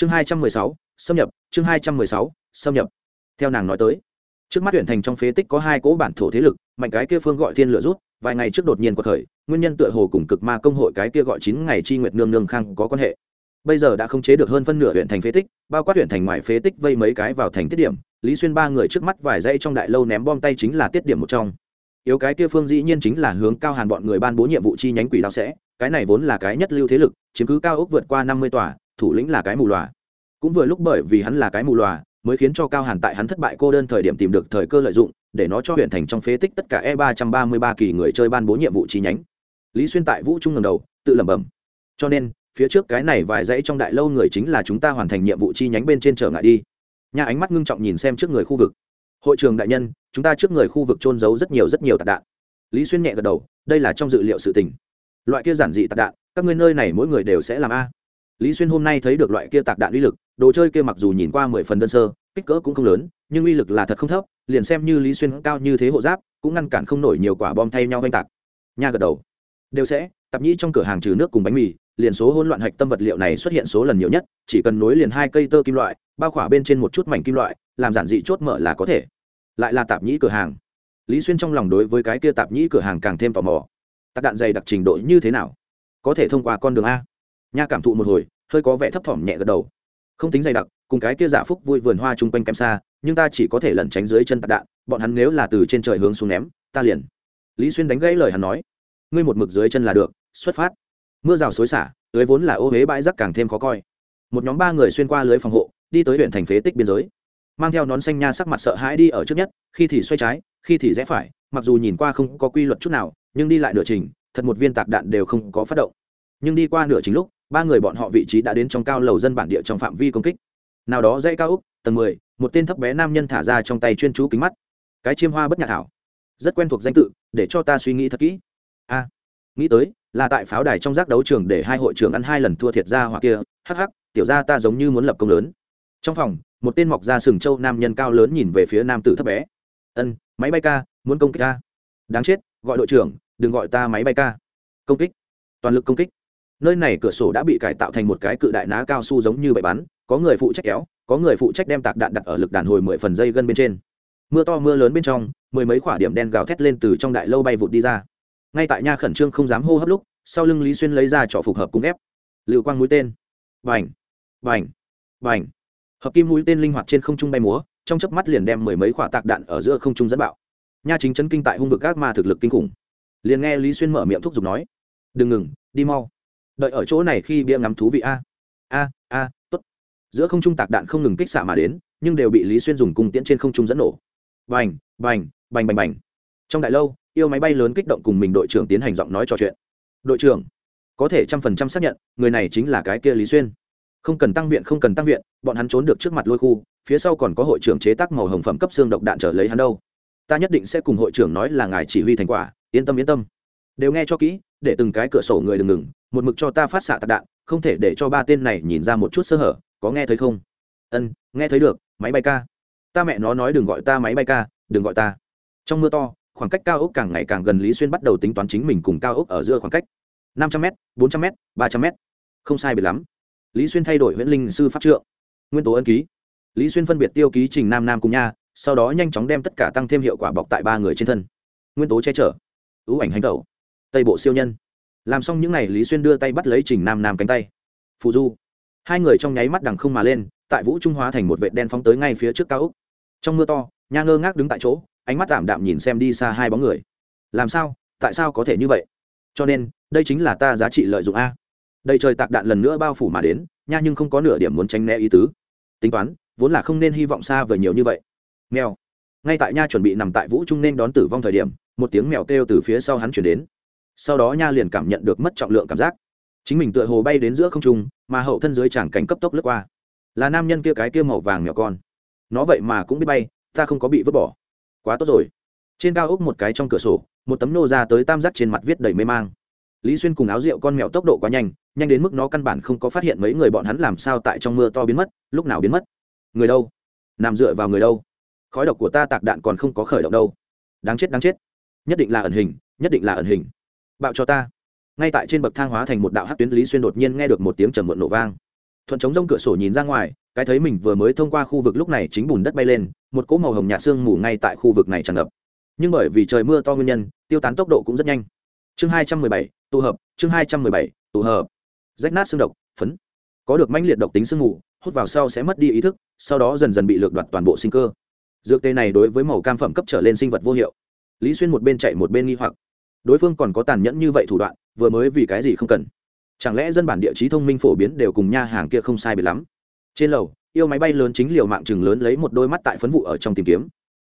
chương hai trăm mười sáu, xâm nhập, chương hai trăm mười sáu, xâm nhập. Theo nàng nói tới, trước mắt huyện thành trong phế tích có hai cỗ bản thổ thế lực, mạnh cái kia phương gọi thiên lửa rút, vài ngày trước đột nhiên cuộc thời nguyên nhân tựa hồ cùng cực ma công hội cái kia gọi chín ngày chi nguyệt nương nương khang có quan hệ. Bây giờ đã không chế được hơn phân nửa huyện thành phế tích, bao quát huyện thành ngoài phế tích vây mấy cái vào thành tiết điểm, lý xuyên ba người trước mắt vài dây trong đại lâu ném bom tay chính là tiết điểm một trong. Yếu cái kia phương dĩ nhiên chính là hướng cao hàn bọn người ban bố nhiệm vụ chi nhánh quỷ đao sẽ, cái này vốn là cái nhất lưu thế lực, chiếm cứ cao ốc vượt qua năm mươi tòa thủ lĩnh là cái mù loà cũng vừa lúc bởi vì hắn là cái mù loà mới khiến cho cao hàn tại hắn thất bại cô đơn thời điểm tìm được thời cơ lợi dụng, để nó cho huyện thành trong phế tích tất cả e ba trăm ba mươi ba kỳ người chơi ban bố nhiệm vụ chi nhánh. Lý xuyên tại vũ trung ngầm đầu, tự lẩm bẩm. Cho nên, phía trước cái này vài dãy trong đại lâu người chính là chúng ta hoàn thành nhiệm vụ chi nhánh bên trên trở ngại đi. Nhà ánh mắt ngưng trọng nhìn xem trước người khu vực. Hội trường đại nhân, chúng ta trước người khu vực trôn giấu rất nhiều rất nhiều tạc đạn. Lý xuyên nhẹ gật đầu, đây là trong dự liệu sự tình. Loại kia giản dị tạc đạn, các ngươi nơi này mỗi người đều sẽ làm a lý xuyên hôm nay thấy được loại kia tạc đạn uy lực, đồ chơi kia mặc dù nhìn qua mười phần đơn sơ, kích cỡ cũng không lớn, nhưng uy lực là thật không thấp, liền xem như lý xuyên cao như thế hộ giáp, cũng ngăn cản không nổi nhiều quả bom thay nhau oanh tạc. Nha gật đầu. Đều sẽ, tạp nhĩ trong cửa hàng trừ nước cùng bánh mì, liền số hỗn loạn hạch tâm vật liệu này xuất hiện số lần nhiều nhất, chỉ cần nối liền hai cây tơ kim loại, bao khỏa bên trên một chút mảnh kim loại, làm giản dị chốt mở là có thể. Lại là tạp nhĩ cửa hàng. Lý xuyên trong lòng đối với cái kia tạp nhĩ cửa hàng càng thêm tò mò. Tạc đạn dày đặc trình độ như thế nào? Có thể thông qua con đường a nha cảm thụ một hồi, hơi có vẻ thấp thỏm nhẹ gật đầu. Không tính dày đặc, cùng cái kia giả phúc vui vườn hoa chung quanh kém xa, nhưng ta chỉ có thể lẩn tránh dưới chân tạc đạn, bọn hắn nếu là từ trên trời hướng xuống ném, ta liền. Lý xuyên đánh gãy lời hắn nói, ngươi một mực dưới chân là được, xuất phát. Mưa rào xối xả lưới vốn là ô huế bãi rác càng thêm khó coi. Một nhóm ba người xuyên qua lưới phòng hộ, đi tới huyện thành phế tích biên giới. Mang theo nón xanh nha sắc mặt sợ hãi đi ở trước nhất, khi thì xoay trái, khi thì rẽ phải, mặc dù nhìn qua không có quy luật chút nào, nhưng đi lại nửa trình, thật một viên tạc đạn đều không có phát động. Nhưng đi qua nửa trình lúc ba người bọn họ vị trí đã đến trong cao lầu dân bản địa trong phạm vi công kích. Nào đó dãy cao úc tầng mười, một tên thấp bé nam nhân thả ra trong tay chuyên chú kính mắt. Cái chiêm hoa bất nhạc thảo. Rất quen thuộc danh tự, để cho ta suy nghĩ thật kỹ. A, nghĩ tới, là tại pháo đài trong giác đấu trường để hai hội trưởng ăn hai lần thua thiệt ra hoặc kia. Hắc hắc, tiểu ra ta giống như muốn lập công lớn. Trong phòng, một tên mọc ra sừng châu nam nhân cao lớn nhìn về phía nam tử thấp bé. Ân, máy bay ca, muốn công kích ca đáng chết, gọi đội trưởng, đừng gọi ta máy bay ca. Công kích. Toàn lực công kích nơi này cửa sổ đã bị cải tạo thành một cái cự đại ná cao su giống như bậy bắn, có người phụ trách kéo, có người phụ trách đem tạc đạn đặt ở lực đàn hồi mười phần dây gân bên trên. Mưa to mưa lớn bên trong, mười mấy khoả điểm đen gào thét lên từ trong đại lâu bay vụt đi ra. Ngay tại nha khẩn trương không dám hô hấp lúc, sau lưng lý xuyên lấy ra trọ phục hợp cung ép. Lưu quang mũi tên. Vành vành vành hợp kim mũi tên linh hoạt trên không trung bay múa, trong chớp mắt liền đem mười mấy quả tạc đạn ở giữa không trung dẫn bạo. Nha chính chấn kinh tại hung vực các ma thực lực kinh khủng. Liền nghe lý xuyên mở miệng thúc giục nói, đừng ngừng, đi mau đợi ở chỗ này khi bia ngắm thú vị a. A a, tốt. Giữa không trung tạc đạn không ngừng kích xạ mà đến, nhưng đều bị lý xuyên dùng cung tiễn trên không trung dẫn nổ. Bành bành bành bành bành. Trong đại lâu, yêu máy bay lớn kích động cùng mình đội trưởng tiến hành giọng nói trò chuyện. Đội trưởng, có thể trăm phần trăm xác nhận, người này chính là cái kia lý xuyên. Không cần tăng viện, không cần tăng viện, bọn hắn trốn được trước mặt lôi khu, phía sau còn có hội trưởng chế tác màu hồng phẩm cấp xương độc đạn trở lấy hắn đâu. Ta nhất định sẽ cùng hội trưởng nói là ngài chỉ huy thành quả, yên tâm yên tâm. Đều nghe cho kỹ để từng cái cửa sổ người đừng ngừng, một mực cho ta phát xạ tạc đạn, không thể để cho ba tên này nhìn ra một chút sơ hở, có nghe thấy không? Ân, nghe thấy được, máy bay ca. Ta mẹ nó nói đừng gọi ta máy bay ca, đừng gọi ta. Trong mưa to, khoảng cách cao ốc càng ngày càng gần lý xuyên bắt đầu tính toán chính mình cùng cao ốc ở giữa khoảng cách. năm trăm m bốn trăm m ba trăm m không sai biệt lắm. Lý xuyên thay đổi huyễn linh sư pháp trượng. Nguyên tố ân ký. Lý xuyên phân biệt tiêu ký trình nam nam cùng nha, sau đó nhanh chóng đem tất cả tăng thêm hiệu quả bọc tại ba người trên thân. Nguyên tố che chở. Ưu ảnh hành tẩu tây bộ siêu nhân. Làm xong những n à y lý xuyên đưa tay bắt lấy trình nam nam cánh tay. Phù du. Hai người trong nháy mắt đằng không mà lên, tại vũ trung hóa thành một vệ đen phóng tới ngay phía trước cao úc trong mưa to, nha ngơ ngác đứng tại chỗ, ánh mắt tạm đạm nhìn xem đi xa hai bóng người. Làm sao? Tại sao có thể như vậy? Cho nên, đây chính là ta giá trị lợi dụng a. Đầy trời tạc đạn lần nữa bao phủ mà đến, nha nhưng không có nửa điểm muốn tránh né ý tứ. Tính toán, vốn là không nên hy vọng xa vời nhiều như vậy. Mèo. Ngay tại nha chuẩn bị nằm tại vũ trung nên đón tử vong thời điểm, một tiếng mèo kêu từ phía sau hắn chuyển đến sau đó nha liền cảm nhận được mất trọng lượng cảm giác. Chính mình tựa hồ bay đến giữa không trung, mà hậu thân dưới chẳng cảnh cấp tốc lướt qua. Là nam nhân kia cái kia màu vàng nhỏ con. Nó vậy mà cũng biết bay, ta không có bị vứt bỏ. Quá tốt rồi. Trên cao ốc một cái trong cửa sổ, một tấm nô ra tới tam giác trên mặt viết đầy mê mang. Lý xuyên cùng áo rượu con mèo tốc độ quá nhanh nhanh đến mức nó căn bản không có phát hiện mấy người bọn hắn làm sao tại trong mưa to biến mất, lúc nào biến mất. Người đâu? Nằm dựa vào người đâu? Khói độc của ta tạc đạn còn không có khởi động đâu. Đáng chết đáng chết. Nhất định là ẩn hình, nhất định là ẩn hình bạo cho ta. Ngay tại trên bậc thang hóa thành một đạo hát tuyến, lý xuyên đột nhiên nghe được một tiếng trầm muộn nổ vang. Thuận chống rông cửa sổ nhìn ra ngoài, cái thấy mình vừa mới thông qua khu vực lúc này chính bùn đất bay lên, một cỗ màu hồng nhạt sương mù ngay tại khu vực này tràn ngập. Nhưng bởi vì trời mưa to nguyên nhân, tiêu tán tốc độ cũng rất nhanh. Chương hai trăm mười bảy, tụ hợp, chương hai trăm mười bảy, tụ hợp. Rách nát xương độc, phấn. Có được mãnh liệt độc tính sương mù, hút vào sau sẽ mất đi ý thức, sau đó dần dần bị lược đoạt toàn bộ sinh cơ. Dược tê này đối với màu cam phẩm cấp trở lên sinh vật vô hiệu. Lý xuyên một bên chạy một bên nghi hoặc đối phương còn có tàn nhẫn như vậy thủ đoạn, vừa mới vì cái gì không cần? Chẳng lẽ dân bản địa chí thông minh phổ biến đều cùng nha hàng kia không sai bị lắm? Trên lầu, yêu máy bay lớn chính liều mạng chừng lớn lấy một đôi mắt tại phấn vụ ở trong tìm kiếm.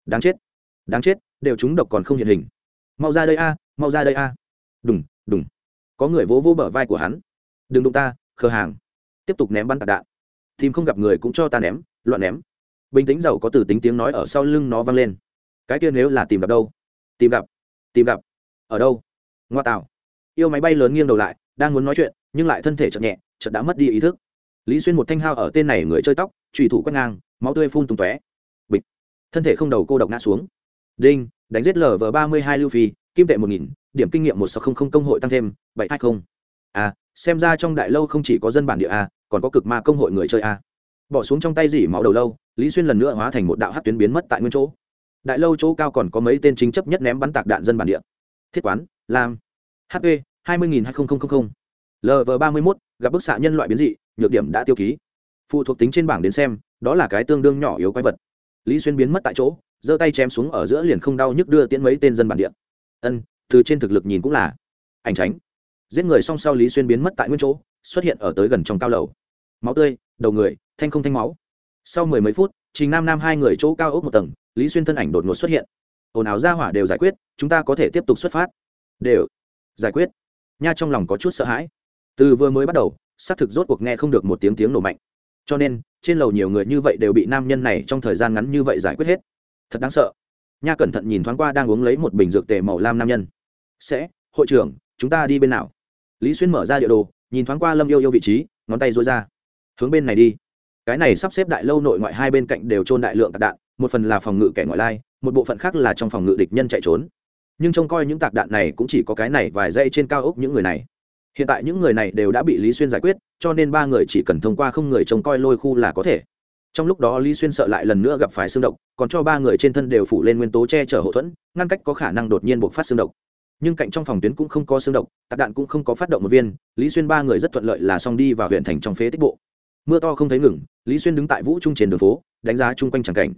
Đáng chết đáng chết, đều chúng độc còn không hiện hình. Mau ra đây a, mau ra đây a. À. đùng đùng. Có người vỗ vỗ bờ vai của hắn. Đừng đụng ta, khờ hàng. Tiếp tục ném bắn tạc đạn. Tìm không gặp người cũng cho ta ném, loạn ném. Bình tĩnh giàu có từ tính tiếng nói ở sau lưng nó vang lên. Cái kia nếu là tìm gặp đâu? Tìm gặp tìm gặp ở đâu? Ngoa tạo yêu máy bay lớn nghiêng đầu lại, đang muốn nói chuyện, nhưng lại thân thể chậm nhẹ, chợt đã mất đi ý thức. Lý xuyên một thanh hao ở tên này người chơi tóc trùy thủ quét ngang, máu tươi phun tung tóe. Bịch. Thân thể không đầu cô độc ngã xuống. Đinh, đánh giết lv ba mươi hai lưu phi, kim tệ một nghìn, điểm kinh nghiệm một sáu không không công hội tăng thêm, bảy hai không. A xem ra trong đại lâu không chỉ có dân bản địa a, còn có cực ma công hội người chơi a. Bỏ xuống trong tay dỉ máu đầu lâu, lý xuyên lần nữa hóa thành một đạo hát tuyến biến mất tại nguyên chỗ. Đại lâu chỗ cao còn có mấy tên chính chấp nhất ném bắn tạc đạn dân bản địa thiết quán, lam. Hp hai mươi nghìn hai nghìn lv ba mươi mốt, gặp bức xạ nhân loại biến dị, nhược điểm đã tiêu ký. Phụ thuộc tính trên bảng đến xem, đó là cái tương đương nhỏ yếu quái vật. Lý xuyên biến mất tại chỗ, giơ tay chém xuống ở giữa liền không đau nhức đưa tiễn mấy tên dân bản địa. Ân, từ trên thực lực nhìn cũng là. Ảnh tránh. Giết người song sau lý xuyên biến mất tại nguyên chỗ, xuất hiện ở tới gần trong cao lầu. Máu tươi, đầu người, thanh không thanh máu. Sau mười mấy phút, trình nam nam hai người chỗ cao ốc một tầng, lý xuyên thân ảnh đột ngột xuất hiện ồn ào ra hỏa đều giải quyết, chúng ta có thể tiếp tục xuất phát. Đều. Giải quyết. Nha trong lòng có chút sợ hãi. Từ vừa mới bắt đầu, xác thực rốt cuộc nghe không được một tiếng tiếng nổ mạnh. Cho nên, trên lầu nhiều người như vậy đều bị nam nhân này trong thời gian ngắn như vậy giải quyết hết. Thật đáng sợ. Nha cẩn thận nhìn thoáng qua đang uống lấy một bình dược tề màu lam nam nhân. Sẽ, hội trưởng, chúng ta đi bên nào? Lý xuyên mở ra địa đồ, nhìn thoáng qua lâm yêu yêu vị trí, ngón tay dối ra. Hướng bên này đi. Cái này sắp xếp đại lâu nội ngoại hai bên cạnh đều trôn đại lượng tạc đạn, một phần là phòng ngự kẻ ngoại lai một bộ phận khác là trong phòng ngự địch nhân chạy trốn. Nhưng trông coi những tạc đạn này cũng chỉ có cái này vài dây trên cao ốc những người này. Hiện tại những người này đều đã bị lý xuyên giải quyết, cho nên ba người chỉ cần thông qua không người trông coi lôi khu là có thể. Trong lúc đó lý xuyên sợ lại lần nữa gặp phải xương độc, còn cho ba người trên thân đều phủ lên nguyên tố che chở hậu thuẫn, ngăn cách có khả năng đột nhiên buộc phát xương độc. Nhưng cạnh trong phòng tuyến cũng không có xương độc, tạc đạn cũng không có phát động một viên, lý xuyên ba người rất thuận lợi là xong đi vào huyện thành trong phế tích bộ. Mưa to không thấy ngừng, lý xuyên đứng tại vũ trung trên đường phố, đánh giá chung quanh tràng cảnh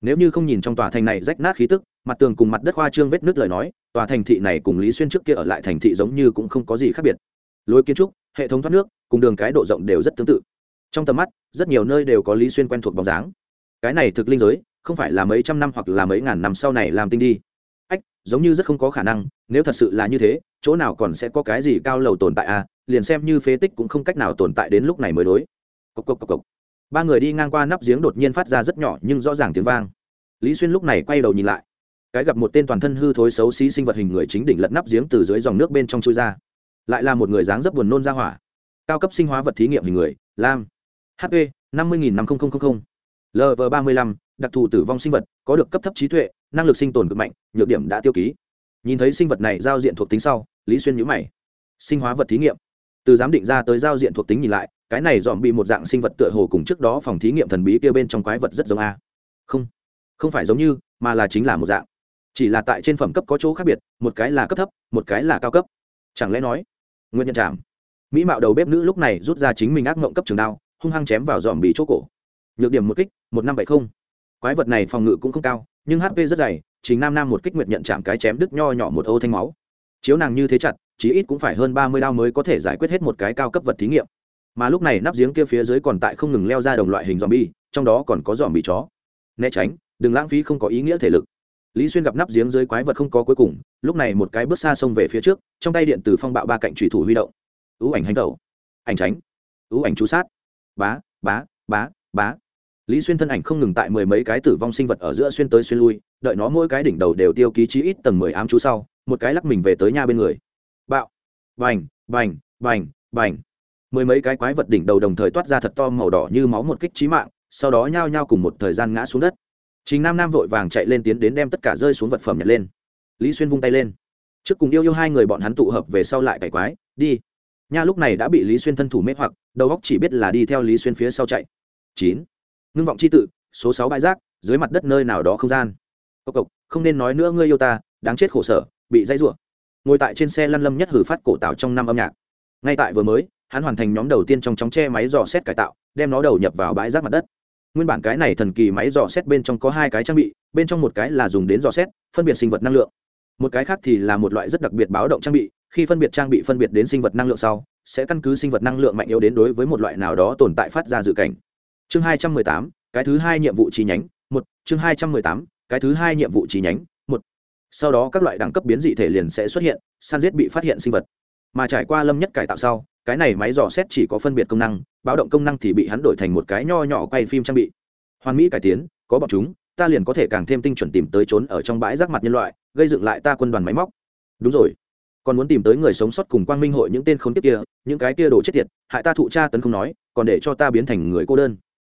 nếu như không nhìn trong tòa thành này rách nát khí tức, mặt tường cùng mặt đất hoa trương vết nứt lời nói, tòa thành thị này cùng lý xuyên trước kia ở lại thành thị giống như cũng không có gì khác biệt. Lối kiến trúc, hệ thống thoát nước, cùng đường cái độ rộng đều rất tương tự. Trong tầm mắt, rất nhiều nơi đều có lý xuyên quen thuộc bóng dáng. Cái này thực linh giới, không phải là mấy trăm năm hoặc là mấy ngàn năm sau này làm tinh đi. Ách, giống như rất không có khả năng, nếu thật sự là như thế, chỗ nào còn sẽ có cái gì cao lầu tồn tại à? Liền xem như phế tích cũng không cách nào tồn tại đến lúc này mới đối. Cốc cốc cốc cốc ba người đi ngang qua nắp giếng đột nhiên phát ra rất nhỏ nhưng rõ ràng tiếng vang. Lý xuyên lúc này quay đầu nhìn lại. Cái gặp một tên toàn thân hư thối xấu xí sinh vật hình người chính đỉnh lật nắp giếng từ dưới dòng nước bên trong chui ra. Lại là một người dáng dấp buồn nôn ra hỏa. Cao cấp sinh hóa vật thí nghiệm hình người, lam. Hp năm mươi nghìn năm nghìn lv ba mươi lăm, đặc thù tử vong sinh vật, có được cấp thấp trí tuệ, năng lực sinh tồn cực mạnh, nhược điểm đã tiêu ký. Nhìn thấy sinh vật này giao diện thuộc tính sau, lý xuyên nhữ mày. Sinh hóa vật thí nghiệm từ giám định ra tới giao diện thuộc tính nhìn lại, cái này dòm bị một dạng sinh vật tựa hồ cùng trước đó phòng thí nghiệm thần bí kia bên trong quái vật rất giống a. Không không phải giống như, mà là chính là một dạng. Chỉ là tại trên phẩm cấp có chỗ khác biệt, một cái là cấp thấp, một cái là cao cấp. Chẳng lẽ nói, nguyên nhân chạm mỹ mạo đầu bếp nữ lúc này rút ra chính mình ác mộng cấp trường đao, hung hăng chém vào dòm bị chỗ cổ. Nhược điểm một kích, một năm bảy không. Quái vật này phòng ngự cũng không cao, nhưng hp rất dày, chính nam nam một kích nguyệt nhận chạm cái chém đứt nho nhỏ một ô thanh máu. Chiếu nàng như thế chặt chí ít cũng phải hơn ba mươi đao mới có thể giải quyết hết một cái cao cấp vật thí nghiệm. Mà lúc này nắp giếng kia phía dưới còn tại không ngừng leo ra đồng loại hình dòm bi trong đó còn có dòm bị chó. Né tránh, đừng lãng phí không có ý nghĩa thể lực. Lý xuyên gặp nắp giếng dưới quái vật không có cuối cùng, lúc này một cái bước xa xông về phía trước, trong tay điện từ phong bạo ba cạnh chủy thủ huy động. Ưu ảnh hành tẩu, ảnh tránh ưu ảnh chú sát. Bá bá bá bá. Lý xuyên thân ảnh không ngừng tại mười mấy cái tử vong sinh vật ở giữa xuyên tới xuyên lui, đợi nó mỗi cái đỉnh đầu đều tiêu ký chí ít tầng mười ám chú sau, một cái lắc mình về tới nha bên người bạo. Bành bành bành bành. Mười mấy cái quái vật đỉnh đầu đồng thời toát ra thật to màu đỏ như máu một kích trí mạng, sau đó nhao nhao cùng một thời gian ngã xuống đất. Chính nam nam vội vàng chạy lên tiến đến đem tất cả rơi xuống vật phẩm nhặt lên. Lý xuyên vung tay lên. Trước cùng yêu yêu hai người bọn hắn tụ hợp về sau lại cải quái, đi. Nha lúc này đã bị lý xuyên thân thủ mê hoặc, đầu óc chỉ biết là đi theo lý xuyên phía sau chạy. Chín. Ngưng vọng c h i tự, số sáu bãi rác, dưới mặt đất nơi nào đó không gian. Cộc cộc, không nên nói nữa ngươi yêu ta, đáng chết khổ sở, bị dãy rủa ngồi tại trên xe lăn lâm nhất hử phát cổ tạo trong năm âm nhạc. Ngay tại vừa mới, hắn hoàn thành nhóm đầu tiên trong chóng che máy dò xét cải tạo, đem nó đầu nhập vào bãi rác mặt đất. Nguyên bản cái này thần kỳ máy dò xét bên trong có hai cái trang bị, bên trong một cái là dùng đến dò xét, phân biệt sinh vật năng lượng. Một cái khác thì là một loại rất đặc biệt báo động trang bị, khi phân biệt trang bị phân biệt đến sinh vật năng lượng sau, sẽ căn cứ sinh vật năng lượng mạnh yếu đến đối với một loại nào đó tồn tại phát ra dự cảnh. Chương hai trăm mười tám, cái thứ hai nhiệm vụ chi nhánh, một, chương hai trăm mười tám, cái thứ hai nhiệm vụ chi nhánh sau đó các loại đẳng cấp biến dị thể liền sẽ xuất hiện san giết bị phát hiện sinh vật. Mà trải qua lâm nhất cải tạo sau, cái này máy dò xét chỉ có phân biệt công năng, báo động công năng thì bị hắn đổi thành một cái nho nhỏ quay phim trang bị. Hoàn mỹ cải tiến, có bọn chúng, ta liền có thể càng thêm tinh chuẩn tìm tới trốn ở trong bãi rác mặt nhân loại, gây dựng lại ta quân đoàn máy móc. Đúng rồi. Còn muốn tìm tới người sống sót cùng quang minh hội những tên khốn kiếp kia, những cái kia đổ chết tiệt, hại ta thụ tra tấn không nói, còn để cho ta biến thành người cô đơn.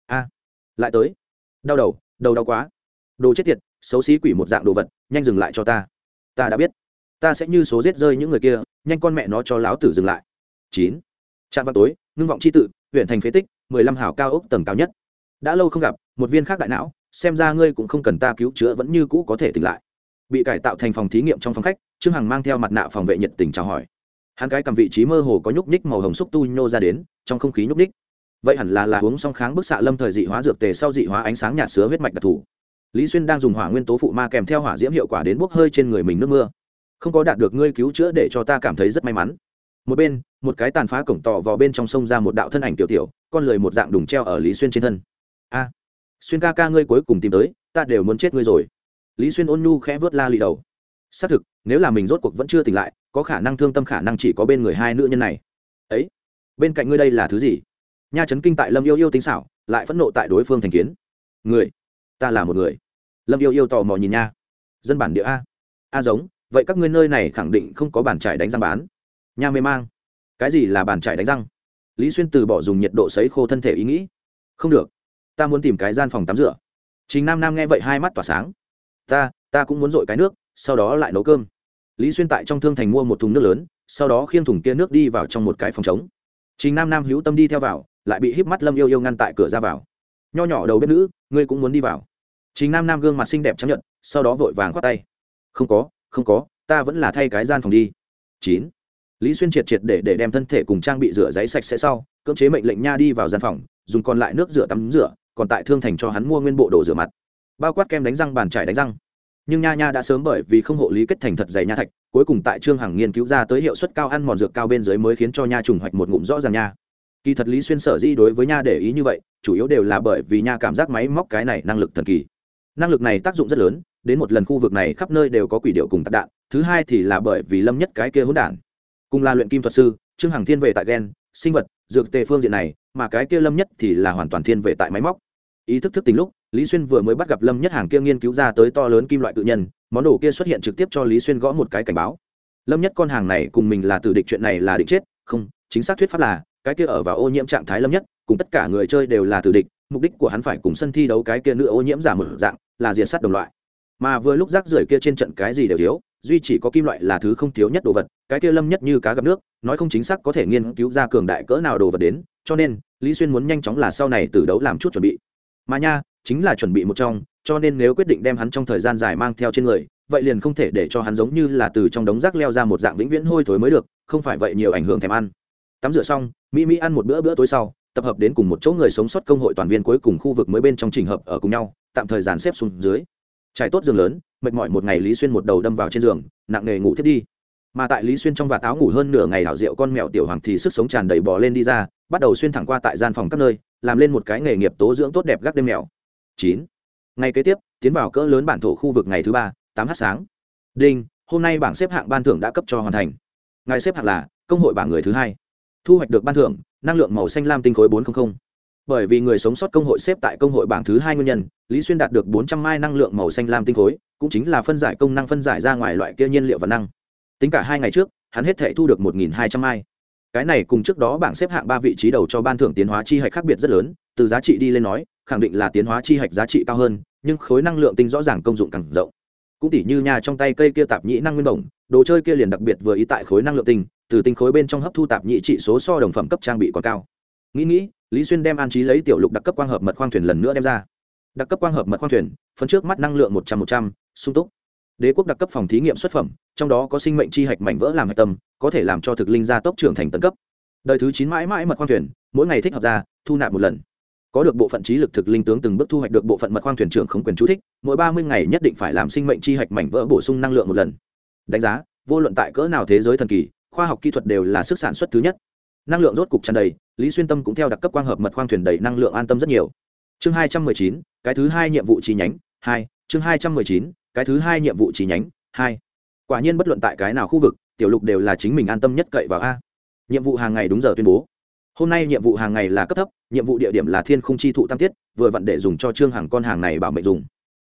A. Lại tới. Đau đầu đầu đau quá. Đồ chết tiệt, xấu xí quỷ một dạng đồ vật nhanh dừng lại cho ta. Ta đã biết. Ta sẽ như số giết rơi những người kia, nhanh con mẹ nó cho lão tử dừng lại. Chín. Trạm vào tối, ngưng vọng c h i tự, huyện thành phế tích, mười lăm hào cao ốc tầng cao nhất. Đã lâu không gặp, một viên khác đại não, xem ra ngươi cũng không cần ta cứu chữa vẫn như cũ có thể tỉnh lại. Bị cải tạo thành phòng thí nghiệm trong phòng khách, trương hằng mang theo mặt nạ phòng vệ nhiệt tình chào hỏi. Hắn cái cầm vị trí mơ hồ có nhúc ních màu hồng xúc tu nhô ra đến, trong không khí nhúc ních vậy hẳn là là uống song kháng bức xạ lâm thời dị hóa dược tề sau dị hóa ánh sáng nhạt sứa huyết mạch đặc thù lý xuyên đang dùng hỏa nguyên tố phụ ma kèm theo hỏa diễm hiệu quả đến bốc hơi trên người mình nước mưa. Không có đạt được ngươi cứu chữa để cho ta cảm thấy rất may mắn. Một bên, một cái tàn phá cổng tỏ vào bên trong sông ra một đạo thân ảnh tiểu tiểu, con lười một dạng đùng treo ở lý xuyên trên thân. A, xuyên ca ca ngươi cuối cùng tìm tới, ta đều muốn chết ngươi rồi. Lý xuyên ôn nhu khẽ vớt la lì đầu. Xác thực, nếu là mình rốt cuộc vẫn chưa tỉnh lại, có khả năng thương tâm khả năng chỉ có bên người hai nữ nhân này. Ấy, bên cạnh ngươi đây là thứ gì? Nha Trấn kinh tại lâm yêu yêu tính xảo, lại phẫn nộ tại đối phương thành kiến. Người, ta là một người lâm yêu yêu tò mò nhìn nha. Dân bản địa a. A giống, vậy các ngươi nơi này khẳng định không có bàn trải đánh răng bán. Nha mê mang. Cái gì là bàn trải đánh răng? Lý xuyên từ bỏ dùng nhiệt độ sấy khô thân thể ý nghĩ. Không được. Ta muốn tìm cái gian phòng tắm rửa. Chính nam nam nghe vậy hai mắt tỏa sáng. Ta ta cũng muốn dội cái nước, sau đó lại nấu cơm. Lý xuyên tại trong thương thành mua một thùng nước lớn, sau đó khiêng thùng kia nước đi vào trong một cái phòng trống. Chính nam nam hữu tâm đi theo vào, lại bị híp mắt lâm yêu yêu ngăn tại cửa ra vào. Nho nhỏ đầu bếp nữ, ngươi cũng muốn đi vào chính nam nam gương mặt xinh đẹp chấp nhận sau đó vội vàng khoát tay. Không có không có, ta vẫn là thay cái gian phòng đi. Chín. Lý xuyên triệt triệt để để đem thân thể cùng trang bị rửa giấy sạch sẽ sau, cưỡng chế mệnh lệnh nha đi vào gian phòng, dùng còn lại nước rửa tắm rửa, còn tại thương thành cho hắn mua nguyên bộ đồ rửa mặt. Bao quát kem đánh răng bàn trải đánh răng. Nhưng nha nha đã sớm bởi vì không hộ lý kết thành thật dày nha thạch, cuối cùng tại trương hằng nghiên cứu ra tới hiệu suất cao ăn mòn dược cao bên dưới mới khiến cho nha trùng hoạch một ngụm rõ ràng nha. Kỳ thật lý xuyên sở di đối với nha để ý như vậy, chủ yếu đều là bởi vì nha cảm giác máy móc cái này năng lực thần kỳ năng lực này tác dụng rất lớn, đến một lần khu vực này khắp nơi đều có quỷ điệu cùng tạc đạn, thứ hai thì là bởi vì lâm nhất cái kia hỗn đản. Cùng là luyện kim thuật sư, trương hằng thiên về tại gen, sinh vật, dược tề phương diện này, mà cái kia lâm nhất thì là hoàn toàn thiên về tại máy móc. Ý thức thức tính lúc, lý xuyên vừa mới bắt gặp lâm nhất hàng kia nghiên cứu ra tới to lớn kim loại tự nhân, món đồ kia xuất hiện trực tiếp cho lý xuyên gõ một cái cảnh báo. Lâm nhất con hàng này cùng mình là tử địch chuyện này là định chết, không, chính xác thuyết pháp là, cái kia ở vào ô nhiễm trạng thái lâm nhất, cùng tất cả người chơi đều là tử địch mục đích của hắn phải cùng sân thi đấu cái kia nữ ô nhiễm giả mở dạng, là diệt sát đồng loại. Mà vừa lúc rác rưởi kia trên trận cái gì đều thiếu, duy chỉ có kim loại là thứ không thiếu nhất đồ vật, cái kia lâm nhất như cá gặp nước, nói không chính xác có thể nghiên cứu ra cường đại cỡ nào đồ vật đến, cho nên, lý xuyên muốn nhanh chóng là sau này từ đấu làm chút chuẩn bị. Mà nha, chính là chuẩn bị một trong, cho nên nếu quyết định đem hắn trong thời gian dài mang theo trên người, vậy liền không thể để cho hắn giống như là từ trong đống rác leo ra một dạng vĩnh viễn hôi thối mới được, không phải vậy nhiều ảnh hưởng thèm ăn. Tắm rửa xong, mỹ mỹ ăn một bữa bữa tối sau tập hợp đến cùng một chỗ người sống sót công hội toàn viên cuối cùng khu vực mới bên trong trình hợp ở cùng nhau, tạm thời dàn xếp xuống dưới. Trải tốt giường lớn, mệt mỏi một ngày lý xuyên một đầu đâm vào trên giường, nặng nề ngủ thiết đi. Mà tại lý xuyên trong vạt áo ngủ hơn nửa ngày hảo rượu con mèo tiểu hoàng thì sức sống tràn đầy bò lên đi ra, bắt đầu xuyên thẳng qua tại gian phòng các nơi, làm lên một cái nghề nghiệp tố dưỡng tốt đẹp gác đêm mèo. Chín. Ngày kế tiếp, tiến vào cỡ lớn bản thổ khu vực ngày thứ ba, tám h sáng. Đinh, hôm nay bảng xếp hạng ban thưởng đã cấp cho hoàn thành. Ngày xếp hạng là công hội bảng người thứ hai. Thu hoạch được ban thưởng năng lượng màu xanh lam tinh khối bốn trăm linh bởi vì người sống sót công hội xếp tại công hội bảng thứ hai nguyên nhân, lý xuyên đạt được bốn trăm mai năng lượng màu xanh lam tinh khối, cũng chính là phân giải công năng phân giải ra ngoài loại kia nhiên liệu và năng. Tính cả hai ngày trước, hắn hết thảy thu được một hai trăm mai. Cái này cùng trước đó bảng xếp hạng ba vị trí đầu cho ban thưởng tiến hóa chi hạch khác biệt rất lớn, từ giá trị đi lên nói, khẳng định là tiến hóa chi hạch giá trị cao hơn, nhưng khối năng lượng tinh rõ ràng công dụng càng rộng. Cũng tỉ như nhà trong tay cây kia tạp nhĩ năng nguyên bổng, đồ chơi kia liền đặc biệt vừa ý tại khối năng lượng tinh từ tinh khối bên trong hấp thu tạp nhị trị số so đồng phẩm cấp trang bị còn cao. Nghĩ nghĩ, lý xuyên đem an trí lấy tiểu lục đặc cấp quang hợp mật khoang thuyền lần nữa đem ra. Đặc cấp quang hợp mật khoang thuyền phân trước mắt năng lượng một trăm một trăm, sung túc. Đế quốc đặc cấp phòng thí nghiệm xuất phẩm, trong đó có sinh mệnh chi hạch mảnh vỡ làm hạch tâm, có thể làm cho thực linh gia tốc trưởng thành tấn cấp. Đời thứ chín mãi mãi mật khoang thuyền, mỗi ngày thích hợp ra, thu nạp một lần. Có được bộ phận trí lực thực linh tướng từng bước thu hoạch được bộ phận mật khoang thuyền trưởng không quyền chú thích, mỗi ba mươi ngày nhất định phải làm sinh mệnh chi hạch mảnh vỡ bổ sung năng lượng một lần. Đánh giá, vô luận tại cỡ nào thế giới thần kỳ khoa học kỹ thuật đều là sức sản xuất thứ nhất. Năng lượng rốt cục tràn đầy, lý xuyên tâm cũng theo đặc cấp quang hợp mật khoang thuyền đầy năng lượng an tâm rất nhiều. Chương hai trăm mười chín, cái thứ hai nhiệm vụ chi nhánh, hai. Chương hai trăm mười chín, cái thứ hai nhiệm vụ chi nhánh, hai. Quả nhiên bất luận tại cái nào khu vực, tiểu lục đều là chính mình an tâm nhất cậy vào a. Nhiệm vụ hàng ngày đúng giờ tuyên bố. Hôm nay nhiệm vụ hàng ngày là cấp thấp, nhiệm vụ địa điểm là thiên không chi thụ tam tiết, vừa vặn để dùng cho trương hàng con hàng này bảo mệnh dùng.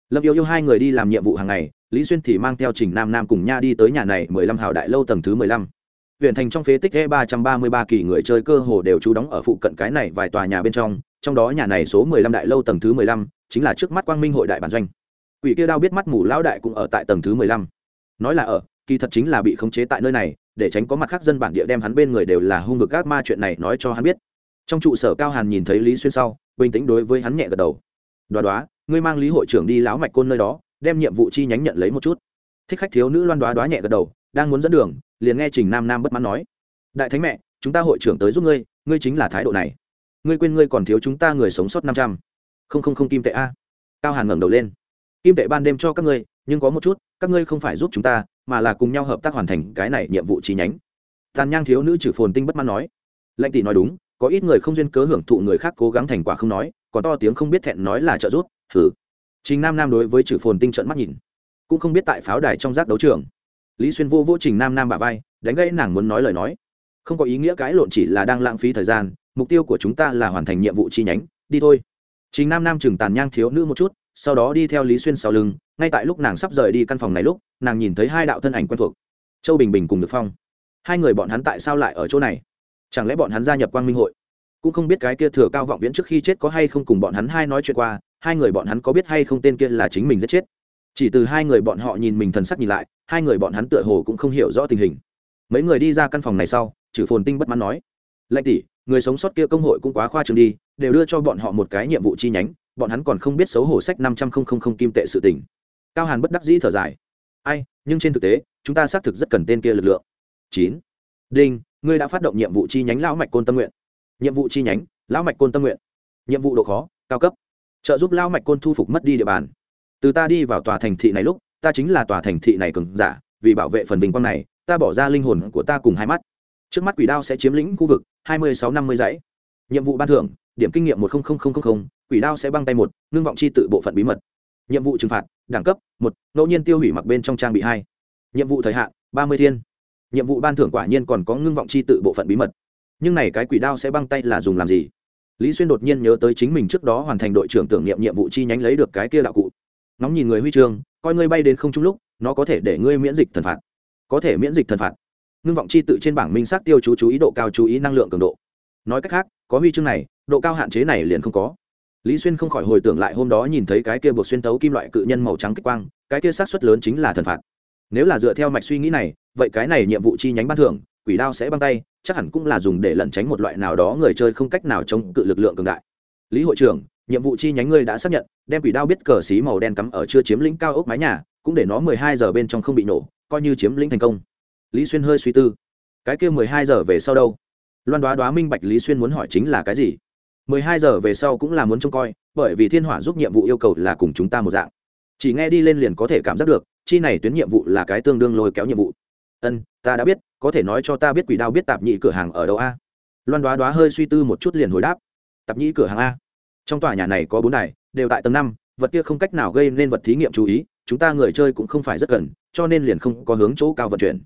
Lâm yêu yêu hai người đi làm nhiệm vụ hàng ngày, lý xuyên thì mang theo trình nam nam cùng nha đi tới nhà này mười lăm hào đại lâu tầng thứ mười lăm huyện thành trong phế tích e ba trăm ba mươi ba kỳ người chơi cơ hồ đều trú đóng ở phụ cận cái này vài tòa nhà bên trong trong đó nhà này số mười lăm đại lâu tầng thứ mười lăm, chính là trước mắt quang minh hội đại bản doanh. Quỷ kia đao biết mắt mù lão đại cũng ở tại tầng thứ mười lăm. Nói là ở, kỳ thật chính là bị khống chế tại nơi này, để tránh có mặt khác dân bản địa đem hắn bên người đều là hung vực các ma chuyện này nói cho hắn biết. Trong trụ sở cao hàn nhìn thấy lý xuyên sau, bình tĩnh đối với hắn nhẹ gật đầu. Đoá đoá, ngươi mang lý hội trưởng đi láo mạch côn nơi đó, đem nhiệm vụ chi nhánh nhận lấy một chút. Thích khách thiếu nữ loan đoá đoá nhẹ gật đầu, đang muốn dẫn đường liền nghe trình nam nam bất mãn nói, đại thánh mẹ, chúng ta hội trưởng tới giúp ngươi ngươi chính là thái độ này. Ngươi quên ngươi còn thiếu chúng ta người sống sót năm trăm. Không không không, kim tệ a. Cao hàn ngẩng đầu lên. Kim tệ ban đêm cho các ngươi, nhưng có một chút, các ngươi không phải giúp chúng ta, mà là cùng nhau hợp tác hoàn thành cái này nhiệm vụ chi nhánh. Tàn nhang thiếu nữ trừ phồn tinh bất mãn nói. Lệnh tỷ nói đúng, có ít người không duyên cớ hưởng thụ người khác cố gắng thành quả không nói, còn to tiếng không biết thẹn nói là trợ giúp thử trình nam nam đối với trừ phồn tinh trận mắt nhìn, cũng không biết tại pháo đài trong giác đấu trường lý xuyên vô vô trình nam nam bà vai, đánh gãy nàng muốn nói lời nói. Không có ý nghĩa cãi lộn chỉ là đang lãng phí thời gian, mục tiêu của chúng ta là hoàn thành nhiệm vụ chi nhánh, đi thôi. Trình nam nam chừng tàn nhang thiếu nữ một chút, sau đó đi theo lý xuyên sau lưng, ngay tại lúc nàng sắp rời đi căn phòng này lúc, nàng nhìn thấy hai đạo thân ảnh quen thuộc. Châu bình bình cùng được phong. Hai người bọn hắn tại sao lại ở chỗ này? Chẳng lẽ bọn hắn gia nhập quang minh hội? Cũng không biết cái kia thừa cao vọng viễn trước khi chết có hay không cùng bọn hắn hai nói chuyện qua, hai người bọn hắn có biết hay không tên kia là chính mình giết chết? Chỉ từ hai người bọn họ nhìn mình thần sắc nhìn lại, hai người bọn hắn tựa hồ cũng không hiểu rõ tình hình. Mấy người đi ra căn phòng này sau chử phồn tinh bất mãn nói lệnh tỷ, người sống sót kia công hội cũng quá khoa trương đi, đều đưa cho bọn họ một cái nhiệm vụ chi nhánh, bọn hắn còn không biết xấu hổ sách năm trăm linh kim tệ sự tình. Cao hàn bất đắc dĩ thở dài, ai, nhưng trên thực tế, chúng ta xác thực rất cần tên kia lực lượng. Chín, đinh, ngươi đã phát động nhiệm vụ chi nhánh lão mạch côn tâm nguyện. Nhiệm vụ chi nhánh lão mạch côn tâm nguyện. Nhiệm vụ độ khó, cao cấp, trợ giúp lão mạch côn thu phục mất đi địa bàn từ ta đi vào tòa thành thị này lúc, ta chính là tòa thành thị này cường giả, vì bảo vệ phần bình quang này, ta bỏ ra linh hồn của ta cùng hai mắt. Trước mắt quỷ đao sẽ chiếm lĩnh khu vực, hai mươi sáu năm mươi dãy. Nhiệm vụ ban thưởng, điểm kinh nghiệm một quỷ đao sẽ băng tay một, ngưng vọng chi tự bộ phận bí mật. Nhiệm vụ trừng phạt, đẳng cấp một, ngẫu nhiên tiêu hủy mặc bên trong trang bị hai. Nhiệm vụ thời hạn, ba mươi thiên. Nhiệm vụ ban thưởng quả nhiên còn có ngưng vọng chi tự bộ phận bí mật. Nhưng này cái quỷ đao sẽ băng tay là dùng làm gì? Lý xuyên đột nhiên nhớ tới chính mình trước đó hoàn thành đội trưởng tưởng niệm nhiệm vụ chi nhánh lấy được cái kia đạo cụ nóng nhìn người huy chương, coi ngươi bay đến không trung lúc, nó có thể để ngươi miễn dịch thần phạt. Có thể miễn dịch thần phạt. Ngưng vọng chi tự trên bảng minh xác tiêu chú chú ý độ cao chú ý năng lượng cường độ. Nói cách khác, có huy chương này, độ cao hạn chế này liền không có. Lý xuyên không khỏi hồi tưởng lại hôm đó nhìn thấy cái kia buộc xuyên tấu kim loại cự nhân màu trắng kích quang, cái kia sát xuất lớn chính là thần phạt. Nếu là dựa theo mạch suy nghĩ này, vậy cái này nhiệm vụ chi nhánh ban thưởng, quỷ đao sẽ băng tay, chắc hẳn cũng là dùng để lẩn tránh một loại nào đó người chơi không cách nào chống cự lực lượng cường đại. Lý hội trưởng nhiệm vụ chi nhánh ngươi đã xác nhận, đem quỷ đao biết cờ xí màu đen cắm ở chưa chiếm lĩnh cao ốc mái nhà, cũng để nó mười hai giờ bên trong không bị nổ, coi như chiếm lĩnh thành công. Lý xuyên hơi suy tư. Cái kia mười hai giờ về sau đâu? Loan đoá đoá minh bạch lý xuyên muốn hỏi chính là cái gì. mười hai giờ về sau cũng là muốn trông coi, bởi vì thiên hỏa giúp nhiệm vụ yêu cầu là cùng chúng ta một dạng. Chỉ nghe đi lên liền có thể cảm giác được, chi này tuyến nhiệm vụ là cái tương đương lôi kéo nhiệm vụ. Ân, ta đã biết, có thể nói cho ta biết quỷ đao biết tạp nhị cửa hàng ở đâu a? Loan đoá đoá hơi suy tư một chút liền hồi đáp. Tạp nhị cửa hàng a? Trong tòa nhà này có bốn đài, đều tại tầng năm, vật kia không cách nào gây nên vật thí nghiệm chú ý, chúng ta người chơi cũng không phải rất gần cho nên liền không có hướng chỗ cao vận chuyển.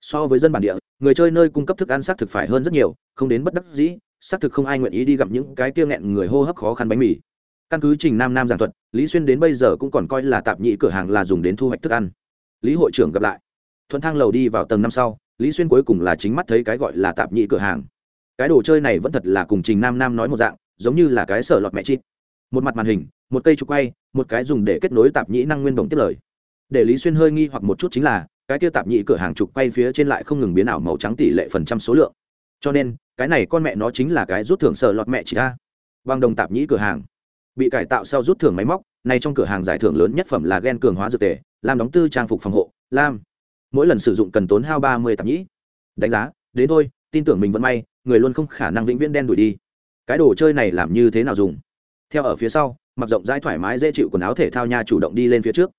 So với dân bản địa, người chơi nơi cung cấp thức ăn xác thực phải hơn rất nhiều, không đến bất đắc dĩ, xác thực không ai nguyện ý đi gặp những cái kia nghẹn người hô hấp khó khăn bánh mì. Căn cứ trình nam nam giảng thuật, lý xuyên đến bây giờ cũng còn coi là tạp nhị cửa hàng là dùng đến thu hoạch thức ăn. Lý hội trưởng gặp lại. Thuận thang lầu đi vào tầng năm sau, lý xuyên cuối cùng là chính mắt thấy cái gọi là tạp nhị cửa hàng. Cái đồ chơi này vẫn thật là cùng trình nam nam nói một dạng giống như là cái sở lọt mẹ chít. Một mặt màn hình, một cây trục quay, một cái dùng để kết nối tạp nhĩ năng nguyên đồng tiếp lời. Để lý xuyên hơi nghi hoặc một chút chính là, cái kia tạp nhĩ cửa hàng trục quay phía trên lại không ngừng biến ảo màu trắng tỷ lệ phần trăm số lượng. Cho nên, cái này con mẹ nó chính là cái rút thưởng sở lọt mẹ chỉ ta bằng đồng tạp nhĩ cửa hàng. Bị cải tạo sau rút thưởng máy móc này trong cửa hàng giải thưởng lớn nhất phẩm là gen cường hóa dược tề, làm đóng tư trang phục phòng hộ, lam. Mỗi lần sử dụng cần tốn hao ba mươi tạp nhĩ. Đánh giá, đến thôi, tin tưởng mình vẫn may, người luôn không khả năng vĩnh viễn đen đuổi đi cái đồ chơi này làm như thế nào dùng? Theo ở phía sau, mặc rộng rãi thoải mái dễ chịu quần áo thể thao nha chủ động đi lên phía trước.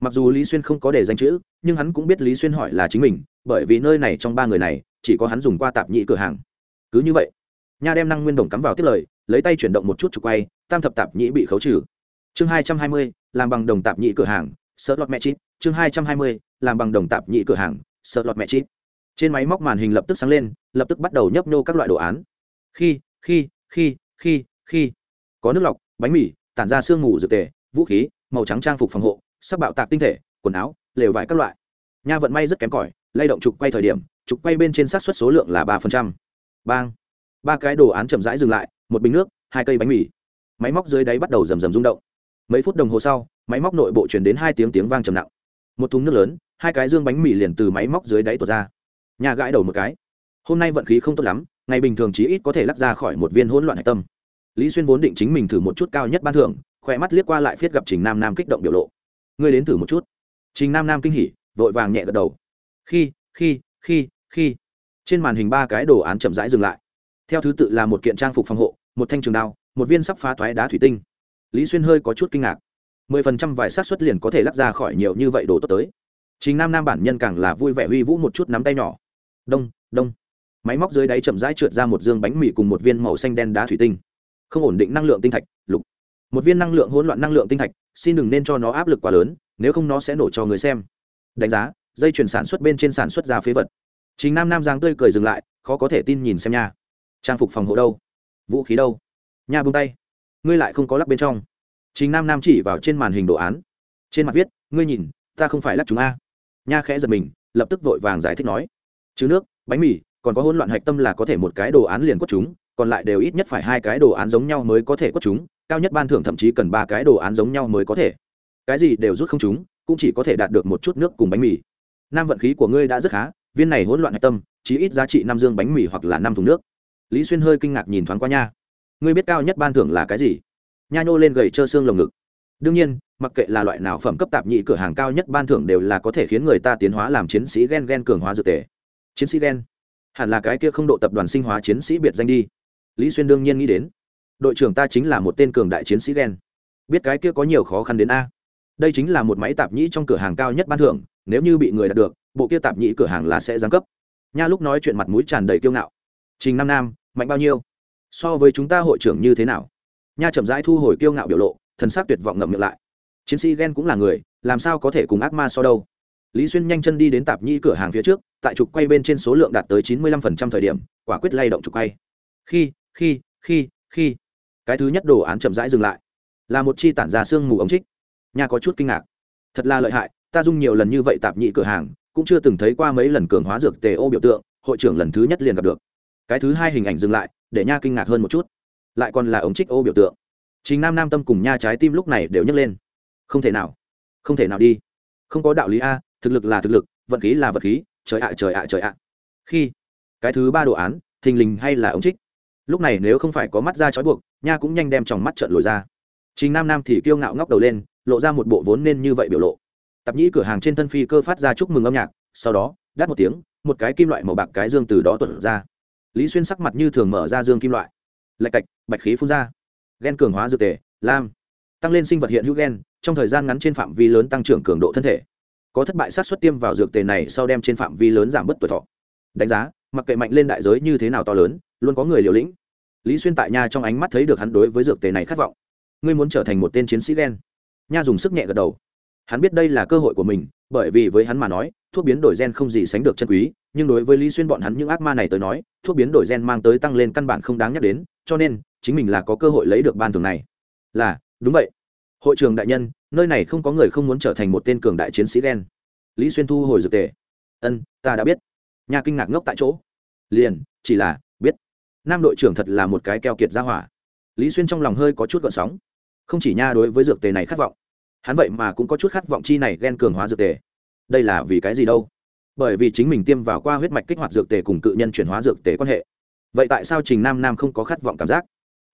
Mặc dù lý xuyên không có để danh chữ, nhưng hắn cũng biết lý xuyên hỏi là chính mình, bởi vì nơi này trong ba người này, chỉ có hắn dùng qua tạp nhị cửa hàng. Cứ như vậy, nha đem năng nguyên đồng cắm vào tiết lời, lấy tay chuyển động một chút trục quay, tam thập tạp nhị bị khấu trừ. Chương hai trăm hai mươi, làm bằng đồng tạp nhị cửa hàng sợ lọt mẹ chít chương hai trăm hai mươi, làm bằng đồng tạp nhị cửa hàng sợ lọt mẹ chít trên máy móc màn hình lập tức sáng lên, lập tức bắt đầu nhấp nhô các loại đồ án. Khi khi khi khi khi. Có nước lọc, bánh mì, tản ra sương mù dược tề, vũ khí, màu trắng trang phục phòng hộ, sắc bạo tạc tinh thể, quần áo, lều vải các loại. Nha vận may rất kém cỏi, lay động trục quay thời điểm, trục quay bên trên xác suất số lượng là ba phần trăm. Bang. Ba cái đồ án chậm rãi dừng lại, một bình nước, hai cây bánh mì. Máy móc dưới đáy bắt đầu rầm rầm rung động. Mấy phút đồng hồ sau, máy móc nội bộ chuyển đến hai tiếng tiếng vang trầm nặng. Một thùng nước lớn, hai cái dương bánh mì liền từ máy móc dưới đáy tuột ra. Nhà gãi đầu một cái. Hôm nay vận khí không tốt lắm ngày bình thường chí ít có thể lắc ra khỏi một viên hỗn loạn hạch tâm. Lý xuyên vốn định chính mình thử một chút cao nhất ban thưởng, khỏe mắt liếc qua lại phiết gặp trình nam nam kích động biểu lộ. Ngươi đến thử một chút. Trình nam nam kinh hỉ, vội vàng nhẹ gật đầu. Khi khi khi khi. Trên màn hình ba cái đồ án chậm rãi dừng lại. Theo thứ tự là một kiện trang phục phòng hộ, một thanh trường đao, một viên sắp phá thoái đá thủy tinh. Lý xuyên hơi có chút kinh ngạc. Mười phần trăm vài sát xuất liền có thể lắp ra khỏi nhiều như vậy đồ tốt tới. Chính nam nam bản nhân càng là vui vẻ huy vũ một chút nắm tay nhỏ. Đông đông máy móc dưới đáy chậm rãi trượt ra một dương bánh mì cùng một viên màu xanh đen đá thủy tinh. Không ổn định năng lượng tinh thạch, lục. Một viên năng lượng hỗn loạn năng lượng tinh thạch, xin đừng nên cho nó áp lực quá lớn, nếu không nó sẽ nổ cho người xem. Đánh giá, dây chuyển sản xuất bên trên sản xuất ra phế vật. Chính nam nam giang tươi cười dừng lại, khó có thể tin nhìn xem nha. Trang phục phòng hộ đâu? Vũ khí đâu? Nha bông tay. Ngươi lại không có lắc bên trong. Chính nam nam chỉ vào trên màn hình đồ án. Trên mặt viết, ngươi nhìn, ta không phải lắc chúng a. Nha khẽ giật mình, lập tức vội vàng giải thích nói chứ nước, bánh mì còn có hỗn loạn hạch tâm là có thể một cái đồ án liền quất chúng, còn lại đều ít nhất phải hai cái đồ án giống nhau mới có thể quất chúng, cao nhất ban thưởng thậm chí cần ba cái đồ án giống nhau mới có thể. Cái gì đều rút không chúng, cũng chỉ có thể đạt được một chút nước cùng bánh mì. Nam vận khí của ngươi đã rất khá, viên này hỗn loạn hạch tâm, chỉ ít giá trị năm dương bánh mì hoặc là năm thùng nước. Lý xuyên hơi kinh ngạc nhìn thoáng qua nha. Ngươi biết cao nhất ban thưởng là cái gì? Nha nhô lên gầy trơ xương lồng ngực. Đương nhiên, mặc kệ là loại nào phẩm cấp tạp nhị cửa hàng cao nhất ban thưởng đều là có thể khiến người ta tiến hóa làm chiến sĩ gen gen cường hóa dược tề. Chiến sĩ gen hẳn là cái kia không độ tập đoàn sinh hóa chiến sĩ biệt danh đi. Lý xuyên đương nhiên nghĩ đến. Đội trưởng ta chính là một tên cường đại chiến sĩ gen. Biết cái kia có nhiều khó khăn đến a. Đây chính là một máy tạp nhĩ trong cửa hàng cao nhất ban thưởng, nếu như bị người đạt được, bộ kia tạp nhĩ cửa hàng là sẽ giáng cấp. Nha lúc nói chuyện mặt mũi tràn đầy kiêu ngạo. Trình nam nam, mạnh bao nhiêu? So với chúng ta hội trưởng như thế nào? Nha chậm rãi thu hồi kiêu ngạo biểu lộ, thần sắc tuyệt vọng ngậm miệng lại. Chiến sĩ ghen cũng là người, làm sao có thể cùng ác ma so đâu? Lý xuyên nhanh chân đi đến tạp nhĩ cửa hàng phía trước, tại trục quay bên trên số lượng đạt tới chín mươi lăm phần trăm thời điểm, quả quyết lay động trục quay. Khi khi khi khi. Cái thứ nhất đồ án chậm rãi dừng lại. Là một chi tản ra sương mù ống trích. Nha có chút kinh ngạc. Thật là lợi hại, ta dung nhiều lần như vậy tạp nhị cửa hàng, cũng chưa từng thấy qua mấy lần cường hóa dược tề ô biểu tượng, hội trưởng lần thứ nhất liền gặp được. Cái thứ hai hình ảnh dừng lại, để nha kinh ngạc hơn một chút. Lại còn là ống trích ô biểu tượng. Chính nam nam tâm cùng nha trái tim lúc này đều nhấc lên. Không thể nào. Không thể nào đi. Không có đạo lý a thực lực là thực lực, vận khí là vật khí, trời ạ trời ạ trời ạ. Khi cái thứ ba đồ án, thình lình hay là ống trích. Lúc này nếu không phải có mắt ra trói buộc, nha cũng nhanh đem tròng mắt trợn lồi ra. Chính nam nam thì kiêu ngạo ngóc đầu lên, lộ ra một bộ vốn nên như vậy biểu lộ. Tạp nhĩ cửa hàng trên thân phi cơ phát ra chúc mừng âm nhạc, sau đó đắt một tiếng, một cái kim loại màu bạc cái dương từ đó tuần ra. Lý xuyên sắc mặt như thường mở ra dương kim loại. Lạch cạch, bạch khí phun ra. Ghen cường hóa dược tề, lam. Tăng lên sinh vật hiện hữu ghen trong thời gian ngắn trên phạm vi lớn tăng trưởng cường độ thân thể có thất bại sát xuất tiêm vào dược tề này sau đem trên phạm vi lớn giảm bớt tuổi thọ. Đánh giá, mặc kệ mạnh lên đại giới như thế nào to lớn, luôn có người liều lĩnh. Lý xuyên tại nha trong ánh mắt thấy được hắn đối với dược tề này khát vọng. Ngươi muốn trở thành một tên chiến sĩ ghen. Nha dùng sức nhẹ gật đầu. Hắn biết đây là cơ hội của mình, bởi vì với hắn mà nói, thuốc biến đổi gen không gì sánh được chân quý, nhưng đối với lý xuyên bọn hắn những ác ma này tới nói, thuốc biến đổi gen mang tới tăng lên căn bản không đáng nhắc đến, cho nên, chính mình là có cơ hội lấy được ban thường này. Là, đúng vậy. Hội trường đại nhân nơi này không có người không muốn trở thành một tên cường đại chiến sĩ gen. Lý xuyên thu hồi dược tề. Ân, ta đã biết. Nhà kinh ngạc ngốc tại chỗ. Liền, chỉ là, biết. Nam đội trưởng thật là một cái keo kiệt ra hỏa. Lý xuyên trong lòng hơi có chút gợn sóng. Không chỉ nha đối với dược tề này khát vọng, hắn vậy mà cũng có chút khát vọng chi này ghen cường hóa dược tề. Đây là vì cái gì đâu? Bởi vì chính mình tiêm vào qua huyết mạch kích hoạt dược tề cùng cự nhân chuyển hóa dược tề quan hệ. Vậy tại sao trình nam nam không có khát vọng cảm giác?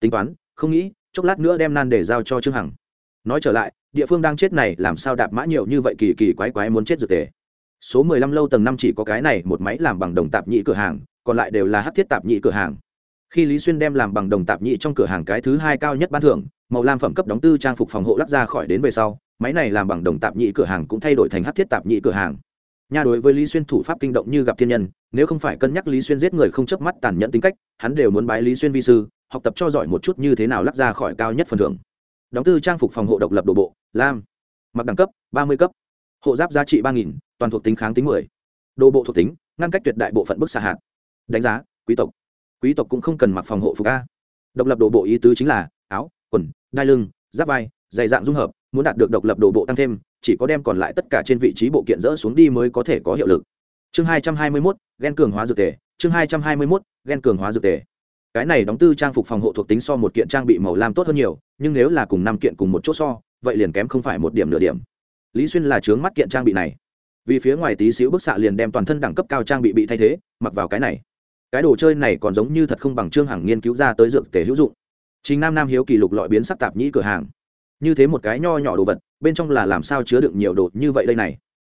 Tính toán, không nghĩ, chốc lát nữa đem nan để giao cho trương hằng. Nói trở lại địa phương đang chết này làm sao đạp mã nhiều như vậy kỳ kỳ quái quái muốn chết dược tề? Số mười lăm lâu tầng năm chỉ có cái này một máy làm bằng đồng tạp nhị cửa hàng, còn lại đều là hát thiết tạp nhị cửa hàng. Khi lý xuyên đem làm bằng đồng tạp nhị trong cửa hàng cái thứ hai cao nhất ban thưởng, màu lam phẩm cấp đóng tư trang phục phòng hộ lắp ra khỏi đến về sau, máy này làm bằng đồng tạp nhị cửa hàng cũng thay đổi thành hát thiết tạp nhị cửa hàng. Nha đối với lý xuyên thủ pháp kinh động như gặp thiên nhân, nếu không phải cân nhắc lý xuyên giết người không chớp mắt tàn nhẫn tính cách, hắn đều muốn bái lý xuyên vi sư, học tập cho giỏi một chút như thế nào lắp ra khỏi cao nhất phần thưởng đóng tư trang phục phòng hộ độc lập đồ bộ, lam. Mặc đẳng cấp, ba mươi cấp. Hộ giáp giá trị ba nghìn, toàn thuộc tính kháng tính mười. Đồ bộ thuộc tính, ngăn cách tuyệt đại bộ phận bức xạ hạt. Đánh giá, quý tộc. Quý tộc cũng không cần mặc phòng hộ phục a. Độc lập đồ bộ ý tứ chính là áo, quần, đai lưng, giáp vai, dày dạng dung hợp, muốn đạt được độc lập đồ bộ tăng thêm, chỉ có đem còn lại tất cả trên vị trí bộ kiện dỡ xuống đi mới có thể có hiệu lực. Chương hai trăm hai mươi mốt ghen cường hóa dược tề. Chương hai trăm hai mươi mốt ghen cường hóa dược tề. Cái này đóng tư trang phục phòng hộ thuộc tính so một kiện trang bị màu lam tốt hơn nhiều nhưng nếu là cùng năm kiện cùng một chỗ so, vậy liền kém không phải một điểm nửa điểm. Lý xuyên là chướng mắt kiện trang bị này. Vì phía ngoài tí xíu bức xạ liền đem toàn thân đẳng cấp cao trang bị bị thay thế, mặc vào cái này. Cái đồ chơi này còn giống như thật không bằng trương hằng nghiên cứu ra tới dược tề hữu dụng. Chính nam nam hiếu kỳ lục lọi biến sắc tạp nhĩ cửa hàng. Như thế một cái nho nhỏ đồ vật, bên trong là làm sao chứa đựng nhiều đồ như vậy đây này?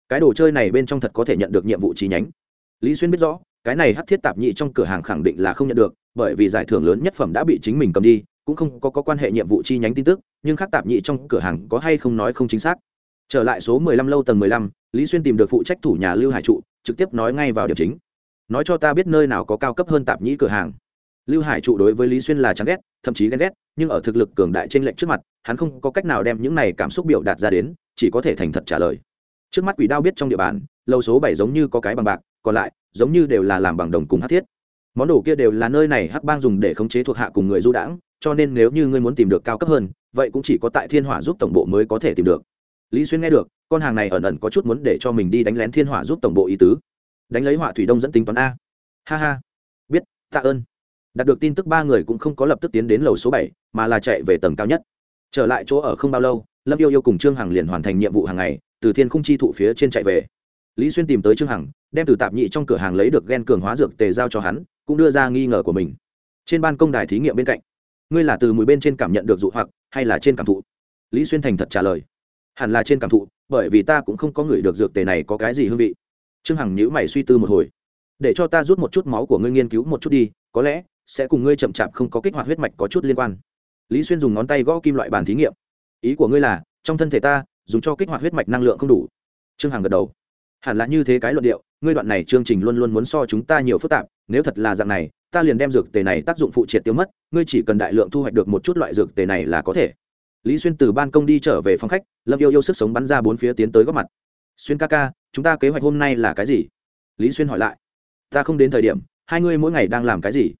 Cái đồ chơi này bên trong thật có thể nhận được nhiệm vụ chi nhánh. Lý xuyên biết rõ, cái này hắc thiết tạp nhị trong cửa hàng khẳng định là không nhận được, bởi vì giải thưởng lớn nhất phẩm đã bị chính mình cầm đi cũng không có, có quan hệ nhiệm vụ chi nhánh tin tức nhưng khác tạp nhị trong cửa hàng có hay không nói không chính xác. Trở lại số mười lăm lâu tầng mười lăm lý xuyên tìm được phụ trách thủ nhà lưu hải trụ trực tiếp nói ngay vào điểm chính. Nói cho ta biết nơi nào có cao cấp hơn tạp nhĩ cửa hàng. Lưu hải trụ đối với lý xuyên là chán ghét thậm chí ghen ghét nhưng ở thực lực cường đại trên lệnh trước mặt hắn không có cách nào đem những này cảm xúc biểu đạt ra đến chỉ có thể thành thật trả lời. Trước mắt quỷ đao biết trong địa bàn lâu số bảy giống như có cái bằng bạc còn lại giống như đều là làm bằng đồng cùng hát thiết. Món đồ kia đều là nơi này hắc bang dùng để khống chế thuộc hạ cùng người du đãng cho nên nếu như ngươi muốn tìm được cao cấp hơn, vậy cũng chỉ có tại thiên hỏa giúp tổng bộ mới có thể tìm được. Lý xuyên nghe được, con hàng này ẩn ẩn có chút muốn để cho mình đi đánh lén thiên hỏa giúp tổng bộ ý tứ. Đánh lấy hỏa thủy đông dẫn tính toán a. Ha ha. Biết, tạ ơn. Đạt được tin tức ba người cũng không có lập tức tiến đến lầu số bảy, mà là chạy về tầng cao nhất. Trở lại chỗ ở không bao lâu, lâm yêu yêu cùng trương hằng liền hoàn thành nhiệm vụ hàng ngày, từ thiên khung chi thụ phía trên chạy về. Lý xuyên tìm tới trương hằng, đem từ tạp nhị trong cửa hàng lấy được ghen cường hóa dược tề giao cho hắn, cũng đưa ra nghi ngờ của mình. Trên ban công đài thí nghiệm bên cạnh ngươi là từ mùi bên trên cảm nhận được dụ hoặc, hay là trên cảm thụ? Lý xuyên thành thật trả lời. Hẳn là trên cảm thụ, bởi vì ta cũng không có người được dược tề này có cái gì hương vị. Trương hằng nhữ mày suy tư một hồi. Để cho ta rút một chút máu của ngươi nghiên cứu một chút đi, có lẽ sẽ cùng ngươi chậm chạp không có kích hoạt huyết mạch có chút liên quan. Lý xuyên dùng ngón tay gõ kim loại bàn thí nghiệm. Ý của ngươi là, trong thân thể ta, dùng cho kích hoạt huyết mạch năng lượng không đủ. Trương hằng gật đầu. Hẳn là như thế cái luận điệu, ngươi đoạn này chương trình luôn luôn muốn so chúng ta nhiều phức tạp, nếu thật là dạng này ta liền đem dược tề này tác dụng phụ triệt tiêu mất, ngươi chỉ cần đại lượng thu hoạch được một chút loại dược tề này là có thể. Lý xuyên từ ban công đi trở về phòng khách, lâm yêu yêu sức sống bắn ra bốn phía tiến tới góp mặt. Xuyên ca ca, chúng ta kế hoạch hôm nay là cái gì? Lý xuyên hỏi lại. Ta không đến thời điểm, hai ngươi mỗi ngày đang làm cái gì?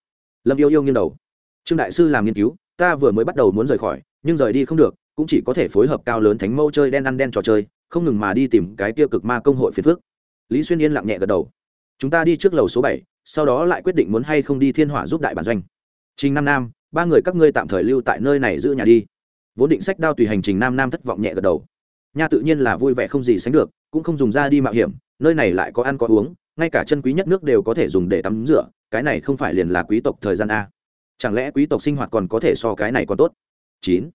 Lâm yêu yêu nghiêng đầu. Trương đại sư làm nghiên cứu, ta vừa mới bắt đầu muốn rời khỏi, nhưng rời đi không được, cũng chỉ có thể phối hợp cao lớn thánh mâu chơi đen ăn đen trò chơi, không ngừng mà đi tìm cái tiêu cực ma công hội phiền phước lý xuyên yên lặng nhẹ gật đầu chúng ta đi trước lầu số bảy, sau đó lại quyết định muốn hay không đi thiên hỏa giúp đại bản doanh. Trình nam nam, ba người các ngươi tạm thời lưu tại nơi này giữ nhà đi. Vốn định sách đao tùy hành trình nam nam thất vọng nhẹ gật đầu. Nha tự nhiên là vui vẻ không gì sánh được, cũng không dùng ra đi mạo hiểm, nơi này lại có ăn có uống, ngay cả chân quý nhất nước đều có thể dùng để tắm rửa, cái này không phải liền là quý tộc thời gian a? Chẳng lẽ quý tộc sinh hoạt còn có thể so cái này còn tốt? Chín.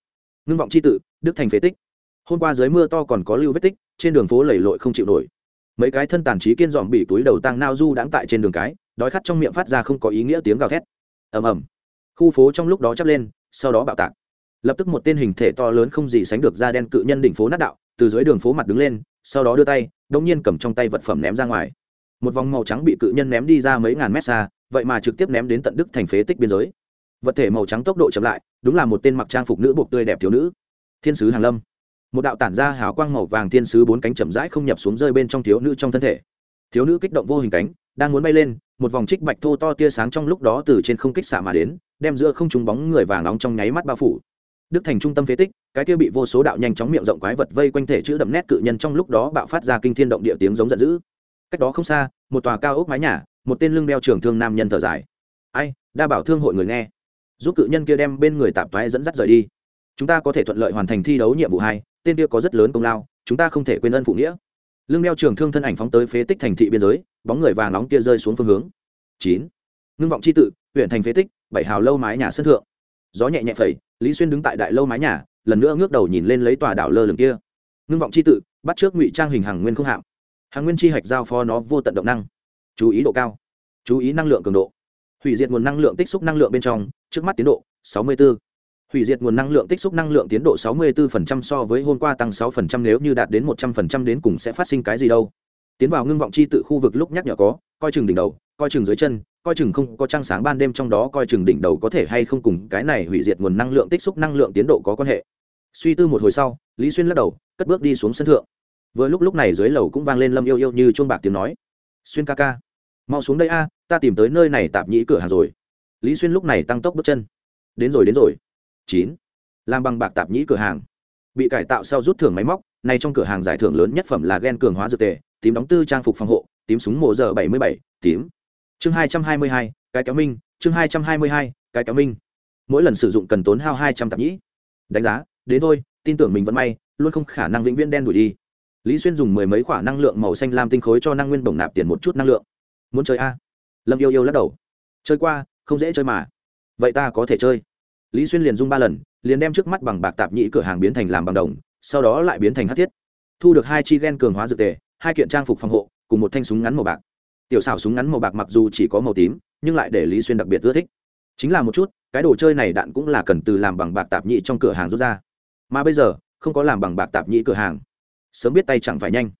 Ngưng vọng c h i tự, đức thành phế tích. Hôm qua dưới mưa to còn có lưu vết tích, trên đường phố lầy lội không chịu nổi mấy cái thân tàn trí kiên dòm bị túi đầu tăng nao du đãng tại trên đường cái, đói khát trong miệng phát ra không có ý nghĩa tiếng gào thét. Ầm ầm. Khu phố trong lúc đó chắp lên, sau đó bạo tạc. Lập tức một tên hình thể to lớn không gì sánh được da đen cự nhân đỉnh phố nát đạo, từ dưới đường phố mặt đứng lên, sau đó đưa tay đông nhiên cầm trong tay vật phẩm ném ra ngoài. Một vòng màu trắng bị cự nhân ném đi ra mấy ngàn mét xa, vậy mà trực tiếp ném đến tận đức thành phế tích biên giới. Vật thể màu trắng tốc độ chậm lại, đúng là một tên mặc trang phục nữ buộc tươi đẹp thiếu nữ. Thiên sứ hàn lâm một đạo tản ra hào quang màu vàng thiên sứ bốn cánh chậm rãi không nhập xuống rơi bên trong thiếu nữ trong thân thể. Thiếu nữ kích động vô hình cánh, đang muốn bay lên, một vòng trích bạch thô to tia sáng trong lúc đó từ trên không kích xạ mà đến, đem giữa không trúng bóng người vàng nóng trong nháy mắt bao phủ. Đức thành trung tâm phế tích, cái kia bị vô số đạo nhanh chóng miệng rộng quái vật vây quanh thể chữ đậm nét cự nhân trong lúc đó bạo phát ra kinh thiên động địa tiếng giống giận dữ. Cách đó không xa, một tòa cao ốc mái nhà, một tên lưng đeo trường thương nam nhân thở dài. Ai, đa bảo thương hội người nghe. Giúp cự nhân kia đem bên người tạp thoái dẫn dắt rời đi. Chúng ta có thể thuận lợi hoàn thành thi đấu nhiệm vụ hai tên kia có rất lớn công lao, chúng ta không thể quên ân phụ nghĩa. Lương đeo trường thương thân ảnh phóng tới phế tích thành thị biên giới, bóng người vàng nóng kia rơi xuống phương hướng. Chín. Ngưng vọng c h i tự, huyện thành phế tích, bảy hào lâu mái nhà sân thượng. Gió nhẹ nhẹ phẩy, lý xuyên đứng tại đại lâu mái nhà, lần nữa ngước đầu nhìn lên lấy tòa đảo lơ lửng kia. Ngưng vọng c h i tự, bắt trước ngụy trang hình hàng nguyên không hạm. Hàng nguyên chi hạch giao phó nó vô tận động năng. Chú ý độ cao. Chú ý năng lượng cường độ. Hủy diệt nguồn năng lượng tích xúc năng lượng bên trong, trước mắt tiến độ, sáu mươi 64 hủy diệt nguồn năng lượng tích xúc năng lượng tiến độ sáu mươi 64% so với hôm qua tăng 6% nếu như đạt đến một trăm 100% đến cùng sẽ phát sinh cái gì đâu. Tiến vào ngưng vọng chi tự khu vực lúc nhắc nhở có, coi chừng đỉnh đầu, coi chừng dưới chân, coi chừng không có trăng sáng ban đêm trong đó coi chừng đỉnh đầu có thể hay không cùng cái này hủy diệt nguồn năng lượng tích xúc năng lượng tiến độ có quan hệ. Suy tư một hồi sau, lý xuyên lắc đầu, cất bước đi xuống sân thượng. Vừa lúc lúc này dưới lầu cũng vang lên lâm yêu yêu như chuông bạc tiếng nói. Xuyên ca ca, mau xuống đây a, ta tìm tới nơi này tạp nhĩ cửa hàng rồi. Lý xuyên lúc này tăng tốc bước chân. Đến rồi đến rồi chín. Làm bằng bạc tạp nhĩ cửa hàng. Bị cải tạo sau rút thưởng máy móc này trong cửa hàng giải thưởng lớn nhất phẩm là gen cường hóa dược tề, tím đóng tư trang phục phòng hộ, tím súng mộ giờ bảy mươi bảy, tím. Chương hai trăm hai mươi hai, cái kéo minh, chương hai trăm hai mươi hai, cái kéo minh. Mỗi lần sử dụng cần tốn hao hai trăm tạp nhĩ. Đánh giá, đến thôi, tin tưởng mình vẫn may, luôn không khả năng vĩnh viễn đen đuổi đi. Lý xuyên dùng mười mấy quả năng lượng màu xanh lam tinh khối cho năng nguyên bổng nạp tiền một chút năng lượng. Muốn chơi a? Lâm yêu yêu lắc đầu. Chơi qua, không dễ chơi mà. Vậy ta có thể chơi lý xuyên liền dung ba lần, liền đem trước mắt bằng bạc tạp nhĩ cửa hàng biến thành làm bằng đồng, sau đó lại biến thành hát thiết. Thu được hai chi ghen cường hóa dược tề, hai kiện trang phục phòng hộ, cùng một thanh súng ngắn màu bạc. Tiểu xảo súng ngắn màu bạc mặc dù chỉ có màu tím, nhưng lại để lý xuyên đặc biệt ưa thích. Chính là một chút, cái đồ chơi này đạn cũng là cần từ làm bằng bạc tạp nhĩ trong cửa hàng rút ra. Mà bây giờ, không có làm bằng bạc tạp nhĩ cửa hàng. Sớm biết tay chẳng phải nhanh.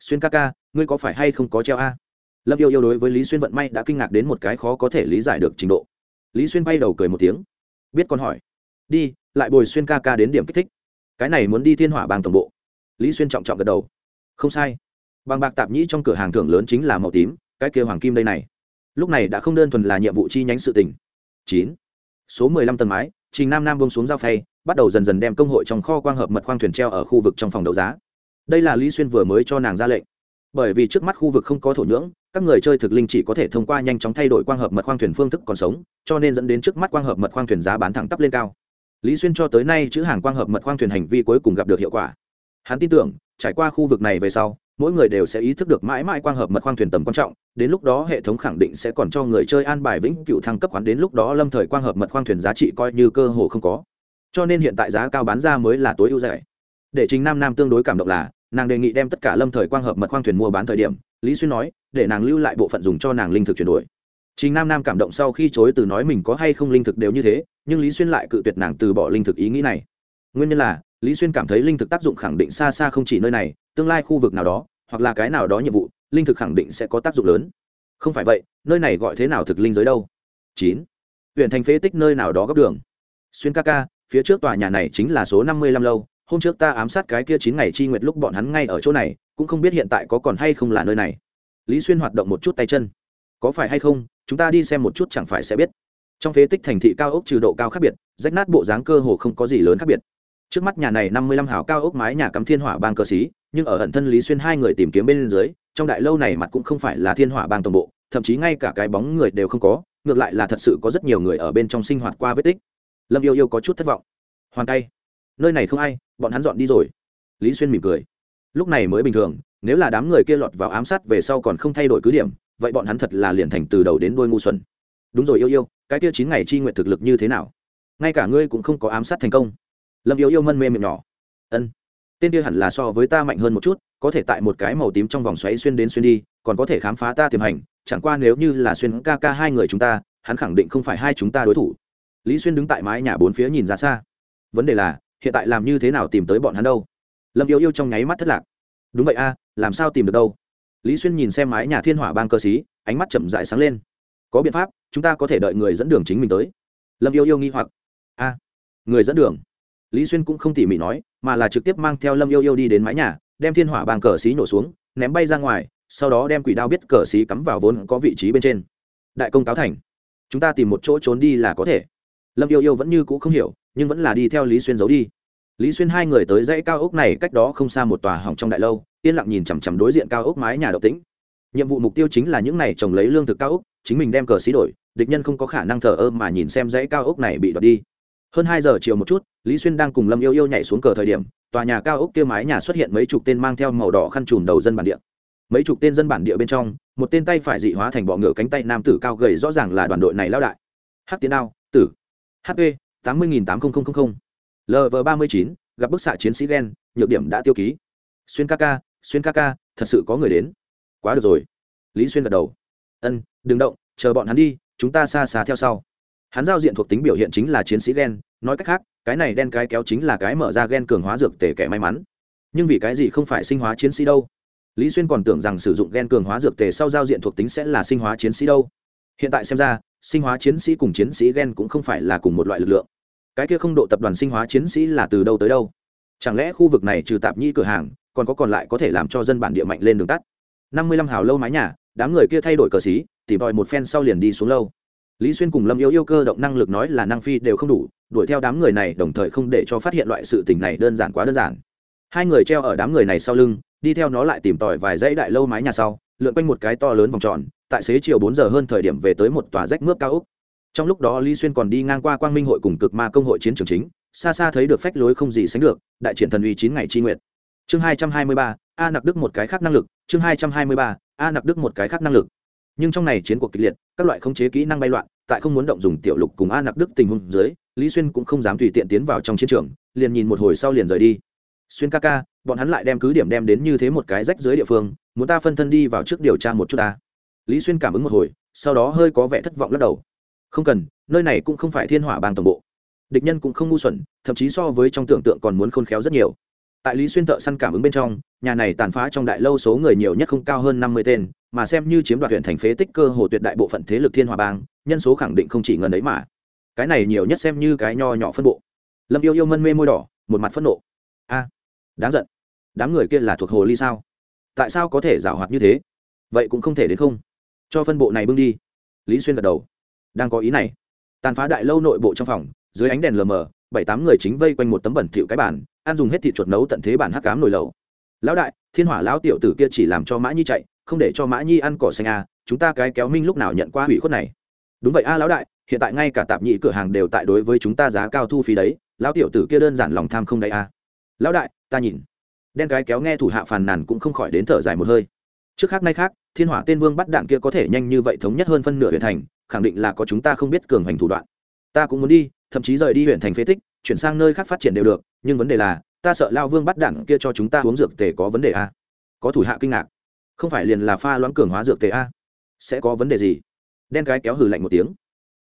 Xuyên ca ca, ngươi có phải hay không có treo a? Lâm yêu yêu đối với lý xuyên vận may đã kinh ngạc đến một cái khó có thể lý giải được trình độ. Lý xuyên bay đầu cười một tiếng biết con hỏi. Đi, lại bồi xuyên ca ca đến điểm kích thích. Cái này muốn đi thiên hỏa bang tổng bộ. Lý xuyên trọng trọng gật đầu. Không sai. Bằng bạc tạp nhĩ trong cửa hàng thưởng lớn chính là màu tím, cái kia hoàng kim đây này. Lúc này đã không đơn thuần là nhiệm vụ chi nhánh sự tình. Chín. Số mười lăm tầng mái, trình nam nam bông xuống giao phay, bắt đầu dần dần đem công hội trong kho quang hợp mật khoang thuyền treo ở khu vực trong phòng đấu giá. Đây là lý xuyên vừa mới cho nàng ra lệnh bởi vì trước mắt khu vực không có thổ nhưỡng, các người chơi thực linh chỉ có thể thông qua nhanh chóng thay đổi quang hợp mật khoang thuyền phương thức còn sống, cho nên dẫn đến trước mắt quang hợp mật khoang thuyền giá bán thẳng tắp lên cao. Lý xuyên cho tới nay chữ hàng quang hợp mật khoang thuyền hành vi cuối cùng gặp được hiệu quả. Hắn tin tưởng, trải qua khu vực này về sau, mỗi người đều sẽ ý thức được mãi mãi quang hợp mật khoang thuyền tầm quan trọng, đến lúc đó hệ thống khẳng định sẽ còn cho người chơi an bài vĩnh cựu thăng cấp khoán, đến lúc đó lâm thời quang hợp mật khoang thuyền giá trị coi như cơ hồ không có. Cho nên hiện tại giá cao bán ra mới là tối ưu rẻ. Để chính nam nam tương đối cảm động là nàng đề nghị đem tất cả lâm thời quang hợp mật khoang thuyền mua bán thời điểm, lý xuyên nói, để nàng lưu lại bộ phận dùng cho nàng linh thực chuyển đổi. Chính nam nam cảm động sau khi chối từ nói mình có hay không linh thực đều như thế, nhưng lý xuyên lại cự tuyệt nàng từ bỏ linh thực ý nghĩ này. Nguyên nhân là, lý xuyên cảm thấy linh thực tác dụng khẳng định xa xa không chỉ nơi này, tương lai khu vực nào đó, hoặc là cái nào đó nhiệm vụ, linh thực khẳng định sẽ có tác dụng lớn. Không phải vậy, nơi này gọi thế nào thực linh giới đâu? Chín. Huyện thành phế tích nơi nào đó góc đường? Xuyên ca ca, phía trước tòa nhà này chính là số năm mươi lăm lâu hôm trước ta ám sát cái kia chín ngày chi nguyệt lúc bọn hắn ngay ở chỗ này, cũng không biết hiện tại có còn hay không là nơi này. Lý xuyên hoạt động một chút tay chân. Có phải hay không, chúng ta đi xem một chút chẳng phải sẽ biết. Trong phế tích thành thị cao ốc trừ độ cao khác biệt, rách nát bộ dáng cơ hồ không có gì lớn khác biệt. Trước mắt nhà này năm mươi lăm hào cao ốc mái nhà cắm thiên hỏa bang cờ xí nhưng ở ẩn thân lý xuyên hai người tìm kiếm bên dưới, trong đại lâu này mặt cũng không phải là thiên hỏa bang toàn bộ, thậm chí ngay cả cái bóng người đều không có, ngược lại là thật sự có rất nhiều người ở bên trong sinh hoạt qua vết tích. Lâm yêu yêu có chút thất vọng. Hoàn tay nơi này không ai bọn hắn dọn đi rồi. Lý xuyên mỉm cười. Lúc này mới bình thường, nếu là đám người kia lọt vào ám sát về sau còn không thay đổi cứ điểm, vậy bọn hắn thật là liền thành từ đầu đến đôi ngu xuẩn. Đúng rồi, yêu yêu, cái kia chín ngày chi nguyện thực lực như thế nào? Ngay cả ngươi cũng không có ám sát thành công. Lâm yêu yêu mân mê miệng nhỏ. Ân, tên kia hẳn là so với ta mạnh hơn một chút, có thể tại một cái màu tím trong vòng xoáy xuyên đến xuyên đi, còn có thể khám phá ta tiềm hành, chẳng qua nếu như là xuyên ca ca hai người chúng ta, hắn khẳng định không phải hai chúng ta đối thủ. Lý xuyên đứng tại mái nhà bốn phía nhìn ra xa. Vấn đề là hiện tại làm như thế nào tìm tới bọn hắn đâu? Lâm yêu yêu trong nháy mắt thất lạc. Đúng vậy a, làm sao tìm được đâu? Lý xuyên nhìn xem mái nhà thiên hỏa bang cơ xí ánh mắt chậm dại sáng lên. Có biện pháp, chúng ta có thể đợi người dẫn đường chính mình tới. Lâm yêu yêu nghi hoặc. A, người dẫn đường? Lý xuyên cũng không tỉ mỉ nói, mà là trực tiếp mang theo lâm yêu yêu đi đến mái nhà, đem thiên hỏa bang cờ xí nổ xuống, ném bay ra ngoài, sau đó đem quỷ đao biết cờ xí cắm vào vốn có vị trí bên trên. Đại công cáo thành. Chúng ta tìm một chỗ trốn đi là có thể lâm yêu yêu vẫn như c ũ không hiểu, nhưng vẫn là đi theo lý xuyên giấu đi. Lý xuyên hai người tới dãy cao ốc này cách đó không xa một tòa hỏng trong đại lâu, yên lặng nhìn chằm chằm đối diện cao ốc mái nhà độc tĩnh. Nhiệm vụ mục tiêu chính là những n à y trồng lấy lương thực cao ốc, chính mình đem cờ xí đổi, địch nhân không có khả năng thờ ơ mà nhìn xem dãy cao ốc này bị đoạt đi. Hơn hai giờ chiều một chút, lý xuyên đang cùng lâm yêu yêu nhảy xuống cờ thời điểm, tòa nhà cao ốc kia mái nhà xuất hiện mấy chục tên mang theo màu đỏ khăn trùm đầu dân bản địa. Mấy chục tên dân bản địa bên trong, một tên tay phải dị hóa thành bọ ngựa cánh tay nam tử cao gầy rõ ràng là đoàn đội này lao đại. Hắc tiến đao, tử hp tám mươi nghìn tám nghìn lv ba mươi chín, gặp bức xạ chiến sĩ gen, nhược điểm đã tiêu ký. Xuyên ca ca, xuyên ca ca, thật sự có người đến. Quá được rồi. Lý xuyên gật đầu. Ân, đừng động, chờ bọn hắn đi, chúng ta xa xa theo sau. Hắn giao diện thuộc tính biểu hiện chính là chiến sĩ gen, nói cách khác, cái này đen cái kéo chính là cái mở ra gen cường hóa dược tể kẻ may mắn. Nhưng vì cái gì không phải sinh hóa chiến sĩ đâu? Lý xuyên còn tưởng rằng sử dụng gen cường hóa dược tề sau giao diện thuộc tính sẽ là sinh hóa chiến sĩ đâu. Hiện tại xem ra sinh hóa chiến sĩ cùng chiến sĩ gen cũng không phải là cùng một loại lực lượng. Cái kia không độ tập đoàn sinh hóa chiến sĩ là từ đâu tới đâu? Chẳng lẽ khu vực này trừ tạp nhi cửa hàng, còn có còn lại có thể làm cho dân bản địa mạnh lên đường tắt? Năm mươi lăm hào lâu mái nhà, đám người kia thay đổi cờ xí, tìm đòi một phen sau liền đi xuống lâu. Lý xuyên cùng lâm yêu yêu cơ động năng lực nói là năng phi đều không đủ, đuổi theo đám người này đồng thời không để cho phát hiện loại sự tình này đơn giản quá đơn giản. Hai người treo ở đám người này sau lưng, đi theo nó lại tìm tòi vài dãy đại lâu mái nhà sau, lượn quanh một cái to lớn vòng tròn tại xế chiều bốn giờ hơn thời điểm về tới một tòa rách mướp cao ốc. Trong lúc đó lý xuyên còn đi ngang qua quang minh hội cùng cực ma công hội chiến trường chính, xa xa thấy được phách lối không gì sánh được, đại triển thần uy chín ngày chi nguyện chương hai trăm hai mươi ba, a nặc đức một cái khác năng lực, chương hai trăm hai mươi ba, a nặc đức một cái khác năng lực. Nhưng trong này chiến cuộc kịch liệt, các loại khống chế kỹ năng bay loạn, tại không muốn động dùng tiểu lục cùng a nặc đức tình huống dưới, lý xuyên cũng không dám tùy tiện tiến vào trong chiến trường, liền nhìn một hồi sau liền rời đi. Xuyên ca ca, bọn hắn lại đem cứ điểm đem đến như thế một cái rách dưới địa phương, muốn ta phân thân đi vào trước điều tra một chút ta lý xuyên cảm ứng một hồi, sau đó hơi có vẻ thất vọng lắc đầu. Không cần, nơi này cũng không phải thiên hỏa bang tổng bộ. Địch nhân cũng không ngu xuẩn, thậm chí so với trong tưởng tượng còn muốn khôn khéo rất nhiều. Tại lý xuyên thợ săn cảm ứng bên trong, nhà này tàn phá trong đại lâu số người nhiều nhất không cao hơn năm mươi tên, mà xem như chiếm đoạt huyện thành phế tích cơ hồ tuyệt đại bộ phận thế lực thiên hòa bang, nhân số khẳng định không chỉ ngần ấy mà. Cái này nhiều nhất xem như cái nho nhỏ phân bộ. Lâm yêu yêu mân mê môi đỏ, một mặt phẫn nộ. A, đáng giận. Đám người kia là thuộc hồ ly sao? Tại sao có thể giảo hoạt như thế? Vậy cũng không thể đến không cho phân bộ này bưng đi. Lý xuyên gật đầu. Đang có ý này. Tàn phá đại lâu nội bộ trong phòng, dưới ánh đèn lờ mờ, bảy tám người chính vây quanh một tấm bẩn thịu cái bàn, ăn dùng hết thịt chuột nấu tận thế bản hắc cám nồi lẩu. Lão đại, thiên hỏa lão tiểu tử kia chỉ làm cho mã nhi chạy, không để cho mã nhi ăn cỏ xanh a chúng ta cái kéo minh lúc nào nhận qua hủy khuất này? Đúng vậy a, lão đại, hiện tại ngay cả tạp nhị cửa hàng đều tại đối với chúng ta giá cao thu phí đấy, lão tiểu tử kia đơn giản lòng tham không đầy a. Lão đại, ta nhìn. Đen cái kéo nghe thủ hạ phàn nàn cũng không khỏi đến thở dài một hơi trước khác nay khác, thiên hỏa tên vương bắt đạn kia có thể nhanh như vậy thống nhất hơn phân nửa huyện thành, khẳng định là có chúng ta không biết cường hành thủ đoạn. Ta cũng muốn đi, thậm chí rời đi huyện thành phế tích, chuyển sang nơi khác phát triển đều được, nhưng vấn đề là, ta sợ lao vương bắt đạn kia cho chúng ta uống dược tề có vấn đề a. Có thủ hạ kinh ngạc. Không phải liền là pha loãng cường hóa dược tề a? Sẽ có vấn đề gì? Đen cái kéo hừ lạnh một tiếng.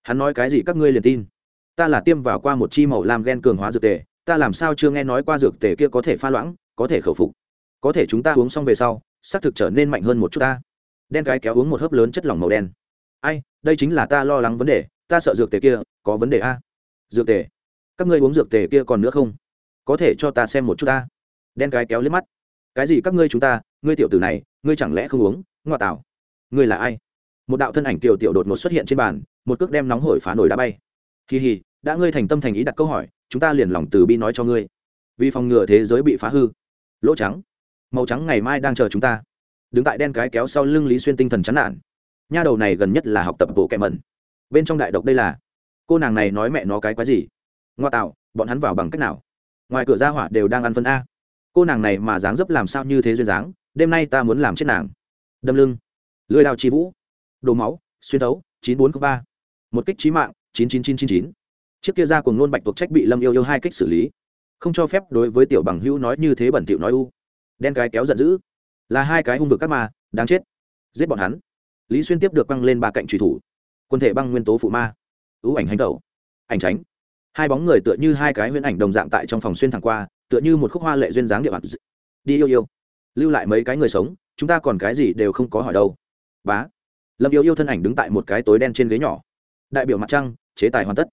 Hắn nói cái gì các ngươi liền tin. Ta là tiêm vào qua một chi màu làm ghen cường hóa dược tề, ta làm sao chưa nghe nói qua dược tề kia có thể pha loãng, có thể khẩu phục. Có thể chúng ta uống xong về sau xác thực trở nên mạnh hơn một chút ta. Đen cái kéo uống một hớp lớn chất lỏng màu đen. Ai, đây chính là ta lo lắng vấn đề, ta sợ dược tề kia, có vấn đề a. Dược tề? Các ngươi uống dược tề kia còn nữa không? Có thể cho ta xem một chút ta. Đen cái kéo liếc mắt. Cái gì các ngươi chúng ta, ngươi tiểu tử này, ngươi chẳng lẽ không uống? Ngoại tảo ngươi là ai? Một đạo thân ảnh tiểu tiểu đột ngột xuất hiện trên bàn, một cước đem nóng hổi phá nổi đá bay. Kỳ hì, đã ngươi thành tâm thành ý đặt câu hỏi, chúng ta liền lòng từ bi nói cho ngươi. Vì phòng ngừa thế giới bị phá hư. Lỗ trắng màu trắng ngày mai đang chờ chúng ta. Đứng tại đen cái kéo sau lưng lý xuyên tinh thần chán nản. Nha đầu này gần nhất là học tập bộ kẹ mẩn. Bên trong đại độc đây là, cô nàng này nói mẹ nó cái quái gì? Ngoa tạo, bọn hắn vào bằng cách nào? Ngoài cửa ra hỏa đều đang ăn phân a. Cô nàng này mà dáng dấp làm sao như thế duyên dáng, đêm nay ta muốn làm chết nàng. Đâm lưng. Lưới đào chi vũ. Đồ máu, xuyên thấu, chín bốn ba. Một kích trí mạng, chín chín chín chín chín. Chiếc kia ra cùng nôn bạch tuộc trách bị lâm yêu yêu hai kích xử lý. Không cho phép đối với tiểu bằng hữu nói như thế bẩn tiểu nói u đen cái kéo giận dữ. Là hai cái hung vực các ma, đáng chết. Giết bọn hắn. Lý xuyên tiếp được băng lên ba cạnh trùy thủ. Quân thể băng nguyên tố phụ ma. Ưu ảnh hành tẩu. Ảnh tránh. Hai bóng người tựa như hai cái huyễn ảnh đồng dạng tại trong phòng xuyên thẳng qua, tựa như một khúc hoa lệ duyên dáng địa mặt đi yêu yêu. Lưu lại mấy cái người sống, chúng ta còn cái gì đều không có hỏi đâu. Bá. Lâm yêu yêu thân ảnh đứng tại một cái tối đen trên ghế nhỏ. Đại biểu mặt trăng, chế tài hoàn tất.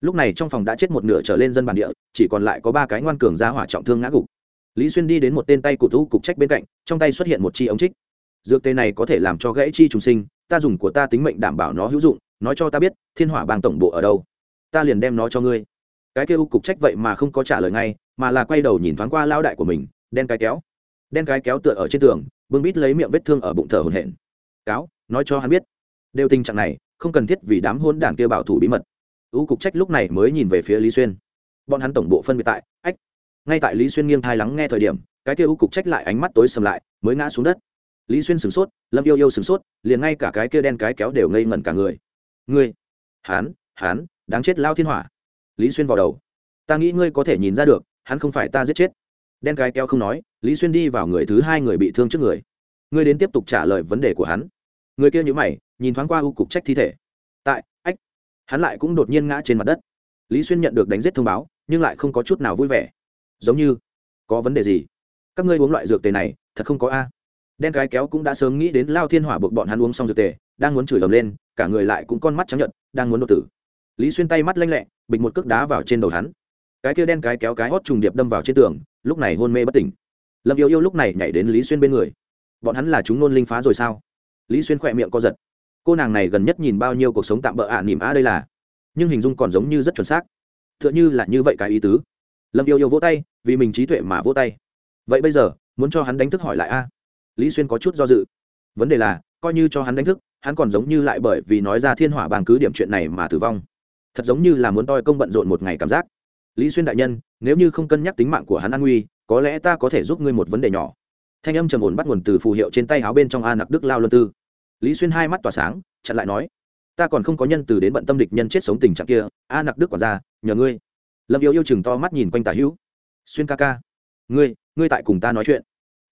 Lúc này trong phòng đã chết một nửa trở lên dân bản địa, chỉ còn lại có ba cái ngoan cường ra hỏa trọng thương ngã gục lý xuyên đi đến một tên tay cụt thu cục trách bên cạnh, trong tay xuất hiện một chi ống trích. Dược tê này có thể làm cho gãy chi trùng sinh, ta dùng của ta tính mệnh đảm bảo nó hữu dụng, nói cho ta biết, thiên hỏa bang tổng bộ ở đâu. Ta liền đem nó cho ngươi. Cái kêu cục trách vậy mà không có trả lời ngay, mà là quay đầu nhìn thoáng qua lao đại của mình, đen cái kéo. Đen cái kéo tựa ở trên tường bưng bít lấy miệng vết thương ở bụng thở hồn hển. Cáo, nói cho hắn biết. Đều tình trạng này, không cần thiết vì đám hôn đảng kia bảo thủ bí mật. Ưu cục trách lúc này mới nhìn về phía lý xuyên. Bọn hắn tổng bộ phân biệt tại, ách ngay tại lý xuyên nghiêng thai lắng nghe thời điểm, cái kia u cục trách lại ánh mắt tối sầm lại, mới ngã xuống đất. Lý xuyên sửng sốt, lâm yêu yêu sửng sốt, liền ngay cả cái kia đen cái kéo đều ngây ngẩn cả người. Ngươi hán hán đáng chết lao thiên hỏa. Lý xuyên vào đầu. Ta nghĩ ngươi có thể nhìn ra được, hắn không phải ta giết chết. Đen cái kéo không nói, lý xuyên đi vào người thứ hai người bị thương trước người. Ngươi đến tiếp tục trả lời vấn đề của hắn. Người kia nhữ mày, nhìn thoáng qua u cục trách thi thể. Tại, ách. Hắn lại cũng đột nhiên ngã trên mặt đất. Lý xuyên nhận được đánh giết thông báo, nhưng lại không có chút nào vui vẻ giống như có vấn đề gì? Các ngươi uống loại dược tề này thật không có a. Đen cái kéo cũng đã sớm nghĩ đến lao thiên hỏa buộc bọn hắn uống xong dược tề đang muốn chửi ầm lên cả người lại cũng con mắt trắng nhận đang muốn đột tử. Lý xuyên tay mắt lanh lẹ bịch một cước đá vào trên đầu hắn. Cái kia đen cái kéo cái hót trùng điệp đâm vào trên tường lúc này hôn mê bất tỉnh. Lâm yêu yêu lúc này nhảy đến lý xuyên bên người. Bọn hắn là chúng nôn linh phá rồi sao? Lý xuyên khỏe miệng co giật. Cô nàng này gần nhất nhìn bao nhiêu cuộc sống tạm bỡ ạ à, nỉm á đây là. Nhưng hình dung còn giống như rất chuẩn xác. T h ư ợ n h ư là như vậy cái ý tứ lâm yêu yêu vỗ tay, vì mình trí tuệ mà vỗ tay. Vậy bây giờ, muốn cho hắn đánh thức hỏi lại a? Lý xuyên có chút do dự. Vấn đề là, coi như cho hắn đánh thức, hắn còn giống như lại bởi vì nói ra thiên hỏa bàn cứ điểm chuyện này mà tử vong. Thật giống như là muốn toi công bận rộn một ngày cảm giác. Lý xuyên đại nhân, nếu như không cân nhắc tính mạng của hắn an nguy, có lẽ ta có thể giúp ngươi một vấn đề nhỏ. Thanh âm trầm ổn bắt nguồn từ phù hiệu trên tay áo bên trong a nặc đức lao luân tư. Lý xuyên hai mắt tỏa sáng, chặn lại nói, ta còn không có nhân từ đến bận tâm địch nhân chết sống tình trạng kia, a nặc đức quản ra nhờ ngươi lâm yêu yêu chừng to mắt nhìn quanh tả hữu. Xuyên ca ca, ngươi ngươi tại cùng ta nói chuyện.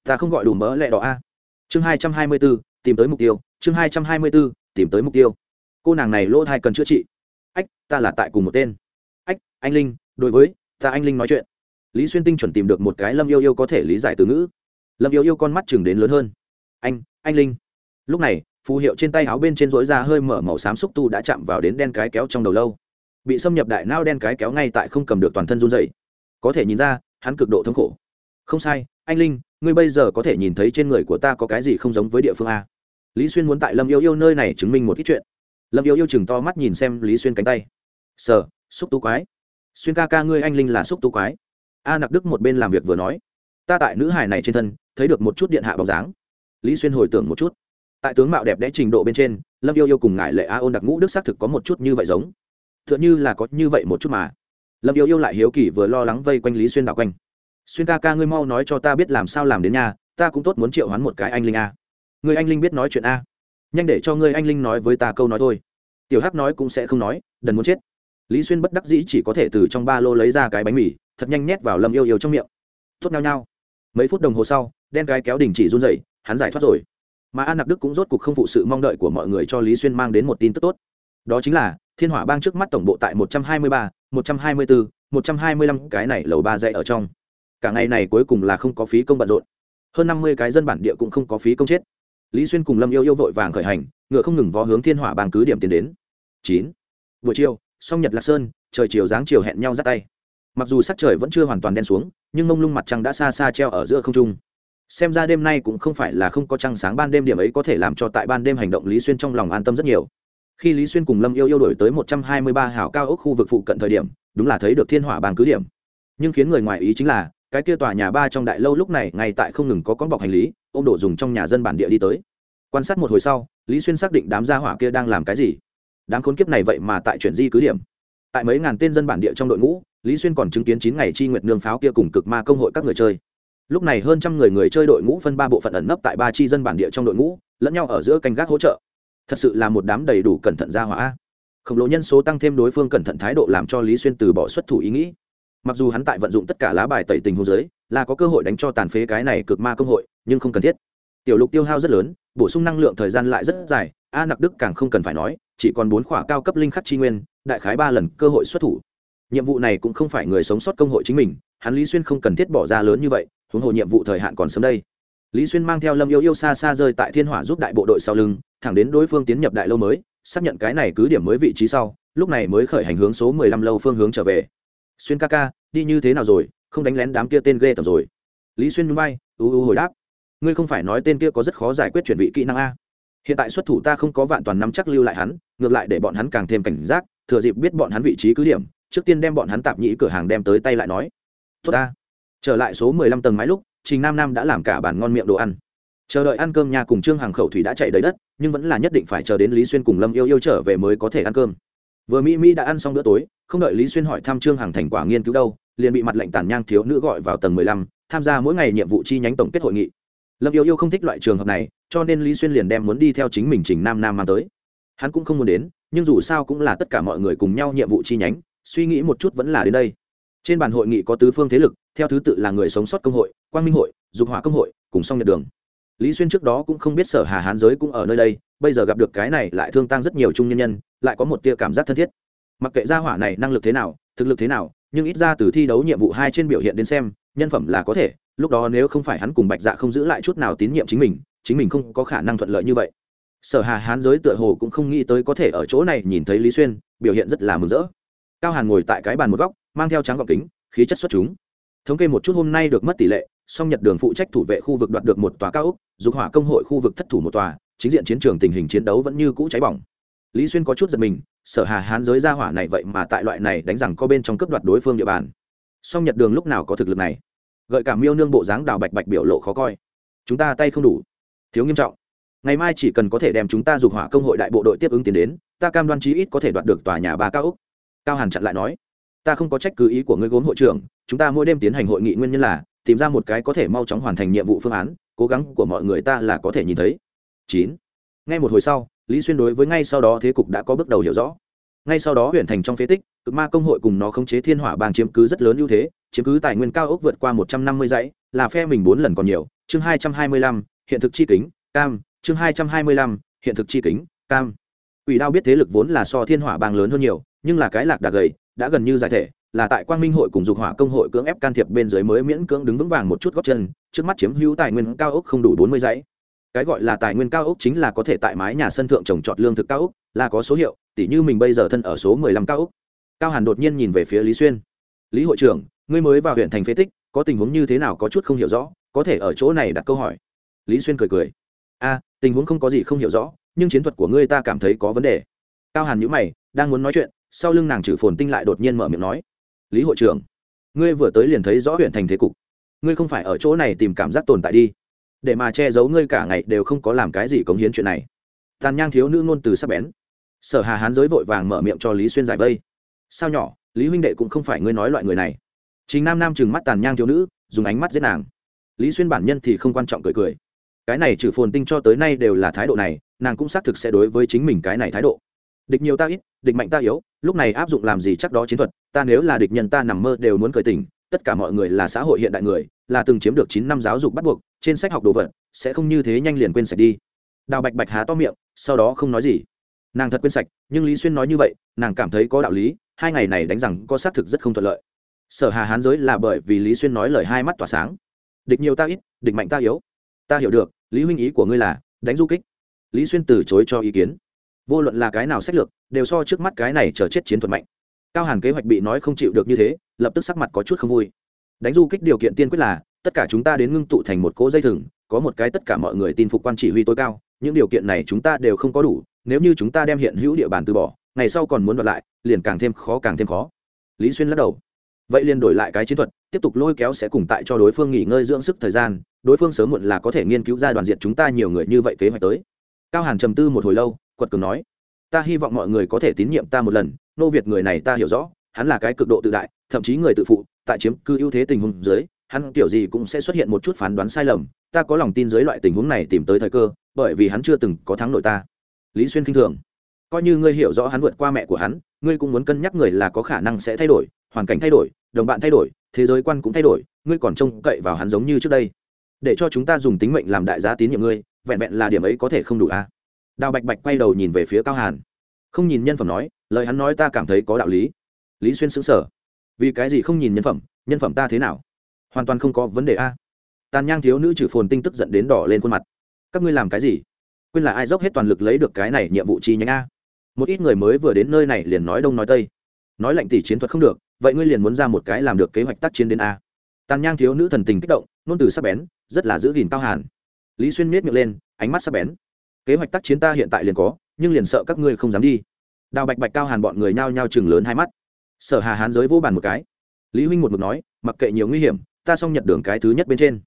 Ta không gọi đủ mỡ lẹ đỏ a. Chương hai trăm hai mươi b ố tìm tới mục tiêu. Chương hai trăm hai mươi b ố tìm tới mục tiêu. Cô nàng này lỗ thai cần chữa trị. Ách, ta là tại cùng một tên. Ách, anh linh, đối với, ta anh linh nói chuyện. Lý xuyên tinh chuẩn tìm được một cái lâm yêu yêu có thể lý giải từ ngữ. Lâm yêu yêu con mắt chừng đến lớn hơn. Anh anh linh. Lúc này, phù hiệu trên tay áo bên trên dối ra hơi mở màu xám xúc tu đã chạm vào đến đen cái kéo trong đầu lâu bị xâm nhập đại nao đen cái kéo ngay tại không cầm được toàn thân run dậy có thể nhìn ra, hắn cực độ thống khổ. Không sai, anh linh, ngươi bây giờ có thể nhìn thấy trên người của ta có cái gì không giống với địa phương a. Lý xuyên muốn tại lâm yêu yêu nơi này chứng minh một ít chuyện. Lâm yêu yêu chừng to mắt nhìn xem lý xuyên cánh tay. Sờ, xúc tu quái. Xuyên ca ca ngươi anh linh là xúc tu quái. A nặc đức một bên làm việc vừa nói. Ta tại nữ hải này trên thân, thấy được một chút điện hạ bóng dáng. Lý xuyên hồi tưởng một chút. Tại tướng mạo đẹp đẽ trình độ bên trên, lâm yêu yêu cùng ngại lệ a ôn đặc ngũ đức xác thực có một chút như vậy giống tựa như là có như vậy một chút mà. Lâm yêu yêu lại hiếu kỳ vừa lo lắng vây quanh lý xuyên đạo quanh. Xuyên ca ca, ngươi mau nói cho ta biết làm sao làm đến nhà, ta cũng tốt muốn triệu hoán một cái anh linh a. Người anh linh biết nói chuyện a? Nhanh để cho ngươi anh linh nói với ta câu nói thôi. Tiểu hắc nói cũng sẽ không nói, đần muốn chết. Lý xuyên bất đắc dĩ chỉ có thể từ trong ba lô lấy ra cái bánh mì, thật nhanh nhét vào lâm yêu yêu trong miệng. Tốt nhau nhau mấy phút đồng hồ sau, đen cái kéo đình chỉ run dậy hắn giải thoát rồi. Mà an nặc đức cũng rốt cuộc không phụ sự mong đợi của mọi người cho lý xuyên mang đến một tin tức tốt đó chính là, thiên hỏa bang trước mắt tổng bộ tại một trăm hai mươi ba, một trăm hai mươi bốn một trăm hai mươi lăm, cái này lầu ba dãy ở trong. Cả ngày này cuối cùng là không có phí công bận rộn. Hơn năm mươi cái dân bản địa cũng không có phí công chết. Lý xuyên cùng lâm yêu yêu vội vàng khởi hành, ngựa không ngừng vó hướng thiên hỏa bang cứ điểm tiến đến. Chín. Buổi chiều, song nhật lạc sơn, trời chiều dáng chiều hẹn nhau dắt tay. Mặc dù sắc trời vẫn chưa hoàn toàn đen xuống, nhưng mông lung mặt trăng đã xa xa treo ở giữa không trung. Xem ra đêm nay cũng không phải là không có trăng sáng ban đêm điểm ấy có thể làm cho tại ban đêm hành động lý xuyên trong lòng an tâm rất nhiều khi lý xuyên cùng lâm yêu yêu đổi tới một trăm hai mươi ba hào cao ốc khu vực phụ cận thời điểm, đúng là thấy được thiên hỏa bàn cứ điểm. Nhưng khiến người ngoài ý chính là, cái kia tòa nhà ba trong đại lâu lúc này ngay tại không ngừng có con bọc hành lý ô m đổ dùng trong nhà dân bản địa đi tới. Quan sát một hồi sau, lý xuyên xác định đám gia hỏa kia đang làm cái gì. Đám khốn kiếp này vậy mà tại chuyển di cứ điểm. Tại mấy ngàn tên dân bản địa trong đội ngũ, lý xuyên còn chứng kiến chín ngày chi nguyệt nương pháo kia cùng cực ma công hội các người chơi. Lúc này hơn trăm người người chơi đội ngũ phân ba bộ phận ẩn nấp tại ba chi dân bản địa trong đội ngũ, lẫn nhau ở giữa canh gác hỗ trợ thật sự là một đám đầy đủ cẩn thận ra hỏa. Khổng lồ nhân số tăng thêm đối phương cẩn thận thái độ làm cho lý xuyên từ bỏ xuất thủ ý nghĩ. Mặc dù hắn tại vận dụng tất cả lá bài tẩy tình hồ dưới, là có cơ hội đánh cho tàn phế cái này cực ma công hội, nhưng không cần thiết. Tiểu lục tiêu hao rất lớn, bổ sung năng lượng thời gian lại rất dài, a nặc đức càng không cần phải nói, chỉ còn bốn khỏa cao cấp linh khắc chi nguyên, đại khái ba lần cơ hội xuất thủ. Nhiệm vụ này cũng không phải người sống sót công hội chính mình, hắn lý xuyên không cần thiết bỏ ra lớn như vậy, huống hồ nhiệm vụ thời hạn còn sớm đây. Lý xuyên mang theo lâm yêu yêu xa xa rơi tại thiên hỏa giúp đại bộ đội sau lưng thẳng đến đối phương tiến nhập đại lâu mới, xác nhận cái này cứ điểm mới vị trí sau, lúc này mới khởi hành hướng số mười lăm lâu phương hướng trở về. Xuyên ca ca, đi như thế nào rồi? Không đánh lén đám kia tên ghê tầm rồi. Lý xuyên núi bay ưu ưu hồi đáp. Ngươi không phải nói tên kia có rất khó giải quyết chuyển vị kỹ năng a? Hiện tại xuất thủ ta không có vạn toàn nắm chắc lưu lại hắn, ngược lại để bọn hắn càng thêm cảnh giác, thừa dịp biết bọn hắn vị trí cứ điểm, trước tiên đem bọn hắn tạp nhĩ cửa hàng đem tới tay lại nói. Tốt ta. Trở lại số mười lăm tầng mái lúc, trình nam nam đã làm cả bàn ngon miệng đồ ăn chờ đợi ăn cơm nhà cùng trương hàng khẩu thủy đã chạy đầy đất, nhưng vẫn là nhất định phải chờ đến lý xuyên cùng lâm yêu yêu trở về mới có thể ăn cơm. Vừa mỹ mỹ đã ăn xong bữa tối, không đợi lý xuyên hỏi thăm trương hàng thành quả nghiên cứu đâu, liền bị mặt lệnh tàn nhang thiếu nữ gọi vào tầng mười lăm, tham gia mỗi ngày nhiệm vụ chi nhánh tổng kết hội nghị. Lâm yêu yêu không thích loại trường hợp này, cho nên lý xuyên liền đem muốn đi theo chính mình trình nam nam mang tới. Hắn cũng không muốn đến, nhưng dù sao cũng là tất cả mọi người cùng nhau nhiệm vụ chi nhánh, suy nghĩ một chút vẫn là đến đây. Trên bàn hội nghị có tứ phương thế lực, theo thứ tự là người sống sót công hội, quang minh hội, dục hỏa công hội, cùng song nhật đường lý xuyên trước đó cũng không biết sở hà hán giới cũng ở nơi đây, bây giờ gặp được cái này lại thương tăng rất nhiều trung nhân nhân, lại có một tia cảm giác thân thiết. Mặc kệ gia hỏa này năng lực thế nào, thực lực thế nào, nhưng ít ra từ thi đấu nhiệm vụ hai trên biểu hiện đến xem, nhân phẩm là có thể, lúc đó nếu không phải hắn cùng bạch dạ không giữ lại chút nào tín nhiệm chính mình chính mình không có khả năng thuận lợi như vậy. Sở hà hán giới tựa hồ cũng không nghĩ tới có thể ở chỗ này nhìn thấy lý xuyên, biểu hiện rất là mừng rỡ. Cao hàn ngồi tại cái bàn một góc, mang theo trắng gọc kính, khí chất xuất chúng. Thống kê một chút hôm nay được mất tỷ lệ song nhật đường phụ trách thủ vệ khu vực đoạt được một tòa cao ốc, dục hỏa công hội khu vực thất thủ một tòa, chính diện chiến trường tình hình chiến đấu vẫn như cũ cháy bỏng. Lý xuyên có chút giật mình, sở hà hán giới ra hỏa này vậy mà tại loại này đánh rằng có bên trong cướp đoạt đối phương địa bàn. Song nhật đường lúc nào có thực lực này? Gợi cảm miêu nương bộ dáng đào bạch bạch biểu lộ khó coi. Chúng ta tay không đủ. Thiếu nghiêm trọng. Ngày mai chỉ cần có thể đem chúng ta dục hỏa công hội đại bộ đội tiếp ứng tiến đến, ta cam đoan chí ít có thể đoạt được tòa nhà ba cao ốc. Cao hàn chặn lại nói, ta không có trách cứ ý của ngươi gốm hội trưởng, chúng ta mỗi đêm tiến hành hội nghị nguyên nhân là tìm ra một cái có thể mau chóng hoàn thành nhiệm vụ phương án, cố gắng của mọi người ta là có thể nhìn thấy. Chín. Ngay một hồi sau, lý xuyên đối với ngay sau đó thế cục đã có bước đầu hiểu rõ. Ngay sau đó huyện thành trong phế tích, cực ma công hội cùng nó khống chế thiên hỏa bang chiếm cứ rất lớn ưu thế, chiếm cứ tài nguyên cao ốc vượt qua một trăm năm mươi dãy, là phe mình bốn lần còn nhiều. Chương hai trăm hai mươi lăm, hiện thực chi kính, cam. Chương hai trăm hai mươi lăm, hiện thực chi kính, cam. Quỷ đao biết thế lực vốn là so thiên hỏa bang lớn hơn nhiều, nhưng là cái lạc đà gầy, đã gần như giải thể là tại quang minh hội cùng dục hỏa công hội cưỡng ép can thiệp bên dưới mới miễn cưỡng đứng vững vàng một chút góp chân, trước mắt chiếm hữu tài nguyên cao ốc không đủ bốn mươi dãy. Cái gọi là tài nguyên cao ốc chính là có thể tại mái nhà sân thượng trồng trọt lương thực cao ốc, là có số hiệu tỷ như mình bây giờ thân ở số mười lăm cao ốc. Cao hàn đột nhiên nhìn về phía lý xuyên. Lý hội trưởng, ngươi mới vào huyện thành phế tích, có tình huống như thế nào có chút không hiểu rõ, có thể ở chỗ này đặt câu hỏi. Lý xuyên cười cười. A, tình huống không có gì không hiểu rõ, nhưng chiến thuật của ngươi ta cảm thấy có vấn đề. Cao hàn nhữ mày, đang muốn nói chuyện, sau lưng nàng trừ phồn tinh lại đột nhiên mở miệng nói lý hội trưởng. Ngươi vừa tới liền thấy rõ huyện thành thế cục. Ngươi không phải ở chỗ này tìm cảm giác tồn tại đi. Để mà che giấu ngươi cả ngày đều không có làm cái gì cống hiến chuyện này. Tàn nhang thiếu nữ ngôn từ sắp bén. Sở hà hán giới vội vàng mở miệng cho lý xuyên giải vây. Sao nhỏ, lý huynh đệ cũng không phải ngươi nói loại người này. Chính nam nam chừng mắt tàn nhang thiếu nữ, dùng ánh mắt giết nàng. Lý xuyên bản nhân thì không quan trọng cười cười. Cái này trừ phồn tinh cho tới nay đều là thái độ này, nàng cũng xác thực sẽ đối với chính mình cái này thái độ địch nhiều ta ít, địch mạnh ta yếu, lúc này áp dụng làm gì chắc đó chiến thuật, ta nếu là địch nhân ta nằm mơ đều muốn cười tỉnh, tất cả mọi người là xã hội hiện đại người, là từng chiếm được chín năm giáo dục bắt buộc, trên sách học đồ vật sẽ không như thế nhanh liền quên sạch đi. Đào bạch bạch há to miệng, sau đó không nói gì. Nàng thật quên sạch, nhưng lý xuyên nói như vậy, nàng cảm thấy có đạo lý, hai ngày này đánh rằng có xác thực rất không thuận lợi. Sở hà hán giới là bởi vì lý xuyên nói lời hai mắt tỏa sáng. Địch nhiều ta ít, địch mạnh ta yếu. Ta hiểu được, lý huynh ý của ngươi là đánh du kích. Lý xuyên từ chối cho ý kiến vô luận là cái nào sách lược, đều so trước mắt cái này chờ chết chiến thuật mạnh. Cao hàn kế hoạch bị nói không chịu được như thế, lập tức sắc mặt có chút không vui. Đánh du kích điều kiện tiên quyết là, tất cả chúng ta đến ngưng tụ thành một cỗ dây thừng, có một cái tất cả mọi người tin phục quan chỉ huy tối cao, những điều kiện này chúng ta đều không có đủ, nếu như chúng ta đem hiện hữu địa bàn từ bỏ, ngày sau còn muốn đoạt lại, liền càng thêm khó càng thêm khó. Lý xuyên lắc đầu. Vậy liền đổi lại cái chiến thuật, tiếp tục lôi kéo sẽ cùng tại cho đối phương nghỉ ngơi dưỡng sức thời gian, đối phương sớm muộn là có thể nghiên cứu ra đoàn diện chúng ta nhiều người như vậy kế hoạch tới. Cao hàn trầm tư một hồi lâu quật cường nói, ta hy vọng mọi người có thể tín nhiệm ta một lần, nô việt người này ta hiểu rõ, hắn là cái cực độ tự đại, thậm chí người tự phụ, tại chiếm cư ưu thế tình huống dưới, hắn kiểu gì cũng sẽ xuất hiện một chút phán đoán sai lầm, ta có lòng tin dưới loại tình huống này tìm tới thời cơ, bởi vì hắn chưa từng có thắng nội ta. Lý xuyên khinh thường, coi như ngươi hiểu rõ hắn vượt qua mẹ của hắn, ngươi cũng muốn cân nhắc người là có khả năng sẽ thay đổi, hoàn cảnh thay đổi, đồng bạn thay đổi, thế giới quan cũng thay đổi, ngươi còn trông cậy vào hắn giống như trước đây. Để cho chúng ta dùng tính mệnh làm đại giá tín nhiệm ngươi, vẹn vẹn là điểm ấy có thể không đủ à? Đào bạch bạch quay đầu nhìn về phía cao hàn. Không nhìn nhân phẩm nói, lời hắn nói ta cảm thấy có đạo lý. Lý xuyên xứng sở vì cái gì không nhìn nhân phẩm nhân phẩm ta thế nào? Hoàn toàn không có vấn đề a. Tàn nhang thiếu nữ trừ phồn tinh tức giận đến đỏ lên khuôn mặt. Các ngươi làm cái gì? Quên là ai dốc hết toàn lực lấy được cái này nhiệm vụ chi nhánh a? Một ít người mới vừa đến nơi này liền nói đông nói tây. Nói lệnh tỷ chiến thuật không được, vậy ngươi liền muốn ra một cái làm được kế hoạch tác chiến đến a? Tàn nhang thiếu nữ thần tình kích động nôn từ sắc bén, rất là giữ gìn cao hàn. Lý xuyên miết miệng lên, ánh mắt sắc bén kế hoạch tác chiến ta hiện tại liền có, nhưng liền sợ các ngươi không dám đi. Đào bạch bạch cao hàn bọn người nhao nhao chừng lớn hai mắt. Sở hà hán giới vô bàn một cái. Lý huynh một mực nói, mặc kệ nhiều nguy hiểm, ta xong nhận đường cái thứ nhất bên trên.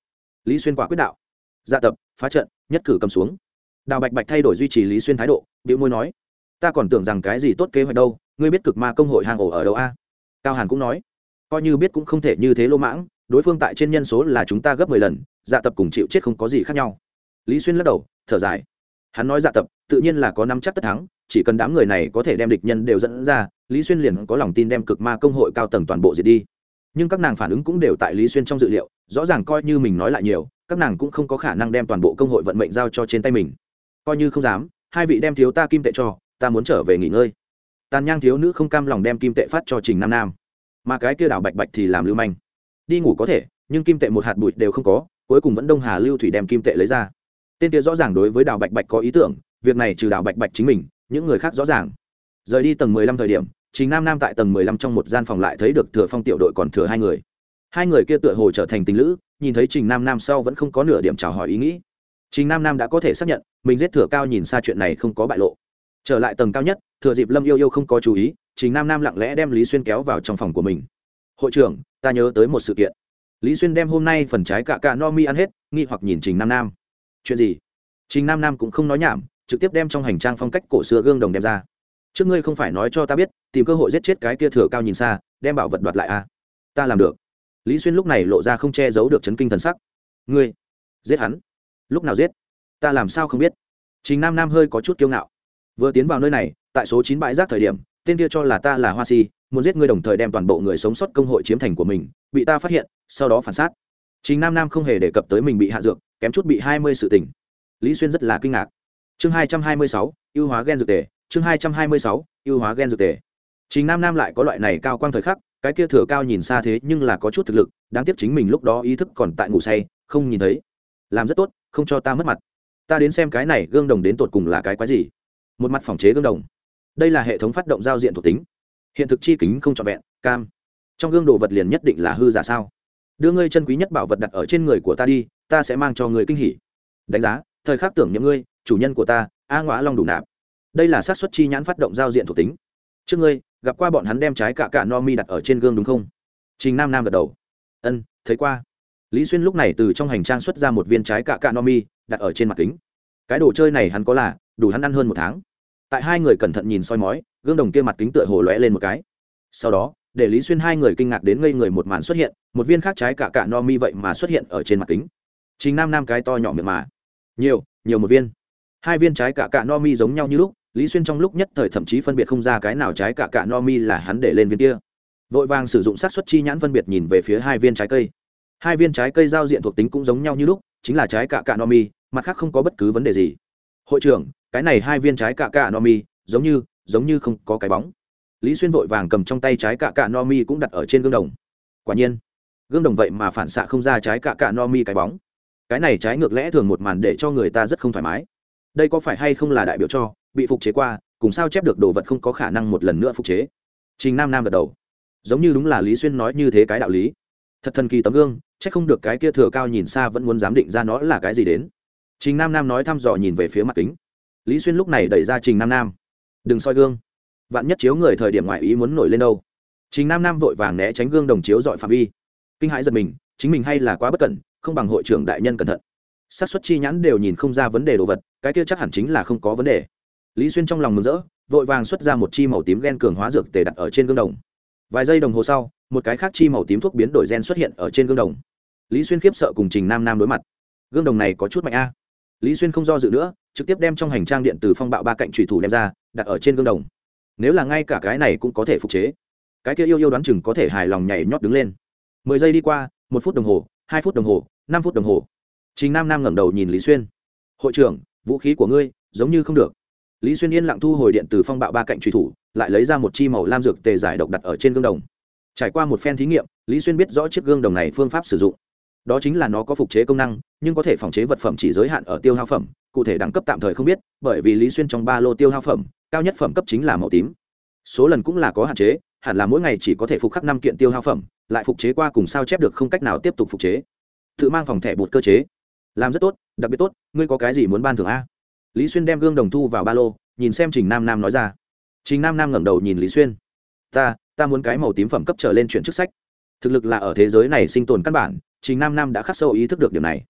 Lý xuyên quả quyết đạo. Dạ tập, phá trận, nhất cử cầm xuống. Đào bạch bạch thay đổi duy trì lý xuyên thái độ điệu môi nói, ta còn tưởng rằng cái gì tốt kế hoạch đâu, ngươi biết cực ma công hội hàng ổ ở đâu a? Cao hàn cũng nói, coi như biết cũng không thể như thế lô mãng, đối phương tại trên nhân số là chúng ta gấp mười lần dạ tập cùng chịu chết không có gì khác nhau. Lý xuyên lắc đầu, thở dài hắn nói dạ tập, tự nhiên là có năm chắc tất thắng, chỉ cần đám người này có thể đem địch nhân đều dẫn ra, lý xuyên liền có lòng tin đem cực ma công hội cao tầng toàn bộ diệt đi. Nhưng các nàng phản ứng cũng đều tại lý xuyên trong dự liệu, rõ ràng coi như mình nói lại nhiều, các nàng cũng không có khả năng đem toàn bộ công hội vận mệnh giao cho trên tay mình. Coi như không dám, hai vị đem thiếu ta kim tệ cho, ta muốn trở về nghỉ ngơi. Tàn nhang thiếu nữ không cam lòng đem kim tệ phát cho trình nam nam. Mà cái kia đảo bạch bạch thì làm lưu manh. Đi ngủ có thể, nhưng kim tệ một hạt bụi đều không có, cuối cùng vẫn đông hà lưu thủy đem kim tệ lấy ra tên kia rõ ràng đối với đào bạch bạch có ý tưởng, việc này trừ đào bạch bạch chính mình, những người khác rõ ràng. Rời đi tầng mười lăm thời điểm chính nam nam tại tầng mười lăm trong một gian phòng lại thấy được thừa phong tiểu đội còn thừa hai người. Hai người kia tựa hồ trở thành tình lữ, nhìn thấy trình nam nam sau vẫn không có nửa điểm chào hỏi ý nghĩ. Trình nam nam đã có thể xác nhận, mình giết thừa cao nhìn xa chuyện này không có bại lộ. Trở lại tầng cao nhất, thừa dịp lâm yêu yêu không có chú ý, trình nam nam lặng lẽ đem lý xuyên kéo vào trong phòng của mình. Hội trưởng, ta nhớ tới một sự kiện. Lý xuyên đem hôm nay phần trái cạ cạ no mi ăn hết, nghi hoặc nhìn trình nam nam chuyện gì? Trình nam nam cũng không nói nhảm, trực tiếp đem trong hành trang phong cách cổ xưa gương đồng đem ra. Trước ngươi không phải nói cho ta biết, tìm cơ hội giết chết cái kia thừa cao nhìn xa, đem bảo vật đoạt lại à? Ta làm được. Lý xuyên lúc này lộ ra không che giấu được chấn kinh thần sắc. Ngươi, giết hắn. Lúc nào giết? Ta làm sao không biết? Trình nam nam hơi có chút kiêu ngạo. Vừa tiến vào nơi này, tại số chín bãi rác thời điểm, tên kia cho là ta là hoa si, muốn giết ngươi đồng thời đem toàn bộ người sống sót công hội chiếm thành của mình, bị ta phát hiện, sau đó phản xác. Chính nam nam không hề đề cập tới mình bị hạ dược kém chút bị hai mươi sự tình. Lý xuyên rất là kinh ngạc. Chương hai trăm hai mươi sáu, ưu hóa gen dược tề. Chương hai trăm hai mươi sáu, ưu hóa gen dược tề. Chính nam nam lại có loại này cao quang thời khắc, cái kia thừa cao nhìn xa thế nhưng là có chút thực lực, đáng tiếc chính mình lúc đó ý thức còn tại ngủ say, không nhìn thấy. Làm rất tốt, không cho ta mất mặt. Ta đến xem cái này gương đồng đến tột cùng là cái quái gì? Một mặt phòng chế gương đồng. Đây là hệ thống phát động giao diện thuộc tính. Hiện thực chi kính không trọn vẹn, cam. Trong gương đồ vật liền nhất định là hư giả sao? Đưa ngươi chân quý nhất bảo vật đặt ở trên người của ta đi ta sẽ mang cho người kinh hỉ. Đánh giá, thời khắc tưởng nhậm ngươi, chủ nhân của ta, a ngõa long đủ nạp. Đây là xác suất chi nhãn phát động giao diện thuộc tính. Trước ngươi, gặp qua bọn hắn đem trái cạ cạ no mi đặt ở trên gương đúng không? Trình nam nam gật đầu. Ân, thấy qua. Lý xuyên lúc này từ trong hành trang xuất ra một viên trái cạ cạ no mi, đặt ở trên mặt kính. Cái đồ chơi này hắn có là, đủ hắn ăn hơn một tháng. Tại hai người cẩn thận nhìn soi mói, gương đồng kia mặt kính tựa hồ lóe lên một cái. Sau đó, để lý xuyên hai người kinh ngạc đến ngây người một màn xuất hiện, một viên khác trái cả cả no mi vậy mà xuất hiện ở trên mặt kính chính nam nam cái to nhỏ miệng mà. Nhiều nhiều một viên. Hai viên trái cả cả no mi giống nhau như lúc, lý xuyên trong lúc nhất thời thậm chí phân biệt không ra cái nào trái cả cả no mi là hắn để lên viên kia. Vội vàng sử dụng sát xuất chi nhãn phân biệt nhìn về phía hai viên trái cây. Hai viên trái cây giao diện thuộc tính cũng giống nhau như lúc, chính là trái cả cả no mi, mặt khác không có bất cứ vấn đề gì. Hội trưởng, cái này hai viên trái cạ cạ no mi, giống như giống như không có cái bóng. Lý xuyên vội vàng cầm trong tay trái cạ cạ no mi cũng đặt ở trên gương đồng. Quả nhiên, gương đồng vậy mà phản xạ không ra trái cạ cạ no mi cái bóng cái này trái ngược lẽ thường một màn để cho người ta rất không thoải mái. Đây có phải hay không là đại biểu cho, bị phục chế qua, cùng sao chép được đồ vật không có khả năng một lần nữa phục chế? Trình nam nam gật đầu. Giống như đúng là lý xuyên nói như thế cái đạo lý. Thật thần kỳ tấm gương c h ắ c không được cái kia thừa cao nhìn xa vẫn muốn giám định ra nó là cái gì đến. Trình nam nam nói thăm dò nhìn về phía mặt kính. Lý xuyên lúc này đẩy ra trình nam nam. Đừng soi gương. Vạn nhất chiếu người thời điểm ngoại ý muốn nổi lên đâu. Trình nam nam vội vàng né tránh gương đồng chiếu dọi phạm vi. Kinh hãi giật mình chính mình hay là quá bất cẩn, không bằng hội trưởng đại nhân cẩn thận. Xác suất chi nhãn đều nhìn không ra vấn đề đồ vật, cái kia chắc hẳn chính là không có vấn đề. Lý xuyên trong lòng mừng rỡ, vội vàng xuất ra một chi màu tím gen cường hóa dược tề đặt ở trên gương đồng. Vài giây đồng hồ sau, một cái khác chi màu tím thuốc biến đổi gen xuất hiện ở trên gương đồng. Lý xuyên khiếp sợ cùng trình nam nam đối mặt. Gương đồng này có chút mạnh a. Lý xuyên không do dự nữa, trực tiếp đem trong hành trang điện từ phong bạo ba cạnh trùy thủ đem ra, đặt ở trên gương đồng. Nếu là ngay cả cái này cũng có thể phục chế. Cái kia yêu yêu đoán chừng có thể hài lòng nhảy nhót đứng lên. Mười giây đi qua một phút đồng hồ, hai phút đồng hồ, năm phút đồng hồ. Chính nam nam ngẩng đầu nhìn lý xuyên. Hội trưởng, vũ khí của ngươi giống như không được. Lý xuyên yên lặng thu hồi điện từ phong bạo ba cạnh truy thủ, lại lấy ra một chi màu lam dược tề giải độc đặt ở trên gương đồng. Trải qua một phen thí nghiệm, lý xuyên biết rõ chiếc gương đồng này phương pháp sử dụng. Đó chính là nó có phục chế công năng, nhưng có thể phòng chế vật phẩm chỉ giới hạn ở tiêu hao phẩm, cụ thể đẳng cấp tạm thời không biết, bởi vì lý xuyên trong ba lô tiêu hao phẩm, cao nhất phẩm cấp chính là màu tím số lần cũng là có hạn chế, hẳn là mỗi ngày chỉ có thể phục khắc năm kiện tiêu hao phẩm, lại phục chế qua cùng sao chép được không cách nào tiếp tục phục chế. Tự mang phòng thẻ bột cơ chế. Làm rất tốt, đặc biệt tốt, ngươi có cái gì muốn ban thưởng a? Lý xuyên đem gương đồng thu vào ba lô, nhìn xem trình nam nam nói ra. Trình nam nam ngẩng đầu nhìn lý xuyên. Ta ta muốn cái màu tím phẩm cấp trở lên chuyển chức sách. Thực lực là ở thế giới này sinh tồn căn bản, trình nam nam đã khắc sâu ý thức được điểm này.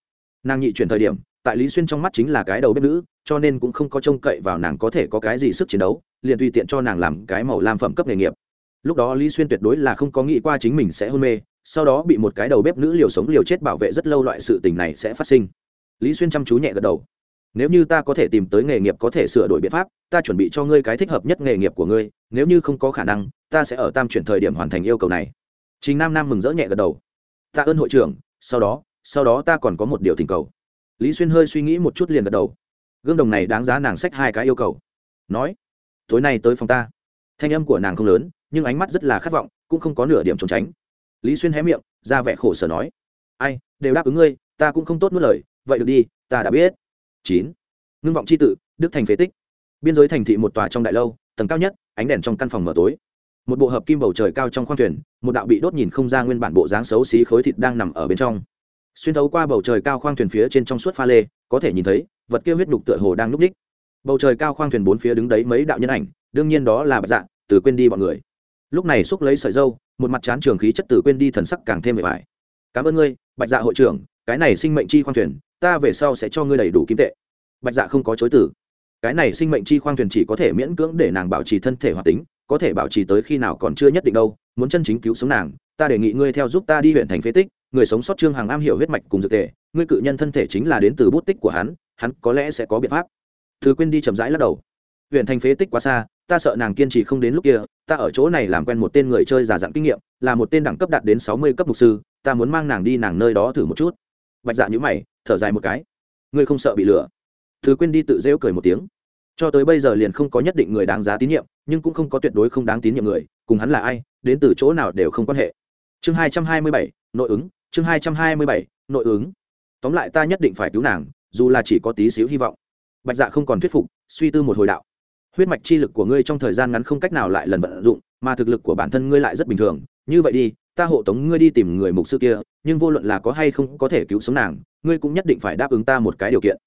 Nàng nhị chuyển thời điểm, tại lý xuyên trong mắt chính là cái đầu bếp nữ cho nên cũng không có trông cậy vào nàng có thể có cái gì sức chiến đấu, liền tùy tiện cho nàng làm cái màu lam phẩm cấp nghề nghiệp. Lúc đó lý xuyên tuyệt đối là không có nghĩ qua chính mình sẽ hôn mê, sau đó bị một cái đầu bếp nữ liều sống liều chết bảo vệ rất lâu loại sự tình này sẽ phát sinh. Lý xuyên chăm chú nhẹ gật đầu. Nếu như ta có thể tìm tới nghề nghiệp có thể sửa đổi biện pháp, ta chuẩn bị cho ngươi cái thích hợp nhất nghề nghiệp của ngươi, nếu như không có khả năng, ta sẽ ở tam chuyển thời điểm hoàn thành yêu cầu này. Chính nam nam mừng rỡ nhẹ gật đầu. Ta ơn hội trưởng, sau đó sau đó ta còn có một điều thỉnh cầu. Lý xuyên hơi suy nghĩ một chút liền gật đầu gương đồng này đáng giá nàng sách hai cái yêu cầu. Nói, tối nay tới phòng ta. Thanh âm của nàng không lớn, nhưng ánh mắt rất là khát vọng, cũng không có nửa điểm trốn tránh. Lý xuyên hé miệng, ra vẻ khổ sở nói, ai, đều đáp ứng ngươi, ta cũng không tốt nuốt lời, vậy được đi, ta đã biết. Chín, ngưng vọng c h i tự, đức thành phế tích. Biên giới thành thị một tòa trong đại lâu, tầng cao nhất, ánh đèn trong căn phòng mở tối. Một bộ hợp kim bầu trời cao trong khoang thuyền, một đạo bị đốt nhìn không ra nguyên bản bộ dáng xấu xí khối thịt đang nằm ở bên trong. Xuyên thấu qua bầu trời cao khoang thuyền phía trên trong suốt pha lê, có thể nhìn thấy vật kia huyết nhục tựa hồ đang núp ních. Bầu trời cao khoang thuyền bốn phía đứng đấy mấy đạo nhân ảnh, đương nhiên đó là bạch dạ từ quên đi bọn người. Lúc này xúc lấy sợi dâu, một mặt chán trường khí chất từ quên đi thần sắc càng thêm bề bài cảm ơn ngươi, bạch dạ hội trưởng, cái này sinh mệnh chi khoang thuyền, ta về sau sẽ cho ngươi đầy đủ kim tệ. Bạch dạ không có chối tử cái này sinh mệnh chi khoang thuyền chỉ có thể miễn cưỡng để nàng bảo trì thân thể hoạt tính, có thể bảo trì tới khi nào còn chưa nhất định đâu, muốn chân chính cứu sống nàng, ta đề nghị ngươi theo giúp ta đi huyện thành phế tích, người sống sót trương hàng am hiểu huyết mạch cùng dược tề ngươi cự nhân thân thể chính là đến từ bút tích của hắn hắn có lẽ sẽ có biện pháp. Thứ quên đi chậm rãi lắc đầu. Huyện thành phế tích quá xa, ta sợ nàng kiên trì không đến lúc kia, ta ở chỗ này làm quen một tên người chơi giả dặn kinh nghiệm, là một tên đẳng cấp đạt đến sáu mươi cấp mục sư, ta muốn mang nàng đi nàng nơi đó thử một chút. Bạch dạ nhữ mày, thở dài một cái. Ngươi không sợ bị lừa. Thứ quên đi tự rêu cười một tiếng. Cho tới bây giờ liền không có nhất định người đáng giá tín nhiệm, nhưng cũng không có tuyệt đối không đáng tín nhiệm người, cùng hắn là ai, đến từ chỗ nào đều không quan hệ. Chương hai trăm hai mươi bảy, nội ứng, chương hai trăm hai mươi bảy, nội ứng. Tóm lại ta nhất định phải cứu nàng dù là chỉ có tí xíu hy vọng. Bạch dạ không còn thuyết phục, suy tư một hồi đạo. Huyết mạch chi lực của ngươi trong thời gian ngắn không cách nào lại lần vận dụng, mà thực lực của bản thân ngươi lại rất bình thường. Như vậy đi, ta hộ tống ngươi đi tìm người mục sư kia, nhưng vô luận là có hay không có thể cứu sống nàng, ngươi cũng nhất định phải đáp ứng ta một cái điều kiện.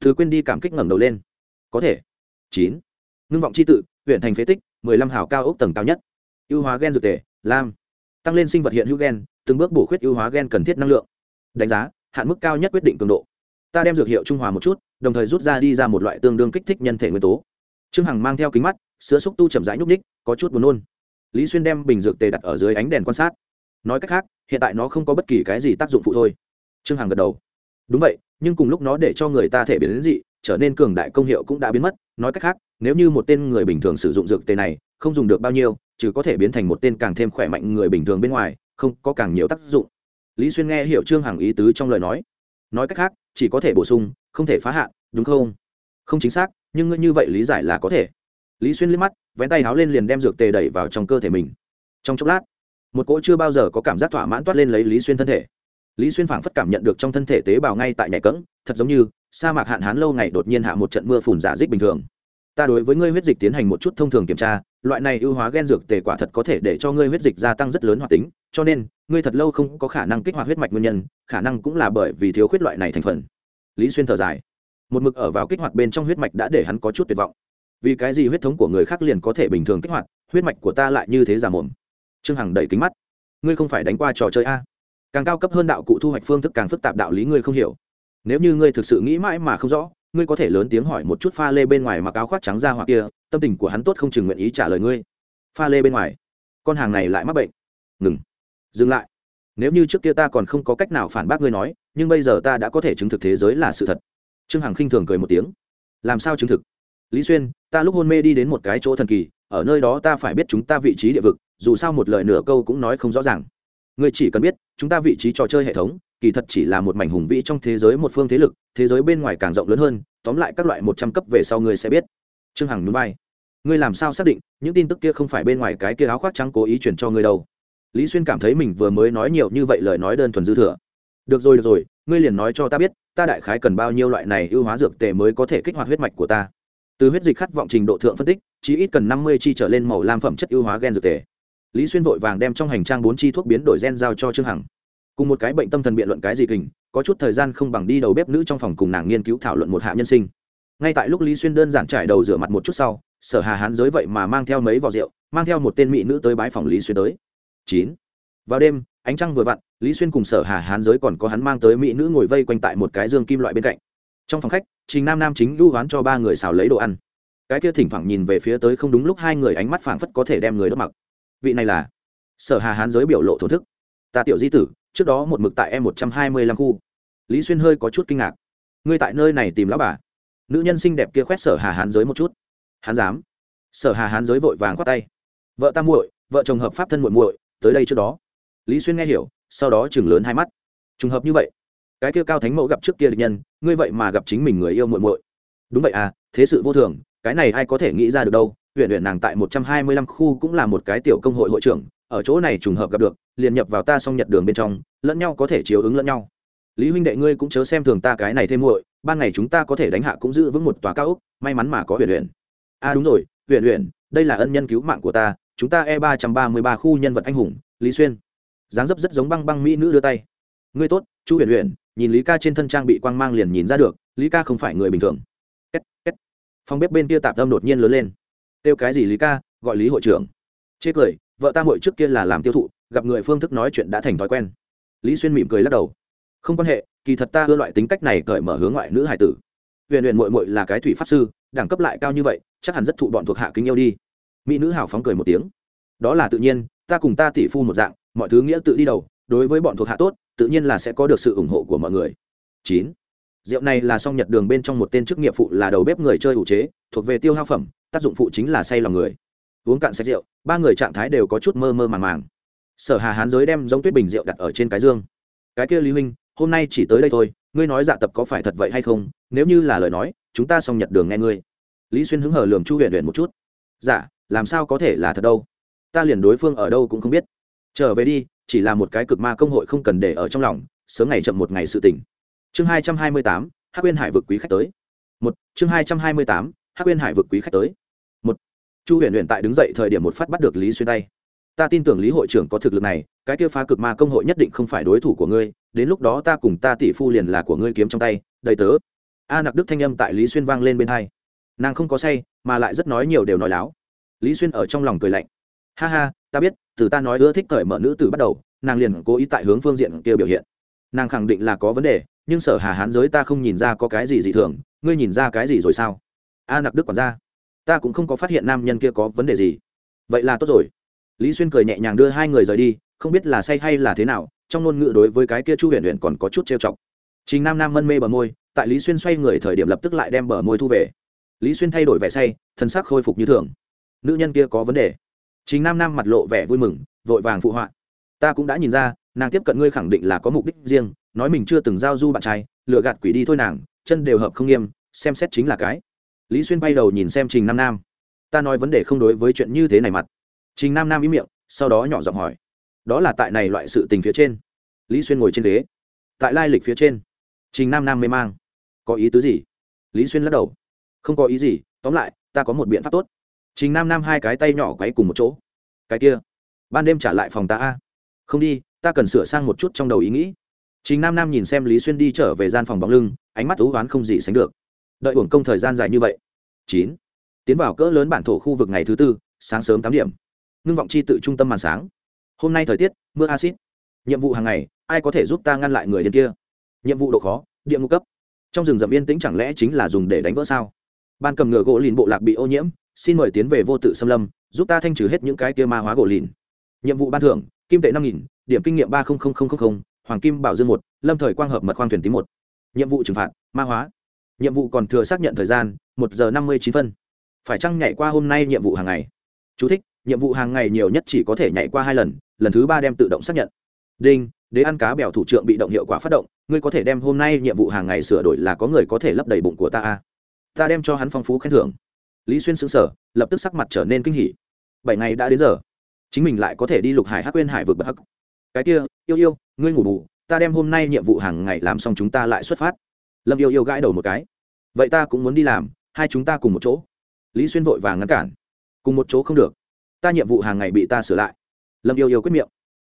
Thứ quên đi cảm kích ngẩng đầu lên. Có thể. Chín. Ngưng vọng c h i tự, huyện thành phế tích, mười lăm hào cao ốc tầng cao nhất. Ưu hóa gen dược tề, lam. Tăng lên sinh vật hiện hữu gen, từng bước bổ khuyết ưu hóa gen cần thiết năng lượng. Đánh giá, hạn mức cao nhất quyết định cường độ ta đem dược hiệu trung hòa một chút, đồng thời rút ra đi ra một loại tương đương kích thích nhân thể nguyên tố. Trương hằng mang theo kính mắt, sữa xúc tu chậm rãi nhúc ních có chút buồn nôn. Lý xuyên đem bình dược tề đặt ở dưới ánh đèn quan sát. Nói cách khác, hiện tại nó không có bất kỳ cái gì tác dụng phụ thôi. Trương hằng gật đầu. Đúng vậy, nhưng cùng lúc nó để cho người ta thể biến đến dị, trở nên cường đại công hiệu cũng đã biến mất. Nói cách khác, nếu như một tên người bình thường sử dụng dược tề này, không dùng được bao nhiêu chứ có thể biến thành một tên càng thêm khỏe mạnh người bình thường bên ngoài, không có càng nhiều tác dụng. Lý xuyên nghe hiểu trương hằng ý tứ trong lời nói nói cách khác, chỉ có thể bổ sung, không thể phá hạn, đúng không? Không chính xác, nhưng ngươi như vậy lý giải là có thể. Lý xuyên liếc mắt, vén tay háo lên liền đem dược tề đẩy vào trong cơ thể mình. Trong chốc lát, một cỗ chưa bao giờ có cảm giác thỏa mãn toát lên lấy lý xuyên thân thể. Lý xuyên phảng phất cảm nhận được trong thân thể tế bào ngay tại nhảy cẫng, thật giống như sa mạc hạn hán lâu ngày đột nhiên hạ một trận mưa phùn giả dích bình thường. Ta đối với ngươi huyết dịch tiến hành một chút thông thường kiểm tra loại này ưu hóa gen dược tề quả thật có thể để cho ngươi huyết dịch gia tăng rất lớn hoạt tính, cho nên, ngươi thật lâu không có khả năng kích hoạt huyết mạch nguyên nhân, khả năng cũng là bởi vì thiếu khuyết loại này thành phần. Lý xuyên thở dài. Một mực ở vào kích hoạt bên trong huyết mạch đã để hắn có chút tuyệt vọng. Vì cái gì huyết thống của người khác liền có thể bình thường kích hoạt, huyết mạch của ta lại như thế giả mồm? Trương hằng đẩy kính mắt. Ngươi không phải đánh qua trò chơi a? Càng cao cấp hơn đạo cụ thu hoạch phương thức càng phức tạp đạo lý ngươi không hiểu. Nếu như ngươi thực sự nghĩ mãi mà không rõ, ngươi có thể lớn tiếng hỏi một chút pha lê bên ngoài mặc áo khoác trắng ra hoặc kia tâm tình của hắn tốt không chừng nguyện ý trả lời ngươi. Pha lê bên ngoài, con hàng này lại mắc bệnh. Ngừng. Dừng lại. Nếu như trước kia ta còn không có cách nào phản bác ngươi nói, nhưng bây giờ ta đã có thể chứng thực thế giới là sự thật. Trương hằng khinh thường cười một tiếng. Làm sao chứng thực? Lý xuyên, ta lúc hôn mê đi đến một cái chỗ thần kỳ, ở nơi đó ta phải biết chúng ta vị trí địa vực, dù sao một lời nửa câu cũng nói không rõ ràng. Ngươi chỉ cần biết, chúng ta vị trí trò chơi hệ thống, kỳ thật chỉ là một mảnh hùng vĩ trong thế giới một phương thế lực, thế giới bên ngoài càng rộng lớn hơn, tóm lại các loại một trăm cấp về sau ngươi sẽ biết trương hằng núi bay ngươi làm sao xác định, những tin tức kia không phải bên ngoài cái kia áo khoác trắng cố ý chuyển cho ngươi đâu? Lý xuyên cảm thấy mình vừa mới nói nhiều như vậy lời nói đơn thuần dư thừa. Được rồi được rồi, ngươi liền nói cho ta biết, ta đại khái cần bao nhiêu loại này ưu hóa dược tề mới có thể kích hoạt huyết mạch của ta? Từ huyết dịch khát vọng trình độ thượng phân tích, chỉ ít cần năm mươi chi trở lên màu lam phẩm chất ưu hóa gen dược tề. Lý xuyên vội vàng đem trong hành trang bốn chi thuốc biến đổi gen giao cho trương hằng. Cùng một cái bệnh tâm thần biện luận cái gì kình, có chút thời gian không bằng đi đầu bếp nữ trong phòng cùng nàng nghiên cứu thảo luận một hạ nhân sinh ngay tại lúc lý xuyên đơn giản trải đầu rửa mặt một chút sau, sở hà hán giới vậy mà mang theo mấy vò rượu, mang theo một tên mỹ nữ tới bái phòng lý xuyên tới. Chín. Vào đêm, ánh trăng vừa vặn, lý xuyên cùng sở hà hán giới còn có hắn mang tới mỹ nữ ngồi vây quanh tại một cái dương kim loại bên cạnh. Trong phòng khách, trình nam nam chính lưu hoán cho ba người xào lấy đồ ăn. Cái kia thỉnh thoảng nhìn về phía tới không đúng lúc hai người ánh mắt phảng phất có thể đem người đốt mặc. Vị này là? Sở hà hán giới biểu lộ thổ thức. Ta tiểu di tử, trước đó một mực tại em một trăm hai mươi lăm khu. Lý xuyên hơi có chút kinh ngạc. Ngươi tại nơi này tìm lão bà? Nữ nhân xinh đẹp kia khoét sở hà hán giới một chút. Hắn dám sở hà hán giới vội vàng khoát tay. Vợ ta muội, vợ chồng hợp pháp thân muội muội, tới đây trước đó. Lý xuyên nghe hiểu, sau đó chừng lớn hai mắt. Trùng hợp như vậy, cái kia cao thánh mẫu gặp trước kia địch nhân, ngươi vậy mà gặp chính mình người yêu muội muội. Đúng vậy à thế sự vô thường, cái này ai có thể nghĩ ra được đâu. Huyện huyện nàng tại một trăm hai mươi lăm khu cũng là một cái tiểu công hội hội trưởng, ở chỗ này trùng hợp gặp được, liền nhập vào ta xong nhật đường bên trong, lẫn nhau có thể chiếu ứng lẫn nhau. Lý huynh đệ ngươi cũng chớ xem thường ta cái này thêm muội ban ngày chúng ta có thể đánh hạ cũng giữ vững một tòa cao ốc, may mắn mà có huyện huyện a à đúng rồi huyện huyện đây là ân nhân cứu mạng của ta, chúng ta e ba trăm ba mươi ba khu nhân vật anh hùng, lý xuyên. Dáng dấp rất giống băng băng mỹ nữ đưa tay. Ngươi tốt chu huyền huyền nhìn lý ca trên thân trang bị quang mang liền nhìn ra được, lý ca không phải người bình thường. Két két. Phòng bếp bên kia tạp tâm đột nhiên lớn lên. Kêu cái gì lý ca, gọi lý hội trưởng. Chê cười, vợ ta mội trước kia là làm tiêu thụ, gặp người phương thức nói chuyện đã thành thói quen. Lý xuyên mỉm cười lắc đầu không quan hệ, kỳ thật ta ưa loại tính cách này cởi mở hướng ngoại nữ hải tử. Huyền huyền mội mội là cái thủy pháp sư, đẳng cấp lại cao như vậy, chắc hẳn rất thụ bọn thuộc hạ kính yêu đi. Mỹ nữ hào phóng cười một tiếng. Đó là tự nhiên, ta cùng ta tỷ phu một dạng, mọi thứ nghĩa tự đi đầu, đối với bọn thuộc hạ tốt, tự nhiên là sẽ có được sự ủng hộ của mọi người. Chín. Rượu này là song nhật đường bên trong một tên chức nghiệp phụ là đầu bếp người chơi ủ chế, thuộc về tiêu hao phẩm, tác dụng phụ chính là say lòng người. Uống cạn sạch rượu, ba người trạng thái đều có chút mơ mơ màng màng. Sở hà hán giới đem giống tuyết bình rượu đặt ở trên cái dương. Cái kia lý huynh hôm nay chỉ tới đây thôi, ngươi nói dạ tập có phải thật vậy hay không? Nếu như là lời nói, chúng ta xong nhật đường nghe ngươi. Lý xuyên hứng hờ lườm chu huyện huyện một chút. Dạ làm sao có thể là thật đâu? Ta liền đối phương ở đâu cũng không biết. Trở về đi, chỉ là một cái cực ma công hội không cần để ở trong lòng, sớm ngày chậm một ngày sự tỉnh chương hai trăm hai mươi tám, hắc quyên hải vực quý khách tới. Một, chương hai trăm hai mươi tám, hắc quyên hải vực quý khách tới. Một, chu huyền huyền tại đứng dậy thời điểm một phát bắt được lý xuyên tay ta tin tưởng lý hội trưởng có thực lực này, cái kia phá cực ma công hội nhất định không phải đối thủ của ngươi, đến lúc đó ta cùng ta tỷ phu liền là của ngươi kiếm trong tay, đầy tớ. A nặc đức thanh âm tại lý xuyên vang lên bên hai. Nàng không có say, mà lại rất nói nhiều đều nói láo. Lý xuyên ở trong lòng cười lạnh. Ha ha, ta biết, từ ta nói ưa thích cởi mở nữ từ bắt đầu, nàng liền cố ý tại hướng phương diện kia biểu hiện. Nàng khẳng định là có vấn đề, nhưng sở hà hán giới ta không nhìn ra có cái gì dị thường, ngươi nhìn ra cái gì rồi sao? A nặc đức còn ra ta cũng không có phát hiện nam nhân kia có vấn đề gì. Vậy là tốt rồi lý xuyên cười nhẹ nhàng đưa hai người rời đi, không biết là say hay là thế nào, trong ngôn ngữ đối với cái kia chu huyền huyền còn có chút trêu chọc. Chính nam nam mân mê bờ môi, tại lý xuyên xoay người thời điểm lập tức lại đem bờ môi thu về. Lý xuyên thay đổi vẻ say, thân xác khôi phục như thường. Nữ nhân kia có vấn đề. Chính nam nam mặt lộ vẻ vui mừng, vội vàng phụ họa. Ta cũng đã nhìn ra, nàng tiếp cận ngươi khẳng định là có mục đích riêng, nói mình chưa từng giao du bạn trai lựa gạt quỷ đi thôi nàng, chân đều hợp không nghiêm, xem xét chính là cái. Lý xuyên bay đầu nhìn xem trình nam nam. Ta nói vấn đề không đối với chuyện như thế này mặt trình nam nam ý miệng, sau đó nhỏ giọng hỏi. Đó là tại này loại sự tình phía trên. Lý xuyên ngồi trên ghế. Tại lai lịch phía trên, trình nam nam mê mang. Có ý tứ gì? Lý xuyên lắc đầu. Không có ý gì, tóm lại, ta có một biện pháp tốt. Trình nam nam hai cái tay nhỏ quấy cùng một chỗ. Cái kia, ban đêm trả lại phòng ta a. Không đi, ta cần sửa sang một chút trong đầu ý nghĩ. Trình nam nam nhìn xem lý xuyên đi trở về gian phòng bóng lưng, ánh mắt u đoán không gì sánh được. Đợi uổng công thời gian dài như vậy. Chín. Tiến vào cỡ lớn bản thổ khu vực ngày thứ tư, sáng sớm tám điểm ngưng vọng chi tự trung tâm màn sáng. Hôm nay thời tiết mưa acid. Nhiệm vụ hàng ngày ai có thể giúp ta ngăn lại người điên kia? Nhiệm vụ độ khó địa ngục cấp. Trong rừng rậm yên tĩnh chẳng lẽ chính là dùng để đánh vỡ sao? Ban cầm ngựa gỗ lìn bộ lạc bị ô nhiễm xin mời tiến về vô tự xâm lâm giúp ta thanh trừ hết những cái kia ma hóa gỗ lìn. Nhiệm vụ ban thưởng kim tệ năm nghìn điểm kinh nghiệm ba hoàng kim bảo dương một lâm thời quang hợp mật khoang thuyền tím một. Nhiệm vụ trừng phạt ma hóa. Nhiệm vụ còn thừa xác nhận thời gian một giờ năm mươi chín phân. Phải chăng nhảy qua hôm nay nhiệm vụ hàng ngày? Chú thích, nhiệm vụ hàng ngày nhiều nhất chỉ có thể nhảy qua hai lần lần thứ ba đem tự động xác nhận. Đinh, đế ăn cá bèo thủ trưởng bị động hiệu quả phát động, ngươi có thể đem hôm nay nhiệm vụ hàng ngày sửa đổi là có người có thể lấp đầy bụng của ta a ta đem cho hắn phong phú khen thưởng. Lý xuyên xứng sở lập tức sắc mặt trở nên kinh hỉ. Bảy ngày đã đến giờ. Chính mình lại có thể đi lục hải hắc quên hải vực bậc. hắc. Cái kia, yêu yêu, ngươi ngủ bù, ta đem hôm nay nhiệm vụ hàng ngày làm xong chúng ta lại xuất phát. Lâm yêu yêu gãi đầu một cái. Vậy ta cũng muốn đi làm, hai chúng ta cùng một chỗ. Lý xuyên vội vàng ngăn cản. Cùng một chỗ không được ta nhiệm vụ hàng ngày bị ta sửa lại. Lâm yêu yêu quyết miệng.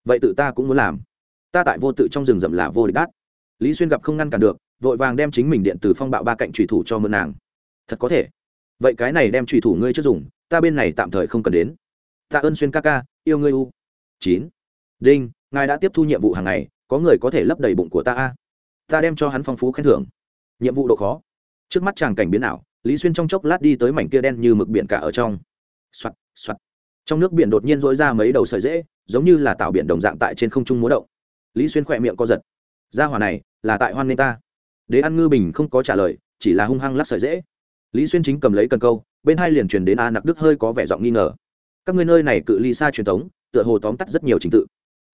Vậy tự ta cũng muốn làm. Ta tại vô tự trong rừng rậm là vô địch đát. Lý xuyên gặp không ngăn cản được, vội vàng đem chính mình điện từ phong bạo ba cạnh trùy thủ cho mượn nàng. Thật có thể. Vậy cái này đem trùy thủ ngươi chưa dùng, ta bên này tạm thời không cần đến. Ta ơn xuyên ca ca, yêu ngươi u. Chín. Đinh, ngài đã tiếp thu nhiệm vụ hàng ngày, có người có thể lấp đầy bụng của ta a. Ta đem cho hắn phong phú khen thưởng. Nhiệm vụ độ khó. Trước mắt chàng cảnh biến ảo, lý xuyên trong chốc lát đi tới mảnh kia đen như mực biển cả ở trong. Soạt soạt trong nước biển đột nhiên dỗi ra mấy đầu sợi dễ giống như là tạo biển đồng dạng tại trên không trung múa động. Lý xuyên khỏe miệng co giật. Ra hỏa này, là tại hoan nên ta. Đế ăn ngư bình không có trả lời, chỉ là hung hăng lắc sợi dễ lý xuyên chính cầm lấy cần câu, bên hai liền truyền đến a nặc đức hơi có vẻ giọng nghi ngờ. Các ngươi nơi này cự ly xa truyền thống, tựa hồ tóm tắt rất nhiều trình tự.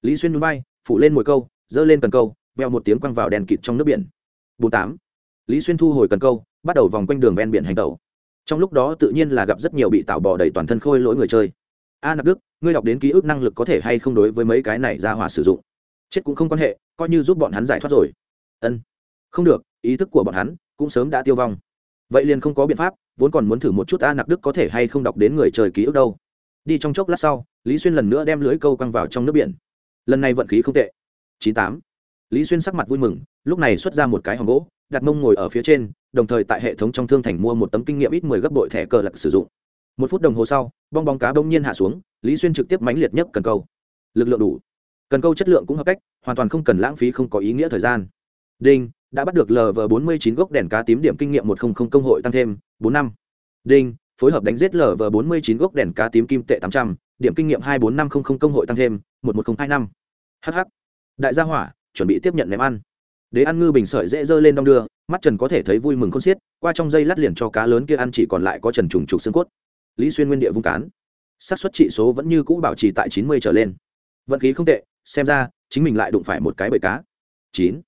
Lý xuyên núi bay phủ lên mồi câu, giơ lên cần câu, veo một tiếng quăng vào đèn kịt trong nước biển. Bốn tám. Lý xuyên thu hồi cần câu, bắt đầu vòng quanh đường ven biển hành tàu trong lúc đó tự nhiên là gặp rất nhiều bị tạo bò đầy toàn thân khôi lỗi người chơi a nặc đức, ngươi đọc đến ký ức năng lực có thể hay không đối với mấy cái này ra hỏa sử dụng? Chết cũng không quan hệ, coi như giúp bọn hắn giải thoát rồi. Ân. Không được, ý thức của bọn hắn cũng sớm đã tiêu vong. Vậy liền không có biện pháp, vốn còn muốn thử một chút a nặc đức có thể hay không đọc đến người trời ký ức đâu. Đi trong chốc lát sau, lý xuyên lần nữa đem lưới câu quăng vào trong nước biển. Lần này vận khí không tệ. Chín tám. Lý xuyên sắc mặt vui mừng, lúc này xuất ra một cái hòm gỗ, đặt mông ngồi ở phía trên, đồng thời tại hệ thống trong thương thành mua một tấm kinh nghiệm ít mười gấp đội thẻ cờ lạc sử dụng một phút đồng hồ sau, bong bóng cá bỗng nhiên hạ xuống, lý xuyên trực tiếp mãnh liệt nhất cần câu. Lực lượng đủ. Cần câu chất lượng cũng hợp cách, hoàn toàn không cần lãng phí không có ý nghĩa thời gian. Đinh, đã bắt được lv bốn mươi chín gốc đèn cá tím điểm kinh nghiệm một trăm linh công hội tăng thêm bốn năm. Đinh, phối hợp đánh giết lv bốn mươi chín gốc đèn cá tím kim tệ tám trăm, điểm kinh nghiệm hai bốn năm trăm linh công hội tăng thêm một một nghìn hai năm. Hh đại gia hỏa, chuẩn bị tiếp nhận ném ăn. Đế ăn ngư bình sợi dễ dơ lên đong đưa, mắt trần có thể thấy vui mừng không xiết, qua trong dây lát liền cho cá lớn kia ăn chỉ còn lại có trần trùng trục xương cốt lý xuyên nguyên địa vung cán. Xác suất trị số vẫn như cũ bảo trì tại chín mươi trở lên. Vận khí không tệ, xem ra, chính mình lại đụng phải một cái bể cá. Chín.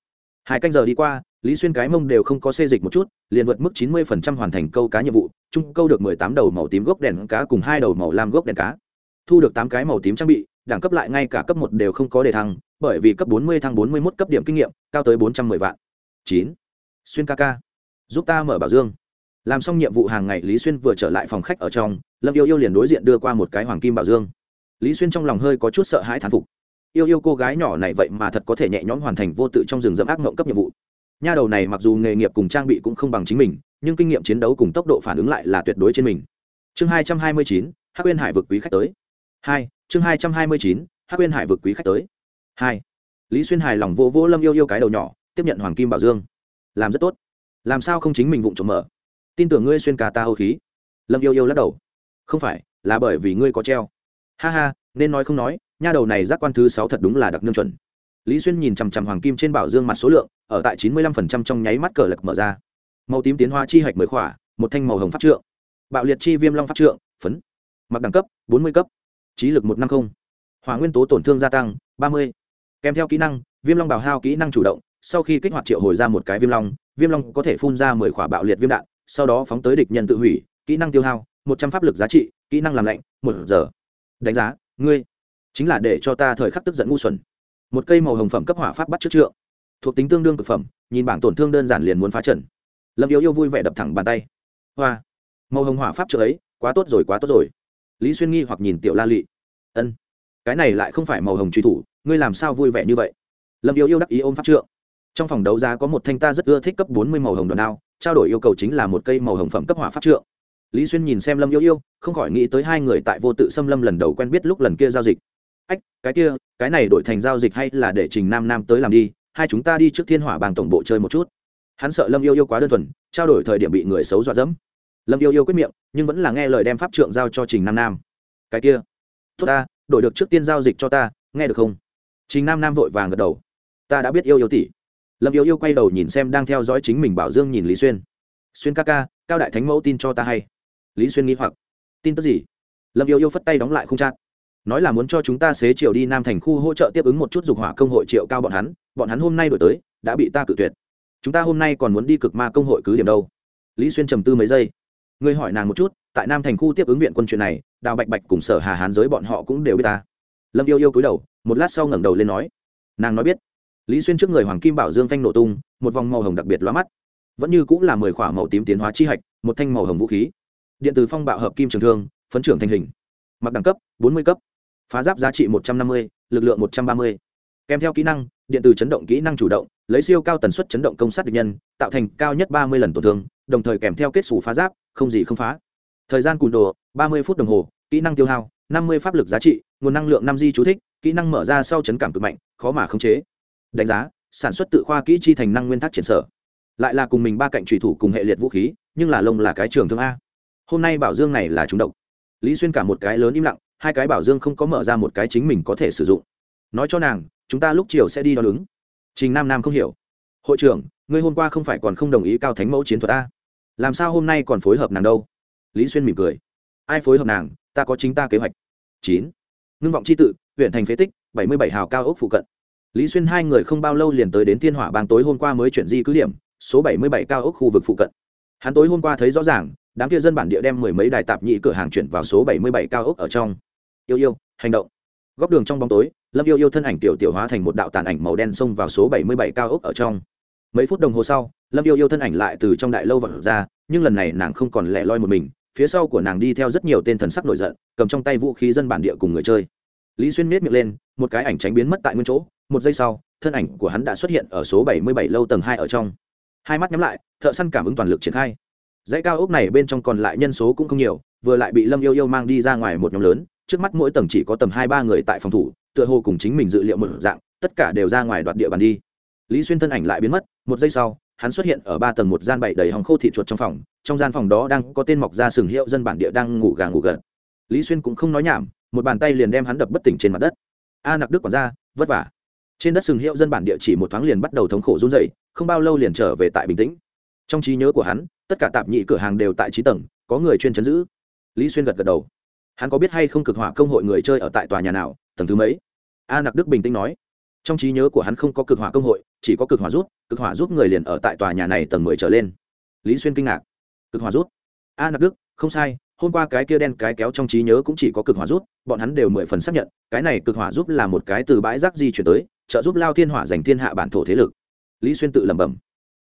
Hai canh giờ đi qua, lý xuyên cái mông đều không có xê dịch một chút, liền vượt mức chín mươi hoàn thành câu cá nhiệm vụ, chung câu được mười tám đầu màu tím gốc đèn cá cùng hai đầu màu lam gốc đèn cá. Thu được tám cái màu tím trang bị, đẳng cấp lại ngay cả cấp một đều không có đề thăng, bởi vì cấp bốn mươi thăng bốn mươi một cấp điểm kinh nghiệm, cao tới bốn trăm mười vạn. Chín. Xuyên ca ca. Giúp ta mở bảo dương làm xong nhiệm vụ hàng ngày, lý xuyên vừa trở lại phòng khách ở trong, lâm yêu yêu liền đối diện đưa qua một cái hoàng kim bảo dương. Lý xuyên trong lòng hơi có chút sợ hãi thán phục. Yêu yêu cô gái nhỏ này vậy mà thật có thể nhẹ nhõm hoàn thành vô tự trong rừng rậm ác mộng cấp nhiệm vụ. Nha đầu này mặc dù nghề nghiệp cùng trang bị cũng không bằng chính mình, nhưng kinh nghiệm chiến đấu cùng tốc độ phản ứng lại là tuyệt đối trên mình. Chương hai trăm hai mươi chín, hắc uyên hải vực quý khách tới. Hai, chương hai trăm hai mươi chín, hắc uyên hải vực quý khách tới. Hai, lý xuyên hài lòng vô vô lâm yêu yêu cái đầu nhỏ, tiếp nhận hoàng kim bảo dương. Làm rất tốt. Làm sao không chính mình vụng trộm mở? Tin tưởng ngươi xuyên cả ta hầu khí. Lâm yêu yêu lắc đầu. Không phải, là bởi vì ngươi có treo. Ha ha, nên nói không nói, nha đầu này giác quan thứ sáu thật đúng là đặc nương chuẩn. Lý xuyên nhìn chằm chằm hoàng kim trên bảo dương mặt số lượng, ở tại chín mươi lăm phần trăm trong nháy mắt cờ lật mở ra. Màu tím tiến hóa chi hạch mười khỏa, một thanh màu hồng pháp trượng. Bạo liệt chi viêm long pháp trượng, phấn. Mặc đẳng cấp, bốn mươi cấp. Trí lực một năm không. Hỏa nguyên tố tổn thương gia tăng, ba mươi. Kèm theo kỹ năng, viêm long bào hao kỹ năng chủ động, sau khi kích hoạt triệu hồi ra một cái viêm long viêm long có thể phun ra mười khỏa bạo liệt viêm đạn sau đó phóng tới địch nhân tự hủy, kỹ năng tiêu hao, một trăm pháp lực giá trị, kỹ năng làm lạnh, một giờ. Đánh giá, ngươi, chính là để cho ta thời khắc tức giận ngu xuẩn. Một cây màu hồng phẩm cấp hỏa pháp bắt trước trượng. Thuộc tính tương đương cực phẩm, nhìn bảng tổn thương đơn giản liền muốn phá trần lâm yếu yêu vui vẻ đập thẳng bàn tay. Hoa, màu hồng hỏa pháp trượng ấy, quá tốt rồi, quá tốt rồi. Lý xuyên nghi hoặc nhìn tiểu la lị. Ân, cái này lại không phải màu hồng truy thủ, ngươi làm sao vui vẻ như vậy? Lâm yêu yêu đắc ý ôm pháp trượng. Trong phòng đấu giá có một thanh ta rất ưa thích cấp bốn mươi màu hồng đòn đao trao đổi yêu cầu chính là một cây màu hồng phẩm cấp hỏa pháp trượng. Lý xuyên nhìn xem lâm yêu yêu, không khỏi nghĩ tới hai người tại vô tự xâm lâm lần đầu quen biết lúc lần kia giao dịch. Ách, cái kia, cái này đổi thành giao dịch hay là để trình nam nam tới làm đi, hai chúng ta đi trước thiên hỏa bàng tổng bộ chơi một chút. Hắn sợ lâm yêu yêu quá đơn thuần, trao đổi thời điểm bị người xấu dọa dẫm. Lâm yêu yêu quyết miệng, nhưng vẫn là nghe lời đem pháp trượng giao cho trình nam nam. Cái kia, tốt ta, đổi được trước tiên giao dịch cho ta, nghe được không? Trình nam nam vội vàng gật đầu. Ta đã biết yêu yêu tỷ lâm yêu yêu quay đầu nhìn xem đang theo dõi chính mình bảo dương nhìn lý xuyên. Xuyên ca ca, cao đại thánh mẫu tin cho ta hay. Lý xuyên nghĩ hoặc. Tin tức gì? Lâm yêu yêu phất tay đóng lại không chát nói là muốn cho chúng ta xế chiều đi nam thành khu hỗ trợ tiếp ứng một chút dục hỏa công hội triệu cao bọn hắn bọn hắn hôm nay đổi tới, đã bị ta cự tuyệt. Chúng ta hôm nay còn muốn đi cực ma công hội cứ điểm đâu. Lý xuyên trầm tư mấy giây. Ngươi hỏi nàng một chút, tại nam thành khu tiếp ứng viện quân chuyện này, đào bạch bạch cùng sở hà hán giới bọn họ cũng đều biết ta. Lâm yêu yêu cúi đầu, một lát sau ngẩng đầu lên nói. Nàng nói biết lý xuyên trước người hoàng kim bảo dương phanh nổ tung, một vòng màu hồng đặc biệt lóa mắt. Vẫn như cũng là mười k h ỏ a màu tím tiến hóa chi hạch, một thanh màu hồng vũ khí. Điện từ phong bạo hợp kim trường thương, phấn trưởng thành hình. Mặc đẳng cấp, bốn mươi cấp. Phá giáp giá trị một trăm năm mươi, lực lượng một trăm ba mươi. Kèm theo kỹ năng, điện từ chấn động kỹ năng chủ động, lấy siêu cao tần suất chấn động công sát địch nhân, tạo thành cao nhất ba mươi lần tổn thương, đồng thời kèm theo kết xù phá giáp, không gì không phá. Thời gian cùn đồ, ba mươi phút đồng hồ, kỹ năng tiêu hao, năm mươi pháp lực giá trị, nguồn năng lượng năm di chú thích, kỹ năng mở ra sau chấn cảm cực mạnh, khó mà khống chế đánh giá, sản xuất tự khoa kỹ chi thành năng nguyên thác triển sở. Lại là cùng mình ba cạnh trùy thủ cùng hệ liệt vũ khí, nhưng là lông là cái trường thương a. Hôm nay bảo dương này là trúng độc. Lý xuyên cả một cái lớn im lặng, hai cái bảo dương không có mở ra một cái chính mình có thể sử dụng. Nói cho nàng, chúng ta lúc chiều sẽ đi đo ứng. Trình nam nam không hiểu. Hội trưởng, ngươi hôm qua không phải còn không đồng ý cao thánh mẫu chiến thuật ta làm sao hôm nay còn phối hợp nàng đâu? Lý xuyên mỉm cười. Ai phối hợp nàng, ta có chính ta kế hoạch. Chín. Ngưng vọng c h i tự, huyện thành phế tích, bảy mươi bảy hào cao ốc phụ cận lý xuyên hai người không bao lâu liền tới đến thiên hỏa bang tối hôm qua mới chuyển di cứ điểm, số bảy mươi bảy cao ốc khu vực phụ cận. Hắn tối hôm qua thấy rõ ràng, đám kia dân bản địa đem mười mấy đài tạp nhị cửa hàng chuyển vào số bảy mươi bảy cao ốc ở trong. Yêu yêu, hành động. Góc đường trong bóng tối, lâm yêu yêu thân ảnh tiểu tiểu hóa thành một đạo tàn ảnh màu đen xông vào số bảy mươi bảy cao ốc ở trong. Mấy phút đồng hồ sau, lâm yêu yêu thân ảnh lại từ trong đại lâu vật ra, nhưng lần này nàng không còn lẻ loi một mình, phía sau của nàng đi theo rất nhiều tên thần sắc nổi giận, cầm trong tay vũ khí dân bản địa cùng người chơi. Lý xuyên miết miệng lên, một cái ảnh tránh biến mất tại nguyên chỗ một giây sau, thân ảnh của hắn đã xuất hiện ở số bảy mươi bảy lâu tầng hai ở trong. Hai mắt nhắm lại, thợ săn cảm ứng toàn lực triển khai. Dãy cao ốc này bên trong còn lại nhân số cũng không nhiều, vừa lại bị lâm yêu yêu mang đi ra ngoài một nhóm lớn, trước mắt mỗi tầng chỉ có tầm hai ba người tại phòng thủ, tựa hồ cùng chính mình dự liệu một dạng, tất cả đều ra ngoài đoạt địa bàn đi. Lý xuyên thân ảnh lại biến mất, một giây sau, hắn xuất hiện ở ba tầng một gian bảy đầy hòng khô thị chuột trong phòng, trong gian phòng đó đang có tên mọc ra sừng hiệu dân bản địa đang ngủ gà ngủ gật. Lý xuyên cũng không nói nhảm, một bàn tay liền đem hắn đập bất tỉnh trên mặt đất. A nặc đức quản ra vất vả trên đất sừng hiệu dân bản địa chỉ một thoáng liền bắt đầu thống khổ run dày không bao lâu liền trở về tại bình tĩnh. Trong trí nhớ của hắn, tất cả tạp nhị cửa hàng đều tại trí tầng, có người chuyên chấn giữ. Lý xuyên gật gật đầu. Hắn có biết hay không cực hỏa công hội người chơi ở tại tòa nhà nào? Tầng thứ mấy? A nặc đức bình tĩnh nói. Trong trí nhớ của hắn không có cực hỏa công hội, chỉ có cực hỏa rút, cực hỏa rút người liền ở tại tòa nhà này tầng mười trở lên. Lý xuyên kinh ngạc. Cực hỏa rút? A nặc đức, không sai, hôm qua cái kia đen cái kéo trong trí nhớ cũng chỉ có cực hỏa rút, bọn hắn đều mười phần xác nhận, cái này cực hỏa rút là một cái từ bãi rác di chuyển tới trợ giúp lao thiên hỏa giành thiên hạ bản thổ thế lực. Lý xuyên tự lẩm bẩm,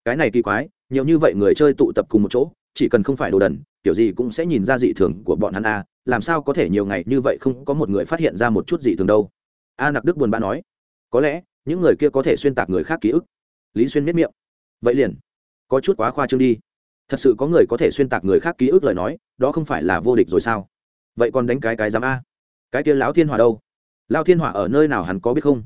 cái này kỳ quái, nhiều như vậy người chơi tụ tập cùng một chỗ, chỉ cần không phải đồ đần, kiểu gì cũng sẽ nhìn ra dị thường của bọn hắn a, làm sao có thể nhiều ngày như vậy không có một người phát hiện ra một chút dị thường đâu? A nặc đức buồn bã nói, có lẽ, những người kia có thể xuyên tạc người khác ký ức. Lý xuyên miết miệng, vậy liền, có chút quá khoa trương đi. Thật sự có người có thể xuyên tạc người khác ký ức lời nói, đó không phải là vô địch rồi sao? Vậy còn đánh cái cái dám a? Cái kia lão thiên hỏa đâu? Lao thiên hỏa ở nơi nào hắn có biết không?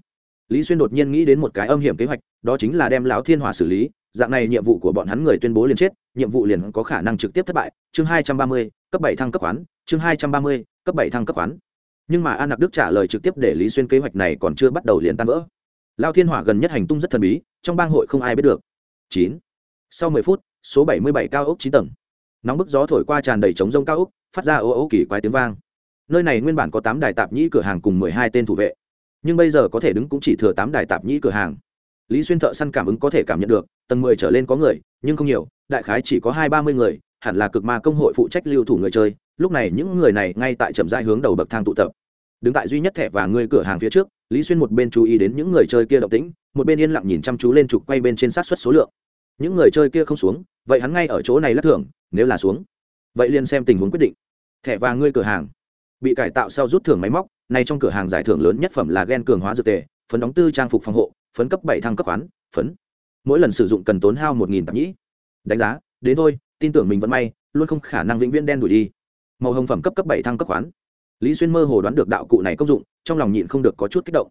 Lý xuyên đột nhiên nghĩ đến một cái âm hiểm kế hoạch, đó chính là đem lão thiên hỏa xử lý. Dạng này nhiệm vụ của bọn hắn người tuyên bố liền chết, nhiệm vụ liền có khả năng trực tiếp thất bại. Chương hai trăm ba mươi, cấp bảy thăng cấp khoán. Chương hai trăm ba mươi, cấp bảy thăng cấp khoán. Nhưng mà an nặc đức trả lời trực tiếp để lý xuyên kế hoạch này còn chưa bắt đầu liền tan vỡ. Lao thiên hỏa gần nhất hành tung rất thần bí, trong bang hội không ai biết được. Chín. Sau mười phút, số bảy mươi bảy cao ốc chín tầng. Nóng bức gió thổi qua tràn đầy trống rông cao ốc, phát ra ô ô kỳ quái tiếng vang. Nơi này nguyên bản có tám đài tạp nhĩ cửa hàng cùng mười hai tên thủ vệ nhưng bây giờ có thể đứng cũng chỉ thừa tám đài tạp nhĩ cửa hàng. Lý xuyên thợ săn cảm ứng có thể cảm nhận được, tầng mười trở lên có người, nhưng không nhiều, đại khái chỉ có hai ba mươi người, hẳn là cực ma công hội phụ trách lưu thủ người chơi, lúc này những người này ngay tại chậm rãi hướng đầu bậc thang tụ tập. Đứng tại duy nhất thẻ và người cửa hàng phía trước, lý xuyên một bên chú ý đến những người chơi kia động tĩnh, một bên yên lặng nhìn chăm chú lên trục quay bên trên sát xuất số lượng. Những người chơi kia không xuống, vậy hắn ngay ở chỗ này lắc thưởng, nếu là xuống. Vậy liền xem tình huống quyết định. Thẻ và ngươi cửa hàng. Bị cải tạo sau rút thưởng máy móc nay trong cửa hàng giải thưởng lớn nhất phẩm là gen cường hóa dược tề, phấn đóng tư trang phục phòng hộ, phấn cấp bảy thăng cấp khoán, phấn. Mỗi lần sử dụng cần tốn hao một nghìn tạp nhĩ. Đánh giá, đến thôi, tin tưởng mình vẫn may, luôn không khả năng vĩnh viễn đen đuổi đi. Màu hồng phẩm cấp cấp bảy thăng cấp khoán. Lý xuyên mơ hồ đoán được đạo cụ này công dụng, trong lòng nhịn không được có chút kích động.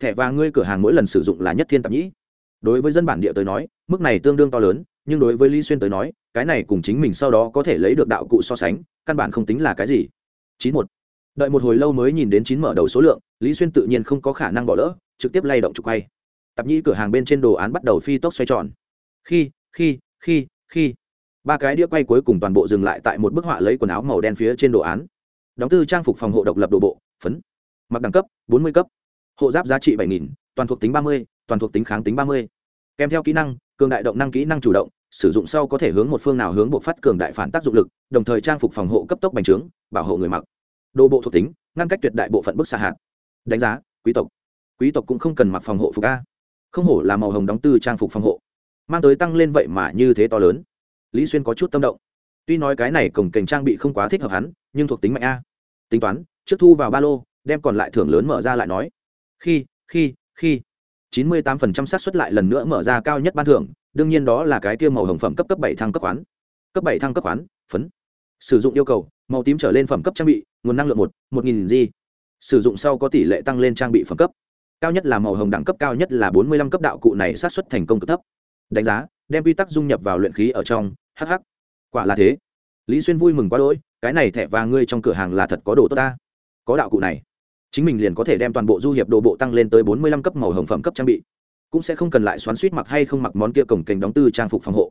Thẻ vàng ngươi cửa hàng mỗi lần sử dụng là nhất thiên tạp nhĩ. Đối với dân bản địa tới nói, mức này tương đương to lớn, nhưng đối với lý xuyên tới nói, cái này cùng chính mình sau đó có thể lấy được đạo cụ so sánh, căn bản không tính là cái gì. Chín một đợi một hồi lâu mới nhìn đến chín mở đầu số lượng, lý xuyên tự nhiên không có khả năng bỏ lỡ, trực tiếp lay động trục quay. Tạp nhĩ cửa hàng bên trên đồ án bắt đầu phi tốc xoay tròn. Khi khi khi khi. Ba cái đĩa quay cuối cùng toàn bộ dừng lại tại một bức họa lấy quần áo màu đen phía trên đồ án. Đóng tư trang phục phòng hộ độc lập đồ bộ, phấn. Mặc đẳng cấp, bốn mươi cấp. Hộ giáp giá trị bảy nghìn, toàn thuộc tính ba mươi, toàn thuộc tính kháng tính ba mươi. Kèm theo kỹ năng, cường đại động năng kỹ năng chủ động, sử dụng sau có thể hướng một phương nào hướng bộ phát cường đại phản tác dụng lực, đồng thời trang phục phòng hộ cấp tốc bành trướng, bảo hộ người mặc đồ bộ thuộc tính, ngăn cách tuyệt đại bộ phận bức xạ hạt. Đánh giá, quý tộc. Quý tộc cũng không cần mặc phòng hộ phục a. Không hổ là màu hồng đóng tư trang phục phòng hộ. Mang tới tăng lên vậy mà như thế to lớn. Lý xuyên có chút tâm động. Tuy nói cái này cổng cảnh trang bị không quá thích hợp hắn, nhưng thuộc tính mạnh a. Tính toán, trước thu vào ba lô, đem còn lại thưởng lớn mở ra lại nói. Khi khi khi. Chín mươi tám phần trăm xác suất lại lần nữa mở ra cao nhất ban thưởng, đương nhiên đó là cái tiêu màu hồng phẩm cấp cấp bảy thăng cấp khoán. Cấp bảy thăng cấp khoán, phấn sử dụng yêu cầu, màu tím trở lên phẩm cấp trang bị, nguồn năng lượng một một nghìn g. Sử dụng sau có tỷ lệ tăng lên trang bị phẩm cấp. Cao nhất là màu hồng đẳng cấp, cao nhất là bốn mươi lăm cấp đạo cụ này sát xuất thành công cực thấp. Đánh giá, đem quy tắc dung nhập vào luyện khí ở trong hh quả là thế. Lý xuyên vui mừng quá đỗi, cái này thẻ và ngươi trong cửa hàng là thật có đồ tốt ta. Có đạo cụ này. Chính mình liền có thể đem toàn bộ du hiệp đồ bộ tăng lên tới bốn mươi lăm cấp màu hồng phẩm cấp trang bị. Cũng sẽ không cần lại xoắn suýt mặc hay không mặc món kia cổng kềnh đóng tư trang phục phòng hộ.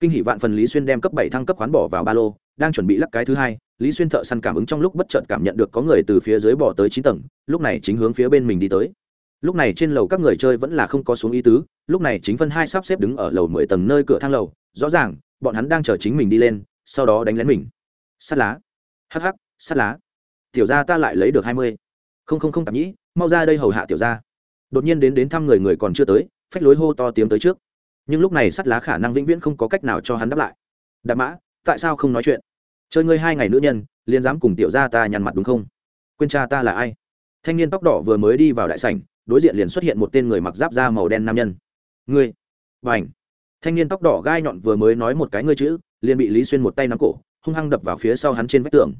Kinh hỷ vạn phần lý xuyên đem cấp bảy thăng cấp khoán bỏ vào ba lô đang chuẩn bị lắc cái thứ hai, lý xuyên thợ săn cảm ứng trong lúc bất chợt cảm nhận được có người từ phía dưới bỏ tới chín tầng, lúc này chính hướng phía bên mình đi tới. Lúc này trên lầu các người chơi vẫn là không có xuống ý tứ, lúc này chính phân hai sắp xếp đứng ở lầu mười tầng nơi cửa thang lầu, rõ ràng, bọn hắn đang chờ chính mình đi lên, sau đó đánh lén mình. Sắt lá. Hh sắt lá. Tiểu ra ta lại lấy được hai mươi. Không không không tạp nhĩ, mau ra đây hầu hạ tiểu ra đột nhiên đến đến thăm người người còn chưa tới, phách lối hô to tiếng tới trước. Nhưng lúc này sắt lá khả năng vĩnh viễn không có cách nào cho hắn đáp lại. Đạp mã tại sao không nói chuyện? Chơi ngươi hai ngày nữ nhân, liền dám cùng tiểu ra ta nhằn mặt đúng không? Quên cha ta là ai? Thanh niên tóc đỏ vừa mới đi vào đại sảnh, đối diện liền xuất hiện một tên người mặc giáp da màu đen nam nhân. Ngươi! B à thanh niên tóc đỏ gai nhọn vừa mới nói một cái ngươi chữ, liền bị lý xuyên một tay nắm cổ, hung hăng đập vào phía sau hắn trên vách tường.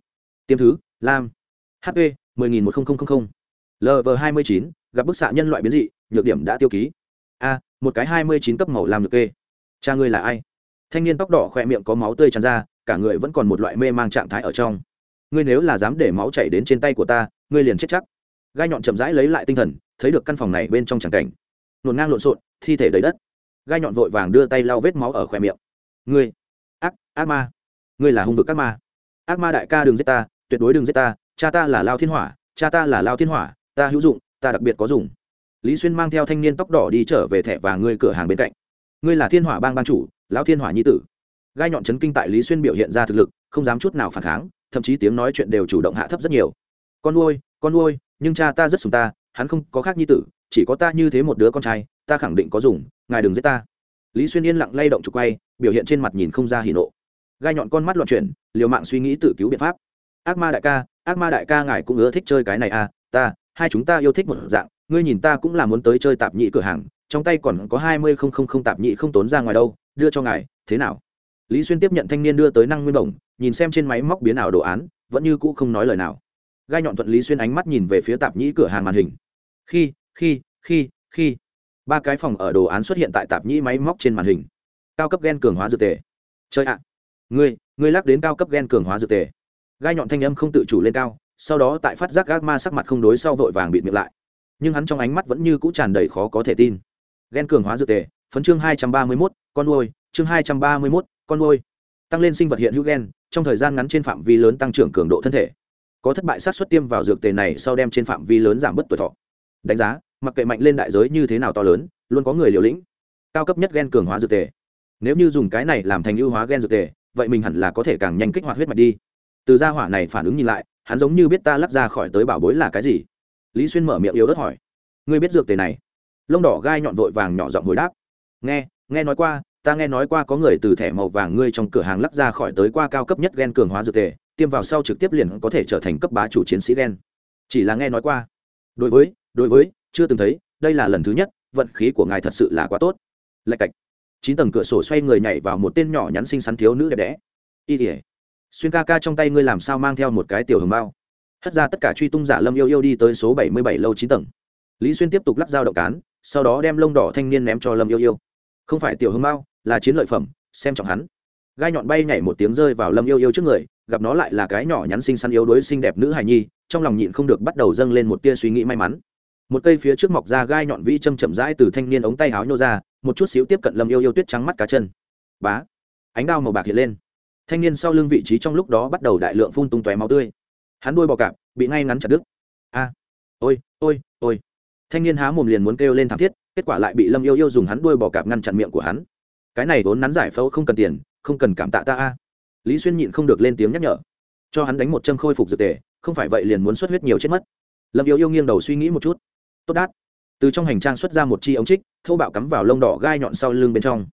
Tiêm thứ, lam. Hp mười nghìn một nghìn lv hai mươi chín, gặp bức xạ nhân loại biến dị, nhược điểm đã tiêu ký. A, một cái hai mươi chín cấp màu làm được kê. Cha ngươi là ai? Thanh niên tóc đỏ khỏe miệng có máu tươi tràn ra, cả người vẫn còn một loại mê mang trạng thái ở trong. Ngươi nếu là dám để máu chảy đến trên tay của ta, ngươi liền chết chắc. Gai nhọn chậm rãi lấy lại tinh thần, thấy được căn phòng này bên trong tràng cảnh. Nổn ngang lộn xộn, thi thể đầy đất. Gai nhọn vội vàng đưa tay lau vết máu ở khỏe miệng. Ngươi. Ác ác ma. Ngươi là hung vực ác ma. Ác ma đại ca đừng giết ta, tuyệt đối đừng giết ta, cha ta là lao thiên hỏa, cha ta là lao thiên hỏa, ta hữu dụng, ta đặc biệt có dùng. Lý xuyên mang theo thanh niên tóc đỏ đi trở về thẻ và ngươi cửa hàng bên cạnh. Ngươi là thiên hỏa bang ban chủ lão thiên hỏa nhi tử. Gai nhọn chấn kinh tại lý xuyên biểu hiện ra thực lực, không dám chút nào phản kháng, thậm chí tiếng nói chuyện đều chủ động hạ thấp rất nhiều. Con nuôi con nuôi, nhưng cha ta rất sùng ta, hắn không có khác nhi tử, chỉ có ta như thế một đứa con trai, ta khẳng định có dùng, ngài đừng giết ta. Lý xuyên yên lặng lay động trục quay, biểu hiện trên mặt nhìn không ra hỉ nộ. Gai nhọn con mắt loạn chuyển, liều mạng suy nghĩ tự cứu biện pháp. Ác ma đại ca, ác ma đại ca ngài cũng ưa thích chơi cái này à ta, hai chúng ta yêu thích một dạng, ngươi nhìn ta cũng là muốn tới chơi tạp nhị cửa hàng, trong tay còn có hai mươi không không không tạp nhị không tốn ra ngoài đâu đưa cho ngài, thế nào? Lý xuyên tiếp nhận thanh niên đưa tới năng nguyên bổng, nhìn xem trên máy móc biến ảo đồ án, vẫn như cũ không nói lời nào. Gai nhọn thuận lý xuyên ánh mắt nhìn về phía tạp nhĩ cửa hàng màn hình. Khi khi khi khi. Ba cái phòng ở đồ án xuất hiện tại tạp nhĩ máy móc trên màn hình. Cao cấp gen cường hóa dược tề. Chơi ạ! Ngươi ngươi lắc đến cao cấp gen cường hóa dược tề. Gai nhọn thanh âm không tự chủ lên cao, sau đó tại phát giác gác ma sắc mặt không đối sau vội vàng bịt miệng lại. Nhưng hắn trong ánh mắt vẫn như cũ tràn đầy khó có thể tin. Gen cường hóa dược tề, phấn chương hai trăm ba mươi mốt con nuôi, chương hai trăm ba mươi mốt, con nuôi. Tăng lên sinh vật hiện hữu gen, trong thời gian ngắn trên phạm vi lớn tăng trưởng cường độ thân thể. Có thất bại sát xuất tiêm vào dược tề này sau đem trên phạm vi lớn giảm bớt tuổi thọ. Đánh giá, mặc kệ mạnh lên đại giới như thế nào to lớn, luôn có người liều lĩnh. Cao cấp nhất gen cường hóa dược tề. Nếu như dùng cái này làm thành ưu hóa gen dược tề, vậy mình hẳn là có thể càng nhanh kích hoạt huyết mạch đi. Từ gia hỏa này phản ứng nhìn lại, hắn giống như biết ta lắc ra khỏi tới bảo bối là cái gì. Lý xuyên mở miệng yếu đất hỏi. Ngươi biết dược tề này? Lông đỏ gai nhọn vội vàng nhỏ giọng hồi đáp. Nghe nghe nói qua ta nghe nói qua có người từ thẻ màu vàng ngươi trong cửa hàng lắc ra khỏi tới qua cao cấp nhất gen cường hóa dược thể, tiêm vào sau trực tiếp liền có thể trở thành cấp bá chủ chiến sĩ gen. Chỉ là nghe nói qua. Đối với đối với chưa từng thấy đây là lần thứ nhất vận khí của ngài thật sự là quá tốt. Lạch cạch. Chín tầng cửa sổ xoay người nhảy vào một tên nhỏ nhắn xinh xắn thiếu nữ đẹp đẽ. Y ỉa xuyên ca ca trong tay ngươi làm sao mang theo một cái tiểu hồng bao? Hất ra tất cả truy tung giả lâm yêu yêu đi tới số bảy mươi bảy lâu chín tầng. Lý xuyên tiếp tục lắc dao động cán sau đó đem lông đỏ thanh niên ném cho lâm yêu yêu không phải tiểu hương mao, là chiến lợi phẩm, xem trọng hắn. Gai nhọn bay nhảy một tiếng rơi vào lâm yêu yêu trước người, gặp nó lại là cái nhỏ nhắn xinh xắn yếu đuối xinh đẹp nữ hài nhi, trong lòng nhịn không được bắt đầu dâng lên một tia suy nghĩ may mắn. Một cây phía trước mọc ra gai nhọn vĩ châm chậm rãi từ thanh niên ống tay áo nhô ra, một chút xíu tiếp cận lâm yêu yêu tuyết trắng mắt cá chân. Bá! Ánh đao màu bạc hiện lên. Thanh niên sau lưng vị trí trong lúc đó bắt đầu đại lượng phun tung tóe máu tươi. Hắn đuôi bò cạp, bị ngay ngắn chặt đứt. A! Ôi ôi ôi! Thanh niên há mồm liền muốn kêu lên thảm thiết, kết quả lại bị lâm yêu yêu dùng hắn đuôi bò cạp ngăn chặn miệng của hắn. Cái này vốn nắn giải phẫu không cần tiền, không cần cảm tạ ta a. Lý xuyên nhịn không được lên tiếng nhắc nhở. Cho hắn đánh một châm khôi phục dược tề, không phải vậy liền muốn xuất huyết nhiều chết mất. Lâm yêu yêu nghiêng đầu suy nghĩ một chút. Tốt đát. Từ trong hành trang xuất ra một chi ống trích thâu bạo cắm vào lông đỏ gai nhọn sau lưng bên trong.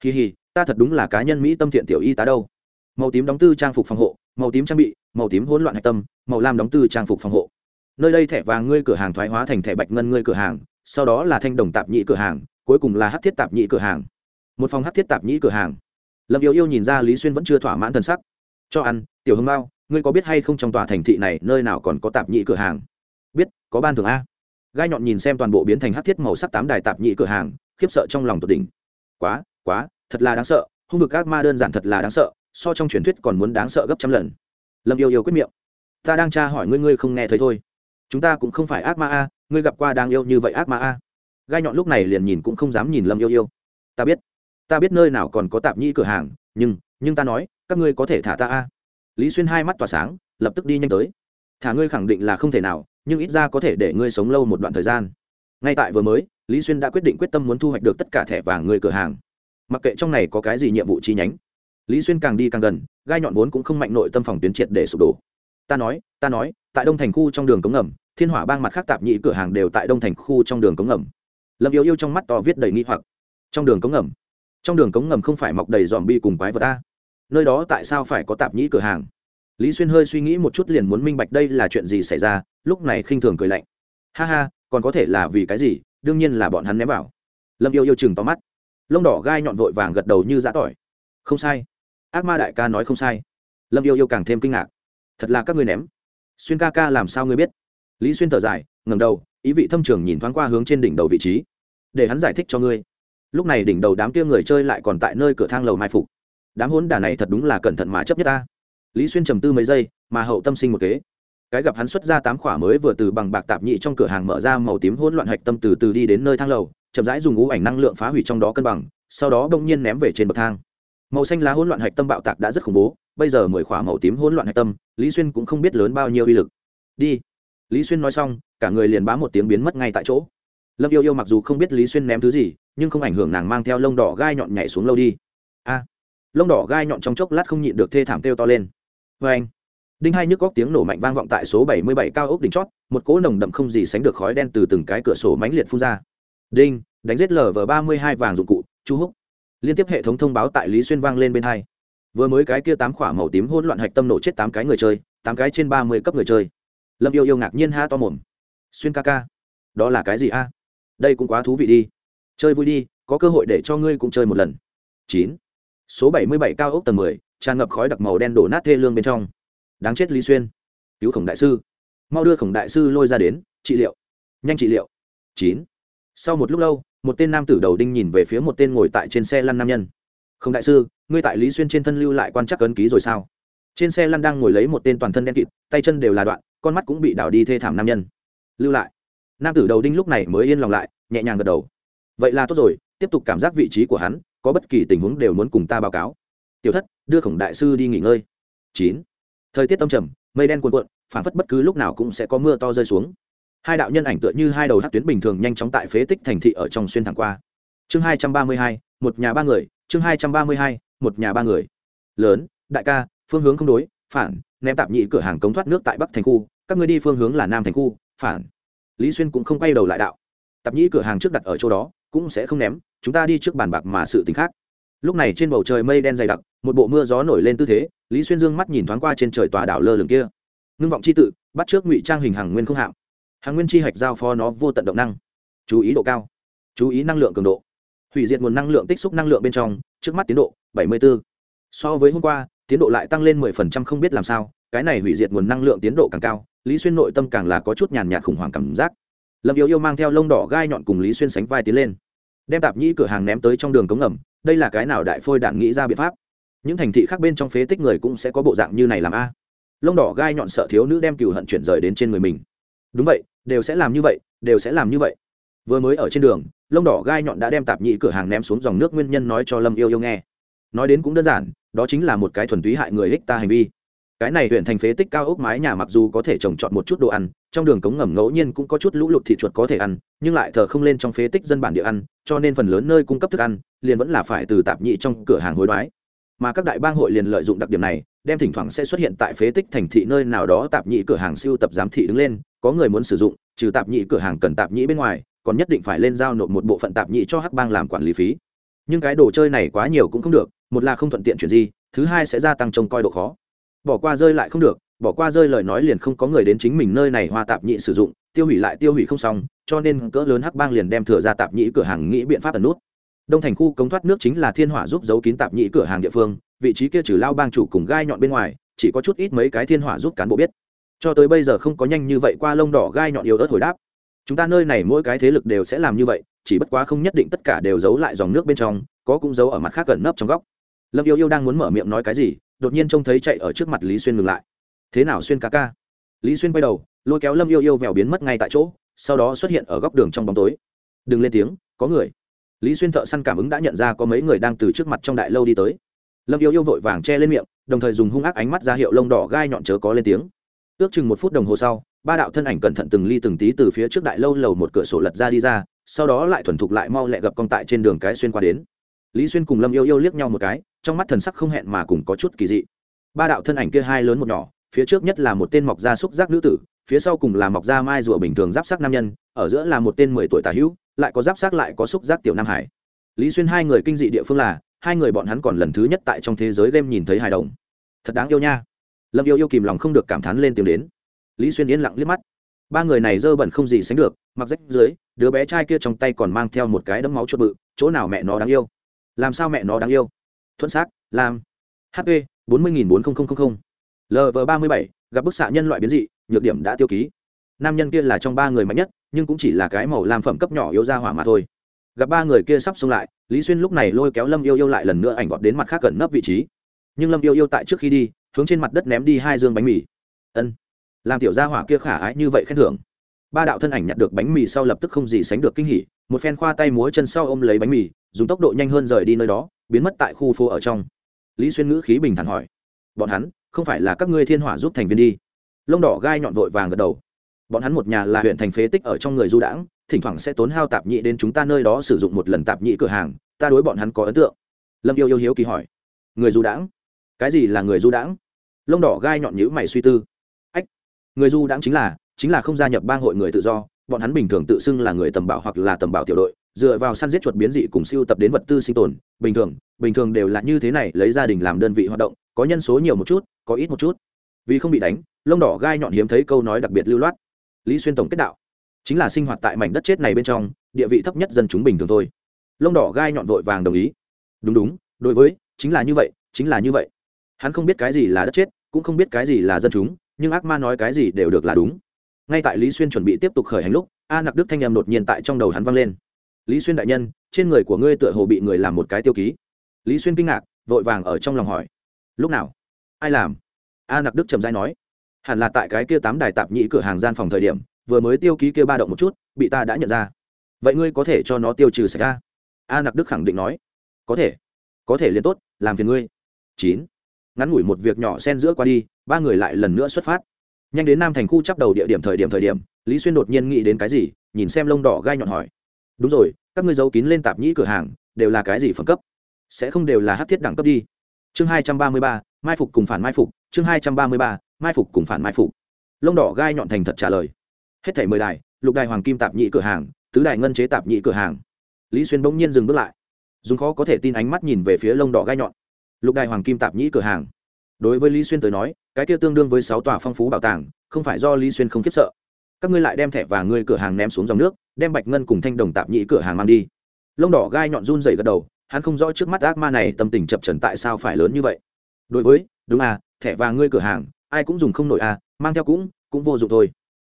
Kỳ hì, ta thật đúng là cá nhân mỹ tâm thiện tiểu y tá đâu. Màu tím đóng tư trang phục phòng hộ, màu tím trang bị, màu tím hỗn loạn hạch tâm, màu lam đóng tư trang phục phòng hộ nơi đây thẻ vàng ngươi cửa hàng thoái hóa thành thẻ bạch ngân ngươi cửa hàng, sau đó là thanh đồng tạp nhị cửa hàng, cuối cùng là hát thiết tạp nhị cửa hàng. Một phòng hát thiết tạp nhị cửa hàng. Lâm yêu yêu nhìn ra lý xuyên vẫn chưa thỏa mãn t sắc. Cho ăn, tiểu hưng mao, ngươi có biết hay không trong tòa thành thị này nơi nào còn có tạp nhị cửa hàng? Biết, có ban thường a. Gai nhọn nhìn xem toàn bộ biến thành hát thiết màu sắc tám đài tạp nhị cửa hàng, khiếp sợ trong lòng tột đỉnh. Quá quá, thật là đáng sợ, hung vực ác ma đơn giản thật là đáng sợ, so trong truyền thuyết còn muốn đáng sợ gấp trăm lần. Lâm yêu yêu quyết miệng. Ta đang tra hỏi ngươi ngươi không nghe thấy thôi chúng ta cũng không phải ác ma a, ngươi gặp qua đang yêu như vậy ác ma a? Gai nhọn lúc này liền nhìn cũng không dám nhìn lâm yêu yêu. Ta biết ta biết nơi nào còn có tạp nhĩ cửa hàng, nhưng nhưng ta nói, các ngươi có thể thả ta a? Lý xuyên hai mắt tỏa sáng, lập tức đi nhanh tới. Thả ngươi khẳng định là không thể nào, nhưng ít ra có thể để ngươi sống lâu một đoạn thời gian. Ngay tại vừa mới, lý xuyên đã quyết định quyết tâm muốn thu hoạch được tất cả thẻ vàng người cửa hàng. Mặc kệ trong này có cái gì nhiệm vụ chi nhánh, lý xuyên càng đi càng gần, gai nhọn vốn cũng không mạnh nội tâm phòng tuyến triệt để sụp đổ. Ta nói ta nói, tại đông thành khu trong đường cống ngầm thiên hỏa bang mặt khác tạp nhị cửa hàng đều tại đông thành khu trong đường cống ngầm. Lâm yêu yêu trong mắt to viết đầy nghi hoặc. Trong đường cống ngầm? Trong đường cống ngầm không phải mọc đầy dòm bi cùng quái vật ta nơi đó tại sao phải có tạp nhĩ cửa hàng? Lý xuyên hơi suy nghĩ một chút liền muốn minh bạch đây là chuyện gì xảy ra, lúc này khinh thường cười lạnh. Ha ha, còn có thể là vì cái gì? Đương nhiên là bọn hắn ném vào. Lâm yêu yêu chừng to mắt. Lông đỏ gai nhọn vội vàng gật đầu như giã tỏi. Không sai. Ác ma đại ca nói không sai. Lâm yêu yêu càng thêm kinh ngạc. Thật là các ngươi ném. Xuyên ca ca làm sao ngươi biết? Lý xuyên thở dài ngầm đầu, ý vị thâm trường nhìn thoáng qua hướng trên đỉnh đầu vị trí. Để hắn giải thích cho ngươi. Lúc này đỉnh đầu đám kia người chơi lại còn tại nơi cửa thang lầu mai phục. Đám hốn đà này thật đúng là cẩn thận mà chấp nhất ta. Lý xuyên trầm tư mấy giây, mà hậu tâm sinh một kế. Cái gặp hắn xuất ra tám khỏa mới vừa từ bằng bạc tạp nhị trong cửa hàng mở ra màu tím hỗn loạn hạch tâm từ từ đi đến nơi thang lầu, chậm rãi dùng ngũ ảnh năng lượng phá hủy trong đó cân bằng, sau đó đông nhiên ném về trên bậc thang. Màu xanh lá hỗn loạn hạch tâm bạo tạc đã rất khủng bố, bây giờ mười khỏa màu tím hỗn loạn hạch tâm, lý xuyên cũng không biết lớn bao nhiêu uy lực. Đi lý xuyên nói xong, cả người liền bám một tiếng biến mất ngay tại chỗ. Lâm yêu yêu mặc dù không biết lý xuyên ném thứ gì, nhưng không ảnh hưởng nàng mang theo lông đỏ gai nhọn nhảy xuống lâu đi. A! Lông đỏ gai nhọn trong chốc lát không nhịn được thê thảm kêu to lên. Vê anh, đinh hai nhức góc tiếng nổ mạnh vang vọng tại số bảy mươi bảy cao ốc đỉnh chót, một cỗ nồng đậm không gì sánh được khói đen từ từng cái cửa sổ mánh liệt phun ra. Đinh, đánh giết lv ba mươi hai vàng dụng cụ chú húc. Liên tiếp hệ thống thông báo tại lý xuyên vang lên bên hai. Vừa mới cái kia tám khỏa màu tím hỗn loạn hạch tâm nổ chết tám cái người chơi, tám cái trên ba mươi cấp người chơi lâm yêu yêu ngạc nhiên ha to mồm. Xuyên ca ca, đó là cái gì a? Đây cũng quá thú vị đi. Chơi vui đi, có cơ hội để cho ngươi cũng chơi một lần. Chín. Số bảy mươi bảy cao ốc tầng mười, tràn ngập khói đặc màu đen đổ nát thê lương bên trong. Đáng chết lý xuyên. Cứu khổng đại sư. Mau đưa khổng đại sư lôi ra đến, trị liệu. Nhanh trị liệu. Chín. Sau một lúc lâu, một tên nam tử đầu đinh nhìn về phía một tên ngồi tại trên xe lăn nam nhân. Không đại sư, ngươi tại lý xuyên trên thân lưu lại quan chắc ấn ký rồi sao? Trên xe lăn đang ngồi lấy một tên toàn thân đen kịt, tay chân đều là đoạn con mắt cũng bị đảo đi thê thảm nam nhân. Lưu lại. Nam tử đầu đinh lúc này mới yên lòng lại, nhẹ nhàng gật đầu. Vậy là tốt rồi, tiếp tục cảm giác vị trí của hắn, có bất kỳ tình huống đều muốn cùng ta báo cáo. Tiểu thất, đưa khổng đại sư đi nghỉ ngơi. Chín. Thời tiết tâm trầm, mây đen cuồn cuộn phản phất bất cứ lúc nào cũng sẽ có mưa to rơi xuống. Hai đạo nhân ảnh tựa như hai đầu hát tuyến bình thường nhanh chóng tại phế tích thành thị ở trong xuyên thẳng qua. Chương hai trăm ba mươi hai, một nhà ba người, chương hai trăm ba mươi hai, một nhà ba người. Lớn, đại ca, phương hướng không đối, phản, ném tạp nhị cửa hàng cống thoát nước tại bắc thành khu các người đi phương hướng là nam thành khu, phản. Lý xuyên cũng không quay đầu lại đạo. Tạp nhĩ cửa hàng trước đặt ở chỗ đó, cũng sẽ không ném, chúng ta đi trước bàn bạc mà sự tính khác. Lúc này trên bầu trời mây đen dày đặc, một bộ mưa gió nổi lên tư thế, lý xuyên dương mắt nhìn thoáng qua trên trời tòa đảo lơ lửng kia. Ngưng vọng c h i tự, bắt trước ngụy trang hình hàng nguyên không hạm. Hàng nguyên chi hạch giao phó nó vô tận động năng. Chú ý độ cao. Chú ý năng lượng cường độ. Hủy diệt nguồn năng lượng tích xúc năng lượng bên trong, trước mắt tiến độ 74. so với hôm qua, tiến độ lại tăng lên 10% không biết làm sao cái này hủy diệt nguồn năng lượng tiến độ càng cao, lý xuyên nội tâm càng là có chút nhàn nhạt khủng hoảng cảm giác. Lâm yêu yêu mang theo lông đỏ gai nhọn cùng lý xuyên sánh vai tiến lên, đem tạp nhĩ cửa hàng ném tới trong đường cống ngầm, đây là cái nào đại phôi đạn nghĩ ra biện pháp? Những thành thị khác bên trong phế tích người cũng sẽ có bộ dạng như này làm a? Lông đỏ gai nhọn sợ thiếu nữ đem cừu hận chuyển rời đến trên người mình. Đúng vậy, đều sẽ làm như vậy, đều sẽ làm như vậy. Vừa mới ở trên đường, lông đỏ gai nhọn đã đem tạp nhĩ cửa hàng ném xuống dòng nước nguyên nhân nói cho lâm yêu yêu nghe. Nói đến cũng đơn giản, đó chính là một cái thuần túy hại người hích ta hành vi cái này huyện thành phế tích cao ốc mái nhà mặc dù có thể trồng trọt một chút đồ ăn, trong đường cống ngầm ngẫu nhiên cũng có chút lũ lụt thị chuột có thể ăn, nhưng lại thờ không lên trong phế tích dân bản địa ăn, cho nên phần lớn nơi cung cấp thức ăn liền vẫn là phải từ tạp nhị trong cửa hàng hối đoái. Mà các đại bang hội liền lợi dụng đặc điểm này, đem thỉnh thoảng sẽ xuất hiện tại phế tích thành thị nơi nào đó tạp nhị cửa hàng siêu tập giám thị đứng lên, có người muốn sử dụng, trừ tạp nhị cửa hàng cần tạp nhị bên ngoài, còn nhất định phải lên giao nộp một bộ phận tạp nhị cho hắc bang làm quản lý phí. Nhưng cái đồ chơi này quá nhiều cũng không được, một là không thuận tiện chuyển gì thứ hai sẽ gia tăng trông coi độ khó bỏ qua rơi lại không được, bỏ qua rơi lời nói liền không có người đến chính mình nơi này hoa tạp nhị sử dụng, tiêu hủy lại tiêu hủy không xong, cho nên cỡ lớn hắc bang liền đem thừa ra tạp nhị cửa hàng nghĩ biện pháp ẩn nút. Đông thành khu cống thoát nước chính là thiên hỏa giúp giấu kín tạp nhị cửa hàng địa phương, vị trí kia trừ lao bang chủ cùng gai nhọn bên ngoài, chỉ có chút ít mấy cái thiên hỏa giúp cán bộ biết. Cho tới bây giờ không có nhanh như vậy qua lông đỏ gai nhọn yếu ớt hồi đáp. Chúng ta nơi này mỗi cái thế lực đều sẽ làm như vậy, chỉ bất quá không nhất định tất cả đều giấu lại dòng nước bên trong, có cũng giấu ở mặt khác gần nấp trong góc lâm yêu yêu đang muốn mở miệng nói cái gì, đột nhiên trông thấy chạy ở trước mặt lý xuyên ngừng lại. Thế nào xuyên ca ca? Lý xuyên quay đầu, lôi kéo lâm yêu yêu vèo biến mất ngay tại chỗ, sau đó xuất hiện ở góc đường trong bóng tối. Đừng lên tiếng, có người. Lý xuyên thợ săn cảm ứng đã nhận ra có mấy người đang từ trước mặt trong đại lâu đi tới. Lâm yêu yêu vội vàng che lên miệng, đồng thời dùng hung ác ánh mắt ra hiệu lông đỏ gai nhọn chớ có lên tiếng. Ước chừng một phút đồng hồ sau, ba đạo thân ảnh cẩn thận từng ly từng tí từ phía trước đại lâu lầu một cửa sổ lật ra đi ra, sau đó lại thuần thục lại mau lẹ gặp con tại trên đường cái xuyên qua đến. Lý xuyên cùng lâm yêu yêu liếc nhau một cái trong mắt thần sắc không hẹn mà cùng có chút kỳ dị. Ba đạo thân ảnh kia hai lớn một nhỏ, phía trước nhất là một tên mọc da xúc giác nữ tử, phía sau cùng là mọc da mai rùa bình thường giáp sắc nam nhân, ở giữa là một tên mười tuổi tả hữu, lại có giáp sắc lại có xúc giác tiểu nam hải. Lý xuyên hai người kinh dị địa phương là, hai người bọn hắn còn lần thứ nhất tại trong thế giới game nhìn thấy hài đồng. Thật đáng yêu nha. Lâm yêu yêu kìm lòng không được cảm thán lên tiếng đến. Lý xuyên yên lặng liếc mắt. Ba người này dơ bẩn không gì sánh được, mặc rách dưới, đứa bé trai kia trong tay còn mang theo một cái đấm máu chuột bự, chỗ nào mẹ nó đáng yêu? Làm sao mẹ nó đáng yêu? Thuận xác làm hp bốn mươi nghìn bốn nghìn lv ba mươi bảy, gặp bức xạ nhân loại biến dị, nhược điểm đã tiêu ký. Nam nhân kia là trong ba người mạnh nhất, nhưng cũng chỉ là cái màu làm phẩm cấp nhỏ yếu ra hỏa mà thôi. Gặp ba người kia sắp xông lại, lý xuyên lúc này lôi kéo lâm yêu yêu lại lần nữa ảnh vọt đến mặt khác gần nấp vị trí. Nhưng lâm yêu yêu tại trước khi đi, hướng trên mặt đất ném đi hai dương bánh mì. Ân. Làm tiểu gia hỏa kia khả ái như vậy khen thưởng. Ba đạo thân ảnh nhặt được bánh mì sau lập tức không gì sánh được kinh hỉ, một phen khoa tay múa chân sau ôm lấy bánh mì, dùng tốc độ nhanh hơn rời đi nơi đó biến mất tại khu phố ở trong. Lý xuyên ngữ khí bình thản hỏi, bọn hắn, không phải là các ngươi thiên hỏa giúp thành viên đi? Lông đỏ gai nhọn vội vàng gật đầu, bọn hắn một nhà là huyện thành phế tích ở trong người du đãng, thỉnh thoảng sẽ tốn hao tạp nhị đến chúng ta nơi đó sử dụng một lần tạp nhị cửa hàng, ta đối bọn hắn có ấn tượng. Lâm yêu yêu hiếu kỳ hỏi, người du đãng? Cái gì là người du đãng? Lông đỏ gai nhọn nhữ mày suy tư, ách, người du đãng chính là chính là không gia nhập bang hội người tự do, bọn hắn bình thường tự xưng là người tầm bảo hoặc là tầm bảo tiểu đội dựa vào săn giết chuột biến dị cùng siêu tập đến vật tư sinh tồn, bình thường bình thường đều là như thế này, lấy gia đình làm đơn vị hoạt động, có nhân số nhiều một chút, có ít một chút. Vì không bị đánh, lông đỏ gai nhọn hiếm thấy câu nói đặc biệt lưu loát. Lý xuyên tổng kết đạo, chính là sinh hoạt tại mảnh đất chết này bên trong, địa vị thấp nhất dân chúng bình thường thôi. Lông đỏ gai nhọn vội vàng đồng ý. Đúng đúng, đối với, chính là như vậy, chính là như vậy. Hắn không biết cái gì là đất chết, cũng không biết cái gì là dân chúng, nhưng ác ma nói cái gì đều được là đúng. Ngay tại lý xuyên chuẩn bị tiếp tục khởi hành lúc, a nặc đức thanh em đột nhiên tại trong đầu hắn vang lên lý xuyên đại nhân, trên người của ngươi tựa hồ bị người làm một cái tiêu ký. Lý xuyên kinh ngạc, vội vàng ở trong lòng hỏi. Lúc nào? Ai làm? A nặc đức trầm dai nói. Hẳn là tại cái kia tám đài tạp nhĩ cửa hàng gian phòng thời điểm, vừa mới tiêu ký kia ba động một chút, bị ta đã nhận ra. Vậy ngươi có thể cho nó tiêu trừ sạch ra a nặc đức khẳng định nói. Có thể. Có thể liền tốt, làm phiền ngươi. Chín. Ngắn ngủi một việc nhỏ xen giữa qua đi, ba người lại lần nữa xuất phát. Nhanh đến nam thành khu chấp đầu địa điểm thời điểm thời điểm, lý xuyên đột nhiên nghĩ đến cái gì, nhìn xem lông đỏ gai nhọn hỏi đúng rồi, các ngươi giấu kín lên tạp nhĩ cửa hàng, đều là cái gì phẩm cấp? Sẽ không đều là hát thiết đẳng cấp đi. Chương hai trăm ba mươi ba, mai phục cùng phản mai phục, chương hai trăm ba mươi ba, mai phục cùng phản mai phục. Lông đỏ gai nhọn thành thật trả lời. Hết thảy mười đài, lục đài hoàng kim tạp nhĩ cửa hàng, tứ đài ngân chế tạp nhĩ cửa hàng. Lý xuyên bỗng nhiên dừng bước lại. Dùng khó có thể tin ánh mắt nhìn về phía lông đỏ gai nhọn. Lục đài hoàng kim tạp nhĩ cửa hàng. Đối với lý xuyên tới nói, cái kia tương đương với sáu tòa phong phú bảo tàng, không phải do lý xuyên không khiếp sợ các ngươi lại đem thẻ và ngươi cửa hàng ném xuống dòng nước, đem bạch ngân cùng thanh đồng tạp nhị cửa hàng mang đi. Lông đỏ gai nhọn run dày gật đầu, hắn không rõ trước mắt ác ma này tâm tình chập trần tại sao phải lớn như vậy. Đối với, đúng à thẻ và ngươi cửa hàng, ai cũng dùng không nổi à mang theo cũng cũng vô dụng thôi.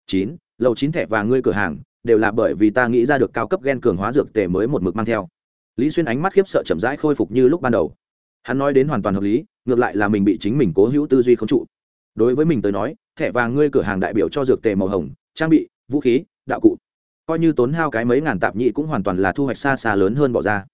Chín, lầu chín thẻ và ngươi cửa hàng, đều là bởi vì ta nghĩ ra được cao cấp gen cường hóa dược tề mới một mực mang theo. Lý xuyên ánh mắt khiếp sợ chậm rãi khôi phục như lúc ban đầu. Hắn nói đến hoàn toàn hợp lý, ngược lại là mình bị chính mình cố hữu tư duy không trụ. Đối với mình tới nói, thẻ vàng ngươi cửa hàng đại biểu cho dược tề màu hồng trang bị, vũ khí, đạo cụ. Coi như tốn hao cái mấy ngàn tạp nhị cũng hoàn toàn là thu hoạch xa xa lớn hơn bỏ ra.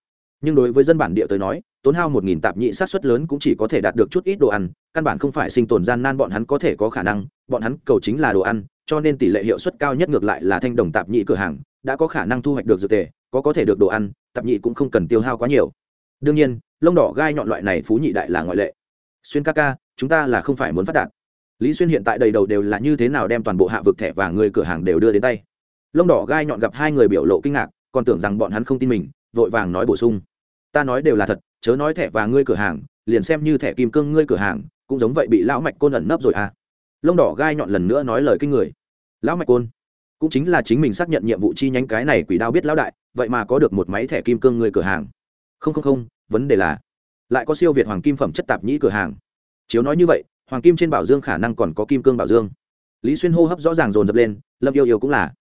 Nhưng đối với dân bản địa tới nói, tốn hao một nghìn tạp nhị sát xuất lớn cũng chỉ có thể đạt được chút ít đồ ăn, căn bản không phải sinh tồn gian nan bọn hắn có thể có khả năng, bọn hắn cầu chính là đồ ăn, cho nên tỷ lệ hiệu suất cao nhất ngược lại là thanh đồng tạp nhị cửa hàng, đã có khả năng thu hoạch được dược tề, có có thể được đồ ăn, tạp nhị cũng không cần tiêu hao quá nhiều. Đương nhiên, lông đỏ gai nhọn loại này phú nhị đại là ngoại lệ. Xuyên ca ca, chúng ta là không phải muốn phát đạt lý xuyên hiện tại đầy đầu đều là như thế nào đem toàn bộ hạ vực thẻ và người cửa hàng đều đưa đến tay? Lông đỏ gai nhọn gặp hai người biểu lộ kinh ngạc, còn tưởng rằng bọn hắn không tin mình, vội vàng nói bổ sung. Ta nói đều là thật, chớ nói thẻ và ngươi cửa hàng, liền xem như thẻ kim cương ngươi cửa hàng, cũng giống vậy bị lão mạch côn ẩn nấp rồi à? Lông đỏ gai nhọn lần nữa nói lời kinh người. Lão mạch côn, cũng chính là chính mình xác nhận nhiệm vụ chi nhánh cái này quỷ đao biết lão đại, vậy mà có được một máy thẻ kim cương người cửa hàng. Không không không, vấn đề là, lại có siêu việt hoàng kim phẩm chất tạp nhĩ cửa hàng. Chiếu nói như vậy hoàng kim trên bảo dương khả năng còn có kim cương bảo dương. Lý xuyên hô hấp rõ ràng dồn dập lên, lâm yêu yêu cũng là.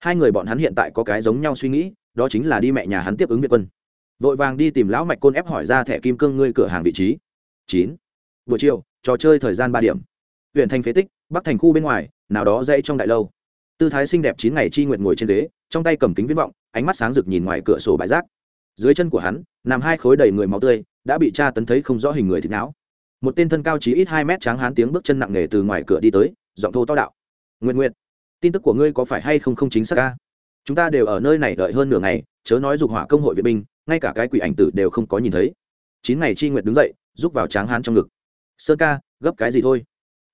Hai người bọn hắn hiện tại có cái giống nhau suy nghĩ, đó chính là đi mẹ nhà hắn tiếp ứng việt quân. Vội vàng đi tìm lão mạch côn ép hỏi ra thẻ kim cương ngươi cửa hàng vị trí. Chín. Buổi chiều, trò chơi thời gian ba điểm. Huyện thành phế tích, bắc thành khu bên ngoài, nào đó dãy trong đại lâu. Tư thái xinh đẹp chín ngày chi nguyệt ngồi trên ghế, trong tay cầm kính viễn vọng, ánh mắt sáng rực nhìn ngoài cửa sổ bãi rác. Dưới chân của hắn, nằm hai khối đầy người máu tươi, đã bị tra tấn thấy không rõ hình người thịt não một tên thân cao chí ít hai mét tráng hán tiếng bước chân nặng nề từ ngoài cửa đi tới, giọng thô to đạo. Nguyện nguyện tin tức của ngươi có phải hay không không chính xác ca chúng ta đều ở nơi này đợi hơn nửa ngày, chớ nói dục hỏa công hội viện binh, ngay cả cái quỷ ảnh tử đều không có nhìn thấy. Chín ngày chi nguyệt đứng dậy giúp vào tráng hán trong ngực. Sơn ca, gấp cái gì thôi?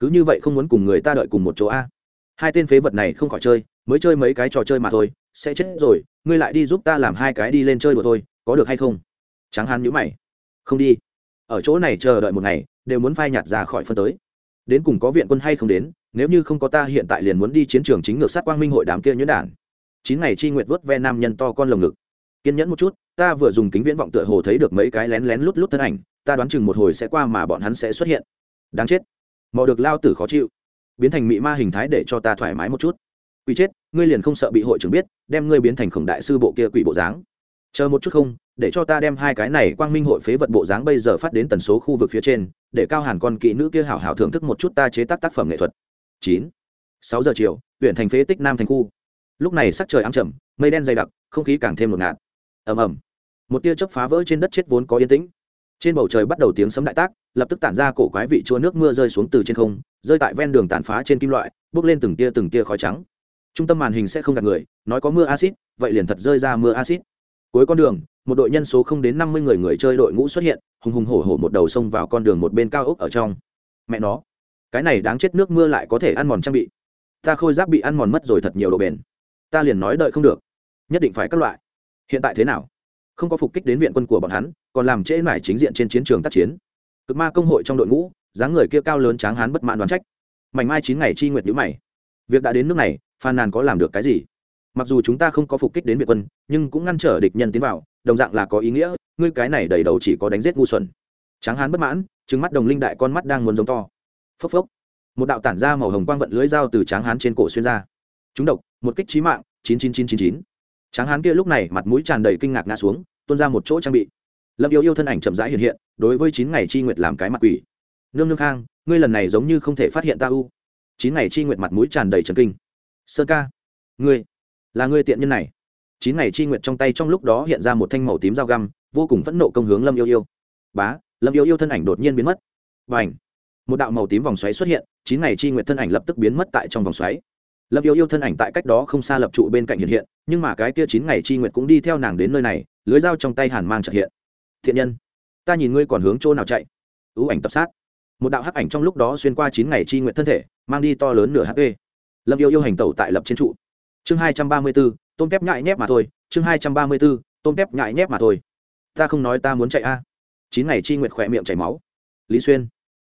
Cứ như vậy không muốn cùng người ta đợi cùng một chỗ a. Hai tên phế vật này không khỏi chơi, mới chơi mấy cái trò chơi mà thôi, sẽ chết rồi, ngươi lại đi giúp ta làm hai cái đi lên chơi đùa thôi, có được hay không? Tráng hán nhữ mày. Không đi. Ở chỗ này chờ đợi một ngày đều muốn phai nhạt ra khỏi phân tới. Đến cùng có viện quân hay không đến, nếu như không có ta hiện tại liền muốn đi chiến trường chính ngược sát quang minh hội đám kia nhuyễn đản. Chín ngày chi nguyệt vớt ve nam nhân to con lồng ngực. Kiên nhẫn một chút, ta vừa dùng kính viễn vọng tựa hồ thấy được mấy cái lén lén lút lút thân ảnh, ta đoán chừng một hồi sẽ qua mà bọn hắn sẽ xuất hiện. Đáng chết. Mò được lao tử khó chịu. Biến thành mị ma hình thái để cho ta thoải mái một chút. Quỷ chết, ngươi liền không sợ bị hội trưởng biết, đem ngươi biến thành khổng đại sư bộ kia quỷ bộ dáng chờ một chút không, để cho ta đem hai cái này quang minh hội phế vật bộ dáng bây giờ phát đến tần số khu vực phía trên, để cao hàn con kỹ nữ kia hảo hảo thưởng thức một chút ta chế tác tác phẩm nghệ thuật. Chín. Sáu giờ chiều, huyện thành phế tích nam thành khu. Lúc này sắc trời ám trầm, mây đen dày đặc, không khí càng thêm ngột ngạt. Ầm ầm. Một tia chớp phá vỡ trên đất chết vốn có yên tĩnh. Trên bầu trời bắt đầu tiếng sấm đại tác, lập tức tản ra cổ quái vị chua nước mưa rơi xuống từ trên không, rơi tại ven đường tàn phá trên kim loại bốc lên từng tia từng tia khói trắng. Trung tâm màn hình sẽ không gạt người, nói có mưa acid vậy liền thật rơi ra mưa acid cuối con đường, một đội nhân số không đến năm mươi người người chơi đội ngũ xuất hiện, hùng hùng hổ hổ một đầu xông vào con đường một bên cao ốc ở trong. Mẹ nó, cái này đáng chết nước mưa lại có thể ăn mòn trang bị. Ta khôi giáp bị ăn mòn mất rồi thật nhiều độ bền. Ta liền nói đợi không được. Nhất định phải các loại. Hiện tại thế nào? Không có phục kích đến viện quân của bọn hắn, còn làm trễ mải chính diện trên chiến trường tác chiến. Cực ma công hội trong đội ngũ, dáng người kia cao lớn tráng hán bất mãn đoán trách. Mảnh mai chín ngày chi nguyệt nhữ mày. Việc đã đến nước này, phàn nàn có làm được cái gì? Mặc dù chúng ta không có phục kích đến việt quân, nhưng cũng ngăn trở địch nhân tiến vào, đồng dạng là có ý nghĩa, ngươi cái này đầy đầu chỉ có đánh giết ngu xuẩn. Tráng hán bất mãn trứng mắt đồng linh đại con mắt đang muốn giống to. Phốc phốc. Một đạo tản ra màu hồng quang vận lưới dao từ tráng hán trên cổ xuyên ra. Chúng độc, một kích trí mạng, chín chín chín chín chín. Tráng hán kia lúc này mặt mũi tràn đầy kinh ngạc ngã xuống, tuôn ra một chỗ trang bị. Lâm yêu yêu thân ảnh chậm rãi hiện hiện, đối với chín ngày chi nguyệt làm cái mặt quỷ. Nương nương khang, ngươi lần này giống như không thể phát hiện ta u. Chín ngày chi nguyệt mặt mũi tràn đầy trần kinh. Sơn ca, ngươi là ngươi tiện nhân này. Chín ngày chi nguyệt trong tay trong lúc đó hiện ra một thanh màu tím dao găm, vô cùng phẫn nộ công hướng lâm yêu yêu. Bá, lâm yêu yêu thân ảnh đột nhiên biến mất. Và ảnh một đạo màu tím vòng xoáy xuất hiện, chín ngày chi nguyệt thân ảnh lập tức biến mất tại trong vòng xoáy. Lâm yêu yêu thân ảnh tại cách đó không xa lập trụ bên cạnh hiện hiện, nhưng mà cái kia chín ngày chi nguyệt cũng đi theo nàng đến nơi này, lưới dao trong tay hàn mang trật hiện. Thiện nhân, ta nhìn ngươi còn hướng chỗ nào chạy? Ưu ảnh tập sát. Một đạo hắc ảnh trong lúc đó xuyên qua chín ngày chi nguyện thân thể, mang đi to lớn nửa hp lâm yêu yêu hành tẩu tại lập trên trụ chương hai trăm ba mươi b ố tôm tép nhại nhép mà thôi, chương hai trăm ba mươi b ố tôm tép nhại nhép mà thôi. Ta không nói ta muốn chạy a. Chín ngày chi nguyện khỏe miệng chảy máu. Lý xuyên.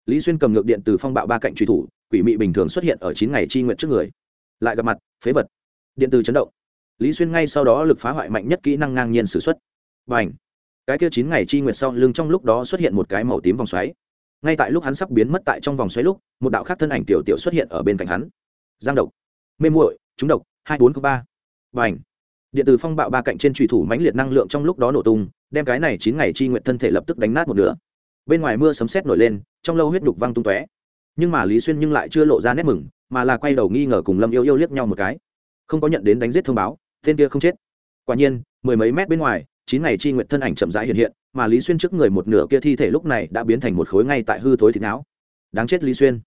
Lý xuyên cầm ngược điện từ phong bạo ba cạnh truy thủ, quỷ mị bình thường xuất hiện ở chín ngày chi nguyện trước người. Lại gặp mặt, phế vật. Điện từ chấn động. Lý xuyên ngay sau đó lực phá hoại mạnh nhất kỹ năng ngang nhiên s ử x u ấ t và ảnh cái kia chín ngày chi nguyệt sau lưng trong lúc đó xuất hiện một cái màu tím vòng xoáy. Ngay tại lúc hắn sắp biến mất tại trong vòng xoáy lúc, một đạo khác thân ảnh tiểu tiểu xuất hiện ở bên cạnh hắn. Giang độc. Mê muội trúng độc hai bốn ba. Và ảnh điện tử phong bạo ba cạnh trên trùy thủ mãnh liệt năng lượng trong lúc đó nổ tung, đem cái này chín ngày chi nguyện thân thể lập tức đánh nát một nửa. Bên ngoài mưa sấm sét nổi lên, trong lâu huyết đục văng tung tóe. Nhưng mà lý xuyên nhưng lại chưa lộ ra nét mừng, mà là quay đầu nghi ngờ cùng lâm yêu yêu liếc nhau một cái. Không có nhận đến đánh giết thông báo, tên kia không chết. Quả nhiên, mười mấy mét bên ngoài, chín ngày chi nguyện thân ảnh chậm rãi hiện hiện, mà lý xuyên trước người một nửa kia thi thể lúc này đã biến thành một khối ngay tại hư thối thịt não. Đáng chết lý xuyên.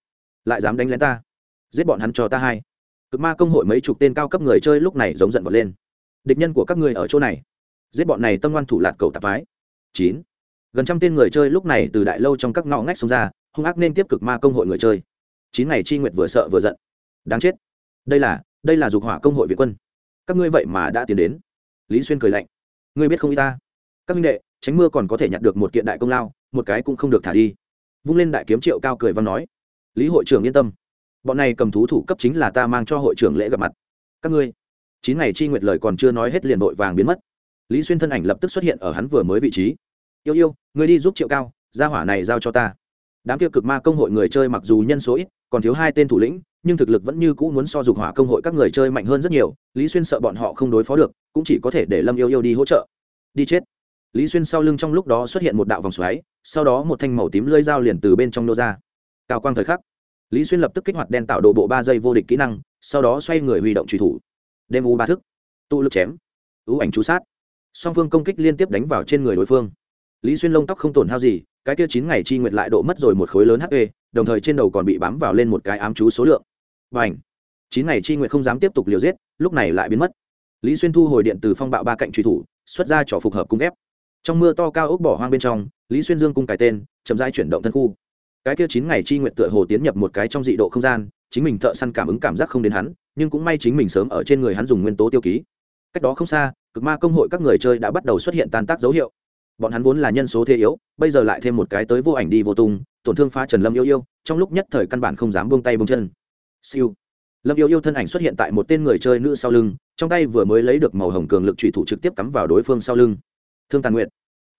Lại dám đánh lén ta. Giết bọn hắn cho ta hai cực ma công hội mấy chục tên cao cấp người chơi lúc này giống giận vật lên. Địch nhân của các người ở chỗ này. Giết bọn này tâm ngoan thủ lạt cầu tạp mái chín. Gần trăm tên người chơi lúc này từ đại lâu trong các ngõ ngách xông ra, hung ác nên tiếp cực ma công hội người chơi. Chín ngày chi nguyệt vừa sợ vừa giận. Đáng chết. Đây là đây là dục hỏa công hội việt quân. Các ngươi vậy mà đã tiến đến. Lý xuyên cười lạnh. Ngươi biết không y ta? Các minh đệ, tránh mưa còn có thể nhặt được một kiện đại công lao, một cái cũng không được thả đi. Vung lên đại kiếm triệu cao cười văn nói. Lý hội trưởng yên tâm bọn này cầm thú thủ cấp chính là ta mang cho hội trưởng lễ gặp mặt. Các ngươi, chín ngày chi nguyệt lời còn chưa nói hết liền vội vàng biến mất. Lý xuyên thân ảnh lập tức xuất hiện ở hắn vừa mới vị trí. Yêu yêu, ngươi đi giúp triệu cao, gia hỏa này giao cho ta. Đám kia cực ma công hội người chơi mặc dù nhân số ít, còn thiếu hai tên thủ lĩnh, nhưng thực lực vẫn như cũ muốn so dục hỏa công hội các người chơi mạnh hơn rất nhiều, lý xuyên sợ bọn họ không đối phó được, cũng chỉ có thể để lâm yêu yêu đi hỗ trợ. Đi chết. Lý xuyên sau lưng trong lúc đó xuất hiện một đạo vòng xoáy, sau đó một thanh màu tím lơi dao liền từ bên trong nô ra. Cao quang thời khắc lý xuyên lập tức kích hoạt đen tạo độ bộ ba giây vô địch kỹ năng, sau đó xoay người huy động truy thủ. Đêm u ba thức. Tụ lực chém. Ưu ảnh chú sát. Song phương công kích liên tiếp đánh vào trên người đối phương. Lý xuyên lông tóc không tổn hao gì, cái kia chín ngày chi nguyệt lại độ mất rồi một khối lớn hp đồng thời trên đầu còn bị bám vào lên một cái ám chú số lượng. Và ảnh chín ngày chi nguyệt không dám tiếp tục liều giết, lúc này lại biến mất. Lý xuyên thu hồi điện từ phong bạo ba cạnh truy thủ, xuất ra trò phục hợp cung ép. Trong mưa to cao ốc bỏ hoang bên trong, lý xuyên dương cung cài tên, chậm rãi chuyển động thân khu cái kia chín ngày chi nguyện tựa hồ tiến nhập một cái trong dị độ không gian, chính mình thợ săn cảm ứng cảm giác không đến hắn, nhưng cũng may chính mình sớm ở trên người hắn dùng nguyên tố tiêu ký. Cách đó không xa, cực ma công hội các người chơi đã bắt đầu xuất hiện tan tác dấu hiệu. Bọn hắn vốn là nhân số thế yếu, bây giờ lại thêm một cái tới vô ảnh đi vô tung, tổn thương phá trần lâm yêu yêu, trong lúc nhất thời căn bản không dám buông tay buông chân. Siêu. Lâm yêu yêu thân ảnh xuất hiện tại một tên người chơi nữ sau lưng, trong tay vừa mới lấy được màu hồng cường lực trụy thủ trực tiếp cắm vào đối phương sau lưng. Thương tàn nguyện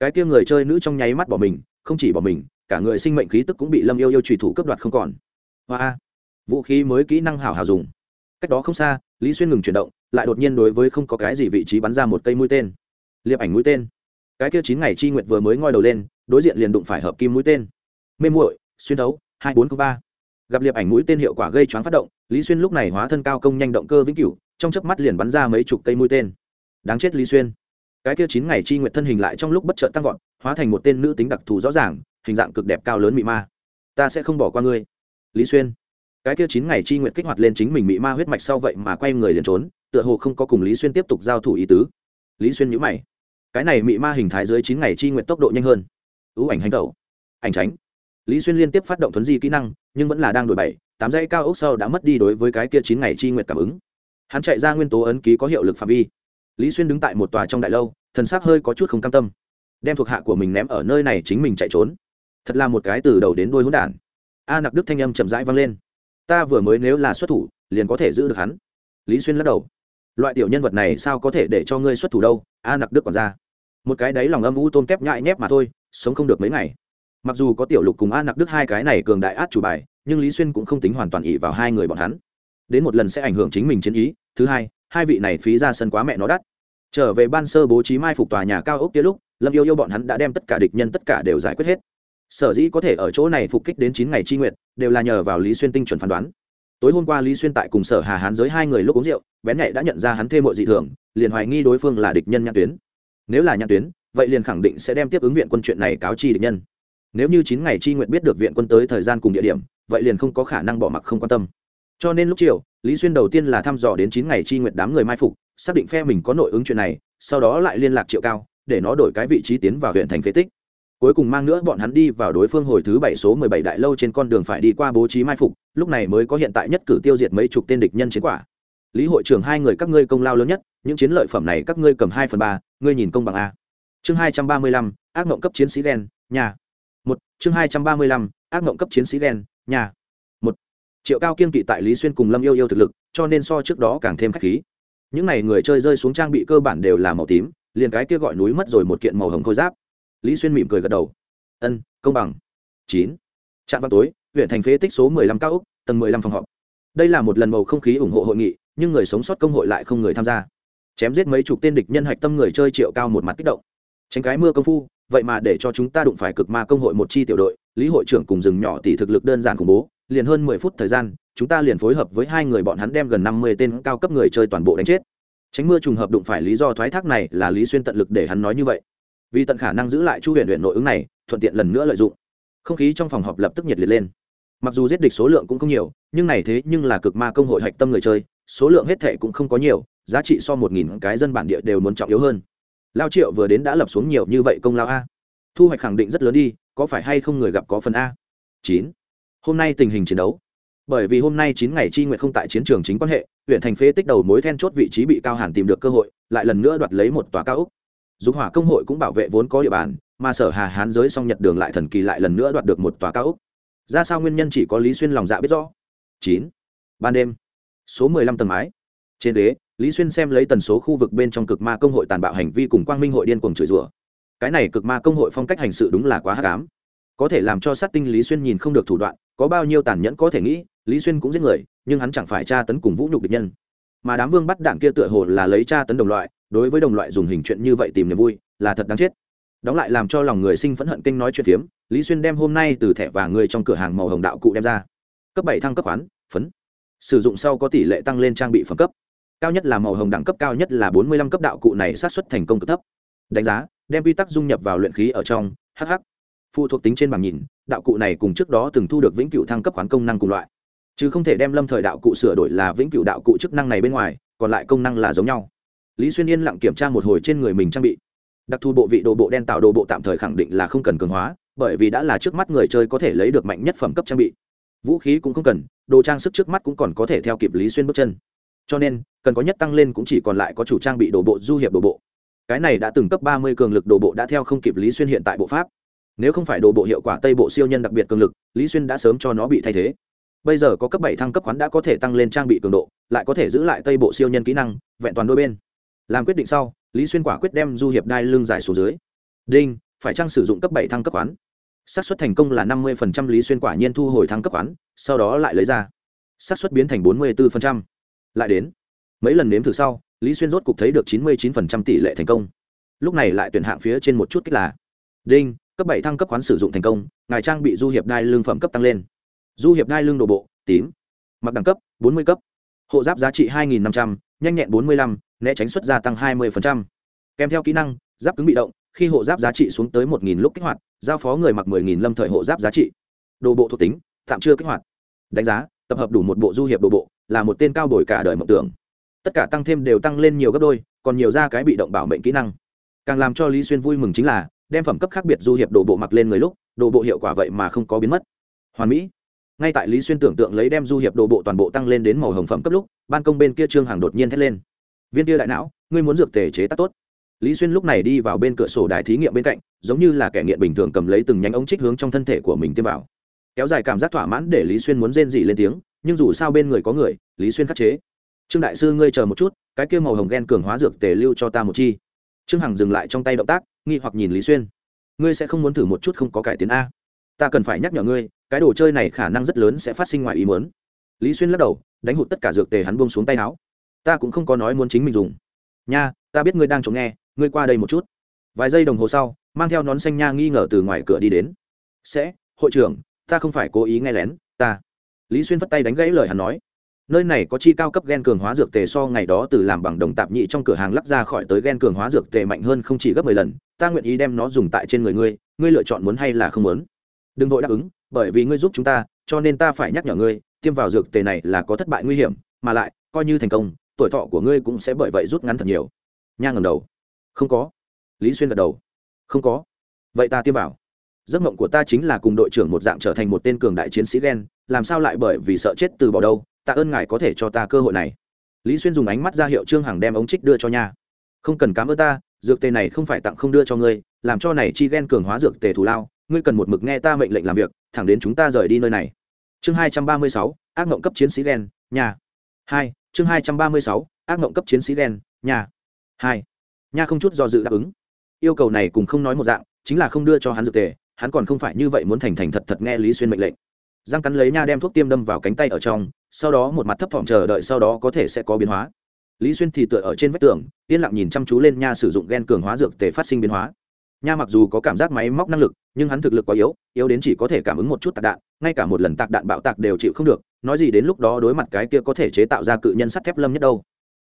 cái kia người chơi nữ trong nháy mắt bỏ mình, không chỉ bỏ mình cả người sinh mệnh khí tức cũng bị lâm yêu yêu trùy thủ cấp đoạt không còn. Hoa vũ khí mới kỹ năng hảo hảo dùng. Cách đó không xa, lý xuyên ngừng chuyển động, lại đột nhiên đối với không có cái gì vị trí bắn ra một cây mũi tên. Liệp ảnh mũi tên. Cái kia chín ngày chi nguyệt vừa mới ngoi đầu lên, đối diện liền đụng phải hợp kim mũi tên. Mê muội, xuyên đấu, hai bốn ba. Gặp liệp ảnh mũi tên hiệu quả gây choáng phát động, lý xuyên lúc này hóa thân cao công nhanh động cơ vĩnh cửu, trong chớp mắt liền bắn ra mấy chục cây mũi tên. Đáng chết lý xuyên. Cái kia chín ngày chi nguyệt thân hình lại trong lúc bất chợt tăng vọt, hóa thành một tên nữ tính đặc thù rõ ràng hình dạng cực đẹp cao lớn mị ma. Ta sẽ không bỏ qua ngươi. Lý xuyên. Cái kia chín ngày chi nguyện kích hoạt lên chính mình mị ma huyết mạch sau vậy mà quay người liền trốn, tựa hồ không có cùng lý xuyên tiếp tục giao thủ ý tứ. Lý xuyên nhữ mày. Cái này mị ma hình thái dưới chín ngày chi nguyện tốc độ nhanh hơn. Ưu ảnh hành tẩu. Ảnh tránh. Lý xuyên liên tiếp phát động thuấn di kỹ năng, nhưng vẫn là đang đổi bảy, tám dãy cao ốc sau đã mất đi đối với cái kia chín ngày chi nguyện cảm ứng. Hắn chạy ra nguyên tố ấn ký có hiệu lực phạm vi. Lý xuyên đứng tại một tòa trong đại lâu, thần s ắ c hơi có chút không cam tâm. Đem thuộc hạ của mình ném ở nơi này chính mình chạy trốn thật là một cái từ đầu đến đuôi hỗn đản. A nặc đức thanh âm chậm rãi vang lên. Ta vừa mới nếu là xuất thủ, liền có thể giữ được hắn. Lý xuyên lắc đầu. Loại tiểu nhân vật này sao có thể để cho ngươi xuất thủ đâu? A nặc đức còn ra. Một cái đấy lòng âm u tôm tép nhại nhép mà thôi, sống không được mấy ngày. Mặc dù có tiểu lục cùng a nặc đức hai cái này cường đại át chủ bài, nhưng lý xuyên cũng không tính hoàn toàn ỉ vào hai người bọn hắn. Đến một lần sẽ ảnh hưởng chính mình chiến ý. Thứ hai hai vị này phí ra sân quá mẹ nó đắt. Trở về ban sơ bố trí mai phục tòa nhà cao ốc kia lúc, lâm yêu yêu bọn hắn đã đem tất cả địch nhân tất cả đều giải quyết hết sở dĩ có thể ở chỗ này phục kích đến chín ngày chi nguyện đều là nhờ vào lý xuyên tinh chuẩn phán đoán. Tối hôm qua lý xuyên tại cùng sở hà hán giới hai người lúc uống rượu, bén nhạy đã nhận ra hắn thêm mọi dị thường, liền hoài nghi đối phương là địch nhân nhãn tuyến. Nếu là nhãn tuyến, vậy liền khẳng định sẽ đem tiếp ứng viện quân chuyện này cáo chi địch nhân. Nếu như chín ngày chi nguyện biết được viện quân tới thời gian cùng địa điểm, vậy liền không có khả năng bỏ mặc không quan tâm. Cho nên lúc chiều, lý xuyên đầu tiên là thăm dò đến chín ngày chi nguyện đám người mai phục, xác định phe mình có nội ứng chuyện này, sau đó lại liên lạc triệu cao, để nó đổi cái vị trí tiến vào huyện thành phế tích cuối cùng mang nữa, bọn hắn đi vào đối phương hồi thứ bảy số mười bảy đại lâu trên con đường phải đi qua bố trí mai phục, lúc này mới có hiện tại nhất cử tiêu diệt mấy chục tên địch nhân chiến quả. Lý hội trưởng hai người các ngươi công lao lớn nhất, những chiến lợi phẩm này các ngươi cầm hai phần ba, ngươi nhìn công bằng a. Chương hai trăm ba mươi lăm, ác mộng cấp chiến sĩ đen, nhà. Một, chương hai trăm ba mươi lăm, ác mộng cấp chiến sĩ đen, nhà. Một, triệu cao kiên kỵ tại lý xuyên cùng lâm yêu yêu thực lực, cho nên so trước đó càng thêm k h á c h khí. Những n à y người chơi rơi xuống trang bị cơ bản đều là màu tím, liền cái kia gọi núi mất rồi một kiện màu hồng khôi giáp lý xuyên mỉm cười gật đầu. Ân, công bằng. Chín. Trạm vào tối, huyện thành phế tích số mười lăm cao úc tầng mười lăm phòng họp. Đây là một lần bầu không khí ủng hộ hội nghị, nhưng người sống sót công hội lại không người tham gia. Chém giết mấy chục tên địch nhân hạch tâm người chơi triệu cao một mặt kích động. Tránh cái mưa công phu, vậy mà để cho chúng ta đụng phải cực ma công hội một chi tiểu đội, lý hội trưởng cùng rừng nhỏ tỷ thực lực đơn giản khủng bố, liền hơn mười phút thời gian, chúng ta liền phối hợp với hai người bọn hắn đem gần năm mươi tên cao cấp người chơi toàn bộ đánh chết. Tránh mưa trùng hợp đụng phải lý do thoái thác này là lý xuyên tận lực để hắn nói như vậy vì tận khả năng giữ lại chu huyện huyện nội ứng này, thuận tiện lần nữa lợi dụng. Không khí trong phòng họp lập tức nhiệt liệt lên. Mặc dù giết địch số lượng cũng không nhiều, nhưng này thế nhưng là cực ma công hội hạch tâm người chơi, số lượng hết thệ cũng không có nhiều, giá trị so một nghìn cái dân bản địa đều muốn trọng yếu hơn. Lao triệu vừa đến đã lập xuống nhiều như vậy công lao a. Thu hoạch khẳng định rất lớn đi, có phải hay không người gặp có phần a? Chín. Hôm nay tình hình chiến đấu. Bởi vì hôm nay chín ngày chi nguyện không tại chiến trường chính quan hệ, huyện thành phế tích đầu mối then chốt vị trí bị cao hàn tìm được cơ hội, lại lần nữa đoạt lấy một tòa cao úc dục hỏa công hội cũng bảo vệ vốn có địa bàn, mà sở hà hán giới song nhật đường lại thần kỳ lại lần nữa đoạt được một tòa cao úc ra sao nguyên nhân chỉ có lý xuyên lòng dạ biết rõ? Chín. Ban đêm, số mười lăm tầng mái. Trên đế, lý xuyên xem lấy tần số khu vực bên trong cực ma công hội tàn bạo hành vi cùng quang minh hội điên cuồng chửi rủa. Cái này cực ma công hội phong cách hành sự đúng là quá hắc ám. Có thể làm cho sát tinh lý xuyên nhìn không được thủ đoạn, có bao nhiêu tàn nhẫn có thể nghĩ, lý xuyên cũng giết người, nhưng hắn chẳng phải tra tấn cùng vũ nhục địch nhân. Mà đám vương bắt đảng kia tựa hồ là lấy tra tấn đồng loại đối với đồng loại dùng hình chuyện như vậy tìm niềm vui là thật đáng chết. Đóng lại làm cho lòng người sinh phẫn hận kinh nói chuyện phiếm, lý xuyên đem hôm nay từ thẻ vàng người trong cửa hàng màu hồng đạo cụ đem ra. Cấp bảy thăng cấp khoán, phấn. Sử dụng sau có tỷ lệ tăng lên trang bị phẩm cấp. Cao nhất là màu hồng đẳng cấp, cao nhất là bốn mươi lăm cấp đạo cụ này sát xuất thành công cực thấp. Đánh giá, đem quy tắc dung nhập vào luyện khí ở trong hh phụ thuộc tính trên bảng nhìn, đạo cụ này cùng trước đó từng thu được vĩnh cửu thăng cấp khoán công năng cùng loại. Chứ không thể đem lâm thời đạo cụ sửa đổi là vĩnh cửu đạo cụ chức năng này bên ngoài, còn lại công năng là giống nhau lý xuyên yên lặng kiểm tra một hồi trên người mình trang bị. Đặc thù bộ vị đồ bộ đen tạo đồ bộ tạm thời khẳng định là không cần cường hóa, bởi vì đã là trước mắt người chơi có thể lấy được mạnh nhất phẩm cấp trang bị. Vũ khí cũng không cần, đồ trang sức trước mắt cũng còn có thể theo kịp lý xuyên bước chân. Cho nên, cần có nhất tăng lên cũng chỉ còn lại có chủ trang bị đồ bộ, du hiệp đồ bộ. Cái này đã từng cấp ba mươi cường lực đồ bộ đã theo không kịp lý xuyên hiện tại bộ pháp. Nếu không phải đồ bộ hiệu quả tây bộ siêu nhân đặc biệt cường lực, lý xuyên đã sớm cho nó bị thay thế. Bây giờ có cấp bảy thăng cấp khoán đã có thể tăng lên trang bị cường độ, lại có thể giữ lại tây bộ siêu nhân kỹ năng, vẹn toàn đôi bên làm quyết định sau, lý xuyên quả quyết đem du hiệp đai lưng dài xuống dưới. Đinh, phải chăng sử dụng cấp bảy thăng cấp khoán? Xác suất thành công là năm mươi lý xuyên quả nhiên thu hồi thăng cấp khoán, sau đó lại lấy ra. Xác suất biến thành bốn mươi bốn lại đến. Mấy lần nếm thử sau, lý xuyên rốt cục thấy được chín mươi chín tỷ lệ thành công. Lúc này lại tuyển hạng phía trên một chút kích là, đinh, cấp bảy thăng cấp khoán sử dụng thành công, ngài trang bị du hiệp đai lương phẩm cấp tăng lên. Du hiệp đai lương đồ bộ, tím. Mặc đẳng cấp, bốn mươi cấp. Hộ giáp giá trị hai nghìn năm trăm n h a n h nhẹn bốn mươi lăm né tránh xuất gia tăng hai mươi kèm theo kỹ năng, giáp cứng bị động, khi hộ giáp giá trị xuống tới một nghìn lúc kích hoạt, giao phó người mặc mười nghìn lâm thời hộ giáp giá trị. Đồ bộ thuộc tính, tạm chưa kích hoạt. Đánh giá, tập hợp đủ một bộ du hiệp đồ bộ, là một tên cao đổi cả đời mộng tưởng. Tất cả tăng thêm đều tăng lên nhiều gấp đôi, còn nhiều ra cái bị động bảo mệnh kỹ năng. Càng làm cho lý xuyên vui mừng chính là, đem phẩm cấp khác biệt du hiệp đồ bộ mặc lên người lúc, đồ bộ hiệu quả vậy mà không có biến mất. Hoàn mỹ. Ngay tại lý xuyên tưởng tượng lấy đem du hiệp đồ bộ toàn bộ tăng lên đến màu hồng phẩm cấp lúc, ban công bên kia trương hàng đột nhiên thét lên viên tia đại não, ngươi muốn dược tề chế tác tốt. Lý xuyên lúc này đi vào bên cửa sổ đài thí nghiệm bên cạnh, giống như là kẻ nghiện bình thường cầm lấy từng nhánh ống trích hướng trong thân thể của mình tiêm vào. Kéo dài cảm giác thỏa mãn để lý xuyên muốn rên dị lên tiếng, nhưng dù sao bên người có người, lý xuyên khắc chế. Trương đại sư ngươi chờ một chút, cái kia màu hồng ghen cường hóa dược tề lưu cho ta một chi. Trương hằng dừng lại trong tay động tác, nghi hoặc nhìn lý xuyên. Ngươi sẽ không muốn thử một chút không có cải tiến a. Ta cần phải nhắc nhở ngươi, cái đồ chơi này khả năng rất lớn sẽ phát sinh ngoài ý muốn. Lý xuyên lắc đầu, đánh hụt tất cả dược tề hắn buông xuống tay áo ta cũng không có nói muốn chính mình dùng. Nha, ta biết ngươi đang chống nghe, ngươi qua đây một chút. Vài giây đồng hồ sau, mang theo nón xanh nha nghi ngờ từ ngoài cửa đi đến. Sẽ, hội trưởng, ta không phải cố ý nghe lén, ta. Lý xuyên vất tay đánh gãy lời hắn nói. Nơi này có chi cao cấp gen cường hóa dược tề so ngày đó từ làm bằng đồng tạp nhị trong cửa hàng lắp ra khỏi tới gen cường hóa dược tề mạnh hơn không chỉ gấp mười lần, ta nguyện ý đem nó dùng tại trên người ngươi ngươi lựa chọn muốn hay là không muốn. Đừng vội đáp ứng, bởi vì ngươi giúp chúng ta, cho nên ta phải nhắc nhở ngươi, tiêm vào dược tề này là có thất bại nguy hiểm, mà lại, coi như thành công tuổi thọ của ngươi cũng sẽ bởi vậy rút ngắn thật nhiều. Nha ngầm đầu. Không có. Lý xuyên gật đầu. Không có. Vậy ta tiêm vào. Giấc mộng của ta chính là cùng đội trưởng một dạng trở thành một tên cường đại chiến sĩ ghen làm sao lại bởi vì sợ chết từ bỏ đâu, tạ ơn ngài có thể cho ta cơ hội này. Lý xuyên dùng ánh mắt ra hiệu trương hằng đem ống trích đưa cho nha. Không cần cám ơn ta, dược tề này không phải tặng không đưa cho ngươi, làm cho này chi ghen cường hóa dược tề thù lao, ngươi cần một mực nghe ta mệnh lệnh làm việc, thẳng đến chúng ta rời đi nơi này. Chương hai trăm ba mươi sáu, ác mộng cấp chiến sĩ ghen nhà hai chương hai trăm ba mươi sáu, ác mộng cấp chiến sĩ đen nhà. Hai. Nha không chút do dự đáp ứng. Yêu cầu này cùng không nói một dạng, chính là không đưa cho hắn dược tề, hắn còn không phải như vậy muốn thành thành thật thật nghe lý xuyên mệnh lệnh. Giang cắn lấy nha đem thuốc tiêm đâm vào cánh tay ở trong, sau đó một mặt thấp thỏm chờ đợi sau đó có thể sẽ có biến hóa. Lý xuyên thì tựa ở trên vách tường, yên lặng nhìn chăm chú lên nha sử dụng gen cường hóa dược tề phát sinh biến hóa nha mặc dù có cảm giác máy móc năng lực, nhưng hắn thực lực quá yếu yếu đến chỉ có thể cảm ứng một chút tạc đạn, ngay cả một lần tạc đạn bạo tạc đều chịu không được, nói gì đến lúc đó đối mặt cái kia có thể chế tạo ra cự nhân sắt thép lâm nhất đâu.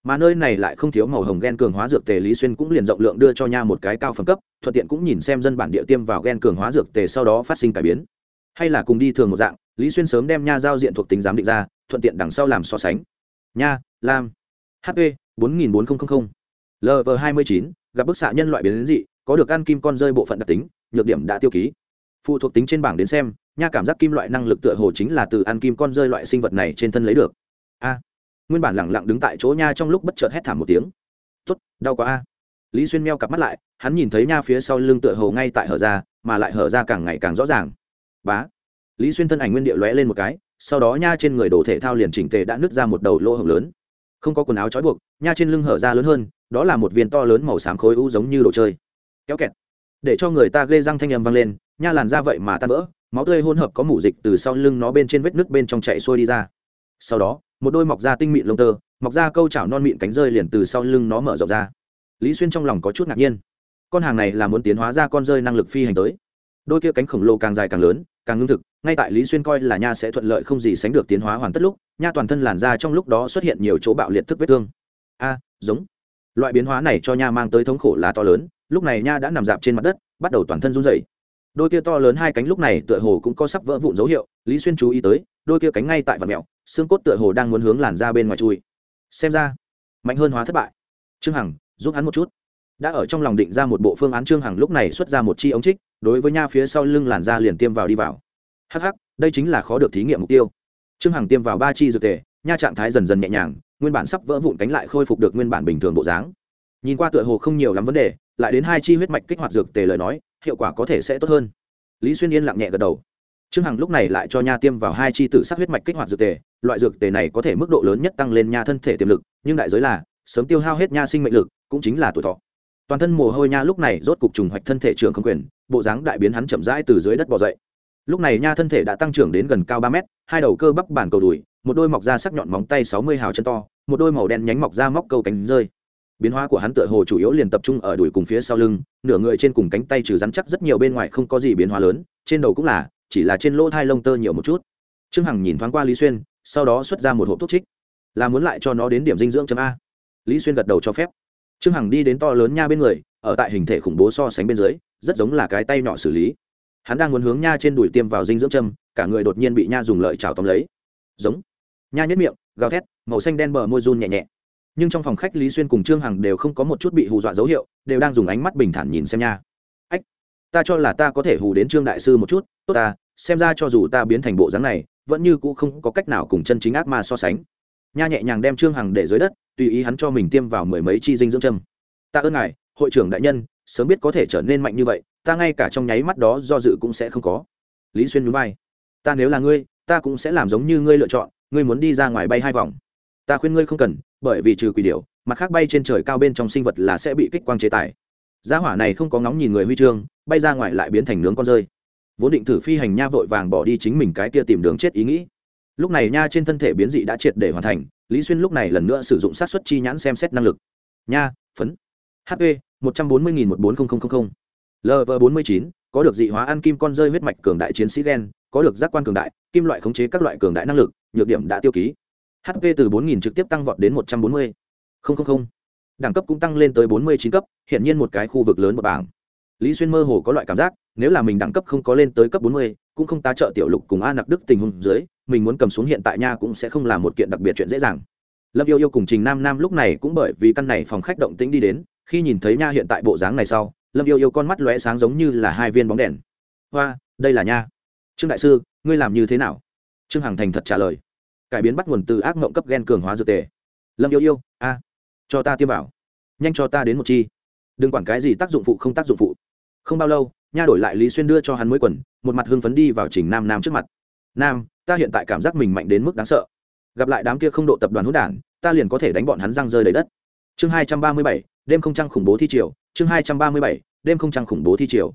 Mà nơi này lại không thiếu màu hồng gen cường hóa dược tề lý xuyên cũng liền rộng lượng đưa cho nha một cái cao phẩm cấp, thuận tiện cũng nhìn xem dân bản địa tiêm vào gen cường hóa dược tề sau đó phát sinh cải biến. Hay là cùng đi thường một dạng, lý xuyên sớm đem nha giao diện thuộc tính giám định ra, thuận tiện đằng sau làm so sánh. Nha, lam hp bốn nghìn bốn nghìn lv hai mươi chín, gặp bức xạ nhân loại biến dị có được ăn kim con rơi bộ phận đặc tính, nhược điểm đã tiêu ký. Phụ thuộc tính trên bảng đến xem, nha cảm giác kim loại năng lực tựa hồ chính là từ ăn kim con rơi loại sinh vật này trên thân lấy được. A. Nguyên bản lẳng lặng đứng tại chỗ nha trong lúc bất chợt hét thảm một tiếng. Tuất đau quá a. Lý xuyên meo cặp mắt lại, hắn nhìn thấy nha phía sau lưng tựa hồ ngay tại hở ra, mà lại hở ra càng ngày càng rõ ràng. Bá. Lý xuyên thân ảnh nguyên địa lóe lên một cái, sau đó nha trên người đồ thể thao liền chỉnh tề đã nứt ra một đầu lỗ hổng lớn. Không có quần áo trói buộc, nha trên lưng hở ra lớn hơn, đó là một viên to lớn màu xám khối u giống như đồ chơi kéo kẹt. Để cho người ta ghê răng thanh âm vang lên, nha làn ra vậy mà tan vỡ, máu tươi hỗn hợp có mủ dịch từ sau lưng nó bên trên vết nứt bên trong chạy xuôi đi ra. Sau đó, một đôi mọc da tinh mịn lông tơ, mọc da câu chảo non mịn cánh rơi liền từ sau lưng nó mở rộng ra. Lý xuyên trong lòng có chút ngạc nhiên. Con hàng này là muốn tiến hóa ra con rơi năng lực phi hành tới. Đôi kia cánh khổng lồ càng dài càng lớn, càng ngưng thực, ngay tại lý xuyên coi là nha sẽ thuận lợi không gì sánh được tiến hóa hoàn tất lúc, nha toàn thân làn da trong lúc đó xuất hiện nhiều chỗ bạo liệt thức vết thương. A, giống. Loại biến hóa này cho nha mang tới thống khổ là to lớn lúc này nha đã nằm dạp trên mặt đất, bắt đầu toàn thân run rẩy. Đôi kia to lớn hai cánh lúc này tựa hồ cũng có sắp vỡ vụn dấu hiệu, lý xuyên chú ý tới, đôi kia cánh ngay tại vật mẹo, xương cốt tựa hồ đang muốn hướng làn ra bên ngoài chui. Xem ra, mạnh hơn hóa thất bại. Trương hằng, giúp hắn một chút. Đã ở trong lòng định ra một bộ phương án, trương hằng lúc này xuất ra một chi ống trích, đối với nha phía sau lưng làn da liền tiêm vào đi vào. Hh đây chính là khó được thí nghiệm mục tiêu. Trương hằng tiêm vào ba chi dược tề nha trạng thái dần dần nhẹ nhàng, nguyên bản sắp vỡ vụn cánh lại khôi phục được nguyên bản bình thường bộ dáng. Nhìn qua tựa hồ không nhiều lắm vấn đề lại đến hai chi huyết mạch kích hoạt dược tề lời nói, hiệu quả có thể sẽ tốt hơn. Lý xuyên yên lặng nhẹ gật đầu. Trương hằng lúc này lại cho nha tiêm vào hai chi tử sắc huyết mạch kích hoạt dược tề, loại dược tề này có thể mức độ lớn nhất tăng lên nha thân thể tiềm lực, nhưng đại giới là, sớm tiêu hao hết nha sinh mệnh lực, cũng chính là tuổi thọ. Toàn thân mồ hôi nha lúc này rốt cục trùng hoạch thân thể trường không quyền, bộ dáng đại biến hắn chậm rãi từ dưới đất bỏ dậy. Lúc này nha thân thể đã tăng trưởng đến gần cao ba mét, hai đầu cơ bắp bản cầu đùi, một đôi mọc da sắc nhọn móng tay sáu mươi hào chân to, một đôi màu đen nhánh mọc da móc câu cánh rơi biến hóa của hắn tựa hồ chủ yếu liền tập trung ở đùi cùng phía sau lưng, nửa người trên cùng cánh tay trừ rắn chắc rất nhiều bên ngoài không có gì biến hóa lớn, trên đầu cũng là, chỉ là trên lỗ thai lông tơ nhiều một chút. Trương hằng nhìn thoáng qua lý xuyên, sau đó xuất ra một hộp thuốc trích. Là muốn lại cho nó đến điểm dinh dưỡng chấm a. Lý xuyên gật đầu cho phép. Trương hằng đi đến to lớn nha bên người, ở tại hình thể khủng bố so sánh bên dưới, rất giống là cái tay nhỏ xử lý. Hắn đang muốn hướng nha trên đùi tiêm vào dinh dưỡng châm, cả người đột nhiên bị nha dùng lợi chảo tóm lấy. Giống. Nha nhất miệng, gào thét, màu xanh đen bờ môi run nhẹ nhẹ nhưng trong phòng khách lý xuyên cùng trương hằng đều không có một chút bị hù dọa dấu hiệu, đều đang dùng ánh mắt bình thản nhìn xem nha. Ách, ta cho là ta có thể hù đến trương đại sư một chút, tốt ta, xem ra cho dù ta biến thành bộ dáng này, vẫn như cũ không có cách nào cùng chân chính ác ma so sánh. Nha nhẹ nhàng đem trương hằng để dưới đất, tùy ý hắn cho mình tiêm vào mười mấy chi dinh dưỡng châm. Ta ơn ngài, hội trưởng đại nhân, sớm biết có thể trở nên mạnh như vậy, ta ngay cả trong nháy mắt đó do dự cũng sẽ không có. Lý xuyên núi bay ta nếu là ngươi, ta cũng sẽ làm giống như ngươi lựa chọn, ngươi muốn đi ra ngoài bay hai vòng. Ta khuyên ngươi không cần bởi vì trừ quỷ điệu mặt khác bay trên trời cao bên trong sinh vật là sẽ bị kích quang chế tài giá hỏa này không có ngóng nhìn người huy chương, bay ra ngoài lại biến thành nướng con rơi. Vốn định thử phi hành nha vội vàng bỏ đi chính mình cái kia tìm đường chết ý nghĩ. Lúc này nha trên thân thể biến dị đã triệt để hoàn thành, lý xuyên lúc này lần nữa sử dụng sát xuất chi nhãn xem xét năng lực. Nha, phấn. Hp một trăm bốn mươi nghìn một bốn nghìn lv bốn mươi chín, có được dị hóa ăn kim con rơi huyết mạch cường đại chiến sĩ gen, có được giác quan cường đại, kim loại khống chế các loại cường đại năng lực, nhược điểm đã tiêu ký hp từ bốn nghìn trực tiếp tăng vọt đến một trăm bốn mươi. Đẳng cấp cũng tăng lên tới bốn mươi chín cấp hiện nhiên một cái khu vực lớn một bảng. Lý xuyên mơ hồ có loại cảm giác, nếu là mình đẳng cấp không có lên tới cấp bốn mươi, cũng không tá trợ tiểu lục cùng a nặc đức tình huống dưới, mình muốn cầm xuống hiện tại nha cũng sẽ không là một kiện đặc biệt chuyện dễ dàng. Lâm yêu yêu cùng trình nam nam lúc này cũng bởi vì căn này phòng khách động tĩnh đi đến, khi nhìn thấy nha hiện tại bộ dáng này sau, lâm yêu yêu con mắt lóe sáng giống như là hai viên bóng đèn. Hoa, đây là nha. Trương đại sư, ngươi làm như thế nào? Trương hằng thành thật trả lời cải biến bắt nguồn từ ác mộng cấp gen cường hóa dược tề. Lâm yêu yêu, a, cho ta tiêm vào. Nhanh cho ta đến một chi. Đừng quản cái gì tác dụng phụ không tác dụng phụ. Không bao lâu, nha đổi lại lý xuyên đưa cho hắn mới quần, một mặt hưng phấn đi vào trình nam nam trước mặt. Nam, ta hiện tại cảm giác mình mạnh đến mức đáng sợ. Gặp lại đám kia không độ tập đoàn hữu đản, ta liền có thể đánh bọn hắn răng rơi đầy đất. Chương hai trăm ba mươi bảy, đêm không trăng khủng bố thi triều. Chương hai trăm ba mươi bảy, đêm không trăng khủng bố thi triều.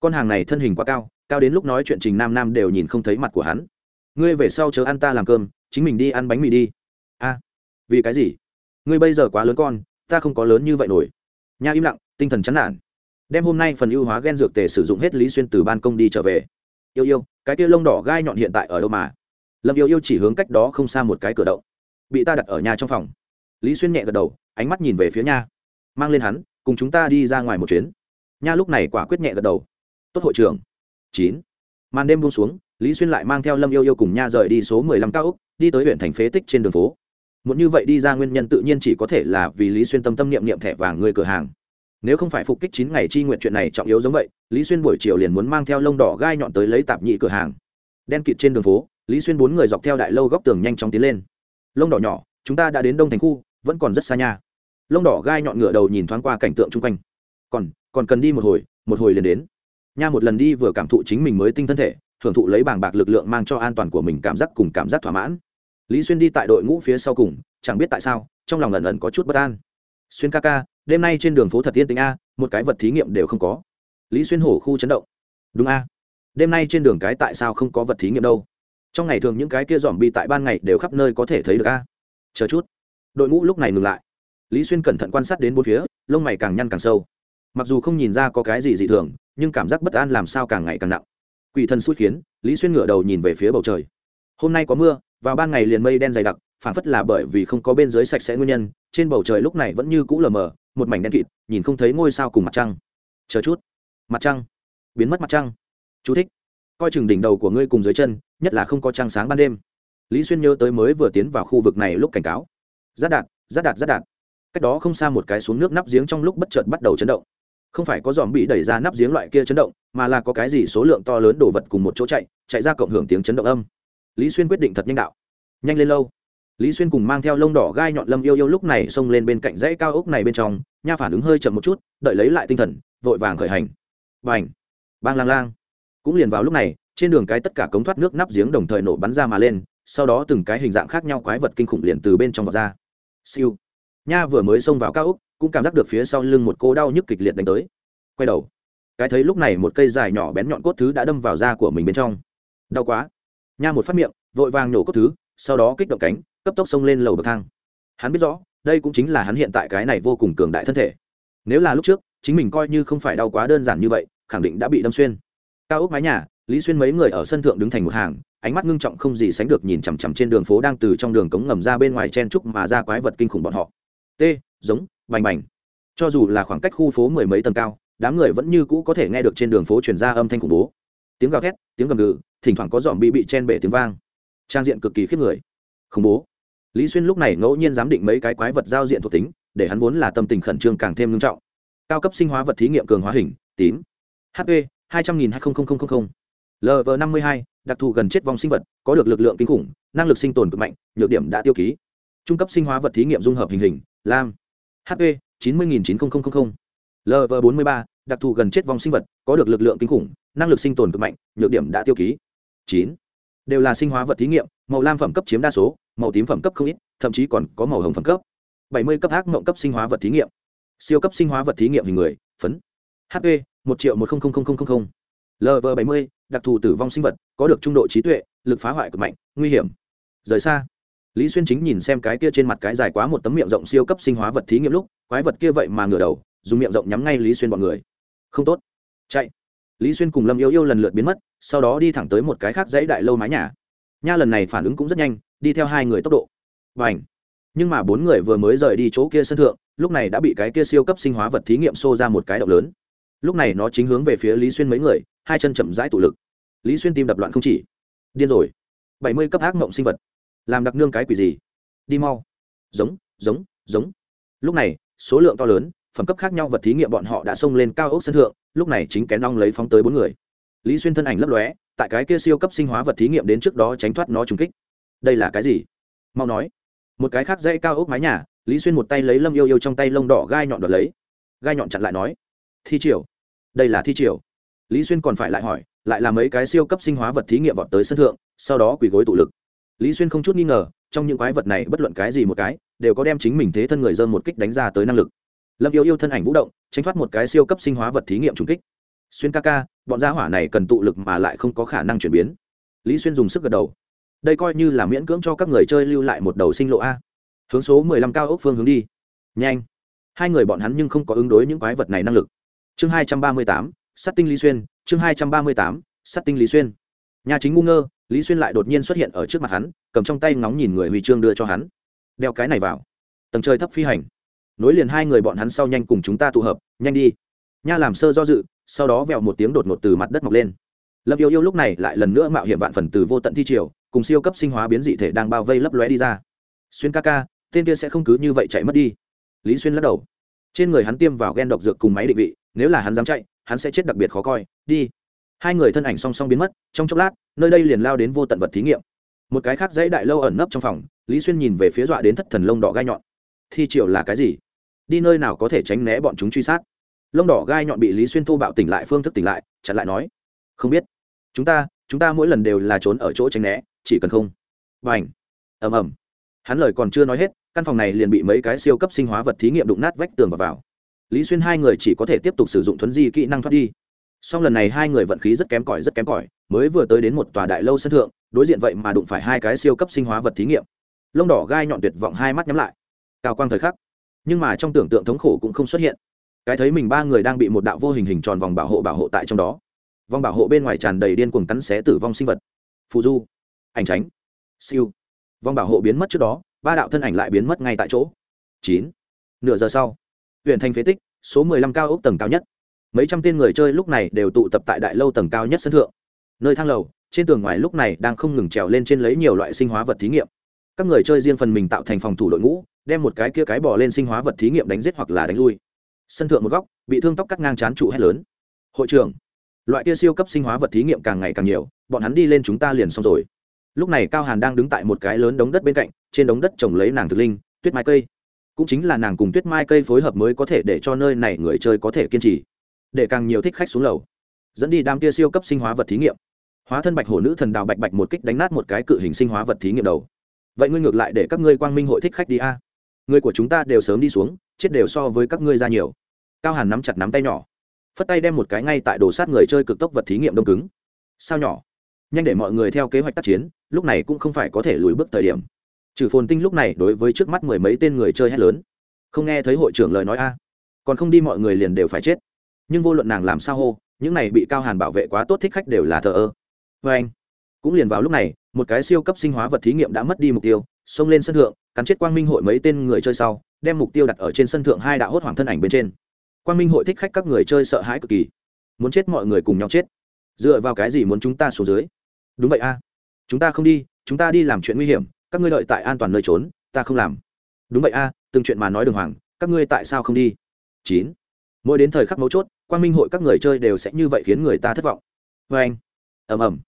Con hàng này thân hình quá cao cao đến lúc nói chuyện trình nam nam đều nhìn không thấy mặt của hắn. Ngươi về sau chờ ăn ta làm cơm chính mình đi ăn bánh mì đi. A, vì cái gì? Ngươi bây giờ quá lớn con, ta không có lớn như vậy nổi. Nha im lặng, tinh thần chán nản. Đem hôm nay phần ưu hóa gen dược tề sử dụng hết lý xuyên từ ban công đi trở về. Yêu yêu, cái kia lông đỏ gai nhọn hiện tại ở đâu mà? Lâm yêu yêu chỉ hướng cách đó không xa một cái cửa động. Bị ta đặt ở nhà trong phòng. Lý xuyên nhẹ gật đầu, ánh mắt nhìn về phía nha. Mang lên hắn, cùng chúng ta đi ra ngoài một chuyến. Nha lúc này quả quyết nhẹ gật đầu. Tốt hội trưởng. Chín. Màn đêm buông xuống lý xuyên lại mang theo lâm yêu yêu cùng nha rời đi số mười lăm cao úc đi tới huyện thành phế tích trên đường phố. Muốn như vậy đi ra nguyên nhân tự nhiên chỉ có thể là vì lý xuyên tâm tâm niệm niệm thẻ vàng người cửa hàng. Nếu không phải phục kích chín ngày chi nguyện chuyện này trọng yếu giống vậy, lý xuyên buổi chiều liền muốn mang theo lông đỏ gai nhọn tới lấy tạp nhị cửa hàng. Đen kịt trên đường phố, lý xuyên bốn người dọc theo đại lâu góc tường nhanh chóng tiến lên. Lông đỏ nhỏ, chúng ta đã đến đông thành khu, vẫn còn rất xa nha. Lông đỏ gai nhọn ngựa đầu nhìn thoáng qua cảnh tượng chung quanh. Còn còn cần đi một hồi một hồi liền đến. Nha một lần đi vừa cảm thụ chính mình mới tinh thân thể hưởng thụ lấy bảng bạc lực lượng mang cho an toàn của mình cảm giác cùng cảm giác thỏa mãn. Lý xuyên đi tại đội ngũ phía sau cùng, chẳng biết tại sao, trong lòng ẩn ẩn có chút bất an. Xuyên ca ca, đêm nay trên đường phố thật tiên tính a, một cái vật thí nghiệm đều không có. Lý xuyên hổ khu chấn động. Đúng a, đêm nay trên đường cái tại sao không có vật thí nghiệm đâu? Trong ngày thường những cái kia dòm bi tại ban ngày đều khắp nơi có thể thấy được a. Chờ chút. Đội ngũ lúc này ngừng lại. Lý xuyên cẩn thận quan sát đến bốn phía, lông mày càng nhăn càng sâu. Mặc dù không nhìn ra có cái gì dị thường, nhưng cảm giác bất an làm sao càng ngày càng nặng quỷ thần xui khiến, lý xuyên ngửa đầu nhìn về phía bầu trời. Hôm nay có mưa vào ban ngày liền mây đen dày đặc, phản phất là bởi vì không có bên dưới sạch sẽ nguyên nhân, trên bầu trời lúc này vẫn như cũ lờ mờ, một mảnh đen kịt, nhìn không thấy ngôi sao cùng mặt trăng. Chờ chút. Mặt trăng. Biến mất mặt trăng. Chú thích. Coi chừng đỉnh đầu của ngươi cùng dưới chân, nhất là không có trăng sáng ban đêm. Lý xuyên nhớ tới mới vừa tiến vào khu vực này lúc cảnh cáo. Giáp đạt giáp đạt giáp đạt cách đó không xa một cái xuống nước nắp giếng trong lúc bất chợt bắt đầu chấn động không phải có dòm bị đẩy ra nắp giếng loại kia chấn động, mà là có cái gì số lượng to lớn đổ vật cùng một chỗ chạy chạy ra cộng hưởng tiếng chấn động âm. Lý xuyên quyết định thật nhanh đạo. Nhanh lên lâu. Lý xuyên cùng mang theo lông đỏ gai nhọn lâm yêu yêu lúc này xông lên bên cạnh dãy cao ốc này bên trong, nha phản ứng hơi chậm một chút, đợi lấy lại tinh thần, vội vàng khởi hành. B à n h bang lang lang! Cũng liền vào lúc này, trên đường cái tất cả cống thoát nước nắp giếng đồng thời nổ bắn ra mà lên, sau đó từng cái hình dạng khác nhau quái vật kinh khủng liền từ bên trong vọt ra. Siêu! Nha vừa mới xông vào cao ốc cũng cảm giác được phía sau lưng một cô đau nhức kịch liệt đánh tới. Quay đầu, cái thấy lúc này một cây dài nhỏ bén nhọn cốt thứ đã đâm vào da của mình bên trong. Đau quá. Nha một phát miệng, vội vàng nhổ cốt thứ, sau đó kích động cánh, cấp tốc xông lên lầu bậc thang. Hắn biết rõ, đây cũng chính là hắn hiện tại cái này vô cùng cường đại thân thể. Nếu là lúc trước, chính mình coi như không phải đau quá đơn giản như vậy, khẳng định đã bị đâm xuyên. Cao ốc mái nhà, lý xuyên mấy người ở sân thượng đứng thành một hàng, ánh mắt ngưng trọng không gì sánh được nhìn chằm chằm trên đường phố đang từ trong đường cống ngầm ra bên ngoài chen trúc mà ra quái vật kinh khủng bọn họ. T, giống bành bành. Cho dù là khoảng cách khu phố mười mấy tầng cao, đám người vẫn như cũ có thể nghe được trên đường phố truyền ra âm thanh khủng bố. Tiếng gào thét, tiếng gầm gừ, thỉnh thoảng có dòm bị bị chen bể tiếng vang. Trang diện cực kỳ khiếp người. Khủng bố. Lý xuyên lúc này ngẫu nhiên giám định mấy cái quái vật giao diện thuộc tính, để hắn vốn là tâm tình khẩn trương càng thêm nghiêm trọng. Cao cấp sinh hóa vật thí nghiệm cường hóa hình, tím. Hp hai trăm nghìn hai lv năm mươi hai, đặc thù gần chết vong sinh vật, có được lực lượng kinh khủng, năng lực sinh tồn cực mạnh, nhược điểm đã tiêu ký. Trung cấp sinh hóa vật thí nghiệm dung hợp hình hình, lam hp chín mươi nghìn chín nghìn lv bốn mươi ba, đặc thù gần chết vong sinh vật, có được lực lượng kinh khủng, năng lực sinh tồn cực mạnh, nhược điểm đã tiêu ký. Chín, đều là sinh hóa vật thí nghiệm, màu lam phẩm cấp chiếm đa số, màu tím phẩm cấp không ít, thậm chí còn có màu hồng phẩm cấp. Bảy mươi cấp ác mộng cấp sinh hóa vật thí nghiệm. Siêu cấp sinh hóa vật thí nghiệm hình người, phấn. Hp một triệu một lv bảy mươi, đặc thù tử vong sinh vật, có được trung độ trí tuệ, lực phá hoại cực mạnh, nguy hiểm. Rời xa lý xuyên chính nhìn xem cái kia trên mặt cái dài quá một tấm miệng rộng siêu cấp sinh hóa vật thí nghiệm lúc, quái vật kia vậy mà ngửa đầu, dùng miệng rộng nhắm ngay lý xuyên bọn người. Không tốt. Chạy. Lý xuyên cùng lâm yêu yêu lần lượt biến mất, sau đó đi thẳng tới một cái khác dãy đại lâu mái nhà. Nha lần này phản ứng cũng rất nhanh, đi theo hai người tốc độ. Và ảnh nhưng mà bốn người vừa mới rời đi chỗ kia sân thượng, lúc này đã bị cái kia siêu cấp sinh hóa vật thí nghiệm xô ra một cái động lớn. Lúc này nó chính hướng về phía lý xuyên mấy người, hai chân chậm rãi tụ lực. Lý xuyên tim đập loạn không chỉ. Điên rồi. Bảy mươi cấp ác mộng sinh vật làm đặc nương cái quỷ gì? Đi mau. Giống giống giống. Lúc này, số lượng to lớn, phẩm cấp khác nhau vật thí nghiệm bọn họ đã xông lên cao ốc sân thượng, lúc này chính kén long lấy phóng tới bốn người. Lý xuyên thân ảnh lấp lóe, tại cái kia siêu cấp sinh hóa vật thí nghiệm đến trước đó tránh thoát nó trùng kích. Đây là cái gì? Mau nói. Một cái khác dãy cao ốc mái nhà, lý xuyên một tay lấy lâm yêu yêu trong tay lông đỏ gai nhọn đoạt lấy. Gai nhọn chặn lại nói, thi triều. Đây là thi triều. Lý xuyên còn phải lại hỏi, lại là mấy cái siêu cấp sinh hóa vật thí nghiệm vọt tới sân thượng, sau đó quỳ gối tụ lực lý xuyên không chút nghi ngờ, trong những quái vật này bất luận cái gì một cái, đều có đem chính mình thế thân người dơm một kích đánh ra tới năng lực. Lâm yêu yêu thân ảnh vũ động, tránh thoát một cái siêu cấp sinh hóa vật thí nghiệm trùng kích. Xuyên ca ca, bọn gia hỏa này cần tụ lực mà lại không có khả năng chuyển biến. Lý xuyên dùng sức gật đầu. Đây coi như là miễn cưỡng cho các người chơi lưu lại một đầu sinh lộ a. Hướng số mười lăm cao ốc phương hướng đi. Nhanh. Hai người bọn hắn nhưng không có ứng đối những quái vật này năng lực. Chương hai trăm ba mươi tám sắt tinh lý xuyên, chương hai trăm ba mươi tám sắt tinh lý xuyên. Nhà chính ngu ngơ lý xuyên lại đột nhiên xuất hiện ở trước mặt hắn, cầm trong tay ngóng nhìn người huy chương đưa cho hắn. Đeo cái này vào. Tầng trời thấp phi hành. Nối liền hai người bọn hắn sau nhanh cùng chúng ta tụ hợp, nhanh đi. Nha làm sơ do dự, sau đó vẹo một tiếng đột ngột từ mặt đất mọc lên. Lâm yêu yêu lúc này lại lần nữa mạo hiểm vạn phần từ vô tận thi triều, cùng siêu cấp sinh hóa biến dị thể đang bao vây lấp lóe đi ra. Xuyên ca ca, tên kia sẽ không cứ như vậy chạy mất đi. Lý xuyên lắc đầu. Trên người hắn tiêm vào g độc dược cùng máy định vị, nếu là hắn dám chạy, hắn sẽ chết đặc biệt khó coi. Đi hai người thân ảnh song song biến mất, trong chốc lát, nơi đây liền lao đến vô tận vật thí nghiệm. Một cái khác dãy đại lâu ẩn nấp trong phòng, lý xuyên nhìn về phía dọa đến thất thần lông đỏ gai nhọn. Thi triệu là cái gì? Đi nơi nào có thể tránh né bọn chúng truy sát? Lông đỏ gai nhọn bị lý xuyên thô bạo tỉnh lại, phương thức tỉnh lại, chặn lại nói, không biết. Chúng ta chúng ta mỗi lần đều là trốn ở chỗ tránh né, chỉ cần không. Và h ầm ầm. Hắn lời còn chưa nói hết, căn phòng này liền bị mấy cái siêu cấp sinh hóa vật thí nghiệm đụng nát vách tường và vào. Lý xuyên hai người chỉ có thể tiếp tục sử dụng thuấn di kỹ năng thoát đi song lần này hai người vận khí rất kém cỏi, rất kém cỏi, mới vừa tới đến một tòa đại lâu sân thượng, đối diện vậy mà đụng phải hai cái siêu cấp sinh hóa vật thí nghiệm. Lông đỏ gai nhọn tuyệt vọng hai mắt nhắm lại. Cao quang thời khắc, nhưng mà trong tưởng tượng thống khổ cũng không xuất hiện. Cái thấy mình ba người đang bị một đạo vô hình hình tròn vòng bảo hộ bảo hộ tại trong đó. Vòng bảo hộ bên ngoài tràn đầy điên cuồng cắn xé tử vong sinh vật. Phù du, ảnh tránh, siêu. Vòng bảo hộ biến mất trước đó, ba đạo thân ảnh lại biến mất ngay tại chỗ. Chín, nửa giờ sau, huyện thành phế tích, số mười lăm cao ốc tầng cao nhất mấy trăm tên người chơi lúc này đều tụ tập tại đại lâu tầng cao nhất sân thượng. Nơi thang lầu, trên tường ngoài lúc này đang không ngừng trèo lên trên lấy nhiều loại sinh hóa vật thí nghiệm. Các người chơi riêng phần mình tạo thành phòng thủ đội ngũ, đem một cái kia cái bỏ lên sinh hóa vật thí nghiệm đánh giết hoặc là đánh lui. Sân thượng một góc, bị thương tóc cắt ngang chán trụ hét lớn. Hội trưởng, loại kia siêu cấp sinh hóa vật thí nghiệm càng ngày càng nhiều, bọn hắn đi lên chúng ta liền xong rồi. Lúc này cao hàn đang đứng tại một cái lớn đống đất bên cạnh, trên đống đất trồng lấy nàng thực linh, tuyết mai cây. Cũng chính là nàng cùng tuyết mai cây phối hợp mới có thể để cho nơi này người chơi có thể kiên trì để càng nhiều thích khách xuống lầu, dẫn đi đám kia siêu cấp sinh hóa vật thí nghiệm. Hóa thân bạch hổ nữ thần đào bạch bạch một kích đánh nát một cái cự hình sinh hóa vật thí nghiệm đầu. Vậy ngươi ngược lại để các ngươi quang minh hội thích khách đi a. Người của chúng ta đều sớm đi xuống, chết đều so với các ngươi ra nhiều. Cao hàn nắm chặt nắm tay nhỏ, phất tay đem một cái ngay tại đồ sát người chơi cực tốc vật thí nghiệm đông cứng. Sao nhỏ? Nhanh để mọi người theo kế hoạch tác chiến, lúc này cũng không phải có thể lùi bước thời điểm. Trừ phồn tinh lúc này đối với trước mắt mười mấy tên người chơi hét lớn. Không nghe thấy hội trưởng lời nói a. Còn không đi mọi người liền đều phải chết nhưng vô luận nàng làm sao hô, những này bị cao hàn bảo vệ quá tốt thích khách đều là thờ ơ. Vê anh, cũng liền vào lúc này, một cái siêu cấp sinh hóa vật thí nghiệm đã mất đi mục tiêu, xông lên sân thượng, cắn chết quang minh hội mấy tên người chơi sau, đem mục tiêu đặt ở trên sân thượng hai đạo hốt hoảng thân ảnh bên trên. Quang minh hội thích khách các người chơi sợ hãi cực kỳ, muốn chết mọi người cùng nhau chết. Dựa vào cái gì muốn chúng ta xuống dưới? Đúng vậy a, chúng ta không đi, chúng ta đi làm chuyện nguy hiểm, các ngươi đợi tại an toàn nơi trốn, ta không làm. Đúng vậy a, từng chuyện mà nói đường hoàng, các ngươi tại sao không đi? Chín. Mỗi đến thời khắc mấu chốt quang minh hội các người chơi đều sẽ như vậy khiến người ta thất vọng. Vê anh ầm ầm,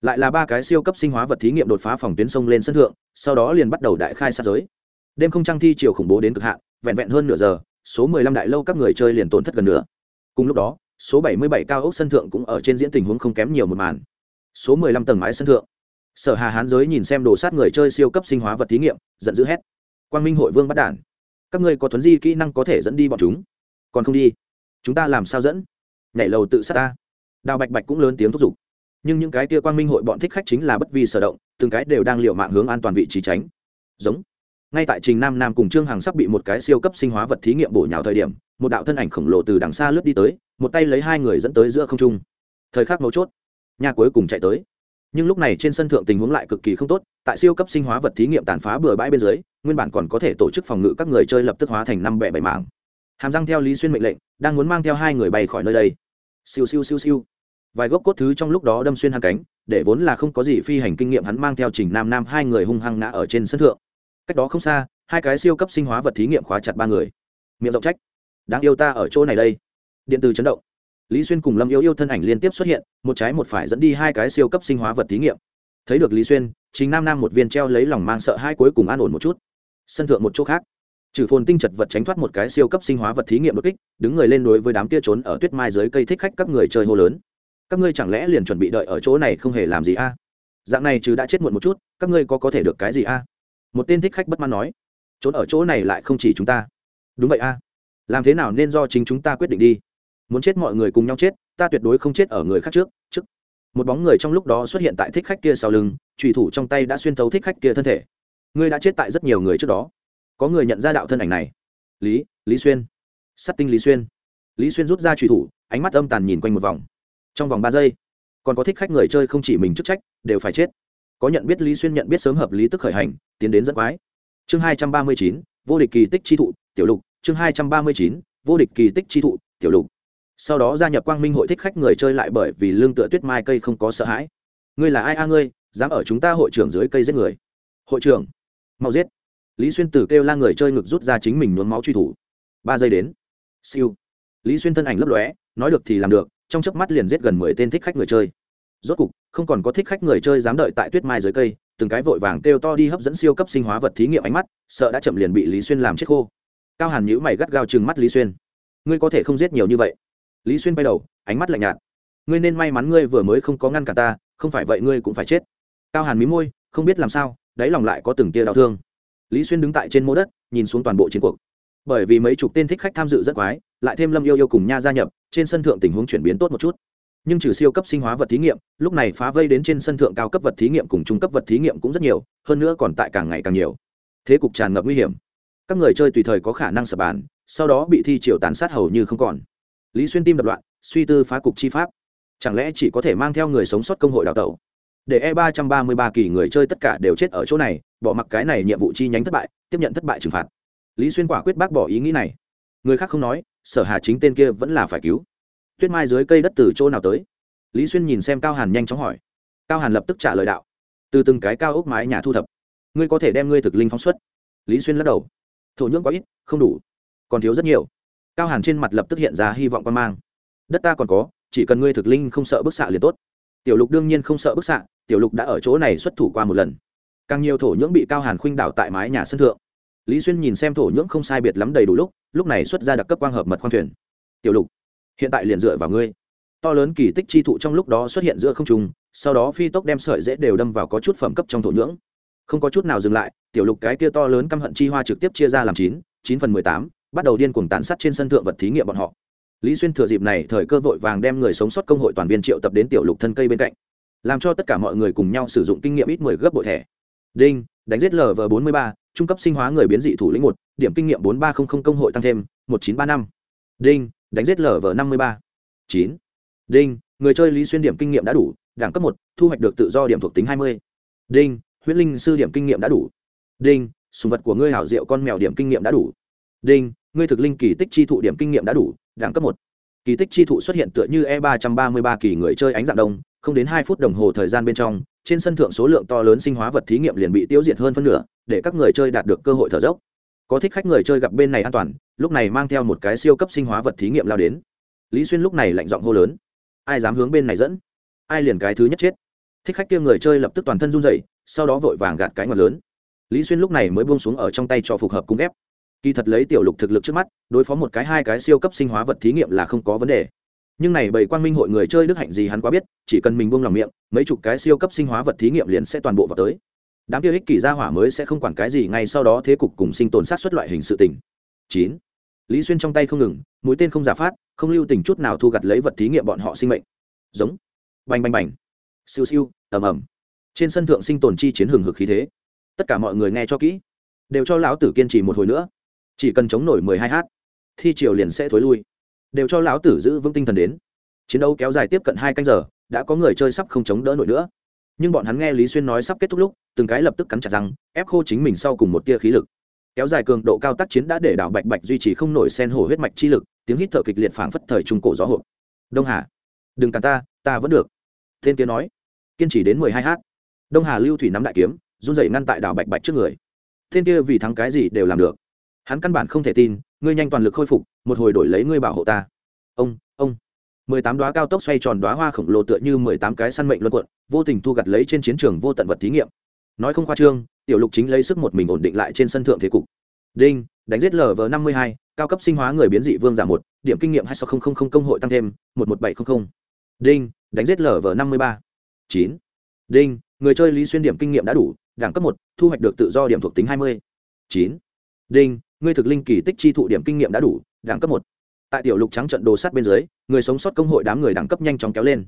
lại là ba cái siêu cấp sinh hóa vật thí nghiệm đột phá phòng tuyến sông lên sân thượng sau đó liền bắt đầu đại khai sát giới. Đêm không trăng thi chiều khủng bố đến cực hạn vẹn vẹn hơn nửa giờ số mười lăm đại lâu các người chơi liền tổn thất gần nửa. cùng lúc đó số bảy mươi bảy cao ốc sân thượng cũng ở trên diễn tình huống không kém nhiều một màn. Số mười lăm tầng mái sân thượng. Sở hà hán giới nhìn xem đồ sát người chơi siêu cấp sinh hóa vật thí nghiệm giận dữ hét. Quang minh hội vương bắt đản các ngươi có thuấn di kỹ năng có thể dẫn đi bọn chúng. Còn không đi chúng ta làm sao dẫn? Nhảy lầu tự sát ta. Đào bạch bạch cũng lớn tiếng thúc giục. Nhưng những cái kia quang minh hội bọn thích khách chính là bất vi sở động, từng cái đều đang liệu mạng hướng an toàn vị trí tránh. Giống. Ngay tại trình nam nam cùng trương hằng sắp bị một cái siêu cấp sinh hóa vật thí nghiệm bổ nhào thời điểm, một đạo thân ảnh khổng lồ từ đằng xa lướt đi tới, một tay lấy hai người dẫn tới giữa không trung. Thời khắc mấu chốt, nhà cuối cùng chạy tới. Nhưng lúc này trên sân thượng tình huống lại cực kỳ không tốt, tại siêu cấp sinh hóa vật thí nghiệm tàn phá bừa bãi bên dưới, nguyên bản còn có thể tổ chức phòng ngự các người chơi lập tức hóa thành năm bẻ bảy mảng hàm răng theo lý xuyên mệnh lệnh, đang muốn mang theo hai người bay khỏi nơi đây. Siêu siêu siêu siêu. Vài gốc cốt thứ trong lúc đó đâm xuyên hàng cánh, để vốn là không có gì phi hành kinh nghiệm hắn mang theo trình nam nam hai người hung hăng ngã ở trên sân thượng. Cách đó không xa, hai cái siêu cấp sinh hóa vật thí nghiệm khóa chặt ba người. Miệng rộng trách. Đáng yêu ta ở chỗ này đây. Điện từ chấn động. Lý xuyên cùng lâm yêu yêu thân ảnh liên tiếp xuất hiện, một trái một phải dẫn đi hai cái siêu cấp sinh hóa vật thí nghiệm. Thấy được lý xuyên chính nam nam một viên treo lấy lòng mang sợ hai cuối cùng an ổn một chút. Sân thượng một chỗ khác trừ phồn tinh chật vật tránh thoát một cái siêu cấp sinh hóa vật thí nghiệm đột kích, đứng người lên đối với đám kia trốn ở tuyết mai dưới cây thích khách các người chơi hô lớn. Các ngươi chẳng lẽ liền chuẩn bị đợi ở chỗ này không hề làm gì a? Dạng này chứ đã chết muộn một chút, các ngươi có có thể được cái gì a? Một tên thích khách bất mãn nói. Trốn ở chỗ này lại không chỉ chúng ta. Đúng vậy a. Làm thế nào nên do chính chúng ta quyết định đi? Muốn chết mọi người cùng nhau chết, ta tuyệt đối không chết ở người khác trước trước. Một bóng người trong lúc đó xuất hiện tại thích khách kia sau lưng trùy thủ trong tay đã xuyên thấu thích khách kia thân thể. Ngươi đã chết tại rất nhiều người trước đó có người nhận ra đạo thân ảnh này. Lý lý xuyên. Sắt tinh lý xuyên. Lý xuyên rút ra trùy thủ, ánh mắt âm tàn nhìn quanh một vòng. Trong vòng ba giây, còn có thích khách người chơi không chỉ mình chức trách, đều phải chết. Có nhận biết lý xuyên nhận biết sớm hợp lý tức khởi hành, tiến đến dẫn quái. Chương hai trăm ba mươi chín, vô địch kỳ tích chi thụ, tiểu lục. Chương hai trăm ba mươi chín, vô địch kỳ tích chi thụ, tiểu lục. Sau đó gia nhập quang minh hội thích khách người chơi lại bởi vì lương tựa tuyết mai cây không có sợ hãi. Ngươi là ai a ngươi? Dám ở chúng ta hội trưởng dưới cây giết người. Hội trưởng. Mau giết lý xuyên tử kêu la người chơi ngực rút ra chính mình nhuốm máu truy thủ. Ba giây đến. Siêu. Lý xuyên thân ảnh lấp lóe, nói được thì làm được, trong chớp mắt liền giết gần mười tên thích khách người chơi. Rốt cục, không còn có thích khách người chơi dám đợi tại tuyết mai dưới cây, từng cái vội vàng kêu to đi hấp dẫn siêu cấp sinh hóa vật thí nghiệm ánh mắt, sợ đã chậm liền bị lý xuyên làm chết khô. Cao hàn nhữ mày gắt gao chừng mắt lý xuyên. Ngươi có thể không giết nhiều như vậy. Lý xuyên bay đầu, ánh mắt lạnh nhạt. Ngươi nên may mắn ngươi vừa mới không có ngăn cả ta, không phải vậy ngươi cũng phải chết. Cao hàn mí môi, không biết làm sao, đáy lòng lại có từng tia đau thương lý xuyên đứng tại trên mô đất, nhìn xuống toàn bộ chiến cuộc. Bởi vì mấy chục tên thích khách tham dự rất quái, lại thêm lâm yêu yêu cùng nha gia nhập, trên sân thượng tình huống chuyển biến tốt một chút. Nhưng trừ siêu cấp sinh hóa vật thí nghiệm, lúc này phá vây đến trên sân thượng cao cấp vật thí nghiệm cùng trung cấp vật thí nghiệm cũng rất nhiều, hơn nữa còn tại càng ngày càng nhiều. Thế cục tràn ngập nguy hiểm. Các người chơi tùy thời có khả năng sập bàn, sau đó bị thi triều tàn sát hầu như không còn. Lý xuyên tim đập loạn, suy tư phá cục chi pháp. Chẳng lẽ chỉ có thể mang theo người sống sót công hội đào tẩu? Để e ba trăm ba mươi ba kỳ người chơi tất cả đều chết ở chỗ này, bỏ mặc cái này nhiệm vụ chi nhánh thất bại, tiếp nhận thất bại trừng phạt. Lý xuyên quả quyết bác bỏ ý nghĩ này. Người khác không nói, sở hà chính tên kia vẫn là phải cứu. Tuyết mai dưới cây đất từ chỗ nào tới? Lý xuyên nhìn xem cao hàn nhanh chóng hỏi. Cao hàn lập tức trả lời đạo. Từ từng cái cao ốc mái nhà thu thập. Ngươi có thể đem ngươi thực linh phóng xuất. Lý xuyên lắc đầu. Thổ nhưỡng quá ít, không đủ. Còn thiếu rất nhiều. Cao hàn trên mặt lập tức hiện ra hy vọng quan mang. Đất ta còn có, chỉ cần ngươi thực linh không sợ bức xạ liền tốt. Tiểu lục đương nhiên không sợ bức xạ tiểu lục đã ở chỗ này xuất thủ qua một lần. Càng nhiều thổ nhưỡng bị cao hàn khuynh đảo tại mái nhà sân thượng. Lý xuyên nhìn xem thổ nhưỡng không sai biệt lắm đầy đủ lúc lúc này xuất ra đặc cấp quang hợp mật khoang thuyền. Tiểu lục, hiện tại liền dựa vào ngươi. To lớn kỳ tích chi thụ trong lúc đó xuất hiện giữa không trùng sau đó phi tốc đem sợi dễ đều đâm vào có chút phẩm cấp trong thổ nhưỡng. Không có chút nào dừng lại, tiểu lục cái kia to lớn căm hận chi hoa trực tiếp chia ra làm chín chín phần mười tám, bắt đầu điên cuồng tàn sát trên sân thượng vật thí nghiệm bọn họ. Lý xuyên thừa dịp này thời cơ vội vàng đem người sống sót công hội toàn viên triệu tập đến tiểu lục thân cây bên cạnh làm cho tất cả mọi người cùng nhau sử dụng kinh nghiệm ít mười gấp bội thẻ. Đinh, đánh giết lv bốn mươi ba, trung cấp sinh hóa người biến dị thủ lĩnh một, điểm kinh nghiệm bốn ba trăm linh công hội tăng thêm, một chín ba năm. Đinh, đánh giết lv năm mươi ba. Chín. Đinh, người chơi lý xuyên điểm kinh nghiệm đã đủ, đẳng cấp một, thu hoạch được tự do điểm thuộc tính hai mươi. Đinh, huyết linh sư điểm kinh nghiệm đã đủ. Đinh, sùng vật của ngươi hảo diệu con mèo điểm kinh nghiệm đã đủ. Đinh, ngươi thực linh kỳ tích chi thụ điểm kinh nghiệm đã đủ, đẳng cấp một kỳ tích chi thụ xuất hiện tựa như e ba trăm ba mươi ba kỳ người chơi ánh dạng đông, không đến hai phút đồng hồ thời gian bên trong, trên sân thượng số lượng to lớn sinh hóa vật thí nghiệm liền bị tiêu diệt hơn phân nửa, để các người chơi đạt được cơ hội thở dốc. Có thích khách người chơi gặp bên này an toàn, lúc này mang theo một cái siêu cấp sinh hóa vật thí nghiệm lao đến. Lý xuyên lúc này lạnh giọng hô lớn, ai dám hướng bên này dẫn? Ai liền cái thứ nhất chết? Thích khách kia người chơi lập tức toàn thân run dậy sau đó vội vàng gạt cái ngọt lớn. Lý xuyên lúc này mới buông xuống ở trong tay cho phù hợp cung ép kỳ thật lấy tiểu lục thực lực trước mắt, đối phó một cái hai cái siêu cấp sinh hóa vật thí nghiệm là không có vấn đề. Nhưng này bảy quan minh hội người chơi đức hạnh gì hắn quá biết, chỉ cần mình buông lòng miệng, mấy chục cái siêu cấp sinh hóa vật thí nghiệm liền sẽ toàn bộ vào tới. Đám tiêu ích kỷ gia hỏa mới sẽ không quản cái gì, ngay sau đó thế cục cùng sinh tồn sát xuất loại hình sự tình. Chín. Lý xuyên trong tay không ngừng, mũi tên không giả phát, không lưu tình chút nào thu gặt lấy vật thí nghiệm bọn họ sinh mệnh. Giống. Bành bành bành. Siêu siêu, ầm ầm. Trên sân thượng sinh tồn chi chiến hừng hực khí thế. Tất cả mọi người nghe cho kỹ. Đều cho lão tử kiên trì một hồi nữa chỉ cần chống nổi mười hai h thi triều liền sẽ thối lui. Đều cho lão tử giữ vững tinh thần đến. Chiến đấu kéo dài tiếp cận hai canh giờ, đã có người chơi sắp không chống đỡ nổi nữa. Nhưng bọn hắn nghe lý xuyên nói sắp kết thúc lúc, từng cái lập tức cắn chặt răng, ép khô chính mình sau cùng một tia khí lực. Kéo dài cường độ cao tác chiến đã để đảo bạch bạch duy trì không nổi sen hổ huyết mạch chi lực, tiếng hít thở kịch liệt phảng phất thời trung cổ gió hộp đông hà, đừng cản ta ta vẫn được. Thiên kia nói, kiên trì đến mười hai h đông hà lưu thủy nắm đại kiếm, run dậy ngăn tại đảo bạch bạch trước người. Thiên kia vì thắng cái gì đều làm được hắn căn bản không thể tin, ngươi nhanh toàn lực khôi phục, một hồi đổi lấy ngươi bảo hộ ta. Ông ông. Mười tám đoá cao tốc xoay tròn đoá hoa khổng lồ tựa như mười tám cái săn mệnh luân quận vô tình thu gặt lấy trên chiến trường vô tận vật thí nghiệm. Nói không khoa trương, tiểu lục chính lấy sức một mình ổn định lại trên sân thượng thế cục. Đinh, đánh giết lv năm mươi hai, cao cấp sinh hóa người biến dị vương giảm một, điểm kinh nghiệm hai sáu không công hội tăng thêm, một một bảy trăm linh đinh, đánh giết lv năm mươi ba. Chín. Đinh, người chơi lý xuyên điểm kinh nghiệm đã đủ, đẳng cấp một, thu hoạch được tự do điểm thuộc tính hai mươi. Chín. Đinh ngươi thực linh kỳ tích chi thụ điểm kinh nghiệm đã đủ, đẳng cấp một. Tại tiểu lục trắng trận đồ sát bên dưới, người sống sót công hội đám người đẳng cấp nhanh chóng kéo lên.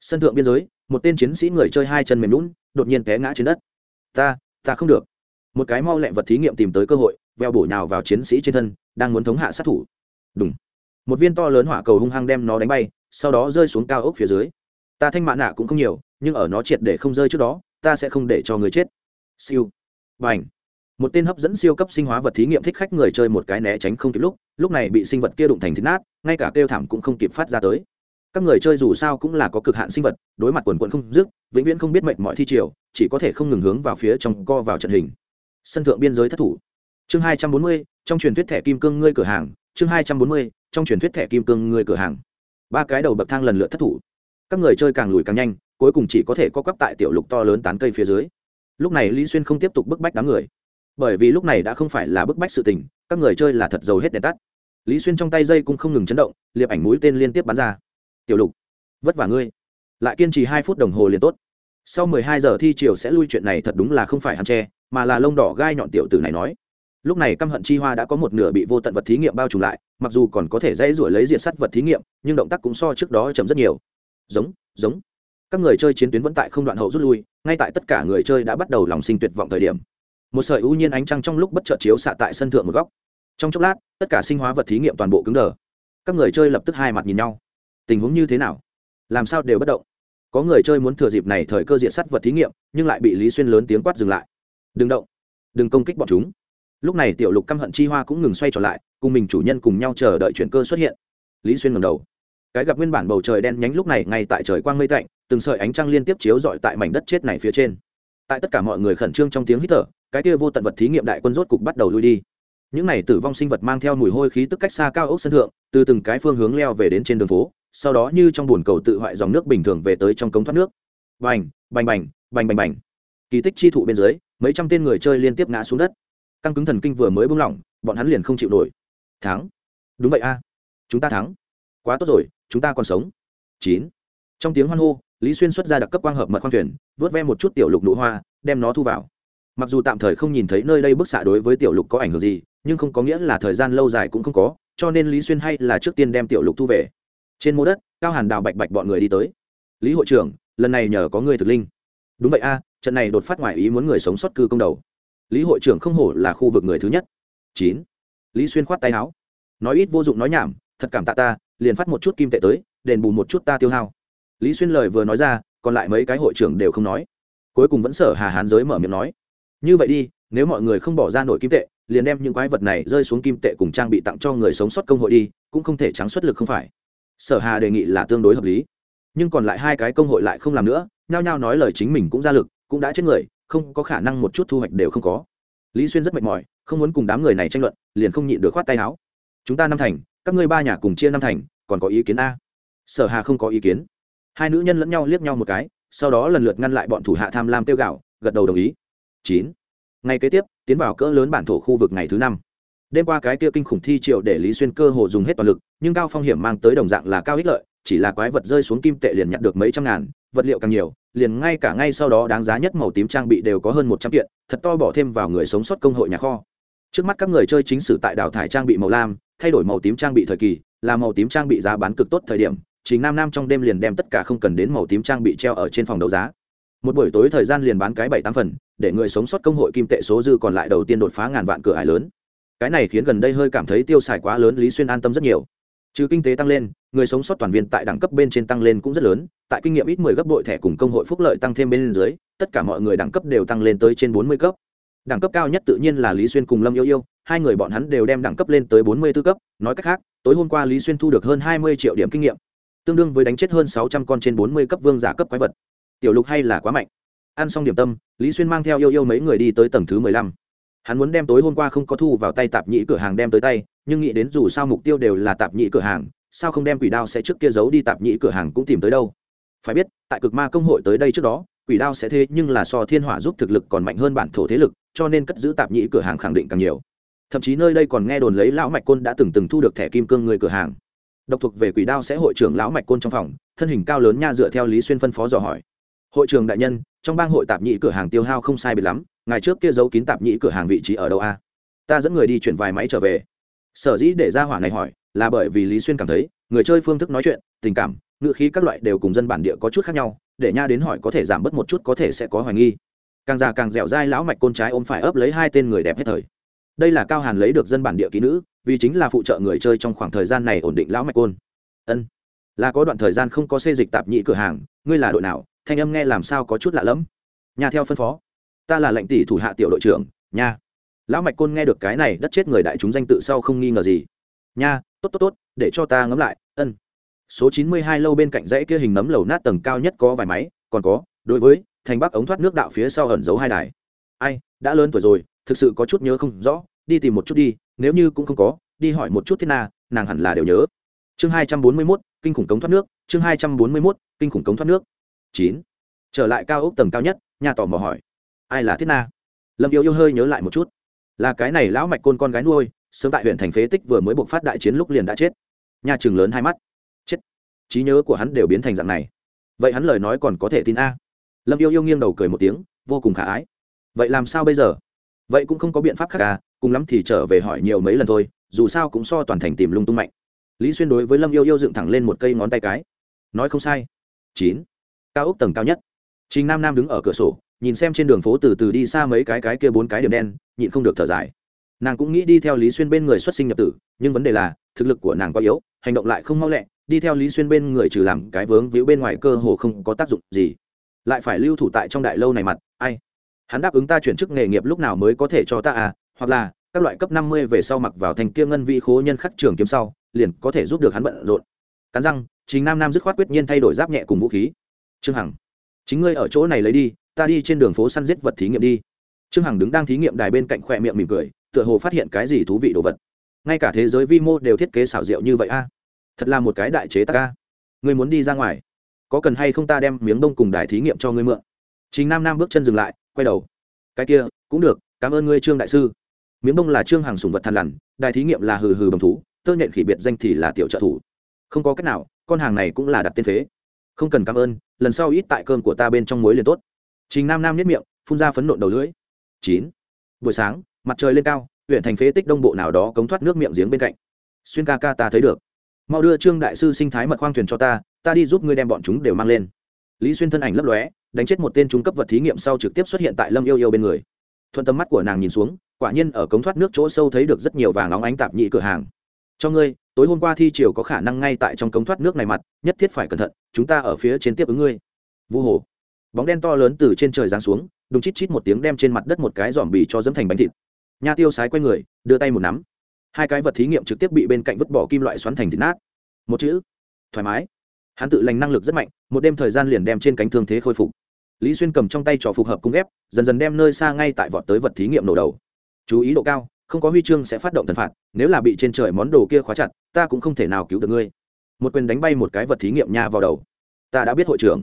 Sân thượng biên giới, một tên chiến sĩ người chơi hai chân mềm lún đột nhiên té ngã trên đất. Ta ta không được. Một cái mau lẹ vật thí nghiệm tìm tới cơ hội, veo bổ nhào vào chiến sĩ trên thân, đang muốn thống hạ sát thủ. Đúng một viên to lớn hỏa cầu hung hăng đem nó đánh bay, sau đó rơi xuống cao ốc phía dưới. Ta thanh mạ nạ cũng không nhiều, nhưng ở nó triệt để không rơi trước đó, ta sẽ không để cho người chết. Siêu. Và ảnh một tên hấp dẫn siêu cấp sinh hóa vật thí nghiệm thích khách người chơi một cái né tránh không kịp lúc lúc này bị sinh vật kia đụng thành thịt nát, ngay cả kêu thảm cũng không kịp phát ra tới. Các người chơi dù sao cũng là có cực hạn sinh vật, đối mặt quần quận không dứt, vĩnh viễn không biết mệnh mọi thi triều, chỉ có thể không ngừng hướng vào phía trong co vào trận hình. Sân thượng biên giới thất thủ. Chương hai trăm bốn mươi, trong truyền thuyết thẻ kim cương ngươi cửa hàng. Chương hai trăm bốn mươi, trong truyền thuyết thẻ kim cương ngươi cửa hàng. Ba cái đầu bậc thang lần lượt thất thủ. Các người chơi càng lùi càng nhanh, cuối cùng chỉ có thể co quắp tại tiểu lục to lớn tán cây phía dưới. Lúc này lý xuyên không tiếp tục bức bách đám người bởi vì lúc này đã không phải là bức bách sự tình, các người chơi là thật giàu hết đèn tắt. Lý xuyên trong tay dây cũng không ngừng chấn động, liệp ảnh mũi tên liên tiếp bắn ra. Tiểu lục, vất vả ngươi. Lại kiên trì hai phút đồng hồ liền tốt. Sau mười hai giờ thi chiều sẽ lui chuyện này thật đúng là không phải hắn tre mà là lông đỏ gai nhọn tiểu tử này nói. Lúc này căm hận chi hoa đã có một nửa bị vô tận vật thí nghiệm bao trùm lại, mặc dù còn có thể dãy ruổi lấy diện sắt vật thí nghiệm, nhưng động tác cũng so trước đó chậm rất nhiều. Giống giống. Các người chơi chiến tuyến vẫn tại không đoạn hậu rút lui, ngay tại tất cả người chơi đã bắt đầu lòng sinh tuyệt vọng thời điểm một sợi ưu nhiên ánh trăng trong lúc bất chợt chiếu xạ tại sân thượng một góc. Trong chốc lát, tất cả sinh hóa vật thí nghiệm toàn bộ cứng đờ. Các người chơi lập tức hai mặt nhìn nhau. Tình huống như thế nào? Làm sao đều bất động? Có người chơi muốn thừa dịp này thời cơ diện sắt vật thí nghiệm, nhưng lại bị lý xuyên lớn tiếng quát dừng lại. Đừng động. Đừng công kích bọn chúng. Lúc này tiểu lục căm hận chi hoa cũng ngừng xoay trở lại, cùng mình chủ nhân cùng nhau chờ đợi chuyển cơ xuất hiện. Lý xuyên ngầm đầu. Cái gặp nguyên bản bầu trời đen nhánh lúc này ngay tại trời quang mây tạnh, từng sợi ánh trăng liên tiếp chiếu dọi tại mảnh đất chết này phía trên. Tại tất cả mọi người khẩn trương trong tiếng hít thở cái kia vô tận vật thí nghiệm đại quân rốt cục bắt đầu lui đi. Những này tử vong sinh vật mang theo mùi hôi khí tức cách xa cao ốc sân thượng, từ từng cái phương hướng leo về đến trên đường phố, sau đó như trong bồn cầu tự hoại dòng nước bình thường về tới trong cống thoát nước. Bành bành bành bành bành bành. Kỳ tích chi thụ bên dưới, mấy trăm tên người chơi liên tiếp ngã xuống đất. Căng cứng thần kinh vừa mới buông lỏng, bọn hắn liền không chịu nổi. Thắng. Đúng vậy a. Chúng ta thắng. Quá tốt rồi, chúng ta còn sống. Chín. Trong tiếng hoan hô, lý xuyên xuất ra đặc cấp quang hợp mật khoang thuyền, vớt ve một chút tiểu lục nụ hoa, đem nó thu vào mặc dù tạm thời không nhìn thấy nơi đây bức xạ đối với tiểu lục có ảnh hưởng gì, nhưng không có nghĩa là thời gian lâu dài cũng không có, cho nên lý xuyên hay là trước tiên đem tiểu lục thu về. Trên mô đất, cao hàn đào bạch bạch bọn người đi tới. Lý hội trưởng, lần này nhờ có người thực linh. Đúng vậy a, trận này đột phát ngoài ý muốn người sống sót cư công đầu. Lý hội trưởng không hổ là khu vực người thứ nhất. Chín. Lý xuyên khoát tay áo. Nói ít vô dụng nói nhảm, thật cảm tạ ta, liền phát một chút kim tệ tới, đền bù một chút ta tiêu hao. Lý xuyên lời vừa nói ra, còn lại mấy cái hội trưởng đều không nói. Cuối cùng vẫn sở hà hán giới mở miệng nói như vậy đi, nếu mọi người không bỏ ra nổi kim tệ, liền đem những quái vật này rơi xuống kim tệ cùng trang bị tặng cho người sống sót công hội đi, cũng không thể trắng xuất lực không phải. Sở hà đề nghị là tương đối hợp lý. Nhưng còn lại hai cái công hội lại không làm nữa, nhao nhao nói lời chính mình cũng ra lực, cũng đã chết người, không có khả năng một chút thu hoạch đều không có. Lý xuyên rất mệt mỏi, không muốn cùng đám người này tranh luận, liền không nhịn được khoát tay áo. Chúng ta năm thành, các ngươi ba nhà cùng chia năm thành, còn có ý kiến a? Sở hà không có ý kiến. Hai nữ nhân lẫn nhau liếc nhau một cái, sau đó lần lượt ngăn lại bọn thủ hạ tham lam tiêu gạo gật đầu đồng ý chín. Ngày kế tiếp, tiến vào cỡ lớn bản thổ khu vực ngày thứ năm. Đêm qua cái kia kinh khủng thi triệu để lý xuyên cơ hồ dùng hết toàn lực, nhưng cao phong hiểm mang tới đồng dạng là cao ích lợi, chỉ là quái vật rơi xuống kim tệ liền nhận được mấy trăm ngàn, vật liệu càng nhiều, liền ngay cả ngay sau đó đáng giá nhất màu tím trang bị đều có hơn một trăm kiện, thật to bỏ thêm vào người sống sót công hội nhà kho. Trước mắt các người chơi chính sử tại đào thải trang bị màu lam, thay đổi màu tím trang bị thời kỳ, là màu tím trang bị giá bán cực tốt thời điểm chính nam nam trong đêm liền đem tất cả không cần đến màu tím trang bị treo ở trên phòng đấu giá. Một buổi tối thời gian liền bán cái bảy tám phần để người sống sót công hội kim tệ số dư còn lại đầu tiên đột phá ngàn vạn cửa ải lớn. Cái này khiến gần đây hơi cảm thấy tiêu xài quá lớn lý xuyên an tâm rất nhiều. Trừ kinh tế tăng lên, người sống sót toàn viên tại đẳng cấp bên trên tăng lên cũng rất lớn, tại kinh nghiệm ít mười gấp đội thẻ cùng công hội phúc lợi tăng thêm bên dưới, tất cả mọi người đẳng cấp đều tăng lên tới trên bốn mươi cấp. Đẳng cấp cao nhất tự nhiên là lý xuyên cùng lâm yêu yêu, hai người bọn hắn đều đem đẳng cấp lên tới bốn mươi b ố cấp, nói cách khác, tối hôm qua lý xuyên thu được hơn hai mươi triệu điểm kinh nghiệm, tương đương với đánh chết hơn sáu trăm con trên bốn mươi cấp vương giả cấp quái vật. Tiểu lục hay là quá mạnh ăn xong điểm tâm, lý xuyên mang theo yêu yêu mấy người đi tới tầng thứ mười lăm. Hắn muốn đem tối hôm qua không có thu vào tay tạp nhĩ cửa hàng đem tới tay, nhưng nghĩ đến dù sao mục tiêu đều là tạp nhĩ cửa hàng, sao không đem quỷ đao sẽ trước kia giấu đi tạp nhĩ cửa hàng cũng tìm tới đâu? Phải biết, tại cực ma công hội tới đây trước đó, quỷ đao sẽ thế nhưng là so thiên hỏa giúp thực lực còn mạnh hơn bản thổ thế lực, cho nên cất giữ tạp nhĩ cửa hàng khẳng định càng nhiều. Thậm chí nơi đây còn nghe đồn lấy lão mạch côn đã từng từng thu được thẻ kim cương người cửa hàng. Độc thuộc về quỷ đao sẽ hội trưởng lão mạch côn trong phòng, thân hình cao lớn nha dựa theo lý xuyên phân phó dò hỏi. Hội trưởng đại nhân trong bang hội tạp nhĩ cửa hàng tiêu hao không sai biệt lắm, ngày trước kia giấu kín tạp nhĩ cửa hàng vị trí ở đâu a? Ta dẫn người đi chuyển vài máy trở về. Sở dĩ để ra hỏa này hỏi, là bởi vì lý xuyên cảm thấy, người chơi phương thức nói chuyện, tình cảm ngự khí các loại đều cùng dân bản địa có chút khác nhau, để nha đến hỏi có thể giảm bớt một chút có thể sẽ có hoài nghi. Càng già càng dẻo dai lão mạch côn trái ôm phải ấp lấy hai tên người đẹp hết thời. Đây là cao hàn lấy được dân bản địa ký nữ, vì chính là phụ trợ người chơi trong khoảng thời gian này ổn định lão mạch côn. Ân, là có đoạn thời gian không có xê dịch tạp nhị cửa hàng, ngươi là đội nào thanh âm nghe làm sao có chút lạ lẫm. Nhà theo phân phó. Ta là lệnh tỷ thủ hạ tiểu đội trưởng, nha. Lão mạch côn nghe được cái này, đất chết người đại chúng danh tự sau không nghi ngờ gì. Nha, tốt tốt tốt, để cho ta ngắm lại, ân. Số chín mươi hai lâu bên cạnh dãy kia hình nấm lầu nát tầng cao nhất có vài máy, còn có, đối với, thành bắc ống thoát nước đạo phía sau ẩn giấu hai đài. Ai, đã lớn tuổi rồi, thực sự có chút nhớ không rõ, đi tìm một chút đi, nếu như cũng không có, đi hỏi một chút thế nào nàng hẳn là đều nhớ. Chương hai trăm bốn mươi mốt, kinh khủng cống thoát nước, chương hai trăm bốn mươi mốt, kinh khủng cống thoát nước chín. Trở lại cao ốc tầng cao nhất, nhà tò mò hỏi. Ai là thiết na? Lâm yêu yêu hơi nhớ lại một chút. Là cái này lão mạch côn con gái nuôi, sớm tại huyện thành phế tích vừa mới buộc phát đại chiến lúc liền đã chết. Nhà trường lớn hai mắt. Chết. Trí nhớ của hắn đều biến thành dạng này. Vậy hắn lời nói còn có thể tin a? Lâm yêu yêu nghiêng đầu cười một tiếng, vô cùng khả ái. Vậy làm sao bây giờ? Vậy cũng không có biện pháp khác à cùng lắm thì trở về hỏi nhiều mấy lần thôi, dù sao cũng so toàn thành tìm lung tung mạnh. Lý xuyên đối với lâm yêu yêu dựng thẳng lên một cây ngón tay cái. Nói không sai. Chín cao ốc tầng cao nhất. Trình nam nam đứng ở cửa sổ, nhìn xem trên đường phố từ từ đi xa mấy cái cái kia bốn cái điểm đen, nhịn không được thở dài. Nàng cũng nghĩ đi theo lý xuyên bên người xuất sinh nhập tử, nhưng vấn đề là, thực lực của nàng quá yếu, hành động lại không mau lẹ, đi theo lý xuyên bên người trừ làm cái vướng víu bên ngoài cơ hồ không có tác dụng gì. Lại phải lưu thủ tại trong đại lâu này mặt, ai? Hắn đáp ứng ta chuyển chức nghề nghiệp lúc nào mới có thể cho ta à? Hoặc là, các loại cấp năm mươi về sau mặc vào thành kia ngân vị khố nhân khắc trường kiếm sau, liền có thể giúp được hắn bận rộn. Cắn răng chính nam nam dứt khoát quyết nhiên thay đổi giáp nhẹ cùng vũ khí trương hằng. Chính ngươi ở chỗ này lấy đi, ta đi trên đường phố săn giết vật thí nghiệm đi. Trương hằng đứng đang thí nghiệm đài bên cạnh khoe miệng mỉm cười, tựa hồ phát hiện cái gì thú vị đồ vật. Ngay cả thế giới vi mô đều thiết kế xảo diệu như vậy a. Thật là một cái đại chế tác a. Ngươi muốn đi ra ngoài, có cần hay không ta đem miếng đông cùng đài thí nghiệm cho ngươi mượn? Chính nam nam bước chân dừng lại, quay đầu. Cái kia, cũng được, cảm ơn ngươi trương đại sư. Miếng đông là trương hàng sùng vật thằn lằn, đài thí nghiệm là hừ hừ bầm thú, tơ nhện khỉ biệt danh thì là tiểu trợ thủ. Không có cách nào, con hàng này cũng là đặt tên phế không cần cảm ơn, lần sau ít tại cơm của ta bên trong muối liền tốt. Trình nam nam nếp miệng, phun ra phấn nộn đầu lưỡi. Chín. Buổi sáng, mặt trời lên cao, huyện thành phế tích đông bộ nào đó cống thoát nước miệng giếng bên cạnh. Xuyên ca ca ta thấy được. Mau đưa trương đại sư sinh thái mật khoang thuyền cho ta ta đi giúp ngươi đem bọn chúng đều mang lên. Lý xuyên thân ảnh lấp lóe, đánh chết một tên trung cấp vật thí nghiệm sau trực tiếp xuất hiện tại lâm yêu yêu bên người. Thuận tâm mắt của nàng nhìn xuống, quả nhiên ở cống thoát nước chỗ sâu thấy được rất nhiều vàng nóng ánh tạp nhị cửa hàng. Cho ngươi tối hôm qua thi triều có khả năng ngay tại trong cống thoát nước này mặt, nhất thiết phải cẩn thận, chúng ta ở phía trên tiếp ứng ngươi. Vu hồ. Bóng đen to lớn từ trên trời giáng xuống, đùng chít chít một tiếng đem trên mặt đất một cái giòm bì cho dẫm thành bánh thịt. Nha tiêu sái quay người, đưa tay một nắm. Hai cái vật thí nghiệm trực tiếp bị bên cạnh vứt bỏ kim loại xoắn thành thịt nát. Một chữ. Thoải mái. Hắn tự lành năng lực rất mạnh, một đêm thời gian liền đem trên cánh thương thế khôi phục. Lý xuyên cầm trong tay trò phục hợp cung ghép dần dần đem nơi xa ngay tại vọt tới vật thí nghiệm nổ đầu. Chú ý độ cao, không có huy chương sẽ phát động thần phạt, nếu là bị trên trời món đồ kia khóa chặt ta cũng không thể nào cứu được ngươi. Một quyền đánh bay một cái vật thí nghiệm nha vào đầu. Ta đã biết hội trưởng.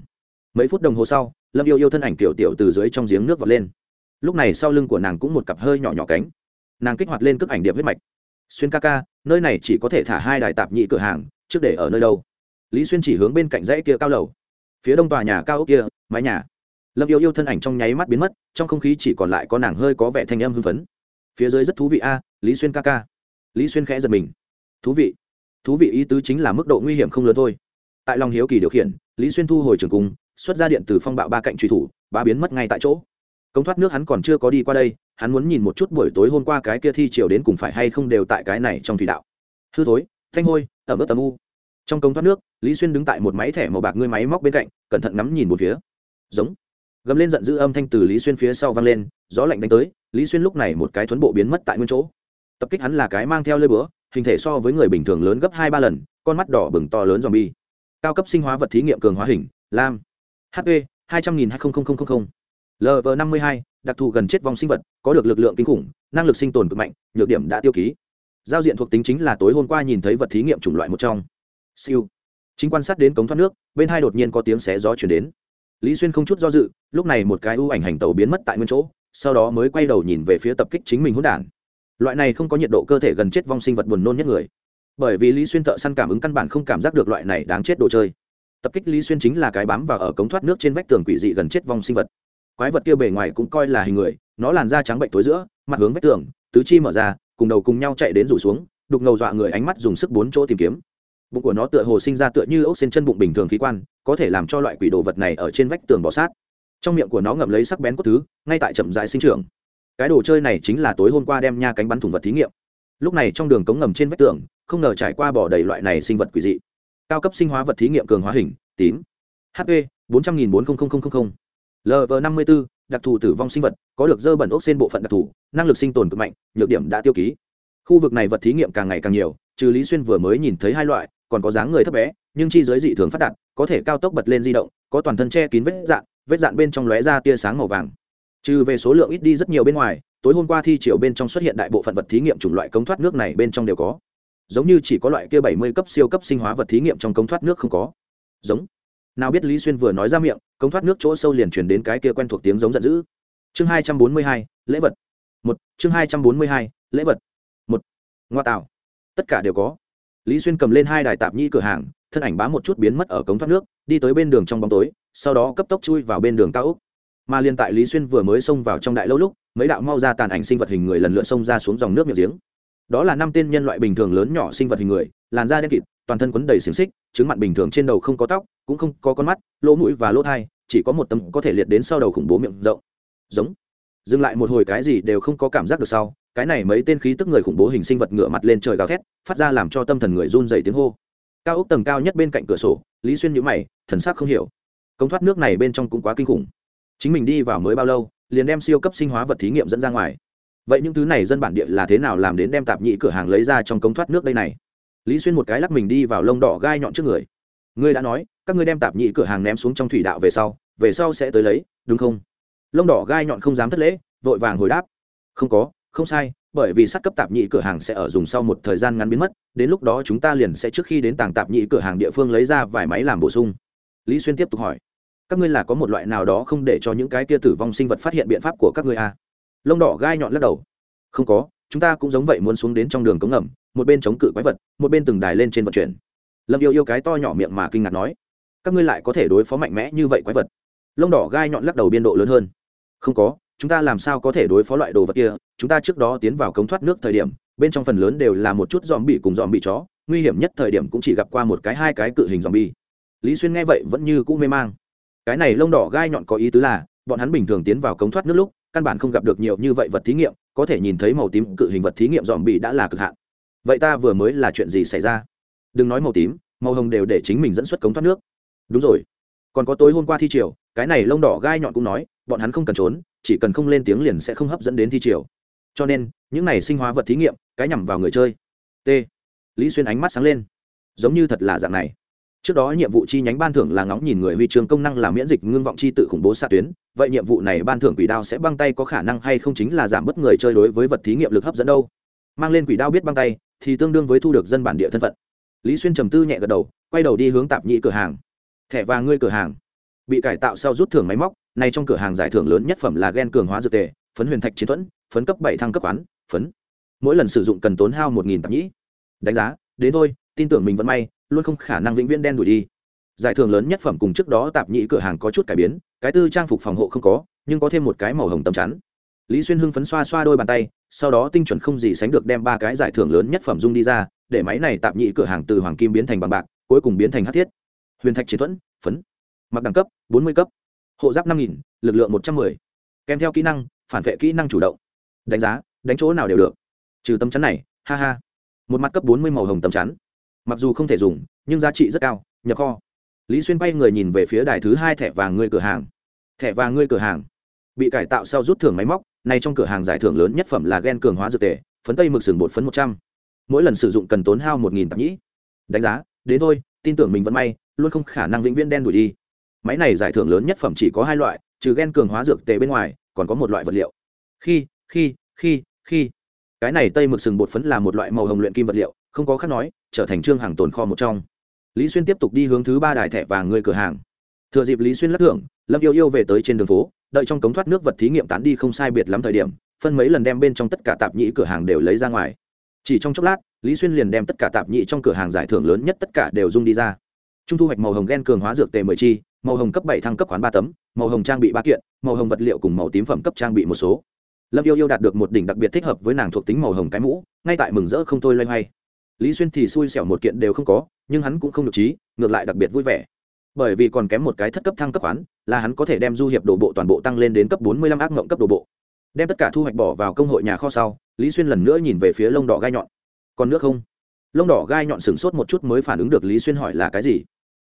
Mấy phút đồng hồ sau, lâm yêu yêu thân ảnh tiểu tiểu từ dưới trong giếng nước vọt lên. Lúc này sau lưng của nàng cũng một cặp hơi nhỏ nhỏ cánh. Nàng kích hoạt lên cước ảnh điệp huyết mạch. Xuyên ca ca, nơi này chỉ có thể thả hai đài tạp nhị cửa hàng, trước để ở nơi đâu? Lý xuyên chỉ hướng bên cạnh dãy kia cao lầu. Phía đông tòa nhà cao ốc kia, mái nhà. Lâm yêu yêu thân ảnh trong nháy mắt biến mất, trong không khí chỉ còn lại có nàng hơi có vẻ thanh âm hưng phấn. Phía dưới rất thú vị a, lý xuyên ca ca. Lý xuyên khẽ giật mình. Thú vị thú vị ý tứ chính là mức độ nguy hiểm không lớn thôi. Tại lòng hiếu kỳ điều khiển, lý xuyên thu hồi trường cung, xuất ra điện từ phong bạo ba cạnh truy thủ ba biến mất ngay tại chỗ. Công thoát nước hắn còn chưa có đi qua đây, hắn muốn nhìn một chút buổi tối hôm qua cái kia thi chiều đến cùng phải hay không đều tại cái này trong thủy đạo. Hư thối, thanh hôi, ẩm ướt tầm u. Trong công thoát nước, lý xuyên đứng tại một máy thẻ màu bạc ngươi máy móc bên cạnh, cẩn thận ngắm nhìn một phía. Giống. Gầm lên giận dữ âm thanh từ lý xuyên phía sau vang lên, gió lạnh đánh tới, lý xuyên lúc này một cái thuấn bộ biến mất tại nguyên chỗ. Tập kích hắn là cái mang theo lơi búa hình thể so với người bình thường lớn gấp hai ba lần, con mắt đỏ bừng to lớn dòm bi cao cấp sinh hóa vật thí nghiệm cường hóa hình, lam. Hp hai trăm nghìn hai mươi lv năm mươi hai, đặc thù gần chết vong sinh vật, có được lực lượng kinh khủng, năng lực sinh tồn cực mạnh, nhược điểm đã tiêu ký. Giao diện thuộc tính chính là tối hôm qua nhìn thấy vật thí nghiệm chủng loại một trong. Siêu. Chính quan sát đến cống thoát nước, bên hai đột nhiên có tiếng xé gió chuyển đến. Lý xuyên không chút do dự, lúc này một cái ưu ảnh hành tàu biến mất tại nguyên chỗ, sau đó mới quay đầu nhìn về phía tập kích chính mình hỗn đản loại này không có nhiệt độ cơ thể gần chết vong sinh vật buồn nôn nhất người. Bởi vì lý xuyên thợ săn cảm ứng căn bản không cảm giác được loại này đáng chết đồ chơi. Tập kích lý xuyên chính là cái bám vào ở cống thoát nước trên vách tường quỷ dị gần chết vong sinh vật. Quái vật kia bề ngoài cũng coi là hình người, nó làn da trắng bệnh tối giữa, mặt hướng vách tường, tứ chi mở ra, cùng đầu cùng nhau chạy đến rủ xuống, đục ngầu dọa người ánh mắt dùng sức bốn chỗ tìm kiếm. Bụng của nó tựa hồ sinh ra tựa như ốc xên chân bụng bình thường khí quan, có thể làm cho loại quỷ đồ vật này ở trên vách tường bọ sát. Trong miệng của nó ngậm lấy sắc bén cốt thứ, ngay tại chậm dại sinh trưởng cái đồ chơi này chính là tối hôm qua đem nha cánh bắn thủng vật thí nghiệm. Lúc này trong đường cống ngầm trên vách tường, không ngờ trải qua bỏ đầy loại này sinh vật quỷ dị. Cao cấp sinh hóa vật thí nghiệm cường hóa hình, tím. Hp bốn trăm nghìn bốn mươi lv năm mươi b ố đặc thù tử vong sinh vật, có được dơ bẩn ốc xên bộ phận đặc thù, năng lực sinh tồn cực mạnh, nhược điểm đã tiêu ký. Khu vực này vật thí nghiệm càng ngày càng nhiều, trừ lý xuyên vừa mới nhìn thấy hai loại, còn có dáng người thấp bé, nhưng chi giới dị thường phát đạt, có thể cao tốc bật lên di động, có toàn thân che kín vết dạn vết dạn bên trong lóe ra tia sáng màu vàng trừ về số lượng ít đi rất nhiều bên ngoài, tối hôm qua thi chiều bên trong xuất hiện đại bộ phận vật thí nghiệm chủng loại cống thoát nước này bên trong đều có. Giống như chỉ có loại kia bảy mươi cấp siêu cấp sinh hóa vật thí nghiệm trong cống thoát nước không có. Giống. Nào biết lý xuyên vừa nói ra miệng, cống thoát nước chỗ sâu liền chuyển đến cái kia quen thuộc tiếng giống giận dữ. Chương hai trăm bốn mươi hai, lễ vật. Một, chương hai trăm bốn mươi hai, lễ vật. Một, ngoa tạo. Tất cả đều có. Lý xuyên cầm lên hai đài tạp nhi cửa hàng, thân ảnh bám một chút biến mất ở cống thoát nước, đi tới bên đường trong bóng tối, sau đó cấp tốc chui vào bên đường cao úc mà liên tại lý xuyên vừa mới xông vào trong đại lâu lúc, mấy đạo mau ra tàn ảnh sinh vật hình người lần lượt xông ra xuống dòng nước miệng giếng. Đó là năm tên nhân loại bình thường lớn nhỏ sinh vật hình người, làn da đen kịt, toàn thân quấn đầy xiềng xích, trứng mặn bình thường trên đầu không có tóc, cũng không có con mắt, lỗ mũi và lỗ thai, chỉ có một tấm có thể liệt đến sau đầu khủng bố miệng rộng. Giống. Dừng lại một hồi cái gì đều không có cảm giác được sau, cái này mấy tên khí tức người khủng bố hình sinh vật ngựa mặt lên trời gào thét, phát ra làm cho tâm thần người run dày tiếng hô. Cao ốc tầng cao nhất bên cạnh cửa sổ, lý xuyên nhữ mày, thần sắc không hiểu. Công thoát nước này bên trong cũng quá kinh khủng chính mình đi vào mới bao lâu, liền đem siêu cấp sinh hóa vật thí nghiệm dẫn ra ngoài. Vậy những thứ này dân bản địa là thế nào làm đến đem tạp nhị cửa hàng lấy ra trong cống thoát nước đây này? Lý xuyên một cái lắc mình đi vào lông đỏ gai nhọn trước người. Ngươi đã nói, các ngươi đem tạp nhị cửa hàng ném xuống trong thủy đạo về sau về sau sẽ tới lấy, đúng không? Lông đỏ gai nhọn không dám thất lễ, vội vàng hồi đáp. Không có, không sai, bởi vì sắt cấp tạp nhị cửa hàng sẽ ở dùng sau một thời gian ngắn biến mất, đến lúc đó chúng ta liền sẽ trước khi đến tàng tạp nhị cửa hàng địa phương lấy ra vài máy làm bổ sung. Lý xuyên tiếp tục hỏi các ngươi là có một loại nào đó không để cho những cái kia tử vong sinh vật phát hiện biện pháp của các ngươi à? lông đỏ gai nhọn lắc đầu. Không có, chúng ta cũng giống vậy muốn xuống đến trong đường cống ngầm, một bên chống cự quái vật, một bên từng đài lên trên vận chuyển. Lâm yêu yêu cái to nhỏ miệng mà kinh ngạc nói, các ngươi lại có thể đối phó mạnh mẽ như vậy quái vật. Lông đỏ gai nhọn lắc đầu biên độ lớn hơn. Không có, chúng ta làm sao có thể đối phó loại đồ vật kia? Chúng ta trước đó tiến vào cống thoát nước thời điểm, bên trong phần lớn đều là một chút dòm bị cùng dòm bị chó, nguy hiểm nhất thời điểm cũng chỉ gặp qua một cái hai cái cự hình dòm bi lý xuyên nghe vậy vẫn như cũ mê mang cái này lông đỏ gai nhọn có ý tứ là, bọn hắn bình thường tiến vào cống thoát nước lúc, căn bản không gặp được nhiều như vậy vật thí nghiệm, có thể nhìn thấy màu tím cự hình vật thí nghiệm dòm bị đã là cực hạn. Vậy ta vừa mới là chuyện gì xảy ra? Đừng nói màu tím, màu hồng đều để chính mình dẫn xuất cống thoát nước. Đúng rồi. Còn có tối hôm qua thi triều, cái này lông đỏ gai nhọn cũng nói, bọn hắn không cần trốn, chỉ cần không lên tiếng liền sẽ không hấp dẫn đến thi triều. Cho nên, những này sinh hóa vật thí nghiệm, cái nhằm vào người chơi. T. Lý xuyên ánh mắt sáng lên. Giống như thật là dạng này trước đó nhiệm vụ chi nhánh ban thưởng là ngóng nhìn người huy trường công năng là miễn dịch ngưng vọng chi tự khủng bố xạ tuyến. Vậy nhiệm vụ này ban thưởng quỷ đao sẽ băng tay có khả năng hay không chính là giảm bớt người chơi đối với vật thí nghiệm lực hấp dẫn đâu. Mang lên quỷ đao biết băng tay, thì tương đương với thu được dân bản địa thân phận. Lý xuyên trầm tư nhẹ gật đầu, quay đầu đi hướng tạp nhị cửa hàng. Thẻ vàng ngươi cửa hàng. Bị cải tạo sau rút thưởng máy móc, này trong cửa hàng giải thưởng lớn nhất phẩm là gen cường hóa dược tề, phấn huyền thạch chiến thuẫn, phấn cấp bảy thăng cấp quán, phấn. Mỗi lần sử dụng cần tốn hao một nghìn tạp nhĩ đánh giá, đến thôi, tin tưởng mình vẫn may luôn không khả năng vĩnh viễn đen đuổi đi. Giải thưởng lớn nhất phẩm cùng trước đó tạp nhĩ cửa hàng có chút cải biến, cái tư trang phục phòng hộ không có, nhưng có thêm một cái màu hồng tầm chắn. Lý xuyên hưng phấn xoa xoa đôi bàn tay, sau đó tinh chuẩn không gì sánh được đem ba cái giải thưởng lớn nhất phẩm dung đi ra, để máy này tạp nhị cửa hàng từ hoàng kim biến thành bằng bạc, cuối cùng biến thành hát thiết. Huyền thạch chiến thuẫn, phấn. Mặc đẳng cấp, bốn mươi cấp. Hộ giáp năm nghìn, lực lượng một trăm m ư ơ i kèm theo kỹ năng, phản vệ kỹ năng chủ động. Đánh giá, đánh chỗ nào đều được. Trừ tấm chắn này, ha ha. Một mặt cấp bốn mươi màu hồng tấm chắn mặc dù không thể dùng, nhưng giá trị rất cao, nhập kho. Lý xuyên bay người nhìn về phía đài thứ hai thẻ vàng ngươi cửa hàng. Thẻ vàng ngươi cửa hàng. Bị cải tạo sau rút thưởng máy móc, này trong cửa hàng giải thưởng lớn nhất phẩm là gen cường hóa dược tề, phấn tây mực sừng bột phấn một trăm. Mỗi lần sử dụng cần tốn hao một nghìn tạp nhĩ. Đánh giá, đến thôi, tin tưởng mình vẫn may, luôn không khả năng vĩnh viễn đen đuổi đi. Máy này giải thưởng lớn nhất phẩm chỉ có hai loại, trừ gen cường hóa dược tề bên ngoài, còn có một loại vật liệu. Khi khi khi khi. Cái này tây mực sừng bột phấn là một loại màu hồng luyện kim vật liệu không có khác nói, trở thành trương hàng tồn kho một trong. Lý xuyên tiếp tục đi hướng thứ ba đài thẻ vàng người cửa hàng. Thừa dịp lý xuyên lắc thưởng, lâm yêu yêu về tới trên đường phố, đợi trong cống thoát nước vật thí nghiệm tán đi không sai biệt lắm thời điểm, phân mấy lần đem bên trong tất cả tạp nhĩ cửa hàng đều lấy ra ngoài. Chỉ trong chốc lát, lý xuyên liền đem tất cả tạp nhĩ trong cửa hàng giải thưởng lớn nhất tất cả đều dung đi ra. Trung thu hoạch màu hồng gen cường hóa dược tề mười chi, màu hồng cấp bảy thăng cấp khoán ba tấm, màu hồng trang bị ba kiện, màu hồng vật liệu cùng màu tím phẩm cấp trang bị một số. Lâm yêu yêu đạt được một đỉnh đặc biệt thích hợp với nàng thuộc tính màu hồng cái mũ, ngay tại mừng rỡ không thôi loay hoay lý xuyên thì xui xẻo một kiện đều không có, nhưng hắn cũng không được trí, ngược lại đặc biệt vui vẻ. Bởi vì còn kém một cái thất cấp thăng cấp khoán là hắn có thể đem du hiệp đồ bộ toàn bộ tăng lên đến cấp bốn mươi lăm ác ngộng cấp đồ bộ. Đem tất cả thu hoạch bỏ vào công hội nhà kho sau, lý xuyên lần nữa nhìn về phía lông đỏ gai nhọn. Còn nước không? Lông đỏ gai nhọn sửng sốt một chút mới phản ứng được lý xuyên hỏi là cái gì.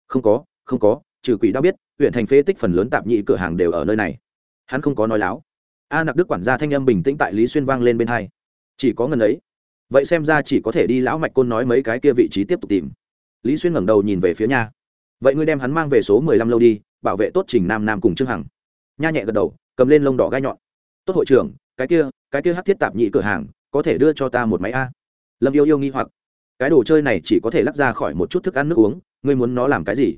Không có không có, trừ quỷ đã biết, huyện thành phế tích phần lớn tạp nhị cửa hàng đều ở nơi này. Hắn không có nói láo. A nặc đức quản gia thanh âm bình tĩnh tại lý xuyên vang lên bên hai. Chỉ có ngần ấy vậy xem ra chỉ có thể đi lão mạch côn nói mấy cái kia vị trí tiếp tục tìm. Lý xuyên ngẩng đầu nhìn về phía nha. Vậy ngươi đem hắn mang về số mười lăm lâu đi, bảo vệ tốt trình nam nam cùng trương hằng. Nha nhẹ gật đầu, cầm lên lông đỏ gai nhọn. Tốt hội trưởng, cái kia cái kia hát thiết tạp nhị cửa hàng, có thể đưa cho ta một máy a. Lâm yêu yêu nghi hoặc. Cái đồ chơi này chỉ có thể lắc ra khỏi một chút thức ăn nước uống, ngươi muốn nó làm cái gì?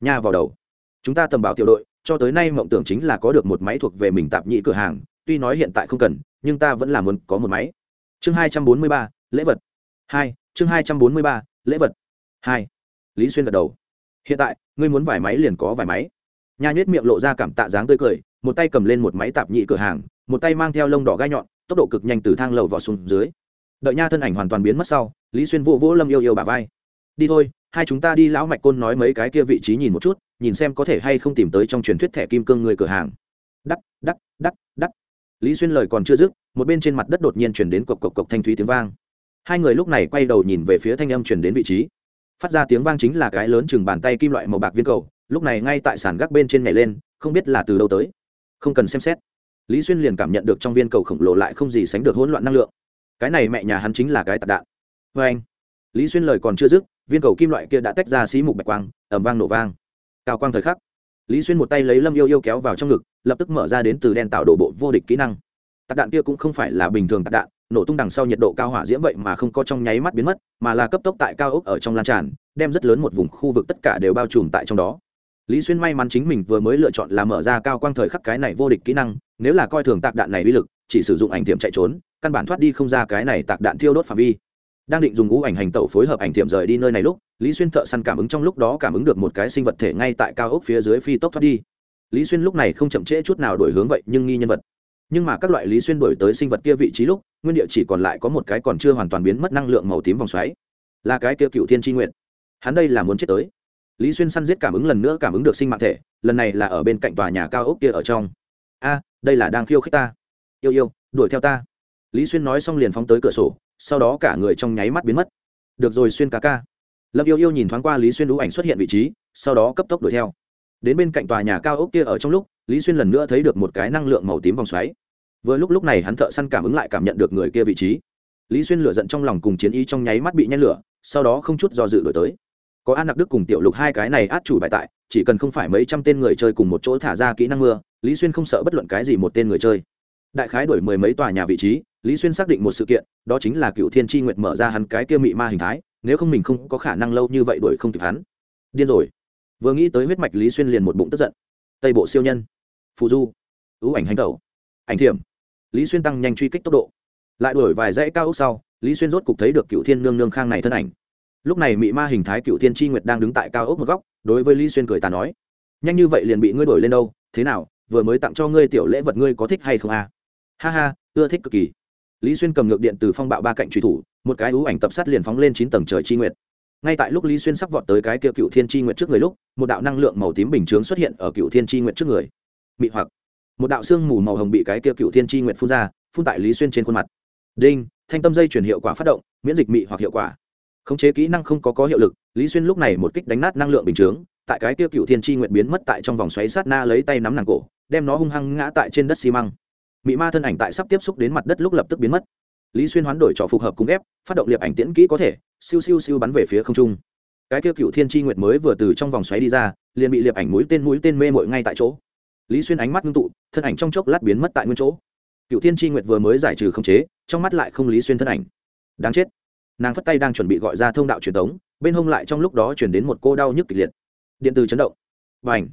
Nha vào đầu. Chúng ta tầm bảo tiểu đội, cho tới nay mộng tưởng chính là có được một máy thuộc về mình tạp nhị cửa hàng, tuy nói hiện tại không cần, nhưng ta vẫn là muốn có một máy chương hai trăm bốn mươi ba, lễ vật. Hai, chương hai trăm bốn mươi ba, lễ vật. Hai, lý xuyên gật đầu. Hiện tại, ngươi muốn vài máy liền có vài máy. Nha nhết miệng lộ ra cảm tạ dáng tươi cười, một tay cầm lên một máy tạp nhị cửa hàng, một tay mang theo lông đỏ gai nhọn, tốc độ cực nhanh từ thang lầu vào xuống dưới. Đợi nha thân ảnh hoàn toàn biến mất sau, lý xuyên vỗ vỗ lâm yêu yêu bà vai. Đi thôi, hai chúng ta đi lão mạch côn nói mấy cái kia vị trí nhìn một chút, nhìn xem có thể hay không tìm tới trong truyền thuyết thẻ kim cương người cửa hàng. Đắc đắc đắc đắc lý xuyên lời còn chưa dứt, một bên trên mặt đất đột nhiên chuyển đến cộc cộc cộc thanh thúy tiếng vang. Hai người lúc này quay đầu nhìn về phía thanh âm chuyển đến vị trí. Phát ra tiếng vang chính là cái lớn chừng bàn tay kim loại màu bạc viên cầu, lúc này ngay tại sàn gác bên trên nhảy lên, không biết là từ đâu tới. Không cần xem xét. Lý xuyên liền cảm nhận được trong viên cầu khổng lồ lại không gì sánh được hỗn loạn năng lượng. Cái này mẹ nhà hắn chính là cái tạc đạn. Vê anh, lý xuyên lời còn chưa dứt, viên cầu kim loại kia đã tách ra xí mục bạch quang ẩm vang nổ vang. Cao quang thời khắc, lý xuyên một tay lấy lâm yêu yêu kéo vào trong ngực lập tức mở ra đến từ đen tạo đổ bộ vô địch kỹ năng. Tạc đạn kia cũng không phải là bình thường tạc đạn, nổ tung đằng sau nhiệt độ cao hỏa diễm vậy mà không có trong nháy mắt biến mất, mà là cấp tốc tại cao ốc ở trong lan tràn, đem rất lớn một vùng khu vực tất cả đều bao trùm tại trong đó. Lý xuyên may mắn chính mình vừa mới lựa chọn là mở ra cao quang thời khắc cái này vô địch kỹ năng, nếu là coi thường tạc đạn này uy lực, chỉ sử dụng ảnh tiệm chạy trốn, căn bản thoát đi không ra cái này tạc đạn thiêu đốt phạm vi. Đang định dùng ngũ ảnh hành tẩu phối hợp ảnh tiệm rời đi nơi này lúc, lý xuyên thợ săn cảm ứng trong lúc đó cảm ứng được một cái sinh vật thể ngay tại cao ốc phía dưới phi tốc thoát đi lý xuyên lúc này không chậm trễ chút nào đổi hướng vậy nhưng nghi nhân vật. Nhưng mà các loại lý xuyên đổi tới sinh vật kia vị trí lúc, nguyên địa chỉ còn lại có một cái còn chưa hoàn toàn biến mất năng lượng màu tím vòng xoáy. Là cái kia cựu thiên tri nguyện hắn đây là muốn chết tới. Lý xuyên săn giết cảm ứng lần nữa cảm ứng được sinh mạng thể, lần này là ở bên cạnh tòa nhà cao ốc kia ở trong. A, đây là đang khiêu khích ta. Yêu yêu, đuổi theo ta. Lý xuyên nói xong liền phóng tới cửa sổ, sau đó cả người trong nháy mắt biến mất. Được rồi xuyên ca ca. Lâm yêu yêu nhìn thoáng qua lý xuyên đũ ảnh xuất hiện vị trí, sau đó cấp tốc đuổi theo đến bên cạnh tòa nhà cao ốc kia ở trong lúc, lý xuyên lần nữa thấy được một cái năng lượng màu tím vòng xoáy. Vừa lúc lúc này hắn thợ săn cảm ứng lại cảm nhận được người kia vị trí. Lý xuyên lửa giận trong lòng cùng chiến ý trong nháy mắt bị nhen lửa, sau đó không chút do dự đổi tới. Có an nặc đức cùng tiểu lục hai cái này át chủ bài tại, chỉ cần không phải mấy trăm tên người chơi cùng một chỗ thả ra kỹ năng mưa, lý xuyên không sợ bất luận cái gì một tên người chơi. Đại khái đổi mười mấy tòa nhà vị trí, lý xuyên xác định một sự kiện, đó chính là cựu thiên tri nguyệt mở ra hắn cái kia mị ma hình thái, nếu không mình không có khả năng lâu như vậy đuổi không kịp hắn. Điên rồi vừa nghĩ tới huyết mạch lý xuyên liền một bụng tức giận tây bộ siêu nhân phù du ưu ảnh hành tẩu ảnh thiểm lý xuyên tăng nhanh truy kích tốc độ lại đuổi vài dãy cao ốc sau lý xuyên rốt cục thấy được cựu thiên nương nương khang này thân ảnh lúc này mị ma hình thái cựu thiên tri nguyệt đang đứng tại cao ốc một góc đối với lý xuyên cười ta nói nhanh như vậy liền bị ngươi đổi lên đâu thế nào vừa mới tặng cho ngươi tiểu lễ vật ngươi có thích hay không à? ha ha ưa thích cực kỳ lý xuyên cầm ngược điện từ phong bạo ba cạnh truy thủ một cái ưu ảnh tập sát liền phóng lên chín tầng trời chi nguyệt ngay tại lúc lý xuyên sắp vọt tới cái kia cựu thiên chi nguyệt trước người lúc một đạo năng lượng màu tím bình chướng xuất hiện ở cựu thiên chi nguyệt trước người. Mị hoặc một đạo xương mù màu hồng bị cái kia cựu thiên chi nguyệt phun ra phun tại lý xuyên trên khuôn mặt. Đinh thanh tâm dây chuyển hiệu quả phát động miễn dịch mị hoặc hiệu quả. Khống chế kỹ năng không có có hiệu lực lý xuyên lúc này một kích đánh nát năng lượng bình chướng tại cái kia cựu thiên chi nguyệt biến mất tại trong vòng xoáy sát na lấy tay nắm nàng cổ đem nó hung hăng ngã tại trên đất xi măng. Mị ma thân ảnh tại sắp tiếp xúc đến mặt đất lúc lập tức biến mất. Lý xuyên hoán đổi trò phù hợp cùng ép, phát động liệp ảnh tiễn kỹ có thể siêu siêu siêu bắn về phía không trung. Cái kia cựu thiên tri nguyệt mới vừa từ trong vòng xoáy đi ra, liền bị liệp ảnh mũi tên mũi tên mê mội ngay tại chỗ. Lý xuyên ánh mắt ngưng tụ, thân ảnh trong chốc lát biến mất tại nguyên chỗ. Cựu thiên tri nguyệt vừa mới giải trừ khống chế, trong mắt lại không lý xuyên thân ảnh. Đáng chết. Nàng phất tay đang chuẩn bị gọi ra thông đạo truyền thống bên hông lại trong lúc đó chuyển đến một cô đau nhức kịch liệt. Điện từ chấn động. Và ảnh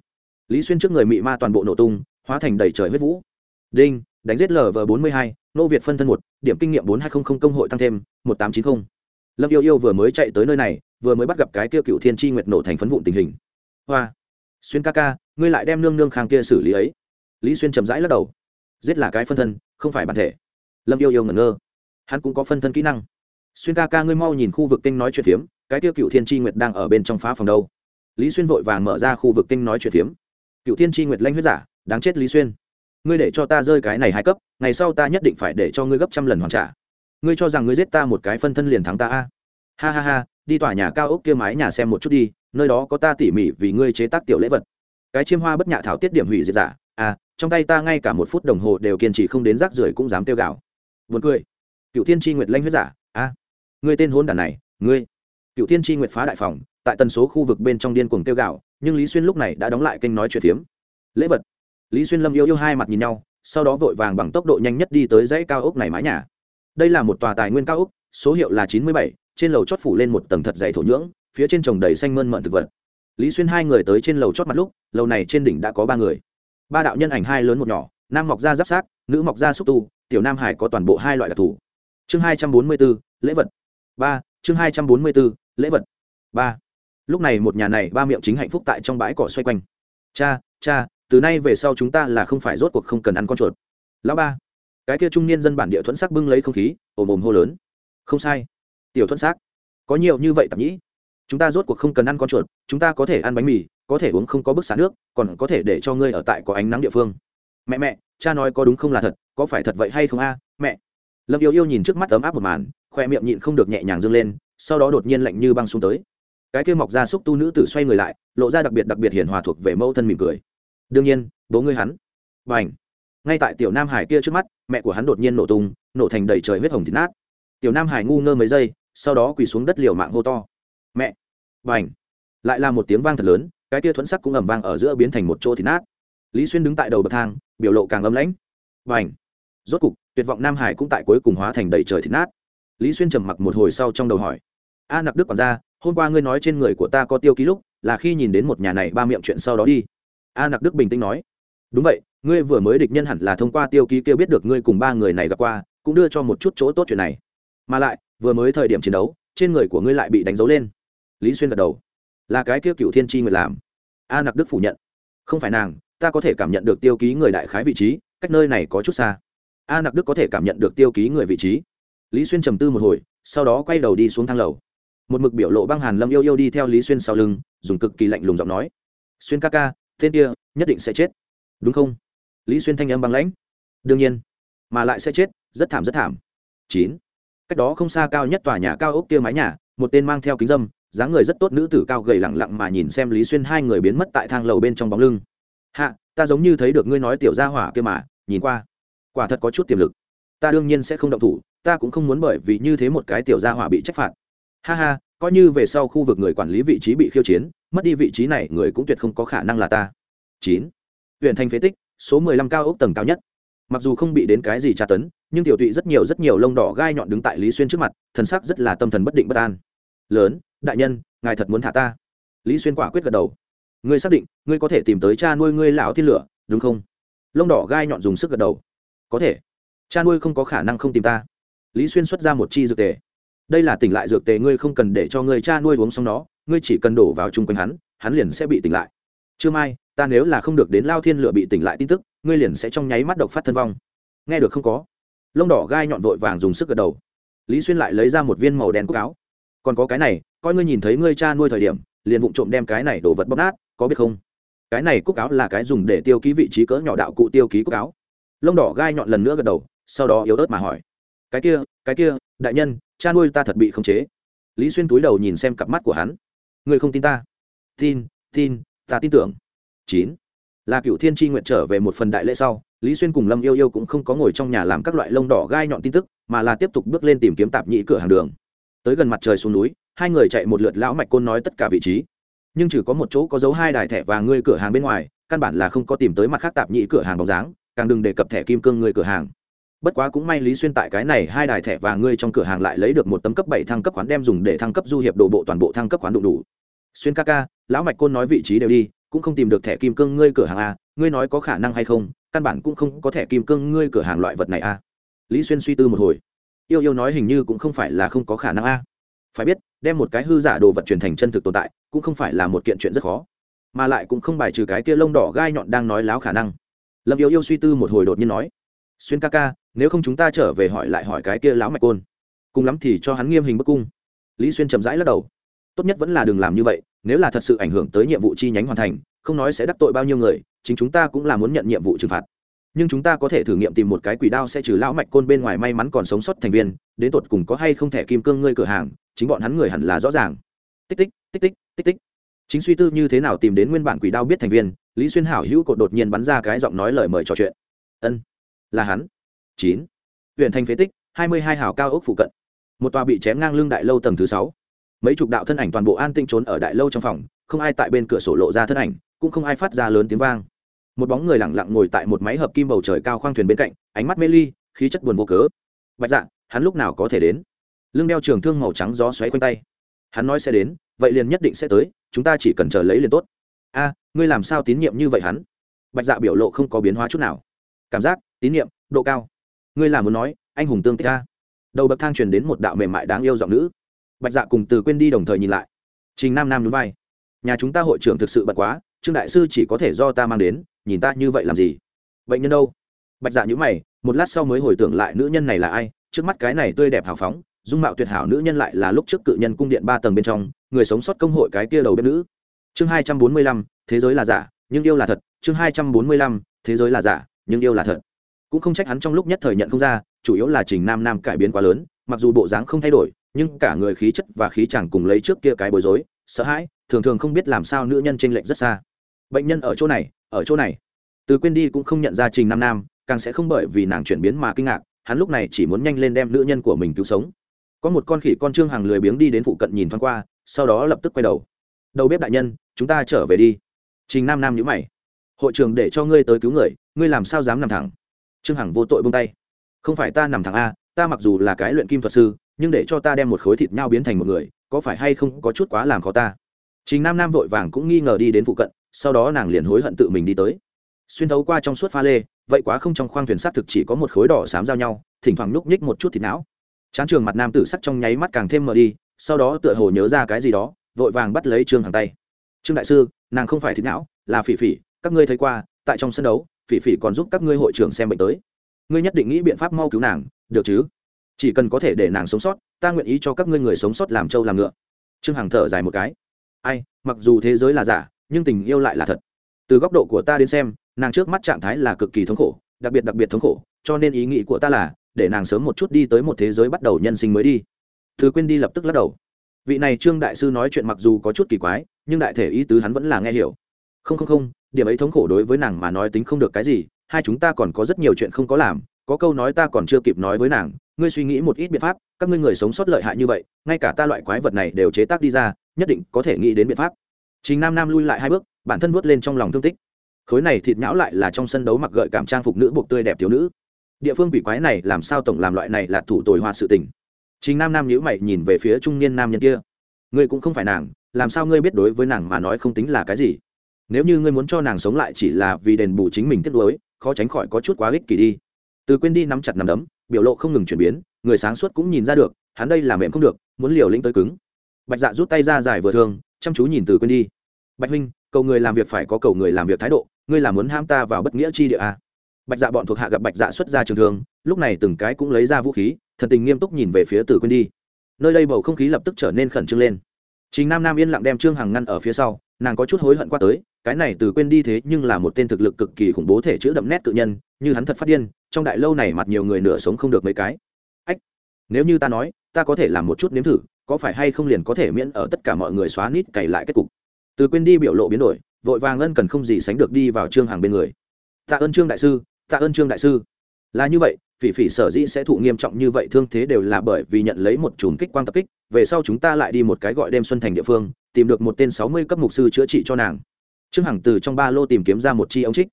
lý xuyên trước người mị ma toàn bộ nổ tung, hóa thành đầy trời huyết vũ. Đinh, đánh giết lv bốn mươi hai, nô việt phân thân một, điểm kinh nghiệm bốn hai trăm linh công hội tăng thêm, một tám chín mươi lâm yêu yêu vừa mới chạy tới nơi này, vừa mới bắt gặp cái kia cựu thiên tri nguyệt nổ thành phấn vụn tình hình. Hoa! Xuyên ca ca, ngươi lại đem nương nương khang kia xử lý ấy. Lý xuyên chậm rãi lắc đầu. Giết là cái phân thân, không phải bản thể. Lâm yêu yêu ngẩn ngơ. Hắn cũng có phân thân kỹ năng. Xuyên ca ca, ngươi mau nhìn khu vực kinh nói chuyện phiếm, cái kia cựu thiên tri nguyệt đang ở bên trong phá phòng đâu? Lý xuyên vội vàng mở ra khu vực kinh nói chuyện phiếm. Cựu thiên tri nguyệt lanh huyết giả, đáng chết lý xuyên. Ngươi để cho ta rơi cái này hai cấp, ngày sau ta nhất định phải để cho ngươi gấp trăm lần hoàn trả ngươi cho rằng ngươi giết ta một cái phân thân liền thắng ta a? Ha ha ha, đi tòa nhà cao ốc kia mái nhà xem một chút đi, nơi đó có ta tỉ mỉ vì ngươi chế tác tiểu lễ vật. Cái chiêm hoa bất nhạ thảo tiết điểm hủy diệt giả à trong tay ta ngay cả một phút đồng hồ đều kiên trì không đến rác rưởi cũng dám tiêu gạo. Vượt cười. Cựu thiên tri nguyệt lanh huyết giả a ngươi tên hôn đản này, ngươi. Cựu thiên tri nguyệt phá đại phòng, tại tần số khu vực bên trong điên cuồng tiêu gạo, nhưng lý xuyên lúc này đã đóng lại kênh nói chuyện phiếm. Lễ vật. Lý xuyên lâm yêu yêu hai mặt nhìn nhau, sau đó vội vàng bằng tốc độ nhanh nhất đi tới dãy cao ốc này mái nhà đây là một tòa tài nguyên cao ốc, số hiệu là chín mươi bảy, trên lầu chót phủ lên một tầng thật dày thổ nhưỡng, phía trên trồng đầy xanh mơn mận thực vật. Lý xuyên hai người tới trên lầu chót mặt lúc, lầu này trên đỉnh đã có ba người. Ba đạo nhân ảnh hai lớn một nhỏ, nam mọc ra giáp sát, nữ mọc ra xúc tu, tiểu nam hải có toàn bộ hai loại đặc thù. Chương hai trăm bốn mươi b lễ vật. Ba, chương hai trăm bốn mươi b lễ vật. Ba. Lúc này một nhà này ba miệng chính hạnh phúc tại trong bãi cỏ xoay quanh. Cha cha, từ nay về sau chúng ta là không phải rốt cuộc không cần ăn con chuột. Lão ba cái kia trung niên dân bản địa thuẫn sắc bưng lấy không khí, ồm ồm hô lớn. Không sai. Tiểu thuẫn sắc, có nhiều như vậy tạp nhĩ. Chúng ta rốt cuộc không cần ăn con chuột, chúng ta có thể ăn bánh mì, có thể uống không có bức xả nước, còn có thể để cho ngươi ở tại có ánh nắng địa phương. Mẹ mẹ, cha nói có đúng không là thật, có phải thật vậy hay không a? Mẹ. Lâm yêu yêu nhìn trước mắt ấm áp một màn, khoe miệng nhịn không được nhẹ nhàng dâng lên, sau đó đột nhiên lạnh như băng xuống tới. Cái kia mọc ra xúc tu nữ tử xoay người lại, lộ ra đặc biệt đặc biệt hiền hòa thuộc về mẫu thân mỉm cười. Đương nhiên, bố ngươi hắn. B à n h ngay tại tiểu nam hải kia trước mắt, mẹ của hắn đột nhiên nổ tung, nổ thành đầy trời huyết hồng thịt nát. Tiểu nam hải ngu ngơ mấy giây, sau đó quỳ xuống đất liều mạng hô to. Mẹ! B à n h lại là một tiếng vang thật lớn, cái kia thuẫn sắc cũng ẩm vang ở giữa biến thành một chỗ thịt nát. Lý xuyên đứng tại đầu bậc thang, biểu lộ càng ấm lãnh. B à n h rốt cục, tuyệt vọng nam hải cũng tại cuối cùng hóa thành đầy trời thịt nát. Lý xuyên trầm mặc một hồi sau trong đầu hỏi. A nặc đức còn ra hôm qua ngươi nói trên người của ta có tiêu ký lúc, là khi nhìn đến một nhà này ba miệng chuyện sau đó đi. A nặc đức bình tĩnh nói. Đúng vậy ngươi vừa mới địch nhân hẳn là thông qua tiêu ký kia biết được ngươi cùng ba người này gặp qua, cũng đưa cho một chút chỗ tốt chuyện này. Mà lại, vừa mới thời điểm chiến đấu, trên người của ngươi lại bị đánh dấu lên. Lý xuyên gật đầu. Là cái kia cựu thiên tri người làm. A nặc đức phủ nhận. Không phải nàng, ta có thể cảm nhận được tiêu ký người đại khái vị trí, cách nơi này có chút xa. A nặc đức có thể cảm nhận được tiêu ký người vị trí. Lý xuyên trầm tư một hồi, sau đó quay đầu đi xuống thang lầu. Một mực biểu lộ băng hàn lâm yêu yêu đi theo lý xuyên sau lưng, dùng cực kỳ lạnh lùng giọng nói. Xuyên ca ca, tên kia nhất định sẽ chết. Đúng không? Lý xuyên thanh âm băng lãnh. Đương nhiên, mà lại sẽ chết, rất thảm rất thảm. Chín. Cách đó không xa cao nhất tòa nhà cao ốc kia mái nhà, một tên mang theo kính dâm, dáng người rất tốt nữ tử cao gầy lẳng lặng mà nhìn xem lý xuyên hai người biến mất tại thang lầu bên trong bóng lưng. Hạ, ta giống như thấy được ngươi nói tiểu gia hỏa kia mà, nhìn qua. Quả thật có chút tiềm lực. Ta đương nhiên sẽ không động thủ, ta cũng không muốn bởi vì như thế một cái tiểu gia hỏa bị trách phạt. Ha ha, coi như về sau khu vực người quản lý vị trí bị khiêu chiến, mất đi vị trí này người cũng tuyệt không có khả năng là ta. Chín. Huyện thành phế tích số mười lăm cao ốc tầng cao nhất. Mặc dù không bị đến cái gì tra tấn, nhưng tiểu tụy rất nhiều rất nhiều lông đỏ gai nhọn đứng tại lý xuyên trước mặt, thần sắc rất là tâm thần bất định bất an. Lớn, đại nhân, ngài thật muốn thả ta? Lý xuyên quả quyết gật đầu. Ngươi xác định, ngươi có thể tìm tới cha nuôi ngươi lão thiên lửa, đúng không? Lông đỏ gai nhọn dùng sức gật đầu. Có thể. Cha nuôi không có khả năng không tìm ta. Lý xuyên xuất ra một chi dược tề. Đây là tỉnh lại dược tề, ngươi không cần để cho người cha nuôi uống xong nó, ngươi chỉ cần đổ vào chung quanh hắn hắn liền sẽ bị tỉnh lại. Chưa mai ta nếu là không được đến lao thiên lửa bị tỉnh lại tin tức, ngươi liền sẽ trong nháy mắt độc phát thân vong. Nghe được không có? Lông đỏ gai nhọn vội vàng dùng sức gật đầu. Lý xuyên lại lấy ra một viên màu đen cúc áo. Còn có cái này, coi ngươi nhìn thấy ngươi cha nuôi thời điểm, liền vụng trộm đem cái này đổ vật bóp nát, có biết không? Cái này cúc áo là cái dùng để tiêu ký vị trí cỡ nhỏ đạo cụ tiêu ký cúc áo. Lông đỏ gai nhọn lần nữa gật đầu, sau đó yếu ớt mà hỏi. Cái kia cái kia, đại nhân, cha nuôi ta thật bị khống chế. Lý xuyên túi đầu nhìn xem cặp mắt của hắn. Ngươi không tin ta? Tin tin, ta tin tưởng chín. Là cựu thiên tri nguyện trở về một phần đại lễ sau, lý xuyên cùng lâm yêu yêu cũng không có ngồi trong nhà làm các loại lông đỏ gai nhọn tin tức, mà là tiếp tục bước lên tìm kiếm tạp nhĩ cửa hàng đường. Tới gần mặt trời xuống núi, hai người chạy một lượt lão mạch côn nói tất cả vị trí. Nhưng chỉ có một chỗ có dấu hai đài thẻ và ngươi cửa hàng bên ngoài, căn bản là không có tìm tới mặt khác tạp nhĩ cửa hàng bóng dáng, càng đừng đề cập thẻ kim cương người cửa hàng. Bất quá cũng may lý xuyên tại cái này hai đài thẻ và ngươi trong cửa hàng lại lấy được một tấm cấp bảy thăng cấp khoán đem dùng để thăng cấp du hiệp đồ bộ toàn bộ thăng cấp khoán đủ đủ. Xuyên ca ca, lão mạch côn nói vị trí đều đi cũng không tìm được thẻ kim cương ngươi cửa hàng a, ngươi nói có khả năng hay không, căn bản cũng không có thẻ kim cương ngươi cửa hàng loại vật này a. Lý xuyên suy tư một hồi. Yêu yêu nói hình như cũng không phải là không có khả năng a. Phải biết, đem một cái hư giả đồ vật truyền thành chân thực tồn tại, cũng không phải là một kiện chuyện rất khó. Mà lại cũng không bài trừ cái kia lông đỏ gai nhọn đang nói láo khả năng. Lâm yêu yêu suy tư một hồi đột nhiên nói, xuyên ca ca, nếu không chúng ta trở về hỏi lại hỏi cái kia láo mạch côn. Cùng lắm thì cho hắn nghiêm hình bức cung. Lý xuyên chậm rãi lắc đầu tốt nhất vẫn là đừng làm như vậy, nếu là thật sự ảnh hưởng tới nhiệm vụ chi nhánh hoàn thành, không nói sẽ đắc tội bao nhiêu người, chính chúng ta cũng là muốn nhận nhiệm vụ trừng phạt. Nhưng chúng ta có thể thử nghiệm tìm một cái quỷ đao sẽ trừ lão mạch côn bên ngoài may mắn còn sống sót thành viên, đến tột cùng có hay không thẻ kim cương ngươi cửa hàng, chính bọn hắn người hẳn là rõ ràng. Tích tích tích tích tích tích. Chính suy tư như thế nào tìm đến nguyên bản quỷ đao biết thành viên, lý xuyên hảo hữu cột đột nhiên bắn ra cái giọng nói lời mời trò chuyện. Ân, là hắn. Chín. Huyện thành phế tích, hai mươi hai hào cao ốc phụ cận. Một tòa bị chém ngang lưng đại lâu tầng thứ sáu mấy chục đạo thân ảnh toàn bộ an tinh trốn ở đại lâu trong phòng, không ai tại bên cửa sổ lộ ra thân ảnh, cũng không ai phát ra lớn tiếng vang. Một bóng người lẳng lặng ngồi tại một máy hợp kim bầu trời cao khoang thuyền bên cạnh, ánh mắt mê ly, khí chất buồn vô cớ. Bạch dạ hắn lúc nào có thể đến? Lưng đeo trường thương màu trắng gió xoáy quanh tay. Hắn nói sẽ đến, vậy liền nhất định sẽ tới, chúng ta chỉ cần chờ lấy liền tốt. A, ngươi làm sao tín nhiệm như vậy hắn? Bạch dạ biểu lộ không có biến hóa chút nào. Cảm giác, tín nhiệm, độ cao. Ngươi là muốn nói, anh hùng tương tích a. Đầu bậc thang truyền đến một đạo mềm mại đáng yêu giọng nữ bạch dạ cùng từ quên đi đồng thời nhìn lại. Trình nam nam núi vai. Nhà chúng ta hội trưởng thực sự bật quá, trương đại sư chỉ có thể do ta mang đến, nhìn ta như vậy làm gì? Bệnh nhân đâu? Bạch dạ nhữ mày, một lát sau mới hồi tưởng lại nữ nhân này là ai, trước mắt cái này tươi đẹp hào phóng, dung mạo tuyệt hảo nữ nhân lại là lúc trước cự nhân cung điện ba tầng bên trong, người sống sót công hội cái kia đầu bếp nữ. Chương hai trăm bốn mươi lăm, thế giới là giả, nhưng yêu là thật. Chương hai trăm bốn mươi lăm, thế giới là giả, nhưng yêu là thật. Cũng không trách hắn trong lúc nhất thời nhận không ra, chủ yếu là trình nam nam cải biến quá lớn mặc dù bộ dáng không thay đổi, nhưng cả người khí chất và khí chẳng cùng lấy trước kia cái bối rối, sợ hãi, thường thường không biết làm sao nữ nhân t r ê n lệch rất xa. Bệnh nhân ở chỗ này, ở chỗ này. Từ quên đi cũng không nhận ra trình nam nam, càng sẽ không bởi vì nàng chuyển biến mà kinh ngạc, hắn lúc này chỉ muốn nhanh lên đem nữ nhân của mình cứu sống. Có một con khỉ con trương hàng lười biếng đi đến phụ cận nhìn thoáng qua, sau đó lập tức quay đầu. Đầu bếp đại nhân, chúng ta trở về đi. Trình nam nam nhữ mày. Hội trường để cho ngươi tới cứu người, ngươi làm sao dám nằm thẳng? Trương hằng vô tội bông tay. Không phải ta nằm thẳng a ta mặc dù là cái luyện kim thuật sư, nhưng để cho ta đem một khối thịt nhau biến thành một người, có phải hay không có chút quá làm khó ta? Chính nam nam vội vàng cũng nghi ngờ đi đến phụ cận, sau đó nàng liền hối hận tự mình đi tới. Xuyên thấu qua trong suốt pha lê, vậy quá không trong khoang thuyền sắt thực chỉ có một khối đỏ xám giao nhau, thỉnh thoảng núp nhích một chút thịt não. Chán trường mặt nam tử sắc trong nháy mắt càng thêm mờ đi, sau đó tựa hồ nhớ ra cái gì đó, vội vàng bắt lấy trương hàng tay. Trương đại sư, nàng không phải thịt não, là phỉ phỉ, các ngươi thấy qua, tại trong sân đấu, phỉ phỉ còn giúp các ngươi hội trưởng xem bệnh tới. Ngươi nhất định nghĩ biện pháp mau cứu nàng được chứ? Chỉ cần có thể để nàng sống sót, ta nguyện ý cho các ngươi người sống sót làm trâu làm ngựa. Trương hằng thở dài một cái. Ai, mặc dù thế giới là giả, nhưng tình yêu lại là thật. Từ góc độ của ta đến xem, nàng trước mắt trạng thái là cực kỳ thống khổ, đặc biệt đặc biệt thống khổ, cho nên ý nghĩ của ta là, để nàng sớm một chút đi tới một thế giới bắt đầu nhân sinh mới đi. Thứ quên đi lập tức lắc đầu. Vị này trương đại sư nói chuyện mặc dù có chút kỳ quái, nhưng đại thể ý tứ hắn vẫn là nghe hiểu. Không không không, điểm ấy thống khổ đối với nàng mà nói tính không được cái gì, hai chúng ta còn có rất nhiều chuyện không có làm có câu nói ta còn chưa kịp nói với nàng, ngươi suy nghĩ một ít biện pháp, các ngươi người sống sót lợi hại như vậy, ngay cả ta loại quái vật này đều chế tác đi ra, nhất định có thể nghĩ đến biện pháp. Chính nam nam lui lại hai bước, bản thân vớt lên trong lòng thương tích. Khối này thịt nhão lại là trong sân đấu mặc gợi cảm trang phục nữ buộc tươi đẹp thiếu nữ. Địa phương quỷ quái này làm sao tổng làm loại này là thủ tồi hoa sự tình? Chính nam nam nhữ mày nhìn về phía trung niên nam nhân kia. Ngươi cũng không phải nàng, làm sao ngươi biết đối với nàng mà nói không tính là cái gì? Nếu như ngươi muốn cho nàng sống lại chỉ là vì đền bù chính mình tiếc nuối, khó tránh khỏi có chút quá ích kỷ đi từ quên đi nắm chặt nắm đấm, biểu lộ không ngừng chuyển biến, người sáng suốt cũng nhìn ra được, hắn đây làm mềm không được, muốn liều lĩnh tới cứng. Bạch dạ rút tay ra giải vừa thương, chăm chú nhìn từ quên đi. Bạch huynh, cầu người làm việc phải có cầu người làm việc thái độ, ngươi làm muốn ham ta vào bất nghĩa chi địa à. bạch dạ bọn thuộc hạ gặp bạch dạ xuất ra trường thương, lúc này từng cái cũng lấy ra vũ khí, thần tình nghiêm túc nhìn về phía từ quên đi. Nơi đây bầu không khí lập tức trở nên khẩn trương lên. Chính nam nam yên lặng đem trương hằng ngăn ở phía sau, nàng có chút hối hận qua tới, cái này từ quên đi thế nhưng là một tên thực lực cực kỳ khủng bố thể chữ đậm nét tự nhân như hắn thật phát điên, trong đại lâu này mặt nhiều người nửa sống không được mấy cái. Ách, nếu như ta nói, ta có thể làm một chút nếm thử, có phải hay không liền có thể miễn ở tất cả mọi người xóa nít cày lại kết cục? Từ quên đi biểu lộ biến đổi, vội vàng ân cần không gì sánh được đi vào trương hàng bên người. Tạ ơn trương đại sư, tạ ơn trương đại sư. Là như vậy, phỉ phỉ sở dĩ sẽ thụ nghiêm trọng như vậy thương thế đều là bởi vì nhận lấy một chùm kích quang tập kích, về sau chúng ta lại đi một cái gọi đêm xuân thành địa phương, tìm được một tên sáu mươi cấp mục sư chữa trị cho nàng. Trương hằng từ trong ba lô tìm kiếm ra một chi ống trích.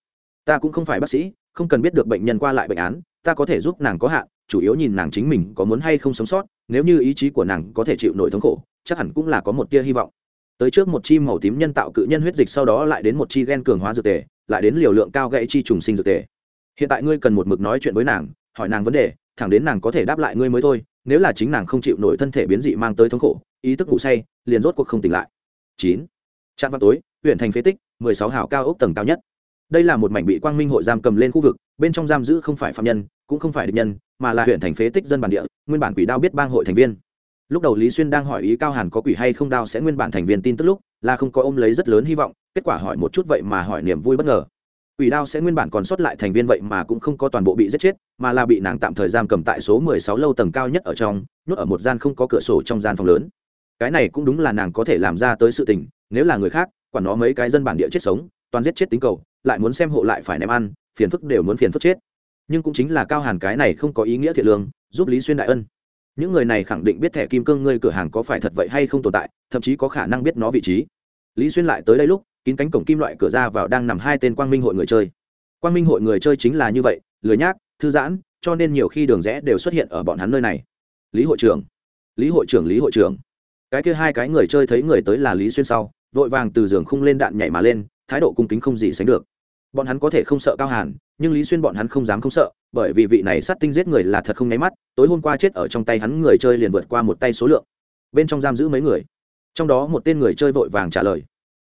Ta cũng không phải bác sĩ không cần biết được bệnh nhân qua lại bệnh án, ta có thể giúp nàng có hạn, chủ yếu nhìn nàng chính mình có muốn hay không sống sót, nếu như ý chí của nàng có thể chịu nổi thống khổ, chắc hẳn cũng là có một tia hy vọng. Tới trước một chi màu tím nhân tạo cự nhân huyết dịch sau đó lại đến một chi gen cường hóa dược tề, lại đến liều lượng cao gãy chi trùng sinh dược tề. Hiện tại ngươi cần một mực nói chuyện với nàng, hỏi nàng vấn đề, thẳng đến nàng có thể đáp lại ngươi mới thôi, nếu là chính nàng không chịu nổi thân thể biến dị mang tới thống khổ, ý thức ngủ say, liền rốt cuộc không tỉnh lại. Chín. Trạm vào tối, huyện thành phế tích, mười sáu hào cao ốc tầng cao nhất đây là một mảnh bị quang minh hội giam cầm lên khu vực, bên trong giam giữ không phải phạm nhân, cũng không phải địch nhân, mà là huyện thành phế tích dân bản địa, nguyên bản quỷ đao biết bang hội thành viên. Lúc đầu lý xuyên đang hỏi ý cao hàn có quỷ hay không đao sẽ nguyên bản thành viên tin tức lúc, là không có ôm lấy rất lớn hy vọng, kết quả hỏi một chút vậy mà hỏi niềm vui bất ngờ. Quỷ đao sẽ nguyên bản còn sót lại thành viên vậy mà cũng không có toàn bộ bị giết chết, mà là bị nàng tạm thời giam cầm tại số mười sáu lâu tầng cao nhất ở trong, nhốt ở một gian không có cửa sổ trong gian phòng lớn. Cái này cũng đúng là nàng có thể làm ra tới sự tình, nếu là người khác, quản nó mấy cái dân bản địa chết sống, toàn giết chết tính cầu lại muốn xem hộ lại phải ném ăn, phiền phức đều muốn phiền phức chết. Nhưng cũng chính là cao hàn cái này không có ý nghĩa thiện lương, giúp lý xuyên đại ân. Những người này khẳng định biết thẻ kim cương ngươi cửa hàng có phải thật vậy hay không tồn tại, thậm chí có khả năng biết nó vị trí. Lý xuyên lại tới đây lúc, kín cánh cổng kim loại cửa ra vào đang nằm hai tên quang minh hội người chơi. Quang minh hội người chơi chính là như vậy, lười nhác, thư giãn, cho nên nhiều khi đường rẽ đều xuất hiện ở bọn hắn nơi này. Lý hội trưởng, lý hội trưởng, lý hội trưởng. Cái kia hai cái người chơi thấy người tới là lý xuyên sau, vội vàng từ giường khung lên đạn nhảy mà lên, thái độ cung kính không gì sánh được bọn hắn có thể không sợ cao hàn, nhưng lý xuyên bọn hắn không dám không sợ, bởi vì vị này sát tinh giết người là thật không nháy mắt, tối hôm qua chết ở trong tay hắn người chơi liền vượt qua một tay số lượng. Bên trong giam giữ mấy người. Trong đó một tên người chơi vội vàng trả lời.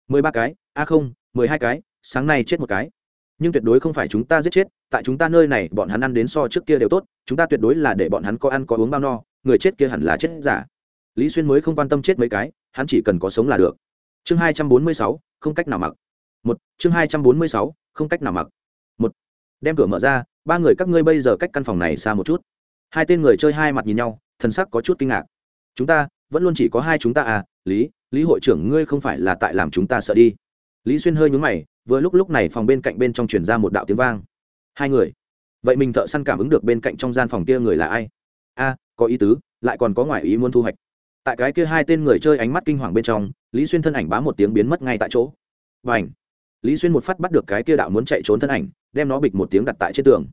Mười ba cái, a không, mười hai cái, sáng nay chết một cái. Nhưng tuyệt đối không phải chúng ta giết chết, tại chúng ta nơi này bọn hắn ăn đến so trước kia đều tốt, chúng ta tuyệt đối là để bọn hắn có ăn có uống bao no, người chết kia hẳn là chết giả. Lý xuyên mới không quan tâm chết mấy cái, hắn chỉ cần có sống là được. Chương hai trăm bốn mươi sáu, không cách nào mặc. Một, chương hai trăm bốn mươi sáu không cách nào mặc. Một, đem cửa mở ra, ba người các ngươi bây giờ cách căn phòng này xa một chút. Hai tên người chơi hai mặt nhìn nhau, thần sắc có chút kinh ngạc. Chúng ta, vẫn luôn chỉ có hai chúng ta à lý lý hội trưởng ngươi không phải là tại làm chúng ta sợ đi. Lý xuyên hơi nhún mày, vừa lúc lúc này phòng bên cạnh bên trong truyền ra một đạo tiếng vang. Hai người. Vậy mình thợ săn cảm ứng được bên cạnh trong gian phòng kia người là ai? A, có ý tứ, lại còn có ngoại ý muốn thu hoạch. Tại cái kia hai tên người chơi ánh mắt kinh hoàng bên trong, lý xuyên thân ảnh bám một tiếng biến mất ngay tại chỗ. Và ảnh lý xuyên một phát bắt được cái kia đạo muốn chạy trốn thân ảnh, đem nó bịch một tiếng đặt tại trên tường.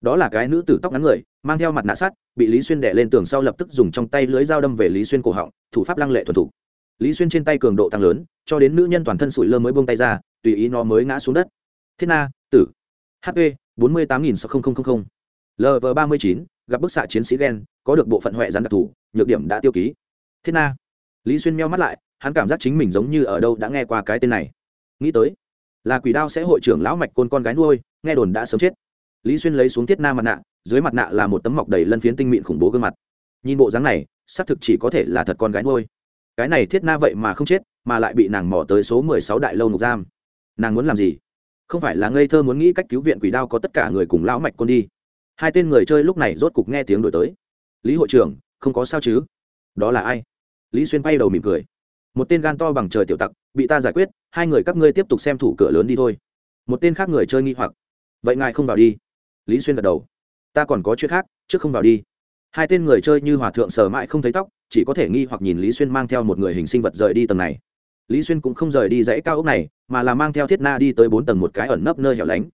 Đó là cái nữ tử tóc ngắn người, mang theo mặt nạ sắt, bị lý xuyên đẻ lên tường sau lập tức dùng trong tay lưới dao đâm về lý xuyên cổ họng, thủ pháp lăng lệ thuần thủ lý xuyên trên tay cường độ tăng lớn, cho đến nữ nhân toàn thân sủi lơ mới buông tay ra, tùy ý nó mới ngã xuống đất. Thiết na, tử. Hp bốn mươi tám nghìn lv ba mươi chín, gặp bức xạ chiến sĩ gen, có được bộ phận huệ rắn đặc thù, nhược điểm đã tiêu ký. Thiết na. Lý xuyên meo mắt lại, hắn cảm giác chính mình giống như ở đâu đã nghe qua cái tên này. Nghĩ tới là quỷ đao sẽ hội trưởng lão mạch côn con gái nuôi, nghe đồn đã sớm chết. Lý xuyên lấy xuống thiết na mặt nạ, dưới mặt nạ là một tấm mọc đầy lân phiến tinh mịn khủng bố gương mặt. Nhìn bộ dáng này, xác thực chỉ có thể là thật con gái nuôi. Cái này thiết na vậy mà không chết, mà lại bị nàng mỏ tới số mười sáu đại lâu nục giam. Nàng muốn làm gì? Không phải là ngây thơ muốn nghĩ cách cứu viện quỷ đao có tất cả người cùng lão mạch côn đi. Hai tên người chơi lúc này rốt cục nghe tiếng đổi tới. Lý hội trưởng, không có sao chứ? Đó là ai? Lý xuyên bay đầu mỉm cười. Một tên gan to bằng trời tiểu tặc, bị ta giải quyết hai người các ngươi tiếp tục xem thủ cửa lớn đi thôi. Một tên khác người chơi nghi hoặc. Vậy ngài không vào đi. Lý xuyên gật đầu. Ta còn có chuyện khác, trước không vào đi. Hai tên người chơi như hòa thượng sờ mãi không thấy tóc, chỉ có thể nghi hoặc nhìn lý xuyên mang theo một người hình sinh vật rời đi tầng này. Lý xuyên cũng không rời đi dãy cao ốc này, mà là mang theo thiết na đi tới bốn tầng một cái ẩn nấp nơi hẻo lánh.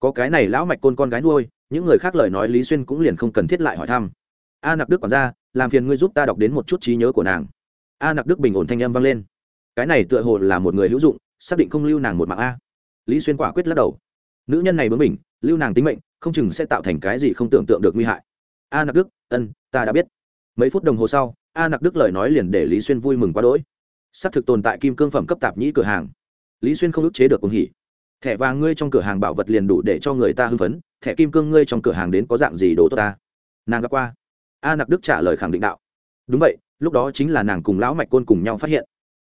Có cái này lão mạch côn con gái nuôi, những người khác lời nói lý xuyên cũng liền không cần thiết lại hỏi thăm. A nặc đức còn ra, làm phiền ngươi giúp ta đọc đến một chút trí nhớ của nàng. A nặc đức bình ổn thanh âm vang lên. Cái này tựa hồ là một người hữu dụng xác định không lưu nàng một mạng a. Lý xuyên quả quyết lắc đầu. Nữ nhân này bướng mình lưu nàng tính mệnh, không chừng sẽ tạo thành cái gì không tưởng tượng được nguy hại. A nặc đức, ân, ta đã biết. Mấy phút đồng hồ sau, a nặc đức lời nói liền để lý xuyên vui mừng quá đỗi. S ắ c thực tồn tại kim cương phẩm cấp tạp nhĩ cửa hàng. Lý xuyên không ức chế được cùng hỉ. Thẻ vàng ngươi trong cửa hàng bảo vật liền đủ để cho người ta hưng phấn, thẻ kim cương ngươi trong cửa hàng đến có dạng gì đồ tốt ta? Nàng gặp qua. A nặc đức trả lời khẳng định đạo. Đúng vậy, lúc đó chính là nàng cùng lão mạch côn cùng nhau phát hiện.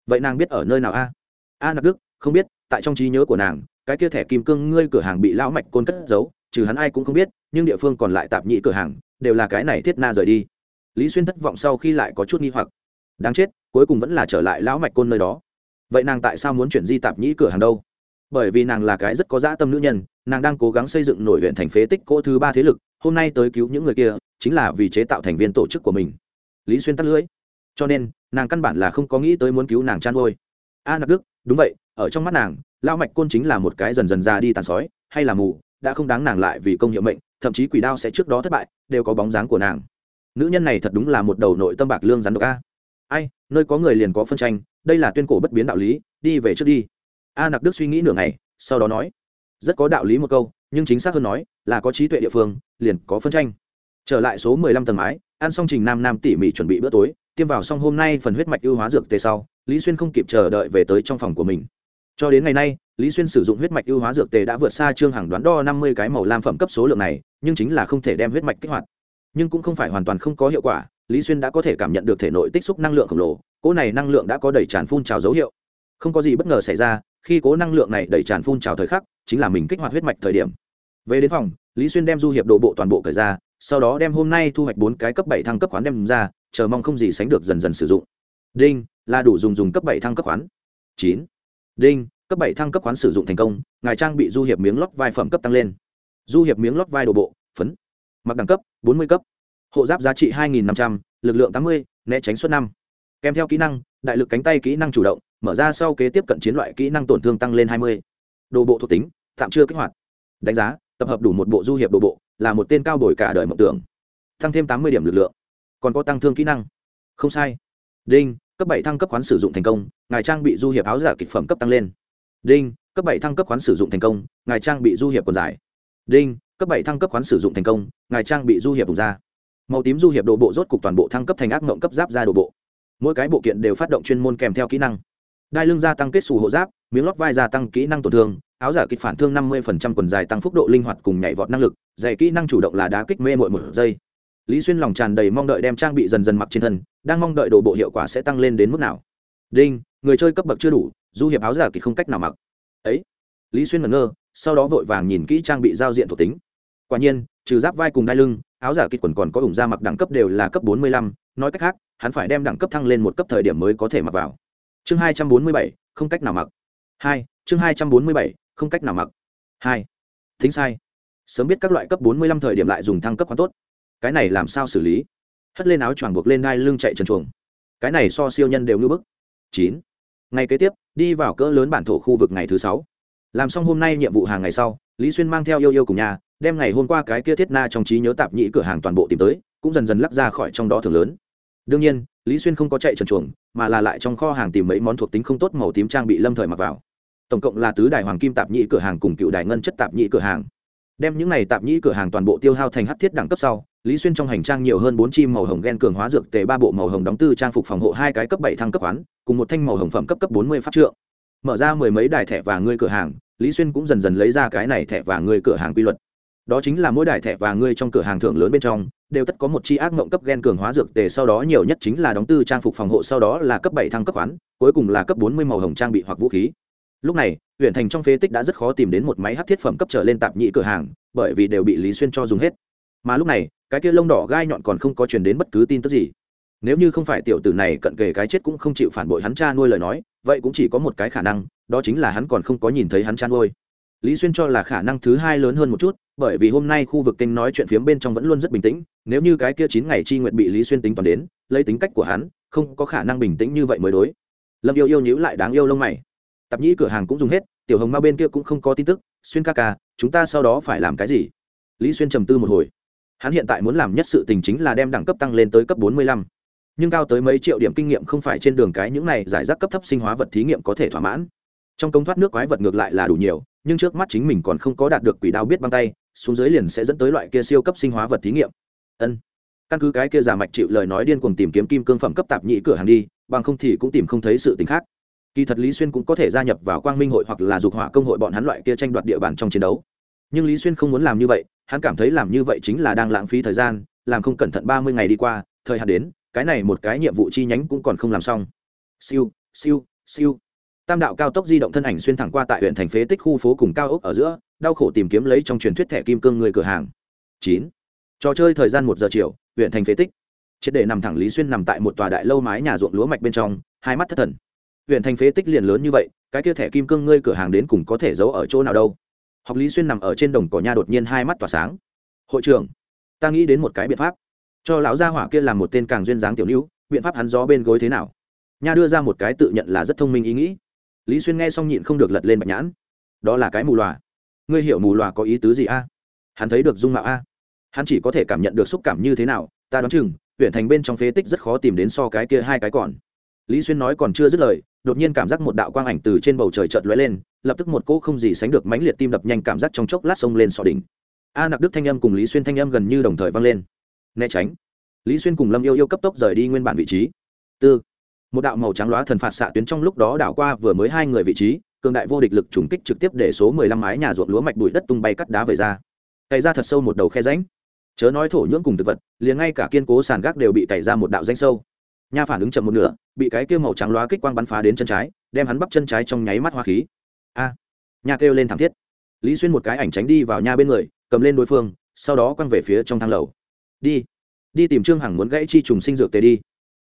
Vậy nàng biết ở nơi nào a? A nặc đức, không biết, tại trong trí nhớ của nàng, cái kia thẻ kim cương ngươi cửa hàng bị lão mạch côn cất giấu, trừ hắn ai cũng không biết, nhưng địa phương còn lại tạp nhị cửa hàng, đều là cái này thiết na rời đi. Lý xuyên thất vọng sau khi lại có chút nghi hoặc. Đáng chết, cuối cùng vẫn là trở lại lão mạch côn nơi đó. Vậy nàng tại sao muốn chuyển di tạp nhĩ cửa hàng đâu? Bởi vì nàng là cái rất có dã tâm nữ nhân, nàng đang cố gắng xây dựng nổi huyện thành phế tích cỗ thứ ba thế lực, hôm nay tới cứu những người kia, chính là vì chế tạo thành viên tổ chức của mình. Lý xuyên tắt lưỡi. Cho nên, nàng căn bản là không có nghĩ tới muốn cứu nàng chăn ngôi a nặc đức đúng vậy, ở trong mắt nàng lao mạch côn chính là một cái dần dần ra đi tàn sói, hay là mù, đã không đáng nàng lại vì công hiệu mệnh, thậm chí quỷ đao sẽ trước đó thất bại, đều có bóng dáng của nàng. Nữ nhân này thật đúng là một đầu nội tâm bạc lương rắn độc a. Ai, nơi có người liền có phân tranh, đây là tuyên cổ bất biến đạo lý, đi về trước đi. A nặc đức suy nghĩ nửa ngày, sau đó nói, rất có đạo lý một câu, nhưng chính xác hơn nói, là có trí tuệ địa phương, liền có phân tranh. Trở lại số mười lăm tầng mái, ăn xong trình nam nam tỉ mỉ chuẩn bị bữa tối tiêm vào xong hôm nay phần huyết mạch ưu hóa dược tề sau, lý xuyên không kịp chờ đợi về tới trong phòng của mình. Cho đến ngày nay, lý xuyên sử dụng huyết mạch ưu hóa dược tề đã vượt xa trương hàng đoán đo năm mươi cái màu lam phẩm cấp số lượng này, nhưng chính là không thể đem huyết mạch kích hoạt. Nhưng cũng không phải hoàn toàn không có hiệu quả, lý xuyên đã có thể cảm nhận được thể nội tích xúc năng lượng khổng lồ, cỗ này năng lượng đã có đầy tràn phun trào dấu hiệu. Không có gì bất ngờ xảy ra, khi cố năng lượng này đẩy tràn phun trào thời khắc, chính là mình kích hoạt huyết mạch thời điểm. Về đến phòng, lý xuyên đem du hiệp đồ bộ toàn bộ cởi ra, sau đó đem hôm nay thu hoạch bốn cái cấp bảy thăng cấp khoán đem ra chờ mong không gì sánh được dần dần sử dụng. Đinh, là đủ dùng dùng cấp bảy thăng cấp khoán. Chín. Đinh, cấp bảy thăng cấp khoán sử dụng thành công, ngài trang bị du hiệp miếng lót vai phẩm cấp tăng lên. Du hiệp miếng lót vai đồ bộ, phấn. Mặc đẳng cấp, bốn mươi cấp. Hộ giáp giá trị hai nghìn năm trăm l ự c lượng tám mươi, né tránh suất năm. Kèm theo kỹ năng, đại lực cánh tay kỹ năng chủ động, mở ra sau kế tiếp cận chiến loại kỹ năng tổn thương tăng lên hai mươi. Đồ bộ thuộc tính, tạm chưa kích hoạt. Đánh giá, tập hợp đủ một bộ du hiệp đồ bộ, là một tên cao bồi cả đời mộng tưởng. Tăng thêm tám mươi điểm lực lượng còn có tăng thương kỹ năng. Không sai. Đinh, cấp bảy thăng cấp khoán sử dụng thành công, ngài trang bị du hiệp áo giả kịch phẩm cấp tăng lên. Đinh, cấp bảy thăng cấp khoán sử dụng thành công, ngài trang bị du hiệp quần giải đinh, cấp bảy thăng cấp khoán sử dụng thành công, ngài trang bị du hiệp vùng da. Màu tím du hiệp đồ bộ rốt cục toàn bộ thăng cấp thành ác mộng cấp giáp ra đồ bộ. Mỗi cái bộ kiện đều phát động chuyên môn kèm theo kỹ năng. Đai lưng gia tăng kết xù hộ giáp, miếng lót vai gia tăng kỹ năng tổn thương, áo giả kịch phản thương năm mươi quần dài tăng phúc độ linh hoạt cùng nhảy vọt năng lực dạy kỹ năng chủ động là đá kích mê mội một giây lý xuyên lòng tràn đầy mong đợi đem trang bị dần dần mặc trên thân, đang mong đợi đồ bộ hiệu quả sẽ tăng lên đến mức nào. Đinh, người chơi cấp bậc chưa đủ, du hiệp áo giả kịch không cách nào mặc. Ấy. Lý xuyên ngẩn ngơ, sau đó vội vàng nhìn kỹ trang bị giao diện thuộc tính. Quả nhiên, trừ giáp vai cùng đai lưng, áo giả kịch quần còn có ủng da mặc đẳng cấp đều là cấp bốn mươi lăm, nói cách khác, hắn phải đem đẳng cấp thăng lên một cấp thời điểm mới có thể mặc vào. Chương hai trăm bốn mươi bảy, không cách nào mặc. Hai, chương hai trăm bốn mươi bảy, không cách nào mặc. Hai. Thính sai. Sớm biết các loại cấp bốn mươi lăm thời điểm lại dùng thăng cấp quá tốt cái này làm sao xử lý? Hất lên áo choàng buộc lên đai lưng chạy trần chuồng. Cái này so siêu nhân đều ngưỡng bức. Chín. Ngày kế tiếp, đi vào cỡ lớn bản thổ khu vực ngày thứ sáu. Làm xong hôm nay nhiệm vụ hàng ngày sau, lý xuyên mang theo yêu yêu cùng nhà, đem ngày hôm qua cái kia thiết na trong trí nhớ tạp nhĩ cửa hàng toàn bộ tìm tới, cũng dần dần lắc ra khỏi trong đó thường lớn. Đương nhiên, lý xuyên không có chạy trần chuồng, mà là lại trong kho hàng tìm mấy món thuộc tính không tốt màu tím trang bị lâm thời mặc vào. Tổng cộng là tứ đài hoàng kim tạp nhĩ cửa hàng cùng cựu đài ngân chất tạp nhĩ cửa hàng. Đem những này tạp nhĩ cửa hàng toàn bộ tiêu hao thành hát thiết đẳng cấp sau lý xuyên trong hành trang nhiều hơn bốn chim màu hồng ghen cường hóa dược tề ba bộ màu hồng đóng tư trang phục phòng hộ hai cái cấp bảy thăng cấp khoán cùng một thanh màu hồng phẩm cấp cấp bốn mươi phát trượng. Mở ra mười mấy đài thẻ và ngươi cửa hàng, lý xuyên cũng dần dần lấy ra cái này thẻ và ngươi cửa hàng quy luật. Đó chính là mỗi đài thẻ và ngươi trong cửa hàng thưởng lớn bên trong, đều tất có một chi ác mộng cấp gen cường hóa dược tề, sau đó nhiều nhất chính là đóng tư trang phục phòng hộ, sau đó là cấp bảy thăng cấp khoán cuối cùng là cấp bốn mươi màu hồng trang bị hoặc vũ khí. Lúc này, huyện thành trong phế tích đã rất khó tìm đến một máy hát thiết phẩm cấp trở lên tạp nhị cửa hàng, bởi vì đều bị lý xuyên cho dùng hết. Mà lúc này cái kia lông đỏ gai nhọn còn không có truyền đến bất cứ tin tức gì. Nếu như không phải tiểu tử này cận kề cái chết cũng không chịu phản bội hắn cha nuôi lời nói, vậy cũng chỉ có một cái khả năng, đó chính là hắn còn không có nhìn thấy hắn cha nuôi. Lý xuyên cho là khả năng thứ hai lớn hơn một chút, bởi vì hôm nay khu vực kênh nói chuyện phiếm bên trong vẫn luôn rất bình tĩnh, nếu như cái kia chín ngày chi nguyện bị lý xuyên tính toán đến, lấy tính cách của hắn, không có khả năng bình tĩnh như vậy mới đối. Lâm yêu yêu nhíu lại đáng yêu lông mày. Tạp nhĩ cửa hàng cũng dùng hết, tiểu hồng ma bên kia cũng không có tin tức, xuyên ca ca, chúng ta sau đó phải làm cái gì? Lý xuyên trầm tư một hồi hắn hiện tại muốn làm nhất sự tình chính là đem đẳng cấp tăng lên tới cấp bốn mươi lăm. Nhưng cao tới mấy triệu điểm kinh nghiệm không phải trên đường cái những này giải rác cấp thấp sinh hóa vật thí nghiệm có thể thỏa mãn. Trong công thoát nước quái vật ngược lại là đủ nhiều, nhưng trước mắt chính mình còn không có đạt được quỷ đao biết băng tay, xuống dưới liền sẽ dẫn tới loại kia siêu cấp sinh hóa vật thí nghiệm. Ân. Căn cứ cái kia giả mạch chịu lời nói điên cuồng tìm kiếm kim cương phẩm cấp tạp nhị cửa hàng đi, bằng không thì cũng tìm không thấy sự tình khác. Kỳ thật lý xuyên cũng có thể gia nhập vào quang minh hội hoặc là dục hỏa công hội bọn hắn loại kia tranh đoạt địa bàn trong chiến đấu. Nhưng lý xuyên không muốn làm như vậy hắn cảm thấy làm như vậy chính là đang lãng phí thời gian, làm không cẩn thận ba mươi ngày đi qua, thời hạn đến, cái này một cái nhiệm vụ chi nhánh cũng còn không làm xong. Siêu siêu siêu. Tam đạo cao tốc di động thân ảnh xuyên thẳng qua tại huyện thành phế tích khu phố cùng cao ốc ở giữa, đau khổ tìm kiếm lấy trong truyền thuyết thẻ kim cương người cửa hàng. Chín. Trò chơi thời gian một giờ chiều, huyện thành phế tích. Triệt để nằm thẳng lý xuyên nằm tại một tòa đại lâu mái nhà ruộng lúa mạch bên trong, hai mắt thất thần. Huyện thành phế tích liền lớn như vậy, cái kia thẻ kim cương ngươi cửa hàng đến cùng có thể giấu ở chỗ nào đâu? Học lý xuyên nằm ở trên đồng cỏ nha đột nhiên hai mắt tỏa sáng. Hội trưởng, ta nghĩ đến một cái biện pháp. Cho lão gia hỏa kia làm một tên càng duyên dáng tiểu nữ, biện pháp hắn gió bên gối thế nào? Nha đưa ra một cái tự nhận là rất thông minh ý nghĩ. Lý xuyên nghe xong nhịn không được lật lên bạch nhãn. Đó là cái mù loà. Ngươi hiểu mù loà có ý tứ gì a? Hắn thấy được dung mạo a. Hắn chỉ có thể cảm nhận được xúc cảm như thế nào, ta đoán chừng, huyện thành bên trong phế tích rất khó tìm đến so cái kia hai cái còn. Lý xuyên nói còn chưa dứt lời đột nhiên cảm giác một đạo quang ảnh từ trên bầu trời chợt lóe lên, lập tức một cỗ không gì sánh được mãnh liệt tim đập nhanh cảm giác trong chốc lát sông lên sọ đỉnh. A nặc đức thanh âm cùng lý xuyên thanh âm gần như đồng thời vang lên. Né tránh. Lý xuyên cùng lâm yêu yêu cấp tốc rời đi nguyên bản vị trí. Tư. Một đạo màu trắng loá thần phạt xạ tuyến trong lúc đó đảo qua vừa mới hai người vị trí, cường đại vô địch lực trùng kích trực tiếp để số mười lăm mái nhà ruộng lúa mạch bụi đất tung bay cắt đá về ra. Cày ra thật sâu một đầu khe ránh chớ nói thổ nhưỡng cùng thực vật, liền ngay cả kiên cố sàn gác đều bị cày ra một đạo danh sâu nha phản ứng chậm một nửa, bị cái kêu màu trắng loá kích quang bắn phá đến chân trái, đem hắn bắp chân trái trong nháy mắt hoa khí. A! Nha kêu lên thảm thiết. Lý xuyên một cái ảnh tránh đi vào nha bên người, cầm lên đối phương, sau đó quăng về phía trong thang lầu. Đi! Đi tìm trương hằng muốn gãy chi trùng sinh dược tề đi.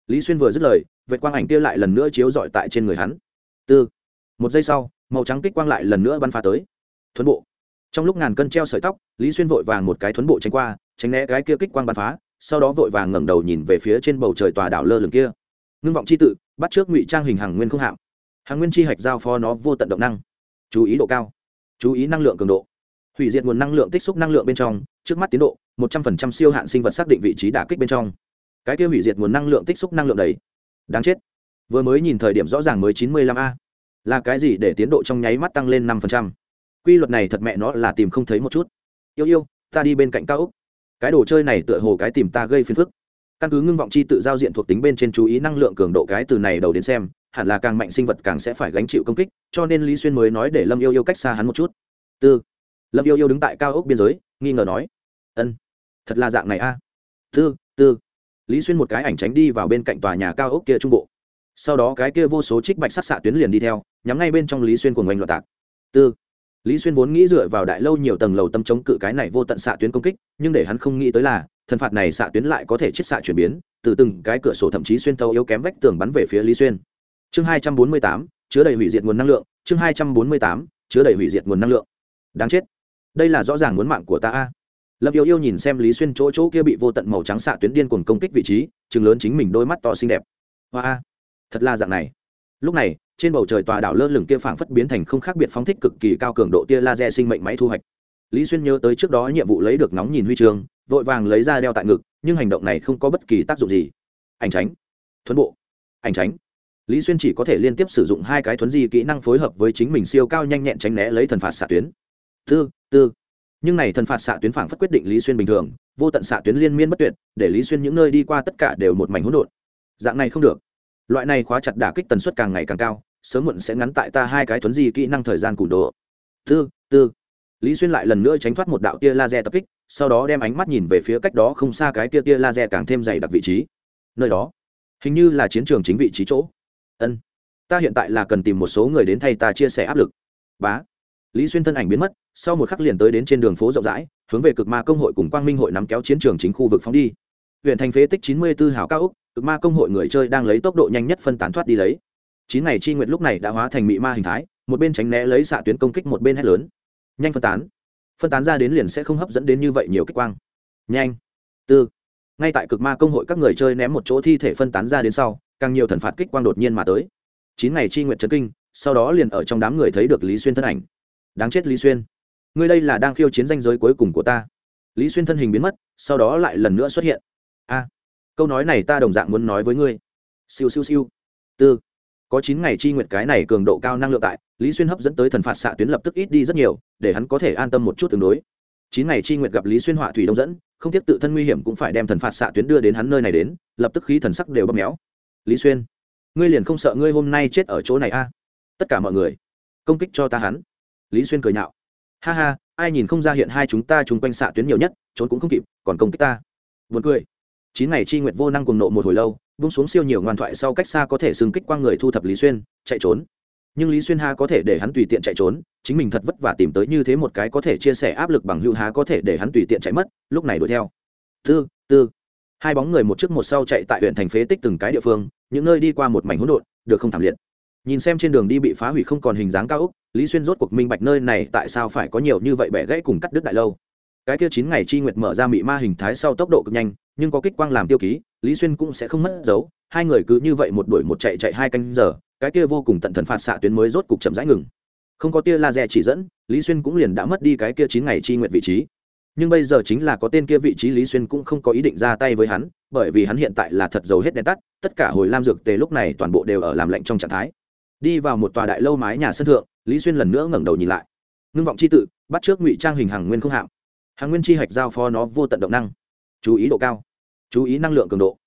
Lý xuyên vừa dứt lời, vệt quang ảnh kia lại lần nữa chiếu dọi tại trên người hắn. Tư! Một giây sau, màu trắng kích quang lại lần nữa bắn phá tới. Thuấn bộ! Trong lúc ngàn cân treo sợi tóc, lý xuyên vội vàng một cái thuấn bộ tránh qua, tránh né cái kia kích quang bắn phá sau đó vội vàng ngẩng đầu nhìn về phía trên bầu trời tòa đảo lơ lửng kia. Ngưng vọng c h i tự, bắt trước ngụy trang hình hàng nguyên không hạng hàng nguyên chi hạch giao phó nó vô tận động năng. Chú ý độ cao. Chú ý năng lượng cường độ. Hủy diệt nguồn năng lượng tích xúc năng lượng bên trong, trước mắt tiến độ, một trăm phần trăm siêu hạn sinh vật xác định vị trí đả kích bên trong. Cái kia hủy diệt nguồn năng lượng tích xúc năng lượng đấy. Đáng chết. Vừa mới nhìn thời điểm rõ ràng mới chín mươi lăm a. Là cái gì để tiến độ trong nháy mắt tăng lên năm phần trăm? Quy luật này thật mẹ nó là tìm không thấy một chút. Yêu yêu, ta đi bên cạnh cao úc cái đồ chơi này tựa hồ cái tìm ta gây phiền phức. Căn cứ ngưng vọng chi tự giao diện thuộc tính bên trên chú ý năng lượng cường độ cái từ này đầu đến xem, hẳn là càng mạnh sinh vật càng sẽ phải gánh chịu công kích, cho nên lý xuyên mới nói để lâm yêu yêu cách xa hắn một chút. Tư. Lâm yêu yêu đứng tại cao ốc biên giới, nghi ngờ nói. Ân, thật là dạng này a. Tư tư. Lý xuyên một cái ảnh tránh đi vào bên cạnh tòa nhà cao ốc kia trung bộ. Sau đó cái kia vô số trích bạch sắc xạ tuyến liền đi theo, nhắm ngay bên trong lý xuyên của ngành loạt tạc. Tư lý xuyên vốn nghĩ dựa vào đại lâu nhiều tầng lầu tâm chống cự cái này vô tận xạ tuyến công kích, nhưng để hắn không nghĩ tới là, thần phạt này xạ tuyến lại có thể chiết xạ chuyển biến, từ từng cái cửa sổ thậm chí xuyên thấu yếu kém vách tường bắn về phía lý xuyên. Chương hai trăm bốn mươi tám, chứa đầy hủy diệt nguồn năng lượng, chương hai trăm bốn mươi tám, chứa đầy hủy diệt nguồn năng lượng. Đáng chết. Đây là rõ ràng muốn mạng của ta a. Lâm yêu yêu nhìn xem lý xuyên chỗ chỗ kia bị vô tận màu trắng xạ tuyến điên cuồng công kích vị trí, chừng lớn chính mình đôi mắt to xinh đẹp. Hoa a. Thật là dạng này lúc này, trên bầu trời tòa đảo lơ lửng kia phảng phất biến thành không khác biệt phóng thích cực kỳ cao cường độ tia laser sinh mệnh máy thu hoạch. Lý xuyên nhớ tới trước đó nhiệm vụ lấy được nóng nhìn huy chương, vội vàng lấy ra đeo tại ngực, nhưng hành động này không có bất kỳ tác dụng gì. Ảnh tránh. Thuấn bộ. Ảnh tránh. Lý xuyên chỉ có thể liên tiếp sử dụng hai cái thuấn di kỹ năng phối hợp với chính mình siêu cao nhanh nhẹn tránh né lấy thần phạt xạ tuyến. Tư tư. Nhưng này thần phạt xạ tuyến phảng phất quyết định lý xuyên bình thường, vô tận xạ tuyến liên miên bất tuyệt, để lý xuyên những nơi đi qua tất cả đều một mảnh hỗn độn. Dạng này không được loại này khóa chặt đả kích tần suất càng ngày càng cao, sớm muộn sẽ ngắn tại ta hai cái thuấn di kỹ năng thời gian củng đồ. Tư tư. Lý xuyên lại lần nữa tránh thoát một đạo tia laser tập kích, sau đó đem ánh mắt nhìn về phía cách đó không xa cái tia tia laser càng thêm dày đặc vị trí. Nơi đó, hình như là chiến trường chính vị trí chỗ. Ân, ta hiện tại là cần tìm một số người đến thay ta chia sẻ áp lực. Bá. Lý xuyên thân ảnh biến mất, sau một khắc liền tới đến trên đường phố rộng rãi, hướng về cực ma công hội cùng quang minh hội nắm kéo chiến trường chính khu vực phóng đi huyện thành phế tích chín mươi 94 hào cao ốc, cực ma công hội người chơi đang lấy tốc độ nhanh nhất phân tán thoát đi lấy. Chín ngày chi nguyện lúc này đã hóa thành mị ma hình thái một bên tránh né lấy xạ tuyến công kích một bên hét lớn. Nhanh phân tán. Phân tán ra đến liền sẽ không hấp dẫn đến như vậy nhiều kích quang. Nhanh. Tư. Ngay tại cực ma công hội các người chơi ném một chỗ thi thể phân tán ra đến sau càng nhiều thần phạt kích quang đột nhiên mà tới. Chín ngày chi nguyện chấn kinh sau đó liền ở trong đám người thấy được lý xuyên thân ảnh. Đáng chết lý xuyên. Ngươi đây là đang khiêu chiến danh giới cuối cùng của ta. Lý xuyên thân hình biến mất sau đó lại lần nữa xuất hiện a câu nói này ta đồng dạng muốn nói với ngươi. Siêu siêu siêu. Tư. Có chín ngày chi nguyệt cái này cường độ cao năng lượng tại, lý xuyên hấp dẫn tới thần phạt xạ tuyến lập tức ít đi rất nhiều, để hắn có thể an tâm một chút tương đối. Chín ngày chi nguyệt gặp lý xuyên họa thủy đông dẫn, không tiếc tự thân nguy hiểm cũng phải đem thần phạt xạ tuyến đưa đến hắn nơi này đến, lập tức khí thần sắc đều bóp méo. Lý xuyên, ngươi liền không sợ ngươi hôm nay chết ở chỗ này a? Tất cả mọi người, công kích cho ta hắn. Lý xuyên cười nhạo. Ha ha, ai nhìn không ra hiện hai chúng ta chung quanh xạ tuyến nhiều nhất, trốn cũng không kịp, còn công kích ta. Vượt cười chín ngày chi nguyệt vô năng cùng nộ một hồi lâu vung xuống siêu nhiều ngoan thoại sau cách xa có thể xưng kích quang người thu thập lý xuyên chạy trốn. Nhưng lý xuyên ha có thể để hắn tùy tiện chạy trốn chính mình thật vất vả tìm tới như thế một cái có thể chia sẻ áp lực bằng hữu há có thể để hắn tùy tiện chạy mất lúc này đuổi theo. Tư tư. Hai bóng người một trước một sau chạy tại huyện thành phế tích từng cái địa phương những nơi đi qua một mảnh hỗn độn được không thảm liệt. Nhìn xem trên đường đi bị phá hủy không còn hình dáng cao úc, lý xuyên rốt cuộc minh bạch nơi này tại sao phải có nhiều như vậy bẻ gãy cùng cắt đứt đại lâu. Cái kia chín ngày chi nguyệt mở ra mị ma hình thái sau tốc độ cực nhanh nhưng có kích quang làm tiêu ký, lý xuyên cũng sẽ không mất dấu. Hai người cứ như vậy một đuổi một chạy chạy hai canh giờ, cái kia vô cùng tận thần phạt xạ tuyến mới rốt cục chậm rãi ngừng. Không có tia laser chỉ dẫn, lý xuyên cũng liền đã mất đi cái kia chín ngày chi nguyện vị trí. Nhưng bây giờ chính là có tên kia vị trí, lý xuyên cũng không có ý định ra tay với hắn, bởi vì hắn hiện tại là thật dầu hết đèn tắt, tất cả hồi lam dược tề lúc này toàn bộ đều ở làm lạnh trong trạng thái. Đi vào một tòa đại lâu mái nhà sân thượng, lý xuyên lần nữa ngẩng đầu nhìn lại. Ngưng vọng c h i tự, bắt trước ngụy trang hình hàng nguyên không hạng hàng nguyên chi hạch giao phó nó vô tận động năng chú ý độ cao, chú ý năng lượng cường độ.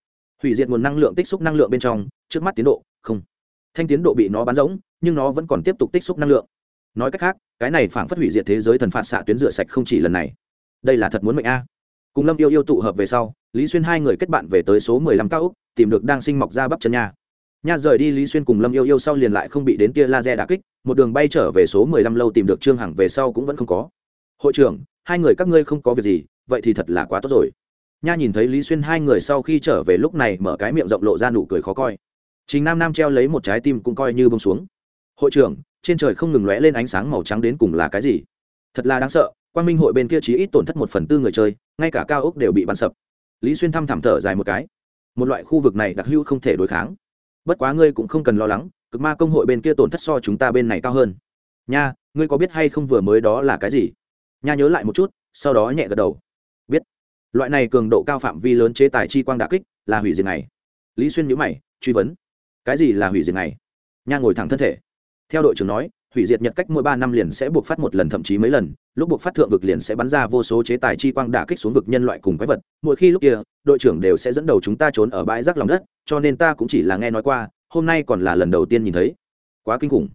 Hủy diệt nguồn năng lượng tích xúc năng lượng bên trong, trước mắt tiến độ, không. Thanh tiến độ bị nó bắn rỗng, nhưng nó vẫn còn tiếp tục tích xúc năng lượng. Nói cách khác, cái này phảng phất hủy diệt thế giới thần phạt xạ tuyến rửa sạch không chỉ lần này. Đây là thật muốn mệnh a. Cùng lâm yêu yêu tụ hợp về sau, lý xuyên hai người kết bạn về tới số mười lăm cao úc tìm được đang sinh mọc ra bắp chân nha. Nha rời đi lý xuyên cùng lâm yêu yêu sau liền lại không bị đến tia laser đà kích, một đường bay trở về số mười lăm lâu tìm được trương hằng về sau cũng vẫn không có. Hội trưởng, hai người các ngươi không có việc gì, vậy thì thật là quá tốt rồi nha nhìn thấy lý xuyên hai người sau khi trở về lúc này mở cái miệng rộng lộ ra nụ cười khó coi. Chính nam nam treo lấy một trái tim cũng coi như bông xuống. Hội trưởng, trên trời không ngừng lóe lên ánh sáng màu trắng đến cùng là cái gì? Thật là đáng sợ quan minh hội bên kia chỉ ít tổn thất một phần tư người chơi, ngay cả cao ốc đều bị bắn sập. Lý xuyên thăm thảm thở dài một cái. Một loại khu vực này đặc hữu không thể đối kháng. Bất quá ngươi cũng không cần lo lắng, cực ma công hội bên kia tổn thất so chúng ta bên này cao hơn. Nha, ngươi có biết hay không vừa mới đó là cái gì? Nha nhớ lại một chút, sau đó nhẹ gật đầu loại này cường độ cao phạm vi lớn chế tài chi quang đà kích, là hủy diệt này lý xuyên nhữ mày, truy vấn. Cái gì là hủy diệt này nha ngồi thẳng thân thể. Theo đội trưởng nói, hủy diệt nhật cách mỗi ba năm liền sẽ buộc phát một lần thậm chí mấy lần, lúc buộc phát thượng vực liền sẽ bắn ra vô số chế tài chi quang đả kích xuống vực nhân loại cùng quái vật. Mỗi khi lúc kia, đội trưởng đều sẽ dẫn đầu chúng ta trốn ở bãi rác lòng đất, cho nên ta cũng chỉ là nghe nói qua, hôm nay còn là lần đầu tiên nhìn thấy. Quá kinh khủng.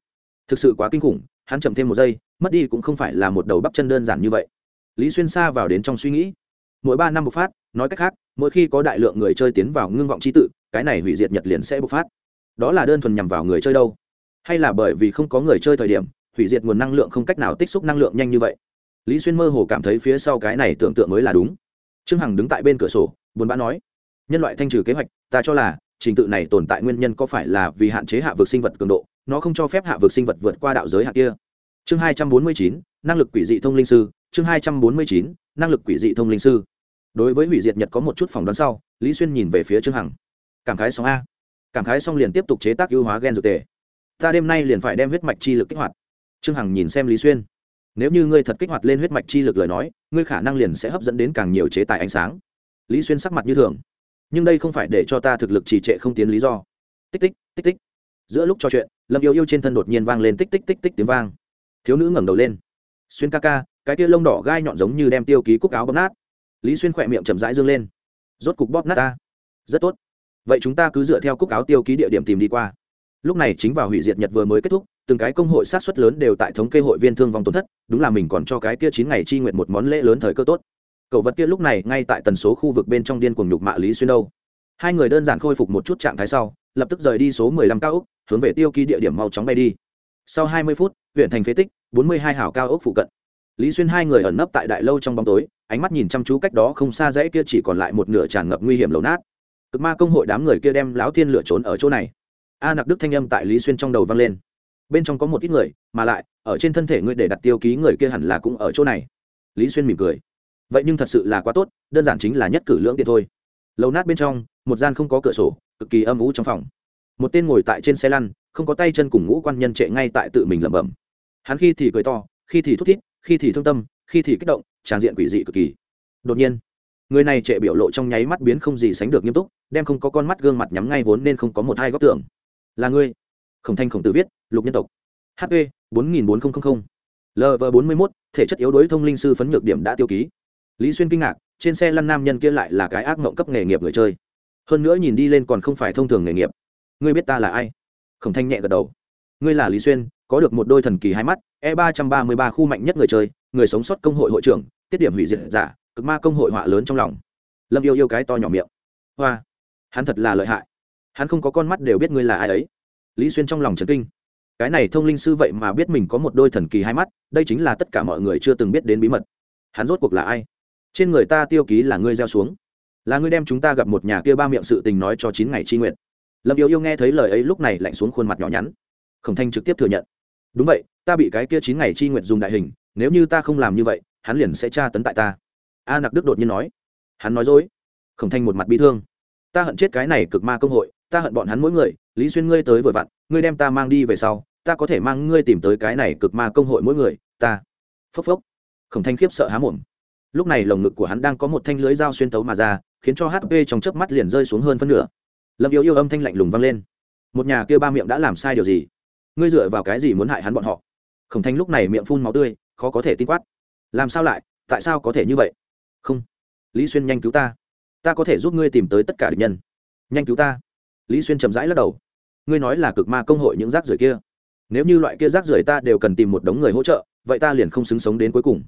Thực sự quá kinh khủng, hắn chậm thêm một giây, mất đi cũng không phải là một đầu bắp chân đơn giản như vậy. Lý xuyên xa vào đến trong suy nghĩ mỗi ba năm bộc phát, nói cách khác, mỗi khi có đại lượng người chơi tiến vào ngưng vọng trí tự, cái này hủy diệt nhật liền sẽ bộc phát. Đó là đơn thuần nhằm vào người chơi đâu. Hay là bởi vì không có người chơi thời điểm, hủy diệt nguồn năng lượng không cách nào tích xúc năng lượng nhanh như vậy? Lý xuyên mơ hồ cảm thấy phía sau cái này tưởng tượng mới là đúng. Trương hằng đứng tại bên cửa sổ, buồn bã nói, nhân loại thanh trừ kế hoạch, ta cho là, trình tự này tồn tại nguyên nhân có phải là vì hạn chế hạ vực sinh vật cường độ, nó không cho phép hạ vực sinh vật vượt qua đạo giới hạ kia. Chương hai trăm bốn mươi chín, năng lực quỷ dị thông linh sư, chương hai trăm bốn mươi chín, năng lực quỷ dị thông linh sư đối với hủy diệt nhật có một chút phỏng đoán sau, lý xuyên nhìn về phía trương hằng. Cảm khái xong a. Cảm khái xong liền tiếp tục chế tác ưu hóa gen dược tề. Ta đêm nay liền phải đem huyết mạch chi lực kích hoạt. Trương hằng nhìn xem lý xuyên. Nếu như ngươi thật kích hoạt lên huyết mạch chi lực lời nói, ngươi khả năng liền sẽ hấp dẫn đến càng nhiều chế tài ánh sáng. Lý xuyên sắc mặt như thường. Nhưng đây không phải để cho ta thực lực trì trệ không tiến lý do. Tích tích tích tích. Giữa lúc trò chuyện, lâm yêu yêu trên thân đột nhiên vang lên tích tích tích tích tiếng vang. Thiếu nữ ngẩng đầu lên. Xuyên ca ca, cái tia lông đỏ gai nhọn giống như đem tiêu ký cúc áo bấm nát lý xuyên khỏe miệng chậm rãi dương lên. Rốt cục bóp nát ta. Rất tốt. Vậy chúng ta cứ dựa theo cúc áo tiêu ký địa điểm tìm đi qua. Lúc này chính vào hủy diệt nhật vừa mới kết thúc, từng cái công hội sát xuất lớn đều tại thống kê hội viên thương vong tổn thất, đúng là mình còn cho cái kia chín ngày chi nguyện một món lễ lớn thời cơ tốt. Cậu vật kia lúc này ngay tại tần số khu vực bên trong điên cuồng nhục mạ lý xuyên đâu. Hai người đơn giản khôi phục một chút trạng thái sau, lập tức rời đi số mười lăm cao ốc, hướng về tiêu ký địa điểm mau chóng bay đi. Sau hai mươi phút, huyện thành phế tích, bốn mươi hai hảo cao ốc phụ cận lý xuyên hai người ẩn nấp tại đại lâu trong bóng tối, ánh mắt nhìn chăm chú cách đó không xa dãy kia chỉ còn lại một nửa tràn ngập nguy hiểm lầu nát. Cực ma công hội đám người kia đem lão thiên Lửa trốn ở chỗ này. A nặc đức thanh âm tại lý xuyên trong đầu vang lên. Bên trong có một ít người, mà lại, ở trên thân thể ngươi để đặt tiêu ký người kia hẳn là cũng ở chỗ này. Lý xuyên mỉm cười. Vậy nhưng thật sự là quá tốt, đơn giản chính là nhất cử lưỡng tiện thôi. Lầu nát bên trong, một gian không có cửa sổ, cực kỳ âm ú trong phòng. Một tên ngồi tại trên xe lăn, không có tay chân cùng ngũ quan nhân trệ ngay tại tự mình lẩm bẩm. Hắn khi thì cười to, khi thì thút thít khi thì thương tâm, khi thì kích động, tràn diện quỷ dị cực kỳ. Đột nhiên, người này trệ biểu lộ trong nháy mắt biến không gì sánh được nghiêm túc, đem không có con mắt gương mặt nhắm ngay vốn nên không có một hai góc tưởng là ngươi? Khổng thanh khổng tử viết, lục nhân tộc. Hp bốn nghìn bốn nghìn lv bốn mươi mốt, thể chất yếu đối thông linh sư phấn nhược điểm đã tiêu ký. Lý xuyên kinh ngạc, trên xe lăn nam nhân kia lại là cái ác mộng cấp nghề nghiệp người chơi. Hơn nữa nhìn đi lên còn không phải thông thường nghề nghiệp. Ngươi biết ta là ai? Khổng thanh nhẹ gật đầu. Ngươi là lý xuyên, có được một đôi thần kỳ hai mắt e ba trăm ba mươi ba khu mạnh nhất người chơi, người sống sót công hội hội trưởng, tiết điểm hủy diệt giả, cực ma công hội họa lớn trong lòng. Lâm yêu yêu cái to nhỏ miệng. Hoa, hắn thật là lợi hại. Hắn không có con mắt đều biết ngươi là ai ấy. Lý xuyên trong lòng trấn kinh. Cái này thông linh sư vậy mà biết mình có một đôi thần kỳ hai mắt, đây chính là tất cả mọi người chưa từng biết đến bí mật. Hắn rốt cuộc là ai? Trên người ta tiêu ký là ngươi gieo xuống. Là ngươi đem chúng ta gặp một nhà kia ba miệng sự tình nói cho chín ngày chi nguyện. Lâm yêu yêu nghe thấy lời ấy lúc này lạnh xuống khuôn mặt nhỏ nhắn. Khổng thanh trực tiếp thừa nhận. Đúng vậy ta bị cái kia chín ngày chi nguyện dùng đại hình, nếu như ta không làm như vậy, hắn liền sẽ tra tấn tại ta. A nặc đức đột nhiên nói. Hắn nói dối. Khổng thanh một mặt bi thương. Ta hận chết cái này cực ma công hội, ta hận bọn hắn mỗi người, lý xuyên ngươi tới vừa vặn, ngươi đem ta mang đi về sau, ta có thể mang ngươi tìm tới cái này cực ma công hội mỗi người, ta. Phốc phốc. Khổng thanh khiếp sợ há mồm. Lúc này lồng ngực của hắn đang có một thanh lưới dao xuyên tấu mà ra, khiến cho hp trong chớp mắt liền rơi xuống hơn phân nửa. Lâm yêu yêu âm thanh lạnh lùng vang lên. Một nhà kia ba miệng đã làm sai điều gì? Ngươi dựa vào cái gì muốn hại hắn bọn họ? Khổng thanh lúc này miệng phun máu tươi, khó có thể tin quát. Làm sao lại? Tại sao có thể như vậy? Không. Lý xuyên nhanh cứu ta. Ta có thể giúp ngươi tìm tới tất cả địch nhân. Nhanh cứu ta. Lý xuyên chậm rãi lắc đầu. Ngươi nói là cực ma công hội những rác rưởi kia. Nếu như loại kia rác rưởi ta đều cần tìm một đống người hỗ trợ, vậy ta liền không xứng sống đến cuối cùng.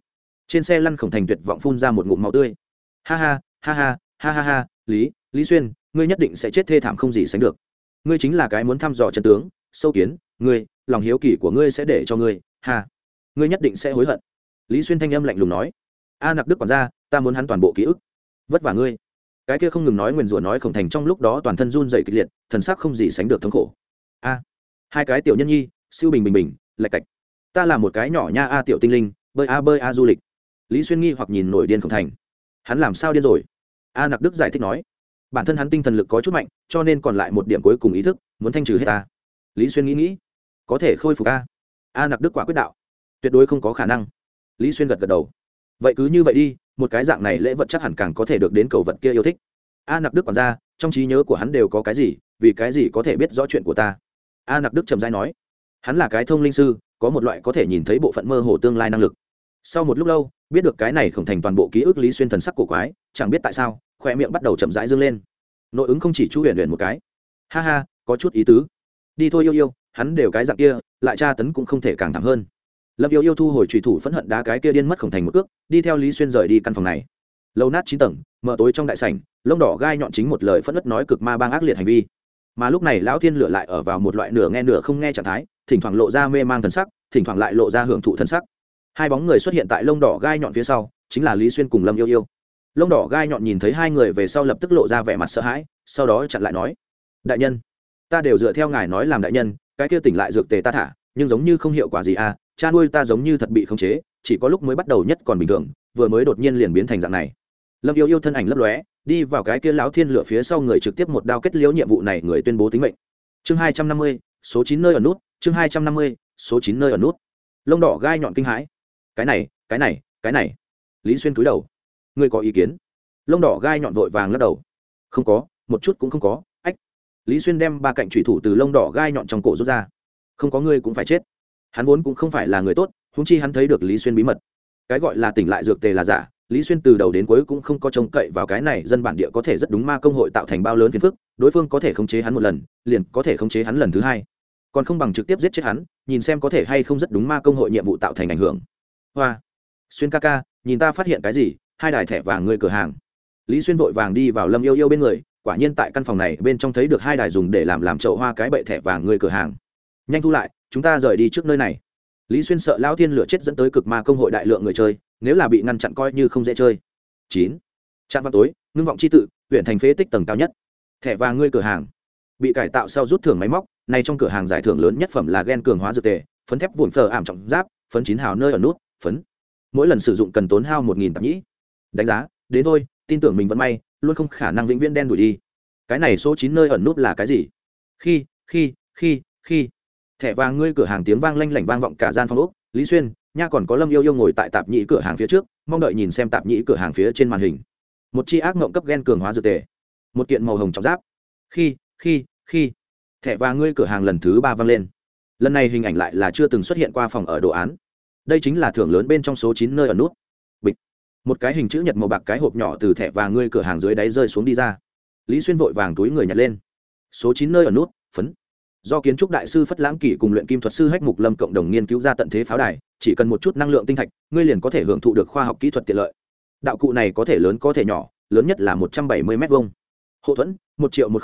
Trên xe lăn khổng thành tuyệt vọng phun ra một ngụm máu tươi. Ha ha ha ha ha ha ha, lý lý xuyên, ngươi nhất định sẽ chết thê thảm không gì sánh được. Ngươi chính là cái muốn thăm dò chân tướng, sâu kiến, ngươi lòng hiếu kỳ của ngươi sẽ để cho ngươi hà? ngươi nhất định sẽ hối hận. Lý xuyên thanh âm lạnh lùng nói, a nặc đức quản gia, ta muốn hắn toàn bộ ký ức. Vất vả ngươi. Cái kia không ngừng nói nguyền rủa nói khổng thành trong lúc đó toàn thân run dày kịch liệt, thần sắc không gì sánh được thống khổ. A, hai cái tiểu nhân nhi, siêu bình bình bình, lạch cạch. Ta là một cái nhỏ nha a tiểu tinh linh, bơi a bơi a du lịch. Lý xuyên nghi hoặc nhìn nổi điên khổng thành. Hắn làm sao điên rồi? A nặc đức giải thích nói, bản thân hắn tinh thần lực có chút mạnh, cho nên còn lại một điểm cuối cùng ý thức, muốn thanh trừ hết ta. Lý xuyên nghĩ nghĩ có thể khôi phục a? A nặc đức quả quyết đạo. Tuyệt đối không có khả năng. Lý xuyên gật gật đầu. Vậy cứ như vậy đi, một cái dạng này lễ vật chắc hẳn càng có thể được đến cầu vật kia yêu thích. A nặc đức còn ra, trong trí nhớ của hắn đều có cái gì, vì cái gì có thể biết rõ chuyện của ta? A nặc đức trầm dai nói. Hắn là cái thông linh sư, có một loại có thể nhìn thấy bộ phận mơ hồ tương lai năng lực. Sau một lúc lâu, biết được cái này không thành toàn bộ ký ức lý xuyên thần sắc cổ quái, chẳng biết tại sao khoe miệng bắt đầu chậm rãi dâng lên. Nội ứng không chỉ chú huyền huyền một cái. Ha ha, có chút ý tứ. Đi thôi yêu yêu hắn đều cái dạng kia, lại tra tấn cũng không thể càng thẳng hơn. Lâm yêu yêu thu hồi trùy thủ phẫn hận đá cái kia điên mất khổng thành một cước, đi theo lý xuyên rời đi căn phòng này. Lâu nát chín tầng, mở tối trong đại sảnh, lông đỏ gai nhọn chính một lời phẫn nứt nói cực ma bang ác liệt hành vi. Mà lúc này lão thiên lửa lại ở vào một loại nửa nghe nửa không nghe trạng thái, thỉnh thoảng lộ ra mê mang thần sắc, thỉnh thoảng lại lộ ra hưởng thụ thần sắc. Hai bóng người xuất hiện tại lông đỏ gai nhọn phía sau, chính là lý xuyên cùng lâm yêu yêu. Lông đỏ gai nhọn nhìn thấy hai người về sau lập tức lộ ra vẻ mặt sợ hãi, sau đó chặn lại nói, đại nhân, ta đều dựa theo ngài nói làm đại nhân cái kia tỉnh lại dược tề ta thả, nhưng giống như không hiệu quả gì à cha nuôi ta giống như thật bị khống chế, chỉ có lúc mới bắt đầu nhất còn bình thường, vừa mới đột nhiên liền biến thành dạng này. Lâm yêu yêu thân ảnh lấp lóe, đi vào cái kia lão thiên lửa phía sau người trực tiếp một đao kết liễu nhiệm vụ này người tuyên bố tính mệnh. Chương hai trăm năm mươi, số chín nơi ở nút, chương hai trăm năm mươi, số chín nơi ở nút. Lông đỏ gai nhọn kinh hãi. Cái này cái này cái này. Lý xuyên cúi đầu. Ngươi có ý kiến? Lông đỏ gai nhọn vội vàng lắc đầu. Không có, một chút cũng không có lý xuyên đem ba cạnh thủy thủ từ lông đỏ gai nhọn trong cổ rút ra. Không có ngươi cũng phải chết. Hắn vốn cũng không phải là người tốt húng chi hắn thấy được lý xuyên bí mật. Cái gọi là tỉnh lại dược tề là giả, lý xuyên từ đầu đến cuối cũng không có trông cậy vào cái này, dân bản địa có thể rất đúng ma công hội tạo thành bao lớn phiền phức, đối phương có thể khống chế hắn một lần, liền có thể khống chế hắn lần thứ hai. Còn không bằng trực tiếp giết chết hắn, nhìn xem có thể hay không rất đúng ma công hội nhiệm vụ tạo thành ảnh hưởng. Hoa. Xuyên ca ca, nhìn ta phát hiện cái gì, hai đài thẻ vàng người cửa hàng. Lý xuyên vội vàng đi vào lâm yêu yêu bên người quả nhiên tại căn phòng này bên trong thấy được hai đài dùng để làm làm chậu hoa cái bậy thẻ vàng người cửa hàng. Nhanh thu lại, chúng ta rời đi trước nơi này. Lý xuyên sợ lao thiên lửa chết dẫn tới cực ma công hội đại lượng người chơi, nếu là bị ngăn chặn coi như không dễ chơi. Chín. Trạm vào tối, ngưng vọng c h i tự, huyện thành phế tích tầng cao nhất. Thẻ vàng ngươi cửa hàng. Bị cải tạo sau rút thưởng máy móc, này trong cửa hàng giải thưởng lớn nhất phẩm là gen cường hóa dược tề, phấn thép vụn phờ ảm trọng giáp, phấn chín hào nơi ở nút, phấn. Mỗi lần sử dụng cần tốn hao một nghìn tạp nhĩ. Đánh giá, đến thôi, tin tưởng mình vẫn may luôn không khả năng vĩnh viễn đen đuổi đi. Cái này số chín nơi ẩn nút là cái gì? Khi khi khi khi. Thẻ vàng ngươi cửa hàng tiếng vang lanh lảnh vang vọng cả gian phòng úc lý xuyên, nha còn có lâm yêu yêu ngồi tại tạp nhĩ cửa hàng phía trước, mong đợi nhìn xem tạp nhĩ cửa hàng phía trên màn hình. Một chi ác mộng cấp ghen cường hóa dược tề. Một kiện màu hồng trọng giáp. Khi khi khi. Thẻ vàng ngươi cửa hàng lần thứ ba vang lên. Lần này hình ảnh lại là chưa từng xuất hiện qua phòng ở đồ án. Đây chính là thưởng lớn bên trong số chín nơi ở nút một cái hình chữ nhật màu bạc cái hộp nhỏ từ thẻ và ngươi cửa hàng dưới đáy rơi xuống đi ra. Lý xuyên vội vàng túi người nhặt lên. Số chín nơi ở nút, phấn. Do kiến trúc đại sư phất lãng kỷ cùng luyện kim thuật sư hách mục lâm cộng đồng nghiên cứu ra tận thế pháo đài, chỉ cần một chút năng lượng tinh thạch, ngươi liền có thể hưởng thụ được khoa học kỹ thuật tiện lợi. Đạo cụ này có thể lớn có thể nhỏ, lớn nhất là một trăm bảy mươi m hai hậu thuẫn, một triệu một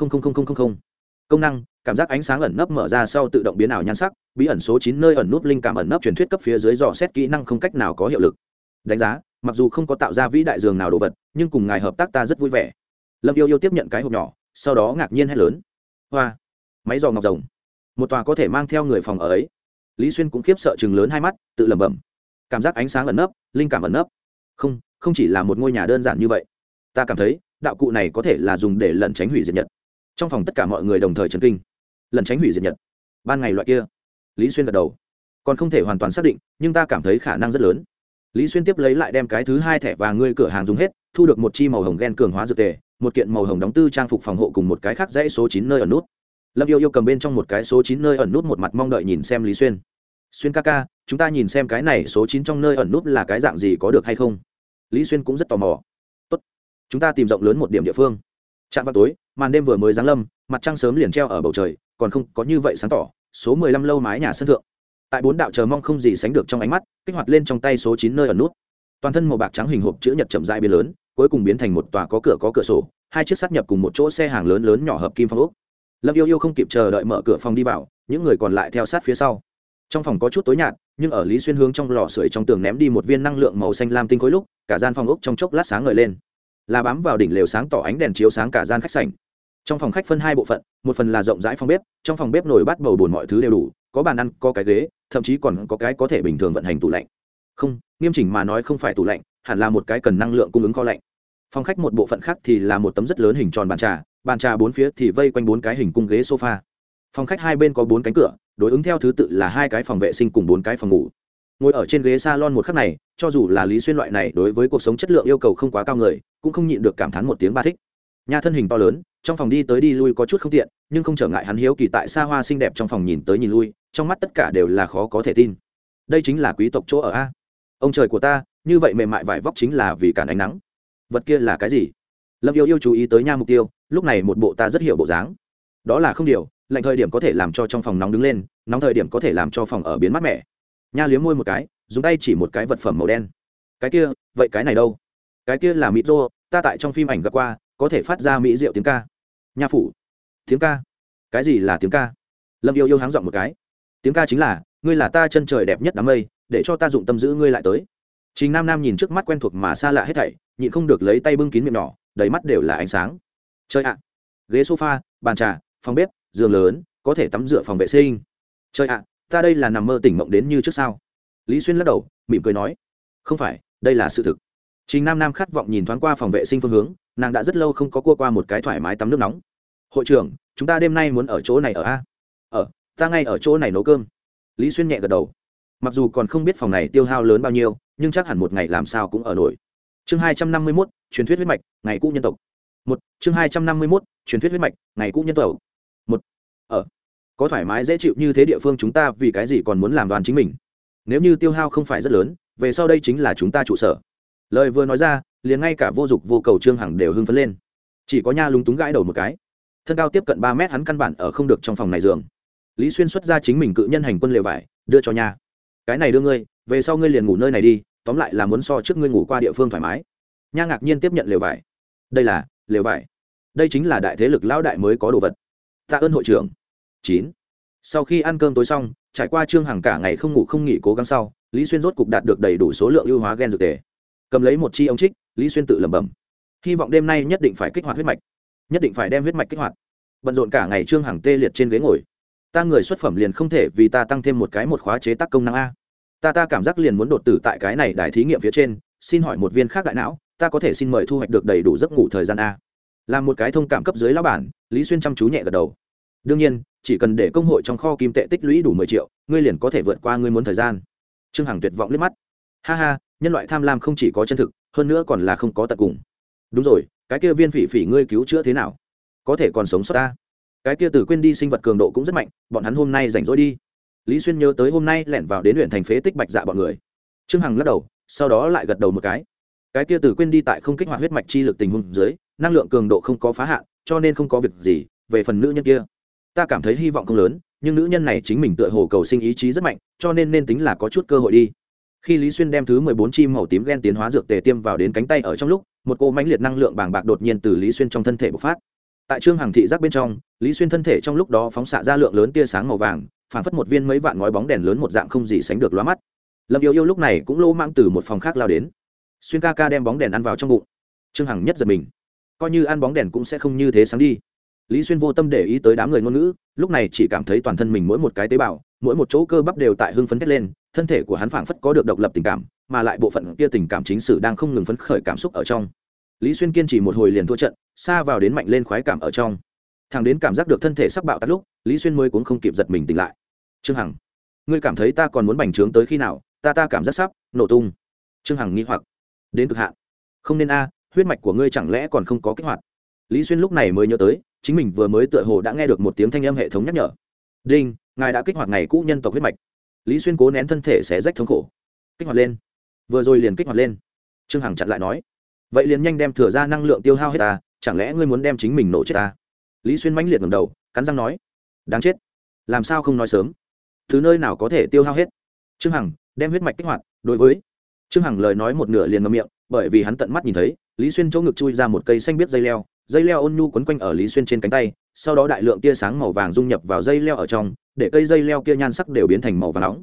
công năng, cảm giác ánh sáng ẩn nấp mở ra sau tự động biến ảo nhan sắc, bí ẩn số chín nơi ẩn nút linh cảm ẩn nấp truyền thuyết cấp phía dưới dò xét kỹ năng không cách nào có hiệu lực. Đánh giá mặc dù không có tạo ra vĩ đại dường nào đồ vật, nhưng cùng ngài hợp tác ta rất vui vẻ. Lâm yêu yêu tiếp nhận cái hộp nhỏ, sau đó ngạc nhiên hét lớn. Hoa, máy dò ngọc rồng. Một tòa có thể mang theo người phòng ở ấy. Lý xuyên cũng khiếp sợ chừng lớn hai mắt, tự lẩm bẩm. Cảm giác ánh sáng ẩn nấp, linh cảm ẩn nấp. Không không chỉ là một ngôi nhà đơn giản như vậy. Ta cảm thấy, đạo cụ này có thể là dùng để lẩn tránh hủy diệt nhật. Trong phòng tất cả mọi người đồng thời chấn kinh. Lẩn tránh hủy diệt nhật. Ban ngày loại kia. Lý xuyên gật đầu. Còn không thể hoàn toàn xác định, nhưng ta cảm thấy khả năng rất lớn lý xuyên tiếp lấy lại đem cái thứ hai thẻ và ngươi cửa hàng dùng hết, thu được một chi màu hồng ghen cường hóa dược tề, một kiện màu hồng đóng tư trang phục phòng hộ cùng một cái khác dãy số chín nơi ở nút. Lâm yêu yêu cầm bên trong một cái số chín nơi ẩn nút một mặt mong đợi nhìn xem lý xuyên. Xuyên ca ca, chúng ta nhìn xem cái này số chín trong nơi ẩn nút là cái dạng gì có được hay không? Lý xuyên cũng rất tò mò. Tốt, chúng ta tìm rộng lớn một điểm địa phương. Trạm vào tối, màn đêm vừa mới giáng lâm, mặt trăng sớm liền treo ở bầu trời, còn không có như vậy sáng tỏ, số mười lăm lâu mái nhà sân thượng tại bốn đạo chờ mong không gì sánh được trong ánh mắt, kích hoạt lên trong tay số chín nơi ẩn nút. Toàn thân màu bạc trắng hình hộp chữ nhật chậm rãi biến lớn, cuối cùng biến thành một tòa có cửa có cửa sổ, hai chiếc sát nhập cùng một chỗ xe hàng lớn lớn nhỏ hợp kim phong úc lâm yêu yêu không kịp chờ đợi mở cửa phòng đi vào, những người còn lại theo sát phía sau. Trong phòng có chút tối nhạt, nhưng ở lý xuyên hướng trong lò sưởi trong tường ném đi một viên năng lượng màu xanh lam tinh khối lúc, cả gian phòng ốc trong chốc lát sáng ngời lên. Là bám vào đỉnh lều sáng tỏ ánh đèn chiếu sáng cả gian khách sảnh. Trong phòng khách phân hai bộ phận, một phần là rộng rãi phòng bếp, trong phòng bếp nồi bát bầu bồn mọi thứ đều đủ có bàn ăn, có cái ghế, thậm chí còn có cái có thể bình thường vận hành tủ lạnh. Không, nghiêm chỉnh mà nói không phải tủ lạnh, hẳn là một cái cần năng lượng cung ứng kho lạnh. Phòng khách một bộ phận khác thì là một tấm rất lớn hình tròn bàn trà bàn trà bốn phía thì vây quanh bốn cái hình cung ghế sofa. Phòng khách hai bên có bốn cánh cửa, đối ứng theo thứ tự là hai cái phòng vệ sinh cùng bốn cái phòng ngủ. Ngồi ở trên ghế s a lon một khắc này, cho dù là lý xuyên loại này đối với cuộc sống chất lượng yêu cầu không quá cao người, cũng không nhịn được cảm thán một tiếng ba thích. Nhà thân hình to lớn, trong phòng đi tới đi lui có chút không tiện, nhưng không trở ngại hắn hiếu kỳ tại xa hoa xinh đẹp trong phòng nhìn tới nhìn lui trong mắt tất cả đều là khó có thể tin. Đây chính là quý tộc chỗ ở a. Ông trời của ta, như vậy mềm mại vải vóc chính là vì cản ánh nắng. Vật kia là cái gì? Lâm yêu yêu chú ý tới nha mục tiêu, lúc này một bộ ta rất hiểu bộ dáng. Đó là không điều, lạnh thời điểm có thể làm cho trong phòng nóng đứng lên, nóng thời điểm có thể làm cho phòng ở biến mát mẻ. Nha liếm môi một cái, dùng tay chỉ một cái vật phẩm màu đen. Cái kia, vậy cái này đâu? Cái kia là mỹ rô, ta tại trong phim ảnh gặp qua, có thể phát ra mỹ rượu tiếng ca. Nha phủ, tiếng ca. Cái gì là tiếng ca? Lâm yêu yêu háng dọn một cái tiếng ca chính là, ngươi là ta chân trời đẹp nhất đám mây, để cho ta dụng tâm giữ ngươi lại tới. Chính nam nam nhìn trước mắt quen thuộc mà xa lạ hết thảy, nhịn không được lấy tay bưng kín miệng nhỏ, đầy mắt đều là ánh sáng. Chơi ạ. Ghế sofa, bàn trà, phòng bếp, giường lớn, có thể tắm rửa phòng vệ sinh. Chơi ạ, ta đây là nằm mơ tỉnh mộng đến như trước sao? Lý xuyên lắc đầu, mỉm cười nói, không phải, đây là sự thực. Trình nam nam khát vọng nhìn thoáng qua phòng vệ sinh phương hướng, nàng đã rất lâu không có cua qua một cái thoải mái tắm nước nóng. Hội trưởng, chúng ta đêm nay muốn ở chỗ này ở a? Ở ta ngay ở chỗ này nấu cơm. Lý xuyên nhẹ gật đầu. Mặc dù còn không biết phòng này tiêu hao lớn bao nhiêu, nhưng chắc hẳn một ngày làm sao cũng ở nổi. Chương hai trăm năm mươi mốt, truyền thuyết huyết mạch, ngày cũ nhân tộc. Một, chương hai trăm năm mươi mốt, truyền thuyết huyết mạch, ngày cũ nhân tộc. Một, ở, có thoải mái dễ chịu như thế địa phương chúng ta vì cái gì còn muốn làm đoàn chính mình? Nếu như tiêu hao không phải rất lớn, về sau đây chính là chúng ta trụ sở. Lời vừa nói ra, liền ngay cả vô dụng vô cầu trương hằng đều hưng phấn lên. Chỉ có nha lúng túng gãi đầu một cái. Thân cao tiếp cận ba mét hắn căn bản ở không được trong phòng này giường lý xuyên xuất ra chính mình cự nhân hành quân lều vải, đưa cho nha. Cái này đưa ngươi, về sau ngươi liền ngủ nơi này đi, tóm lại là muốn so trước ngươi ngủ qua địa phương thoải mái. Nha ngạc nhiên tiếp nhận lều vải. Đây là, lều vải. Đây chính là đại thế lực lão đại mới có đồ vật. Tạ ơn hội trưởng. Chín. Sau khi ăn cơm tối xong, trải qua trương hằng cả ngày không ngủ không nghỉ cố gắng sau, lý xuyên rốt cục đạt được đầy đủ số lượng ưu hóa gen dược tề. Cầm lấy một chi ống trích, lý xuyên tự lẩm bẩm. Hy vọng đêm nay nhất định phải kích hoạt huyết mạch. Nhất định phải đem huyết mạch kích hoạt. Bận rộn cả ngày trương hằng tê liệt trên ghế ngồi ta người xuất phẩm liền không thể vì ta tăng thêm một cái một khóa chế tác công năng a. Ta ta cảm giác liền muốn đột tử tại cái này đài thí nghiệm phía trên, xin hỏi một viên khác đại não, ta có thể xin mời thu hoạch được đầy đủ giấc ngủ thời gian a. Là một cái thông cảm cấp dưới lão bản, lý xuyên chăm chú nhẹ gật đầu. Đương nhiên, chỉ cần để công hội trong kho kim tệ tích lũy đủ mười triệu, ngươi liền có thể vượt qua ngươi muốn thời gian. Trương hằng tuyệt vọng liếc mắt. Ha ha, nhân loại tham lam không chỉ có chân thực, hơn nữa còn là không có tận cùng. Đúng rồi, cái kia viên phỉ phỉ ngươi cứu chữa thế nào? Có thể còn sống sót ta cái kia từ quên đi sinh vật cường độ cũng rất mạnh, bọn hắn hôm nay rảnh rỗi đi. Lý xuyên nhớ tới hôm nay lẻn vào đến huyện thành phế tích bạch dạ bọn người. Trương hằng lắc đầu, sau đó lại gật đầu một cái. Cái kia từ quên đi tại không kích hoạt huyết mạch chi lực tình huống dưới, năng lượng cường độ không có phá hạn, cho nên không có việc gì, về phần nữ nhân kia. Ta cảm thấy hy vọng không lớn, nhưng nữ nhân này chính mình tựa hồ cầu sinh ý chí rất mạnh, cho nên nên tính là có chút cơ hội đi. Khi lý xuyên đem thứ mười bốn chim màu tím ghen tiến hóa dược tề tiêm vào đến cánh tay ở trong lúc, một cô mãnh liệt năng lượng bàng bạc đột nhiên từ lý xuyên trong thân thể bộc phát tại trương Hằng thị giác bên trong, lý xuyên thân thể trong lúc đó phóng xạ ra lượng lớn tia sáng màu vàng phản phất một viên mấy vạn ngói bóng đèn lớn một dạng không gì sánh được lóa mắt. Lâm yêu yêu lúc này cũng lô mang từ một phòng khác lao đến. Xuyên ca ca đem bóng đèn ăn vào trong bụng. Trương hằng nhất giật mình. Coi như ăn bóng đèn cũng sẽ không như thế sáng đi. Lý xuyên vô tâm để ý tới đám người ngôn ngữ, lúc này chỉ cảm thấy toàn thân mình mỗi một cái tế bào, mỗi một chỗ cơ bắp đều tại hưng phấn thét lên, thân thể của hắn phảng phất có được độc lập tình cảm, mà lại bộ phận kia tình cảm chính sử đang không ngừng phấn khởi cảm xúc ở trong lý xuyên kiên trì một hồi liền thua trận, xa vào đến mạnh lên khoái cảm ở trong. Thằng đến cảm giác được thân thể sắp bạo tắt lúc, lý xuyên mới cũng không kịp giật mình tỉnh lại. Trương hằng, ngươi cảm thấy ta còn muốn bành trướng tới khi nào? Ta ta cảm giác sắp nổ tung. Trương hằng nghi hoặc. Đến cực hạn. Không nên a, huyết mạch của ngươi chẳng lẽ còn không có kích hoạt? Lý xuyên lúc này mới nhớ tới, chính mình vừa mới tựa hồ đã nghe được một tiếng thanh âm hệ thống nhắc nhở. Đinh, ngài đã kích hoạt ngày cũ nhân tộc huyết mạch. Lý xuyên cố nén thân thể sẽ rách thống khổ. Kích hoạt lên. Vừa rồi liền kích hoạt lên. Trương hằng chặn lại nói vậy liền nhanh đem thừa ra năng lượng tiêu hao hết ta, chẳng lẽ ngươi muốn đem chính mình nổ chết ta? Lý xuyên mãnh liệt ngầm đầu, cắn răng nói, đáng chết, làm sao không nói sớm? Thứ nơi nào có thể tiêu hao hết? Trương hằng, đem huyết mạch kích hoạt, đối với. Trương hằng lời nói một nửa liền ngầm miệng, bởi vì hắn tận mắt nhìn thấy, lý xuyên chỗ ngực chui ra một cây xanh biết dây leo dây leo ôn nhu quấn quanh ở lý xuyên trên cánh tay, sau đó đại lượng tia sáng màu vàng dung nhập vào dây leo ở trong, để cây dây leo kia nhan sắc đều biến thành màu vàng nóng.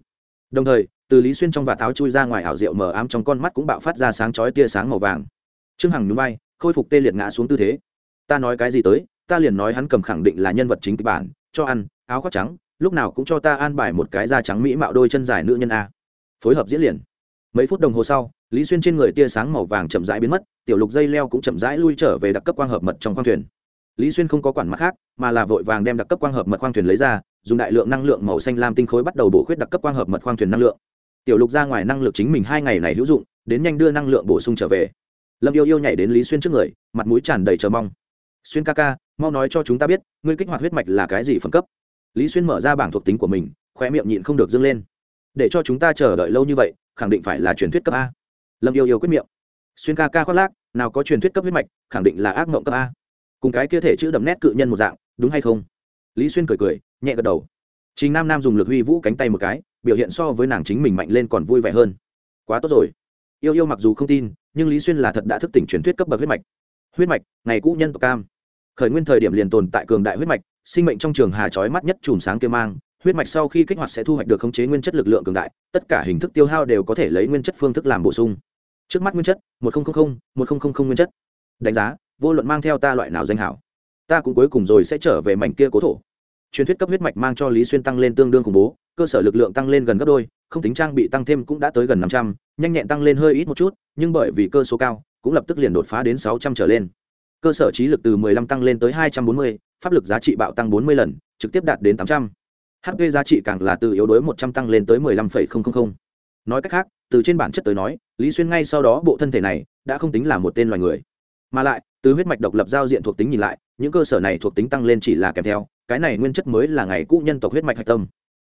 Đồng thời, từ lý xuyên trong và áo chui ra ngoài ảo rượu mờ ám trong con mắt cũng bạo phát ra sáng chói tia sáng màu vàng trương hằng nhún vai, khôi phục tê liệt ngã xuống tư thế. Ta nói cái gì tới, ta liền nói hắn cầm khẳng định là nhân vật chính kịch bản, cho ăn, áo khoác trắng, lúc nào cũng cho ta an bài một cái da trắng mỹ mạo đôi chân dài nữ nhân a. Phối hợp diễn liền. Mấy phút đồng hồ sau, lý xuyên trên người tia sáng màu vàng chậm rãi biến mất, tiểu lục dây leo cũng chậm rãi lui trở về đặc cấp quang hợp mật trong khoang thuyền. Lý xuyên không có quản mặt khác, mà là vội vàng đem đặc cấp quang hợp mật khoang thuyền lấy ra, dùng đại lượng năng lượng màu xanh lam tinh khối bắt đầu bổ khuyết đặc cấp quang hợp mật khoang thuyền năng lượng. Tiểu lục ra ngoài năng lực chính mình hai ngày này hữu dụng, đến nhanh đưa năng lượng bổ sung trở về lâm yêu yêu nhảy đến lý xuyên trước người, mặt mũi tràn đầy chờ mong. Xuyên ca ca, mau nói cho chúng ta biết, ngươi kích hoạt huyết mạch là cái gì phẩm cấp? Lý xuyên mở ra bảng thuộc tính của mình khoe miệng nhịn không được dâng lên. Để cho chúng ta chờ đợi lâu như vậy, khẳng định phải là truyền thuyết cấp a. Lâm yêu yêu quyết miệng. Xuyên ca ca khoác lác, nào có truyền thuyết cấp huyết mạch, khẳng định là ác mộng cấp a. Cùng cái kia thể chữ đậm nét cự nhân một dạng, đúng hay không? Lý xuyên cười cười, nhẹ gật đầu. Chính nam nam dùng lực huy vũ cánh tay một cái, biểu hiện so với nàng chính mình mạnh lên còn vui vẻ hơn. Quá tốt rồi. Yêu yêu mặc dù không tin nhưng lý xuyên là thật đã thức tỉnh truyền thuyết cấp bậc huyết mạch. Huyết mạch, ngày cũ nhân tộc cam. Khởi nguyên thời điểm liền tồn tại cường đại huyết mạch, sinh mệnh trong trường hà trói mắt nhất chùm sáng kia mang. Huyết mạch sau khi kích hoạt sẽ thu hoạch được khống chế nguyên chất lực lượng cường đại, tất cả hình thức tiêu hao đều có thể lấy nguyên chất phương thức làm bổ sung. Trước mắt nguyên chất, một nghìn một nghìn nguyên chất. Đánh giá, vô luận mang theo ta loại nào danh hảo, ta cũng cuối cùng rồi sẽ trở về mảnh kia cố thổ truyền thuyết cấp huyết mạch mang cho lý xuyên tăng lên tương đương khủng bố, cơ sở lực lượng tăng lên gần gấp đôi, không tính trang bị tăng thêm cũng đã tới gần năm trăm, nhanh nhẹn tăng lên hơi ít một chút, nhưng bởi vì cơ số cao, cũng lập tức liền đột phá đến sáu trăm trở lên. Cơ sở trí lực từ mười lăm tăng lên tới hai trăm bốn mươi, pháp lực giá trị bạo tăng bốn mươi lần, trực tiếp đạt đến tám trăm. Hp giá trị càng là từ yếu đuối một trăm tăng lên tới mười lăm phẩy không không không. Nói cách khác, từ trên bản chất tới nói, lý xuyên ngay sau đó bộ thân thể này đã không tính là một tên loài người. Mà lại, từ huyết mạch độc lập giao diện thuộc tính nhìn lại, những cơ sở này thuộc tính tăng lên chỉ là kèm theo cái này nguyên chất mới là ngày cũ nhân tộc huyết mạch hạch tâm.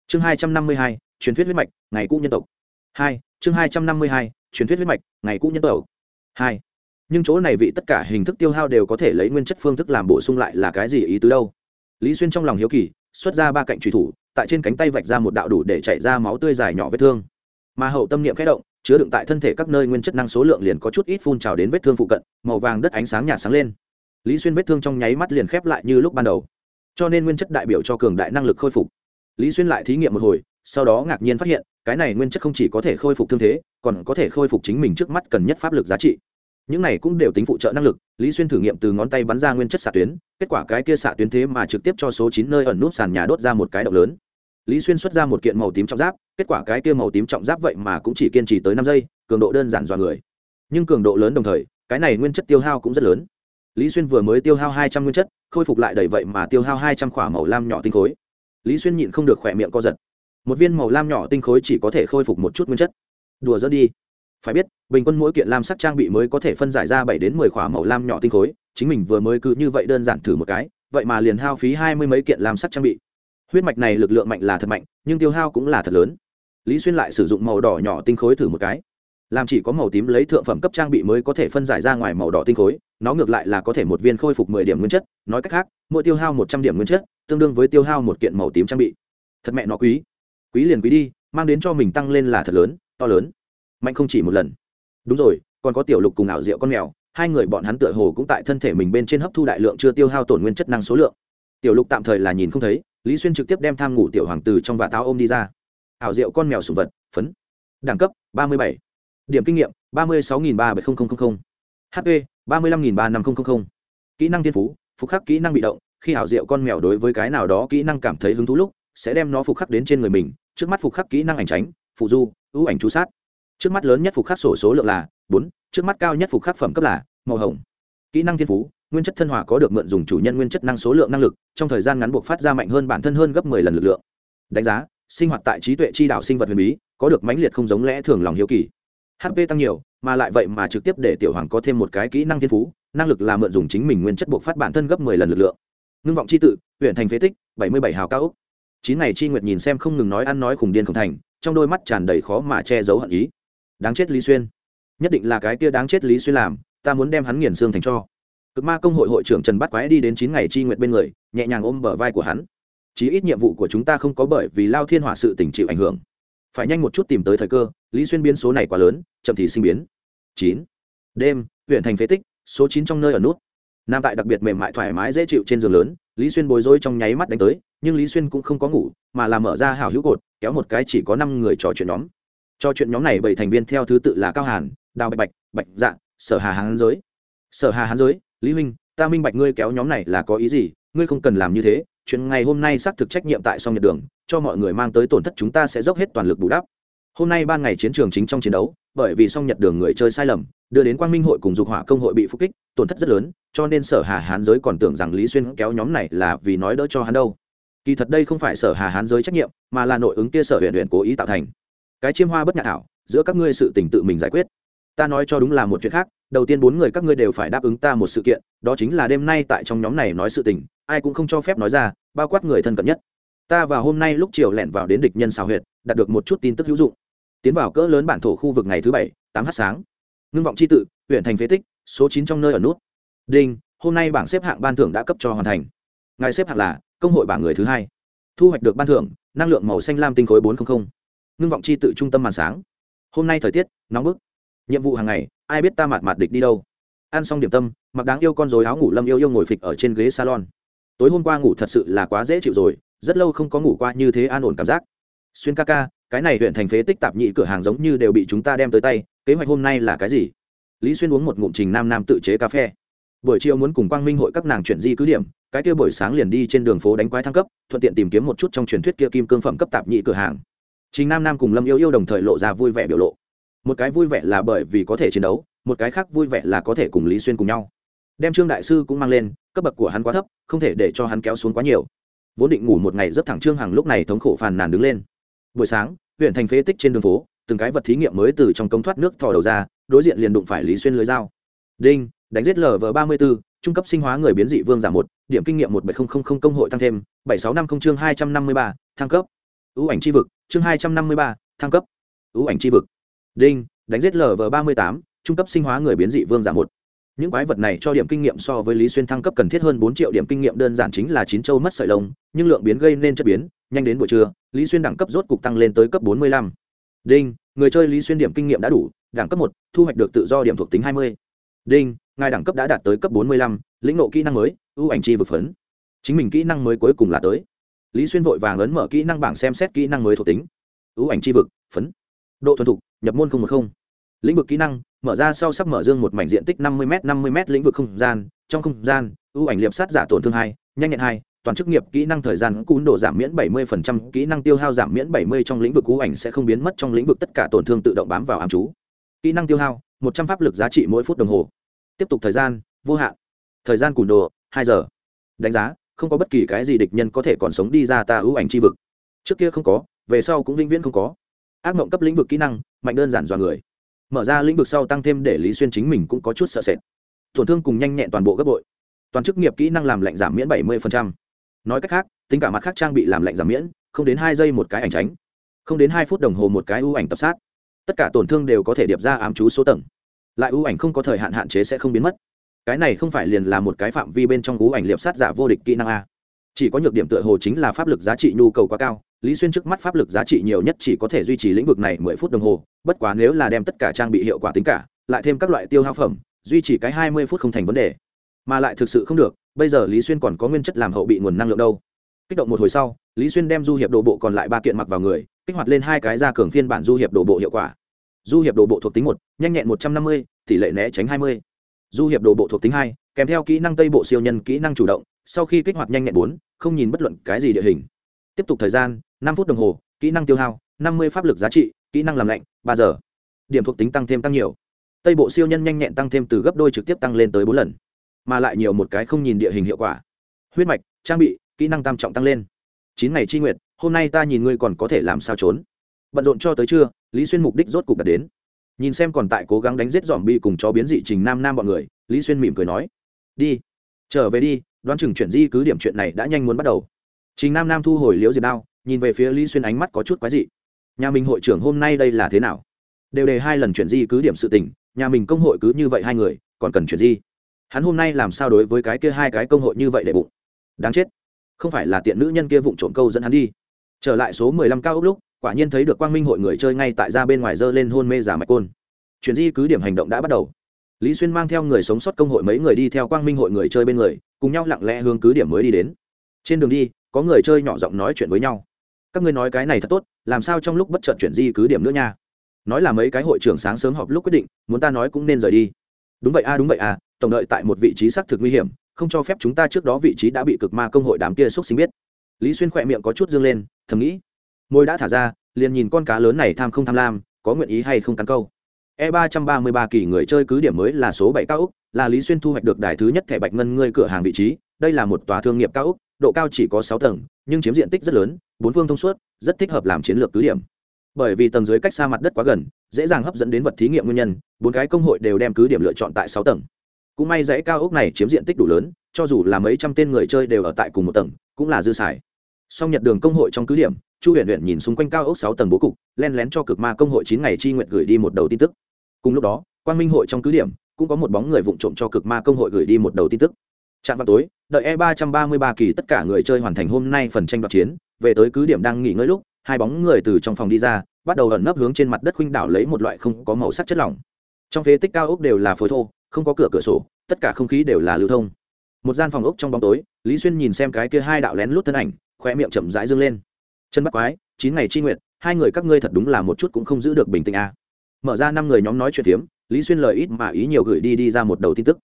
Chương hai trăm năm mươi hai, truyền thuyết huyết mạch, ngày cũ nhân tộc. Hai, chương hai trăm năm mươi hai, truyền thuyết huyết mạch, ngày cũ nhân tộc. Hai, nhưng chỗ này vị tất cả hình thức tiêu hao đều có thể lấy nguyên chất phương thức làm bổ sung lại là cái gì ý tứ đâu? Lý xuyên trong lòng hiếu kỳ, xuất ra ba cạnh trùy thủ, tại trên cánh tay vạch ra một đạo đủ để chảy ra máu tươi dài nhỏ vết thương. Mà hậu tâm niệm khẽ động, chứa đựng tại thân thể các nơi nguyên chất năng số lượng liền có chút ít phun trào đến vết thương phụ cận, màu vàng đất ánh sáng nhạt sáng lên. Lý xuyên vết thương trong nháy mắt liền khép lại như lúc ban đầu cho nên nguyên chất đại biểu cho cường đại năng lực khôi phục. Lý xuyên lại thí nghiệm một hồi, sau đó ngạc nhiên phát hiện, cái này nguyên chất không chỉ có thể khôi phục thương thế, còn có thể khôi phục chính mình trước mắt cần nhất pháp lực giá trị. Những này cũng đều tính phụ trợ năng lực, lý xuyên thử nghiệm từ ngón tay bắn ra nguyên chất xạ tuyến, kết quả cái kia xạ tuyến thế mà trực tiếp cho số chín nơi ẩn nút sàn nhà đốt ra một cái động lớn. Lý xuyên xuất ra một kiện màu tím trọng giáp, kết quả cái kia màu tím trọng giáp vậy mà cũng chỉ kiên trì tới năm giây, cường độ đơn giản dọa người. Nhưng cường độ lớn đồng thời, cái này nguyên chất tiêu hao cũng rất lớn lý xuyên vừa mới tiêu hao hai trăm nguyên chất, khôi phục lại đầy vậy mà tiêu hao hai trăm k h ỏ a màu lam nhỏ tinh khối. Lý xuyên nhịn không được khỏe miệng co giật. Một viên màu lam nhỏ tinh khối chỉ có thể khôi phục một chút nguyên chất. Đùa dỡ đi. Phải biết, bình quân mỗi kiện lam sắc trang bị mới có thể phân giải ra bảy đến mười k h ỏ a màu lam nhỏ tinh khối, chính mình vừa mới cứ như vậy đơn giản thử một cái, vậy mà liền hao phí hai mươi mấy kiện lam sắc trang bị. Huyết mạch này lực lượng mạnh là thật mạnh, nhưng tiêu hao cũng là thật lớn. Lý xuyên lại sử dụng màu đỏ nhỏ tinh khối thử một cái làm chỉ có màu tím lấy thượng phẩm cấp trang bị mới có thể phân giải ra ngoài màu đỏ tinh khối, nó ngược lại là có thể một viên khôi phục mười điểm nguyên chất, nói cách khác, mỗi tiêu hao một trăm điểm nguyên chất, tương đương với tiêu hao một kiện màu tím trang bị. Thật mẹ nó quý. Quý liền quý đi, mang đến cho mình tăng lên là thật lớn, to lớn. Mạnh không chỉ một lần. Đúng rồi, còn có tiểu lục cùng ảo diệu con mèo, hai người bọn hắn tựa hồ cũng tại thân thể mình bên trên hấp thu đại lượng chưa tiêu hao tổn nguyên chất năng số lượng. Tiểu lục tạm thời là nhìn không thấy, lý xuyên trực tiếp đem tham ngủ tiểu hoàng từ trong vạt táo ôm đi ra. Ảo diệu con mèo sùng vật, phấn. Đẳng cấp ba mươi bảy điểm kinh nghiệm, ba mươi sáu ba bảy nghìn hp ba mươi năm ba năm nghìn kỹ năng thiên phú, phục khắc kỹ năng bị động, khi hảo diệu con mèo đối với cái nào đó kỹ năng cảm thấy hứng thú lúc, sẽ đem nó phục khắc đến trên người mình. Trước mắt phục khắc kỹ năng ảnh tránh, phụ du, ưu ảnh chú sát. Trước mắt lớn nhất phục khắc sổ số lượng là bốn, trước mắt cao nhất phục khắc phẩm cấp là màu hồng. Kỹ năng thiên phú, nguyên chất thân hòa có được mượn dùng chủ nhân nguyên chất năng số lượng năng lực, trong thời gian ngắn buộc phát ra mạnh hơn bản thân hơn gấp mười lần lực lượng. Đánh giá, sinh hoạt tại trí tuệ chi đạo sinh vật huyền bí, có được mãnh liệt không giống lẽ thường lòng hiếu kỳ hp tăng nhiều, mà lại vậy mà trực tiếp để tiểu hoàng có thêm một cái kỹ năng thiên phú, năng lực là mượn dùng chính mình nguyên chất buộc phát bản thân gấp mười lần lực lượng. Ngưng vọng c h i tự, huyện thành phế tích, bảy mươi bảy hào cao úc chín ngày chi nguyệt nhìn xem không ngừng nói ăn nói khủng điên khủng thành, trong đôi mắt tràn đầy khó mà che giấu hận ý. Đáng chết lý xuyên. Nhất định là cái kia đáng chết lý xuyên làm, ta muốn đem hắn nghiền xương thành cho. Cực ma công hội hội trưởng trần bắt quái đi đến chín ngày chi nguyệt bên người, nhẹ nhàng ôm bờ vai của hắn. Chí ít nhiệm vụ của chúng ta không có bởi vì lao thiên hỏa sự tỉnh chịu ảnh hưởng. Phải nhanh một chút tìm tới thời cơ lý xuyên biến số này quá lớn, chậm thì sinh biến. Chín. Đêm, huyện thành phế tích, số chín trong nơi ở nút. Nam tại đặc biệt mềm mại thoải mái dễ chịu trên giường lớn, lý xuyên bối rối trong nháy mắt đánh tới, nhưng lý xuyên cũng không có ngủ, mà là mở ra hào hữu cột, kéo một cái chỉ có năm người trò chuyện nhóm. Trò chuyện nhóm này bảy thành viên theo thứ tự là cao hàn, đào bạch bạch bạch dạ sở hà hán giới. Sở hà hán giới, lý huynh, ta minh bạch ngươi kéo nhóm này là có ý gì, ngươi không cần làm như thế, chuyện ngày hôm nay xác thực trách nhiệm tại song nhật đường, cho mọi người mang tới tổn thất chúng ta sẽ dốc hết toàn lực bù đắp hôm nay ban ngày chiến trường chính trong chiến đấu, bởi vì song nhật đường người chơi sai lầm, đưa đến quang minh hội cùng dục hỏa công hội bị phục kích, tổn thất rất lớn, cho nên sở hà hán giới còn tưởng rằng lý xuyên kéo nhóm này là vì nói đỡ cho hắn đâu. Kỳ thật đây không phải sở hà hán giới trách nhiệm, mà là nội ứng kia sở huyện huyện cố ý tạo thành. Cái chiêm hoa bất nhạc thảo, giữa các ngươi sự tình tự mình giải quyết. Ta nói cho đúng là một chuyện khác, đầu tiên bốn người các ngươi đều phải đáp ứng ta một sự kiện, đó chính là đêm nay tại trong nhóm này nói sự tình, ai cũng không cho phép nói ra, bao quát người thân cận nhất. Ta và hôm nay lúc chiều lẻn vào đến địch nhân xào huyệt, đạt được một chút tin tức hữu dụng tiến vào cỡ lớn bản thổ khu vực ngày thứ bảy, tám h sáng. Ngưng vọng c h i tự, huyện thành phế tích, số chín trong nơi ở nút. Đinh, hôm nay bảng xếp hạng ban thưởng đã cấp cho hoàn thành. Ngài xếp hạng là, công hội bảng người thứ hai. Thu hoạch được ban thưởng, năng lượng màu xanh lam tinh khối bốn trăm linh ngưng vọng c h i tự trung tâm màn sáng. Hôm nay thời tiết, nóng bức. Nhiệm vụ hàng ngày, ai biết ta mạt mạt địch đi đâu. Ăn xong điểm tâm, mặc đáng yêu con dối áo ngủ lâm yêu yêu ngồi phịch ở trên ghế salon. Tối hôm qua ngủ thật sự là quá dễ chịu rồi, rất lâu không có ngủ qua như thế an ổn cảm giác. Xuyên ca ca cái này huyện thành phế tích tạp nhị cửa hàng giống như đều bị chúng ta đem tới tay, kế hoạch hôm nay là cái gì? Lý xuyên uống một ngụm trình nam nam tự chế cà phê. Buổi chiều muốn cùng quang minh hội các nàng chuyển di cứ điểm, cái kia buổi sáng liền đi trên đường phố đánh quái thăng cấp, thuận tiện tìm kiếm một chút trong truyền thuyết kia kim cương phẩm cấp tạp nhị cửa hàng. Trình nam nam cùng lâm yêu yêu đồng thời lộ ra vui vẻ biểu lộ. Một cái vui vẻ là bởi vì có thể chiến đấu, một cái khác vui vẻ là có thể cùng lý xuyên cùng nhau. Đem trương đại sư cũng mang lên, cấp bậc của hắn quá thấp, không thể để cho hắn kéo xuống quá nhiều. Vốn định ngủ một ngày rất thẳng trương hằng lúc này thống khổ phàn nàn đứng lên buổi sáng, huyện thành phế tích trên đường phố, từng cái vật thí nghiệm mới từ trong cống thoát nước thò đầu ra, đối diện liền đụng phải lý xuyên lưới dao. Đinh, đánh giết lv ba mươi b ố trung cấp sinh hóa người biến dị vương giảm một, điểm kinh nghiệm một bảy không không không công hội tăng thêm, bảy sáu năm không chương hai trăm năm mươi ba, thăng cấp. Ưu ảnh c h i vực, chương hai trăm năm mươi ba, thăng cấp. Ưu ảnh c h i vực. Đinh, đánh giết lv ba mươi tám, trung cấp sinh hóa người biến dị vương giảm một những quái vật này cho điểm kinh nghiệm so với lý xuyên thăng cấp cần thiết hơn bốn triệu điểm kinh nghiệm đơn giản chính là chín châu mất sợi lông, nhưng lượng biến gây nên chất biến, nhanh đến buổi trưa, lý xuyên đẳng cấp rốt cục tăng lên tới cấp bốn mươi lăm. Đinh, người chơi lý xuyên điểm kinh nghiệm đã đủ, đẳng cấp một, thu hoạch được tự do điểm thuộc tính hai mươi. Đinh, ngài đẳng cấp đã đạt tới cấp bốn mươi lăm, lĩnh nộ kỹ năng mới, ưu ảnh chi vực phấn. Chính mình kỹ năng mới cuối cùng là tới. Lý xuyên vội vàng ấn mở kỹ năng bảng xem xét kỹ năng mới thuộc tính. Ưu ảnh chi vực, phấn. Độ thuần thục, nhập môn không một không. Lĩnh vực kỹ năng mở ra sau sắp mở dương một mảnh diện tích năm mươi m năm mươi m lĩnh vực không gian trong không gian ưu ảnh liệp sát giả tổn thương hai nhanh nhẹn hai toàn chức nghiệp kỹ năng thời gian cún độ giảm miễn 70%, kỹ năng tiêu hao giảm miễn 70 trong lĩnh vực cú ảnh sẽ không biến mất trong lĩnh vực tất cả tổn thương tự động bám vào ám chú. Kỹ năng tiêu hao, 100 pháp lực giá trị mỗi phút đồng hồ. Tiếp tục thời gian, vô hạn. Thời gian cún độ, 2 giờ. Đánh giá, không có bất kỳ cái gì địch nhân có thể còn sống đi ra ta ưu ảnh chi vực. Trước kia không có, về sau cũng vĩnh viễn không có. Ác mộng cấp lĩnh vực kỹ năng, mạnh đơn giản dọa người. Mở ra lĩnh vực sau tăng thêm để Lý Xuyên chính mình cũng có chút sợ sệt. Tổn thương cùng nhanh nhẹn toàn bộ gấp bội. Toàn chức nghiệp kỹ năng làm lạnh giảm miễn 70% nói cách khác, tính cả mặt khác trang bị làm lạnh giảm miễn, không đến hai giây một cái ảnh tránh. Không đến hai phút đồng hồ một cái ưu ảnh tập sát. Tất cả tổn thương đều có thể điệp ra ám chú số tầng. Lại ưu ảnh không có thời hạn hạn chế sẽ không biến mất. Cái này không phải liền là một cái phạm vi bên trong ưu ảnh liệp sát giả vô địch kỹ năng a. Chỉ có nhược điểm tựa hồ chính là pháp lực giá trị nhu cầu quá cao lý xuyên trước mắt pháp lực giá trị nhiều nhất chỉ có thể duy trì lĩnh vực này mười phút đồng hồ, bất quá nếu là đem tất cả trang bị hiệu quả tính cả, lại thêm các loại tiêu hao phẩm, duy trì cái hai mươi phút không thành vấn đề. Mà lại thực sự không được, bây giờ lý xuyên còn có nguyên chất làm hậu bị nguồn năng lượng đâu. Kích động một hồi sau, lý xuyên đem du hiệp đồ bộ còn lại ba kiện mặc vào người, kích hoạt lên hai cái ra cường phiên bản du hiệp đồ bộ hiệu quả. Du hiệp đồ bộ thuộc tính một, nhanh nhẹn một trăm năm mươi, tỷ lệ né tránh hai mươi. Du hiệp đồ bộ thuộc tính hai, kèm theo kỹ năng tây bộ siêu nhân kỹ năng chủ động, sau khi kích hoạt nhanh nhẹn bốn, không nhìn bất luận cái gì địa hình. Tiếp tục thời gian năm phút đồng hồ, kỹ năng tiêu hao, năm mươi pháp lực giá trị, kỹ năng làm lạnh, ba giờ. Điểm thuộc tính tăng thêm tăng nhiều. Tây bộ siêu nhân nhanh nhẹn tăng thêm từ gấp đôi trực tiếp tăng lên tới bốn lần, mà lại nhiều một cái không nhìn địa hình hiệu quả. Huyết mạch, trang bị, kỹ năng tam trọng tăng lên. Chín ngày tri nguyện hôm nay ta nhìn ngươi còn có thể làm sao trốn? Bận rộn cho tới trưa, lý xuyên mục đích rốt cục đạt đến. Nhìn xem còn tại cố gắng đánh giết dòm bi cùng chó biến dị trình nam nam bọn người, lý xuyên mỉm cười nói, đi, trở về đi, đoán chừng chuyển di cứ điểm chuyện này đã nhanh muốn bắt đầu. Trình nam nam thu hồi liễu diệp đao nhìn về phía lý xuyên ánh mắt có chút quái dị. Nhà mình hội trưởng hôm nay đây là thế nào? Đều đề hai lần chuyển di cứ điểm sự tình, nhà mình công hội cứ như vậy hai người, còn cần chuyển di? Hắn hôm nay làm sao đối với cái kia hai cái công hội như vậy để bụng? Đáng chết. Không phải là tiện nữ nhân kia vụng trộm câu dẫn hắn đi. Trở lại số mười lăm cao ốc lúc, quả nhiên thấy được quang minh hội người chơi ngay tại ra bên ngoài dơ lên hôn mê giả mạch côn. Chuyển di cứ điểm hành động đã bắt đầu. Lý xuyên mang theo người sống sót công hội mấy người đi theo quang minh hội người chơi bên người, cùng nhau lặng lẽ hướng cứ điểm mới đi đến. Trên đường đi, có người chơi nhỏ giọng nói chuyện với nhau các ngươi nói cái này thật tốt, làm sao trong lúc bất chợt chuyển di cứ điểm nữa nha? Nói là mấy cái hội trưởng sáng sớm họp lúc quyết định, muốn ta nói cũng nên rời đi. Đúng vậy a, đúng vậy a, tổng đợi tại một vị trí xác thực nguy hiểm, không cho phép chúng ta trước đó vị trí đã bị cực ma công hội đám kia xúc sinh biết. Lý xuyên khỏe miệng có chút dương lên, thầm nghĩ. Môi đã thả ra, liền nhìn con cá lớn này tham không tham lam, có nguyện ý hay không cắn câu. E ba trăm ba mươi ba kỳ người chơi cứ điểm mới là số bảy cao úc, là lý xuyên thu hoạch được đài thứ nhất thẻ bạch ngân ngươi cửa hàng vị trí, đây là một tòa thương nghiệp cao úc, độ cao chỉ có sáu tầng, nhưng chiếm diện tích rất lớn bốn phương thông suốt, rất thích hợp làm chiến lược cứ điểm. Bởi vì tầng dưới cách xa mặt đất quá gần, dễ dàng hấp dẫn đến vật thí nghiệm nguyên nhân, bốn cái công hội đều đem cứ điểm lựa chọn tại sáu tầng. Cũng may dãy cao ốc này chiếm diện tích đủ lớn, cho dù là mấy trăm tên người chơi đều ở tại cùng một tầng, cũng là dư xài. Song nhật đường công hội trong cứ điểm, chu huyền huyện nhìn xung quanh cao ốc sáu tầng bố cục, len lén cho cực ma công hội chín ngày chi nguyện gửi đi một đầu tin tức. Cùng lúc đó quan minh hội trong cứ điểm, cũng có một bóng người vụng trộm cho cực ma công hội gửi đi một đầu tin tức. Chạm vào tối, đợi e ba trăm ba mươi ba kỳ tất cả người chơi hoàn thành hôm nay phần tranh đoạt chiến về tới cứ điểm đang nghỉ ngơi lúc, hai bóng người từ trong phòng đi ra, bắt đầu ẩn nấp hướng trên mặt đất khuynh đảo lấy một loại không có màu sắc chất lỏng. Trong phế tích cao ốc đều là phối thô, không có cửa cửa sổ, tất cả không khí đều là lưu thông. Một gian phòng ốc trong bóng tối, lý xuyên nhìn xem cái kia hai đạo lén lút thân ảnh khoe miệng chậm rãi dâng lên. Chân bắt quái, chín ngày chi nguyện hai người các ngươi thật đúng là một chút cũng không giữ được bình tĩnh a à. mở ra năm người nhóm nói chuyện phiếm, lý xuyên lời ít mà ý nhiều gửi đi đi ra một đầu tin tức.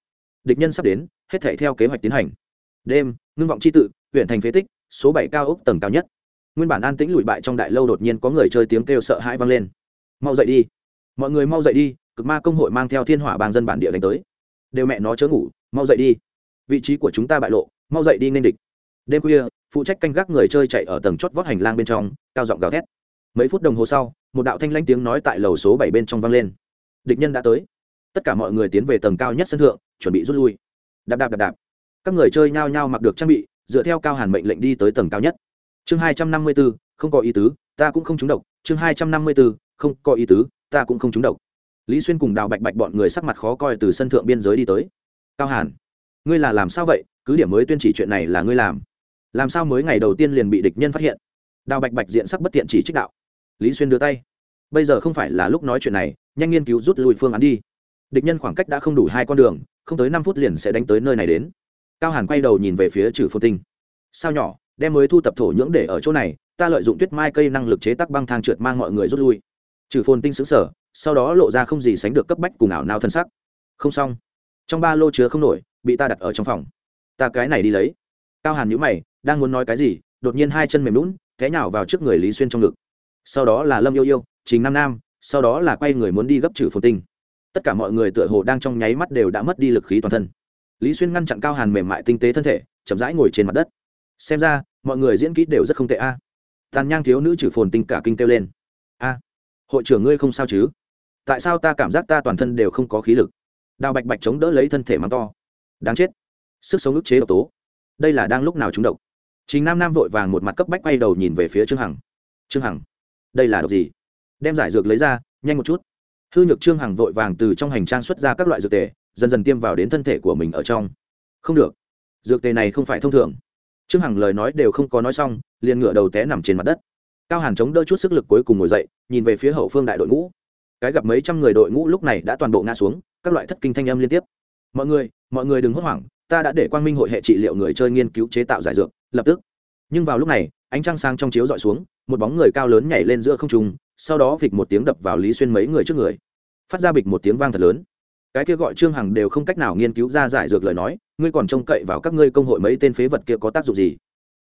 Địch nhân sắp đến, hết thể theo kế hoạch tiến hành. Đêm, ngưng vọng c h i tự huyện thành phế tích, số bảy cao ốc tầng cao nhất. Nguyên bản an tĩnh lụi bại trong đại lâu đột nhiên có người chơi tiếng kêu sợ hãi vang lên. Mau dậy đi. Mọi người mau dậy đi. Cực ma công hội mang theo thiên hỏa bang dân bản địa đánh tới. Đều mẹ nó chớ ngủ, mau dậy đi. Vị trí của chúng ta bại lộ, mau dậy đi nên địch. Đêm khuya, phụ trách canh gác người chơi chạy ở tầng chót vót hành lang bên trong, cao giọng gào thét. Mấy phút đồng hồ sau, một đạo thanh lãnh tiếng nói tại lầu số bảy bên trong vang lên. Địch nhân đã tới. Tất cả mọi người tiến về tầng cao nhất sân thượng, chuẩn bị rút lui. Đạp đạp đạp đạp. Các người chơi nhao nhao mặc được trang bị dựa theo cao hàn mệnh lệnh đi tới tầng cao nhất. Chương hai trăm năm mươi b ố không có ý tứ, ta cũng không trúng độc. Chương hai trăm năm mươi b ố không có ý tứ, ta cũng không trúng độc. Lý xuyên cùng đào bạch bạch bọn người sắc mặt khó coi từ sân thượng biên giới đi tới. Cao hàn, ngươi là làm sao vậy? Cứ điểm mới tuyên chỉ chuyện này là ngươi làm. Làm sao mới ngày đầu tiên liền bị địch nhân phát hiện? Đào bạch bạch diện sắc bất tiện chỉ trích đạo. Lý xuyên đưa tay. Bây giờ không phải là lúc nói chuyện này, nhanh nghiên cứu rút lui phương án đi. Địch nhân khoảng cách đã không đủ hai con đường, không tới năm phút liền sẽ đánh tới nơi này đến cao hàn quay đầu nhìn về phía trừ phồn tinh. Sao nhỏ, đem mới thu tập thổ nhưỡng để ở chỗ này, ta lợi dụng tuyết mai cây năng lực chế tác băng thang trượt mang mọi người rút lui. Trừ phồn tinh xứng sở sau đó lộ ra không gì sánh được cấp bách cùng ảo nào thân sắc. Không xong. Trong ba lô chứa không nổi, bị ta đặt ở trong phòng. Ta cái này đi lấy. Cao hàn nhữ mày, đang muốn nói cái gì, đột nhiên hai chân mềm lún thế nhào vào trước người lý xuyên trong ngực. Sau đó là lâm yêu yêu, trình nam nam, sau đó là quay người muốn đi gấp trừ phồn tinh. Tất cả mọi người tựa hồ đang trong nháy mắt đều đã mất đi lực khí toàn thân lý xuyên ngăn chặn cao hàn mềm mại tinh tế thân thể, chậm rãi ngồi trên mặt đất. Xem ra, mọi người diễn kỹ đều rất không tệ a. Tàn nhang thiếu nữ trừ phồn tinh cả kinh kêu lên. A, hội trưởng ngươi không sao chứ? Tại sao ta cảm giác ta toàn thân đều không có khí lực? Đào bạch bạch chống đỡ lấy thân thể mắng to. Đáng chết. Sức sống ức chế độc tố. Đây là đang lúc nào trúng độc? Chính nam nam vội vàng một mặt cấp bách quay đầu nhìn về phía trương hằng. Trương hằng, đây là độc gì? Đem giải dược lấy ra, nhanh một chút. Hư nhược trương hằng vội vàng từ trong hành trang xuất ra các loại dược tề dần dần tiêm vào đến thân thể của mình ở trong. Không được. Dược tề này không phải thông thường. Trương hằng lời nói đều không có nói xong, liền ngựa đầu té nằm trên mặt đất. Cao hàn chống đỡ chút sức lực cuối cùng ngồi dậy, nhìn về phía hậu phương đại đội ngũ. Cái gặp mấy trăm người đội ngũ lúc này đã toàn bộ ngã xuống, các loại thất kinh thanh âm liên tiếp. Mọi người mọi người đừng hốt hoảng, ta đã để quang minh hội hệ trị liệu người chơi nghiên cứu chế tạo giải dược, lập tức. Nhưng vào lúc này, ánh trăng sang trong chiếu dọi xuống, một bóng người cao lớn nhảy lên giữa không trung, sau đó vịch một tiếng đập vào lý xuyên mấy người trước người. Phát ra bịch một tiếng vang thật lớn cái kia gọi trương hằng đều không cách nào nghiên cứu ra giải dược lời nói, ngươi còn trông cậy vào các ngươi công hội mấy tên phế vật kia có tác dụng gì?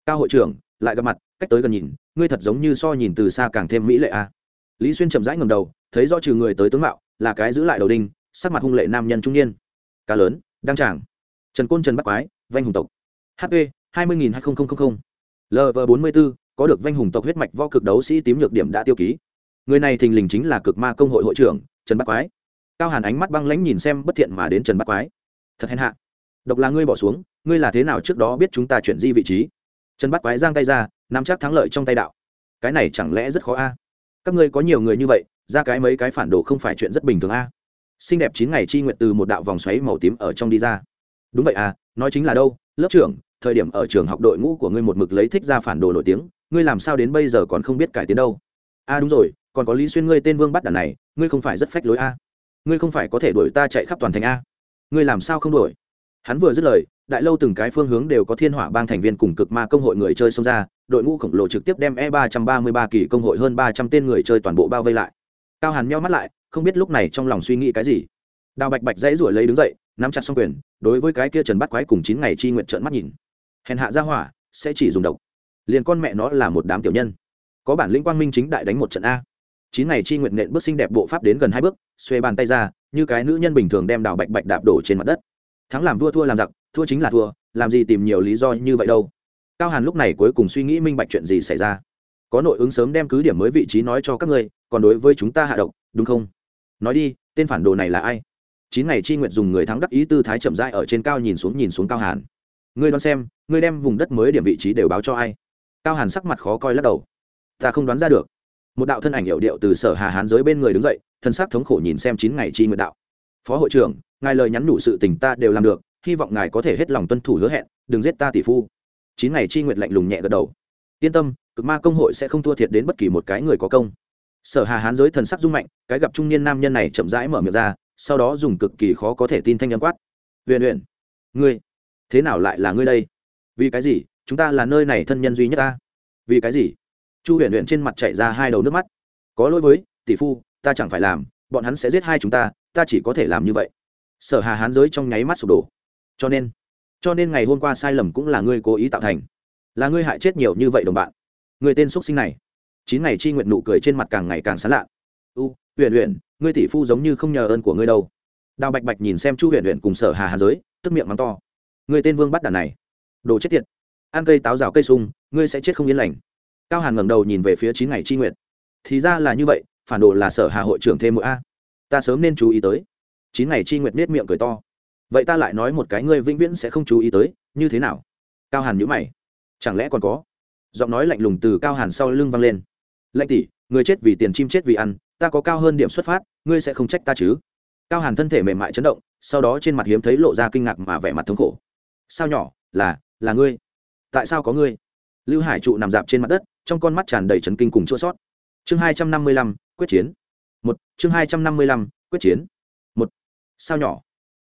Cao hội trưởng, lại gặp mặt, cách tới gần nhìn, ngươi thật giống như so nhìn từ xa càng thêm mỹ lệ a lý xuyên chậm rãi ngầm đầu, thấy rõ trừ người tới tướng mạo, là cái giữ lại đầu đinh, sắc mặt hung lệ nam nhân trung niên. Cá lớn, đăng tràng. Trần côn trần bắc quái, vanh hùng tộc. Hp hai mươi nghìn hai nghìn lv bốn mươi b ố có được vanh hùng tộc huyết mạch vo cực đấu sĩ tím nhược điểm đã tiêu ký. Người này thình lình chính là cực ma công hội hội trưởng, trần bắc quái cao hàn ánh mắt băng lãnh nhìn xem bất thiện mà đến trần bắt quái. Thật hèn hạ. Độc là ngươi bỏ xuống, ngươi là thế nào trước đó biết chúng ta chuyển di vị trí? Trần bắt quái giang tay ra, nắm chắc thắng lợi trong tay đạo. Cái này chẳng lẽ rất khó a? Các ngươi có nhiều người như vậy, ra cái mấy cái phản đồ không phải chuyện rất bình thường a? Xinh đẹp chín ngày chi nguyện từ một đạo vòng xoáy màu tím ở trong đi ra. Đúng vậy à nói chính là đâu, lớp trưởng, thời điểm ở trường học đội ngũ của ngươi một mực lấy thích ra phản đồ nổi tiếng, ngươi làm sao đến bây giờ còn không biết cải tiến đâu? A à đúng rồi, còn có lý xuyên ngươi tên vương bắt đàn này, ngươi không phải rất phách lối a? Ngươi không phải có thể đuổi ta chạy khắp toàn thành a? Ngươi làm sao không đuổi? Hắn vừa dứt lời, đại lâu từng cái phương hướng đều có thiên hỏa bang thành viên cùng cực ma công hội người chơi xông ra, đội ngũ khổng lồ trực tiếp đem e ba trăm ba mươi ba kỳ công hội hơn ba trăm tên người chơi toàn bộ bao vây lại. Cao hàn meo mắt lại, không biết lúc này trong lòng suy nghĩ cái gì. Đào bạch bạch dãy ruổi lấy đứng dậy, nắm chặt xong quyền, đối với cái kia trần bắt quái cùng chín ngày chi nguyện trợn mắt nhìn. Hèn hạ ra hỏa, sẽ chỉ dùng độc. Liền con mẹ nó là một đám tiểu nhân. Có bản lĩnh quang minh chính đại đánh một trận a chín ngày chi nguyện nện bước xinh đẹp bộ pháp đến gần hai bước, xuê bàn tay ra, như cái nữ nhân bình thường đem đào bạch bạch đạp đổ trên mặt đất. Thắng làm vua thua làm giặc, thua chính là thua, làm gì tìm nhiều lý do như vậy đâu. Cao hàn lúc này cuối cùng suy nghĩ minh bạch chuyện gì xảy ra. Có nội ứng sớm đem cứ điểm mới vị trí nói cho các ngươi, còn đối với chúng ta hạ độc, đúng không? Nói đi, tên phản đồ này là ai? Chín ngày chi nguyện dùng người thắng đắc ý tư thái chậm rãi ở trên cao nhìn xuống nhìn xuống cao hàn. Ngươi đoán xem, ngươi đem vùng đất mới điểm vị trí đều báo cho ai? Cao hàn sắc mặt khó coi lắc đầu. Ta không đoán ra được một đạo thân ảnh hiệu điệu từ sở hà hán giới bên người đứng dậy, thân xác thống khổ nhìn xem chín ngày chi nguyện đạo. Phó hội trưởng, ngài lời nhắn nhủ sự tình ta đều làm được, hy vọng ngài có thể hết lòng tuân thủ hứa hẹn, đừng giết ta tỷ phu. Chín ngày chi nguyện lạnh lùng nhẹ gật đầu. Yên tâm, cực ma công hội sẽ không thua thiệt đến bất kỳ một cái người có công. Sở hà hán giới thần sắc rung mạnh, cái gặp trung niên nam nhân này chậm rãi mở miệng ra, sau đó dùng cực kỳ khó có thể tin thanh âm quát. Huyền huyền, ngươi, thế nào lại là ngươi đây? Vì cái gì? Chúng ta là nơi này thân nhân duy nhất ta. Vì cái gì? Chu huyền huyền trên mặt chạy ra hai đầu nước mắt. Có lỗi với, tỷ phu, ta chẳng phải làm, bọn hắn sẽ giết hai chúng ta ta chỉ có thể làm như vậy. Sở hà hán giới trong nháy mắt sụp đổ. Cho nên cho nên ngày hôm qua sai lầm cũng là ngươi cố ý tạo thành. Là ngươi hại chết nhiều như vậy đồng bạn. Người tên xuất sinh này. Chín ngày chi nguyện nụ cười trên mặt càng ngày càng sán lạ. U huyện huyện ngươi tỷ phu giống như không nhờ ơn của ngươi đâu. Đào bạch bạch nhìn xem chu huyện huyện cùng sở hà hà giới, tức miệng mắng to. Người tên vương bắt đàn này. Đồ chết tiệt. Ăn cây táo rào cây sung, ngươi sẽ chết không yên lành cao hàn ngẩng đầu nhìn về phía chín ngày chi Nguyệt, thì ra là như vậy phản đồ là sở hà hội trưởng thêm mỗi a. Ta sớm nên chú ý tới. Chín ngày chi nguyệt nết miệng cười to. Vậy ta lại nói một cái ngươi vĩnh viễn sẽ không chú ý tới như thế nào? Cao hàn nhữ mày. Chẳng lẽ còn có? Giọng nói lạnh lùng từ cao hàn sau lưng vang lên. Lạnh tỷ người chết vì tiền chim chết vì ăn ta có cao hơn điểm xuất phát ngươi sẽ không trách ta chứ? Cao hàn thân thể mềm mại chấn động sau đó trên mặt hiếm thấy lộ ra kinh ngạc mà vẻ mặt thống khổ. Sao nhỏ là là ngươi? Tại sao có ngươi? Lưu hải trụ nằm dạp trên mặt đất trong con mắt tràn đầy trấn kinh cùng chua sót. Chương hai trăm năm mươi lăm, quyết chiến. Một, chương hai trăm năm mươi lăm, quyết chiến. Một, sao nhỏ?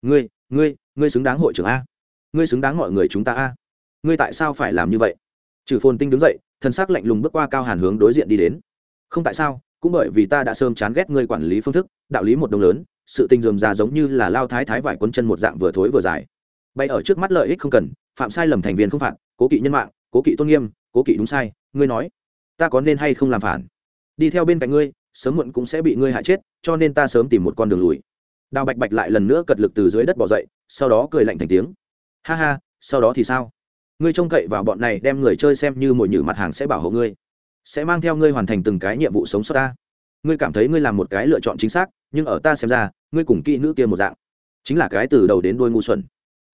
Ngươi ngươi ngươi xứng đáng hội trưởng a. Ngươi xứng đáng mọi người chúng ta a. Ngươi tại sao phải làm như vậy? Trừ phồn tinh đứng dậy thân xác lạnh lùng bước qua cao hàn hướng đối diện đi đến. Không tại sao, cũng bởi vì ta đã sớm chán ghét ngươi quản lý phương thức, đạo lý một đồng lớn, sự tình dườm già giống như là lao thái thái vải quấn chân một dạng vừa thối vừa dài. Bay ở trước mắt lợi ích không cần, phạm sai lầm thành viên không phạt, cố kỵ nhân mạng, cố kỵ tôn nghiêm cố kỵ đúng sai, ngươi nói, ta có nên hay không làm phản? Đi theo bên cạnh ngươi, sớm muộn cũng sẽ bị ngươi hại chết, cho nên ta sớm tìm một con đường lùi. Đào bạch bạch lại lần nữa cật lực từ dưới đất bỏ dậy, sau đó cười lạnh thành tiếng. Ha ha, sau đó thì sao? Ngươi trông cậy vào bọn này đem người chơi xem như mồi nhử mặt hàng sẽ bảo hộ ngươi, sẽ mang theo ngươi hoàn thành từng cái nhiệm vụ sống sót ta. Ngươi cảm thấy ngươi làm một cái lựa chọn chính xác, nhưng ở ta xem ra, ngươi cùng kỹ nữ kia một dạng, chính là cái từ đầu đến đôi ngu xuẩn.